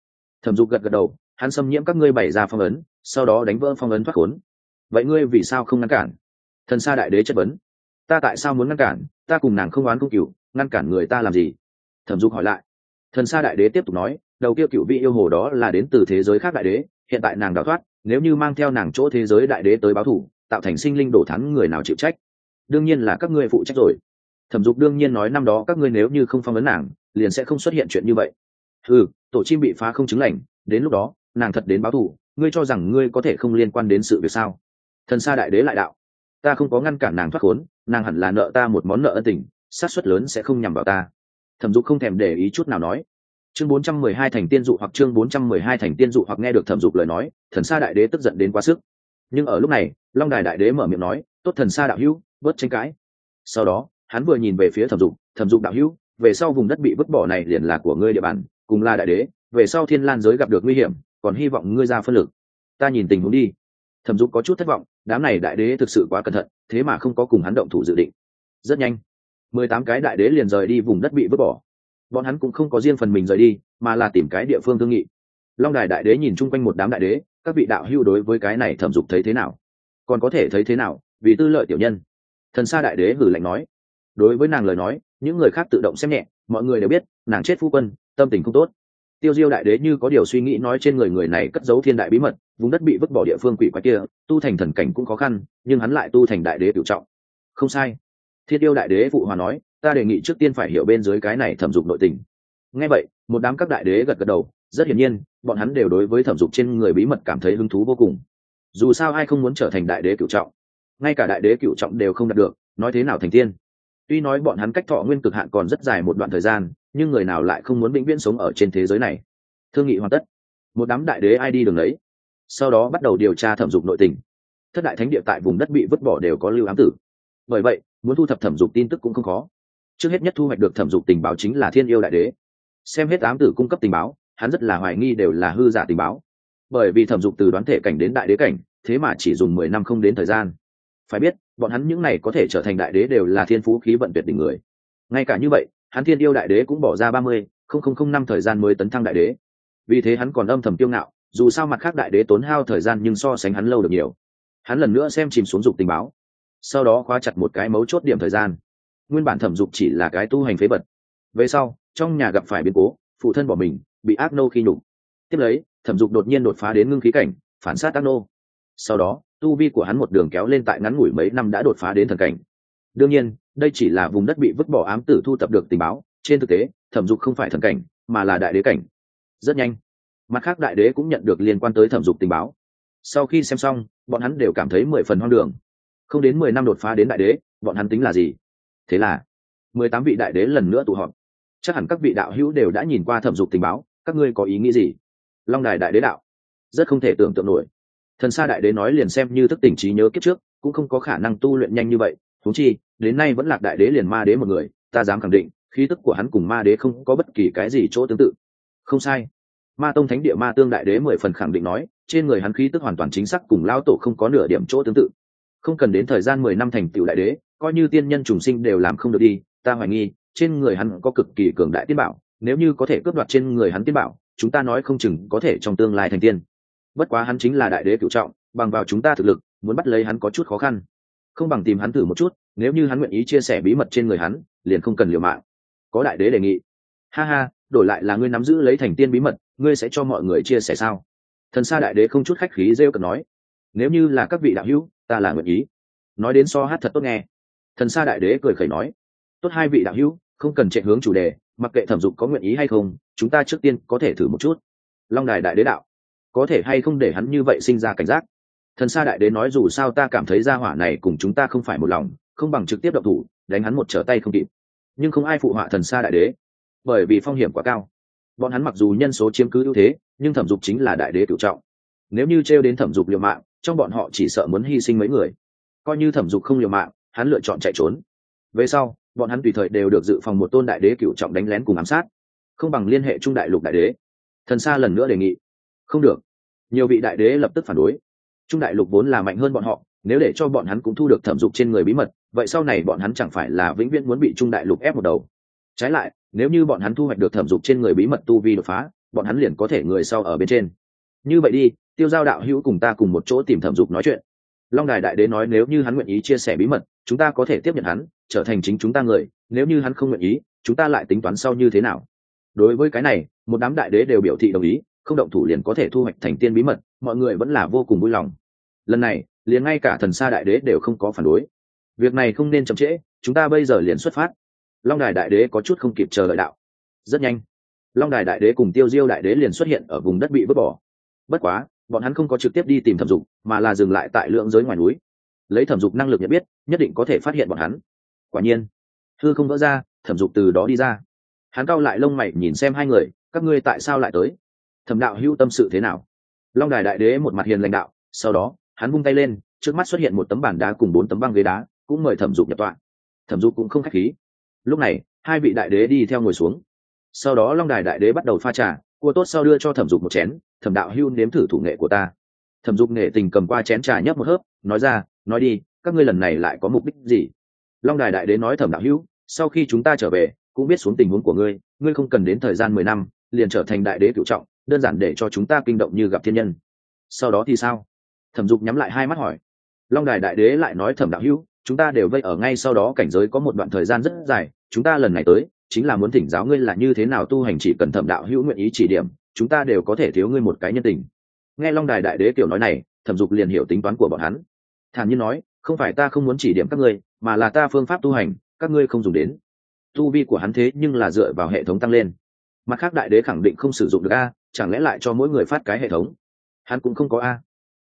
Thẩm dục gật gật đầu hắn xâm nhiễm các ngươi bày ra phong ấn, sau đó đánh vỡ phong ấn thoát khốn. Vậy ngươi vì sao không ngăn cản? Thần sa đại đế chất vấn. Ta tại sao muốn ngăn cản? Ta cùng nàng không oán không cựu ngăn cản người ta làm gì? Thẩm dục hỏi lại. Thần sa đại đế tiếp tục nói, đầu kia cựu vị yêu hồ đó là đến từ thế giới khác đại đế, hiện tại nàng đào thoát, nếu như mang theo nàng chỗ thế giới đại đế tới báo thủ, tạo thành sinh linh đổ thắng người nào chịu trách? Đương nhiên là các ngươi phụ trách rồi. Thẩm dục đương nhiên nói năm đó các ngươi nếu như không phong ấn nàng, liền sẽ không xuất hiện chuyện như vậy. Ừ tổ chim bị phá không chứng lành, đến lúc đó nàng thật đến báo thù, ngươi cho rằng ngươi có thể không liên quan đến sự việc sao? Thần sa đại đế lại đạo, ta không có ngăn cản nàng thoát khốn, nàng hẳn là nợ ta một món nợ ân tình sát suất lớn sẽ không nhằm vào ta. Thẩm dục không thèm để ý chút nào nói. Chương 412 thành tiên dụ hoặc chương 412 thành tiên dụ hoặc nghe được thẩm dục lời nói, thần sa đại đế tức giận đến quá sức. Nhưng ở lúc này, long đài đại đế mở miệng nói, tốt thần sa đạo hữu, bớt tranh cãi. Sau đó, hắn vừa nhìn về phía thẩm dục thẩm dục đạo hữu, về sau vùng đất bị vứt bỏ này liền là của ngươi địa bàn, cùng là đại đế, về sau thiên lan giới gặp được nguy hiểm còn hy vọng ngươi ra phân lực. Ta nhìn tình huống đi. Thẩm dục có chút thất vọng, đám này đại đế thực sự quá cẩn thận, thế mà không có cùng hắn động thủ dự định. Rất nhanh, mười tám cái đại đế liền rời đi, vùng đất bị vứt bỏ. Bọn hắn cũng không có riêng phần mình rời đi, mà là tìm cái địa phương thương nghị. Long đài đại đế nhìn chung quanh một đám đại đế, các vị đạo hưu đối với cái này thẩm dục thấy thế nào? Còn có thể thấy thế nào, vì tư lợi tiểu nhân? Thần sa đại đế hử lạnh nói. Đối với nàng lời nói, những người khác tự động xem nhẹ, mọi người đều biết, nàng chết phu quân, tâm tình không tốt tiêu diêu đại đế như có điều suy nghĩ nói trên người người này cất giấu thiên đại bí mật, vùng đất bị vứt bỏ địa phương quỷ quái kia, tu thành thần cảnh cũng khó khăn, nhưng hắn lại tu thành đại đế cựu trọng. Không sai. Thiên yêu đại đế phụ hòa nói, ta đề nghị trước tiên phải hiểu bên dưới cái này thẩm dục nội tình. Nghe vậy, một đám các đại đế gật gật đầu, rất hiển nhiên, bọn hắn đều đối với thẩm dục trên người bí mật cảm thấy hứng thú vô cùng. Dù sao ai không muốn trở thành đại đế cựu trọng? Ngay cả đại đế cựu trọng đều không đạt được, nói thế nào thành tiên? Tuy nói bọn hắn cách thọ nguyên cực hạn còn rất dài một đoạn thời gian, nhưng người nào lại không muốn vĩnh viễn sống ở trên thế giới này? Thương nghị hoàn tất. Một đám đại đế ai đi đường đấy sau đó bắt đầu điều tra thẩm dục nội tình. Thất đại thánh địa tại vùng đất bị vứt bỏ đều có lưu ám tử. Bởi vậy, muốn thu thập thẩm dục tin tức cũng không khó. Trước hết nhất thu hoạch được thẩm dục tình báo chính là thiên yêu đại đế. Xem hết ám tử cung cấp tình báo, hắn rất là hoài nghi đều là hư giả tình báo. Bởi vì thẩm dục từ đoán thể cảnh đến đại đế cảnh, thế mà chỉ dùng mười năm không đến thời gian phải biết, bọn hắn những này có thể trở thành đại đế đều là thiên phú khí vận tuyệt đỉnh người. Ngay cả như vậy, hắn thiên yêu đại đế cũng bỏ ra ba mươi, không không không năm thời gian mới tấn thăng đại đế. Vì thế hắn còn âm thầm tiêu ngạo, dù sao mặt khác đại đế tốn hao thời gian nhưng so sánh hắn lâu được nhiều. Hắn lần nữa xem chìm xuống dục tình báo. Sau đó khóa chặt một cái mấu chốt điểm thời gian. Nguyên bản thẩm dục chỉ là cái tu hành phế vật. Về sau, trong nhà gặp phải biến cố, phụ thân bỏ mình, bị ác nô khi nhục. Tiếp lấy, thẩm dục đột nhiên đột phá đến ngưng khí cảnh, phản sát ác nô. Sau đó tu vi của hắn một đường kéo lên tại ngắn ngủi mấy năm đã đột phá đến thần cảnh. Đương nhiên, đây chỉ là vùng đất bị vứt bỏ ám tử thu thập được tình báo, trên thực tế, thẩm dục không phải thần cảnh, mà là đại đế cảnh. Rất nhanh, mặt khác đại đế cũng nhận được liên quan tới thẩm dục tình báo. Sau khi xem xong, bọn hắn đều cảm thấy mười phần hoang đường. Không đến mười năm đột phá đến đại đế, bọn hắn tính là gì? Thế là, mười tám vị đại đế lần nữa tụ họp. Chắc hẳn các vị đạo hữu đều đã nhìn qua thẩm dục tình báo, các ngươi có ý nghĩ gì? Long đài đại đế đạo, rất không thể tưởng tượng nổi thần sa đại đế nói liền xem như thức tỉnh trí nhớ kiếp trước, cũng không có khả năng tu luyện nhanh như vậy. Thú chi, đến nay vẫn lạc đại đế liền ma đế một người, ta dám khẳng định, khí tức của hắn cùng ma đế không có bất kỳ cái gì chỗ tương tự. Không sai. Ma tông thánh địa ma tương đại đế mười phần khẳng định nói, trên người hắn khí tức hoàn toàn chính xác cùng lao tổ không có nửa điểm chỗ tương tự. Không cần đến thời gian mười năm thành tựu đại đế, coi như tiên nhân trùng sinh đều làm không được đi, ta hoài nghi, trên người hắn có cực kỳ cường đại tiên bảo, nếu như có thể cướp đoạt trên người hắn tiên bảo, chúng ta nói không chừng có thể trong tương lai thành tiên bất quá hắn chính là đại đế cựu trọng, bằng vào chúng ta thực lực, muốn bắt lấy hắn có chút khó khăn. Không bằng tìm hắn thử một chút, nếu như hắn nguyện ý chia sẻ bí mật trên người hắn, liền không cần liều mạng. Có đại đế đề nghị. Ha ha, đổi lại là ngươi nắm giữ lấy thành tiên bí mật, ngươi sẽ cho mọi người chia sẻ sao? Thần xa đại đế không chút khách khí rêu cần nói. Nếu như là các vị đạo hữu, ta là nguyện ý. Nói đến so hát thật tốt nghe. Thần xa đại đế cười khẩy nói. Tốt hai vị đạo hữu, không cần chạy hướng chủ đề, mặc kệ thẩm dục có nguyện ý hay không, chúng ta trước tiên có thể thử một chút. Long đài đại đế đạo có thể hay không để hắn như vậy sinh ra cảnh giác? Thần sa đại đế nói dù sao ta cảm thấy gia hỏa này cùng chúng ta không phải một lòng, không bằng trực tiếp độc thủ, đánh hắn một trở tay không kịp. Nhưng không ai phụ họa thần sa đại đế, bởi vì phong hiểm quá cao. Bọn hắn mặc dù nhân số chiếm cứ ưu thế, nhưng thẩm dục chính là đại đế cựu trọng. Nếu như t đến thẩm dục liều mạng, trong bọn họ chỉ sợ muốn hy sinh mấy người. Coi như thẩm dục không liều mạng, hắn lựa chọn chạy trốn. Về sau, bọn hắn tùy thời đều được dự phòng một tôn đại đế cựu trọng đánh lén cùng ám sát, không bằng liên hệ trung đại lục đại đế. Thần sa lần nữa đề nghị không được. Nhiều vị đại đế lập tức phản đối. Trung đại lục vốn là mạnh hơn bọn họ, nếu để cho bọn hắn cũng thu được thẩm dục trên người bí mật, vậy sau này bọn hắn chẳng phải là vĩnh viễn muốn bị trung đại lục ép một đầu. Trái lại, nếu như bọn hắn thu hoạch được thẩm dục trên người bí mật tu vi đột phá, bọn hắn liền có thể người sau ở bên trên. Như vậy đi, tiêu giao đạo hữu cùng ta cùng một chỗ tìm thẩm dục nói chuyện. Long đài đại đế nói nếu như hắn nguyện ý chia sẻ bí mật, chúng ta có thể tiếp nhận hắn, trở thành chính chúng ta người, nếu như hắn không nguyện ý, chúng ta lại tính toán sau như thế nào. Đối với cái này, một đám đại đế đều biểu thị đồng ý không động thủ liền có thể thu hoạch thành tiên bí mật, mọi người vẫn là vô cùng vui lòng. Lần này, liền ngay cả thần sa đại đế đều không có phản đối. Việc này không nên chậm trễ, chúng ta bây giờ liền xuất phát. Long đài đại đế có chút không kịp chờ đợi đạo. Rất nhanh, long đài đại đế cùng tiêu diêu đại đế liền xuất hiện ở vùng đất bị vứt bỏ. Bất quá, bọn hắn không có trực tiếp đi tìm thẩm dục, mà là dừng lại tại lượng giới ngoài núi. Lấy thẩm dục năng lực nhận biết, nhất định có thể phát hiện bọn hắn. Quả nhiên, thư không vỡ ra, thẩm dục từ đó đi ra. Hắn cao lại lông mày nhìn xem hai người, các ngươi tại sao lại tới? Thẩm đạo hữu tâm sự thế nào? Long đài đại đế một mặt hiền lãnh đạo, sau đó, hắn vung tay lên, trước mắt xuất hiện một tấm bàn đá cùng bốn tấm băng ghế đá, cũng mời thẩm dục nhập tọa. Thẩm dục cũng không k h á c h khí. Lúc này, hai vị đại đế đi theo ngồi xuống. Sau đó long đài đại đế bắt đầu pha trà, cua tốt sau đưa cho thẩm dục một chén, thẩm đạo hưu nếm thử thủ nghệ của ta. Thẩm dục nghệ tình cầm qua chén trà nhấp một hớp, nói ra, nói đi, các ngươi lần này lại có mục đích gì? Long đài đại đế nói thẩm đạo hưu sau khi chúng ta trở về, cũng biết xuống tình huống của ngươi ngươi không cần đến thời gian mười năm, liền trở thành đại đế cựu trọng đơn giản để cho chúng ta kinh động như gặp thiên nhân. Sau đó thì sao? Thẩm dục nhắm lại hai mắt hỏi. Long đài đại đế lại nói thẩm đạo hữu, chúng ta đều vây ở ngay sau đó, cảnh giới có một đoạn thời gian rất dài, chúng ta lần này tới, chính là muốn thỉnh giáo ngươi là như thế nào tu hành chỉ cần thẩm đạo hữu nguyện ý chỉ điểm, chúng ta đều có thể thiếu ngươi một cái nhân tình. Nghe long đài đại đế kiểu nói này, thẩm dục liền hiểu tính toán của bọn hắn. Thản nhiên nói, không phải ta không muốn chỉ điểm các ngươi, mà là ta phương pháp tu hành, các ngươi không dùng đến. Tu vi của hắn thế nhưng là dựa vào hệ thống tăng lên. Mặt khác đại đế khẳng định không sử dụng được a chẳng lẽ lại cho mỗi người phát cái hệ thống? Hắn cũng không có a.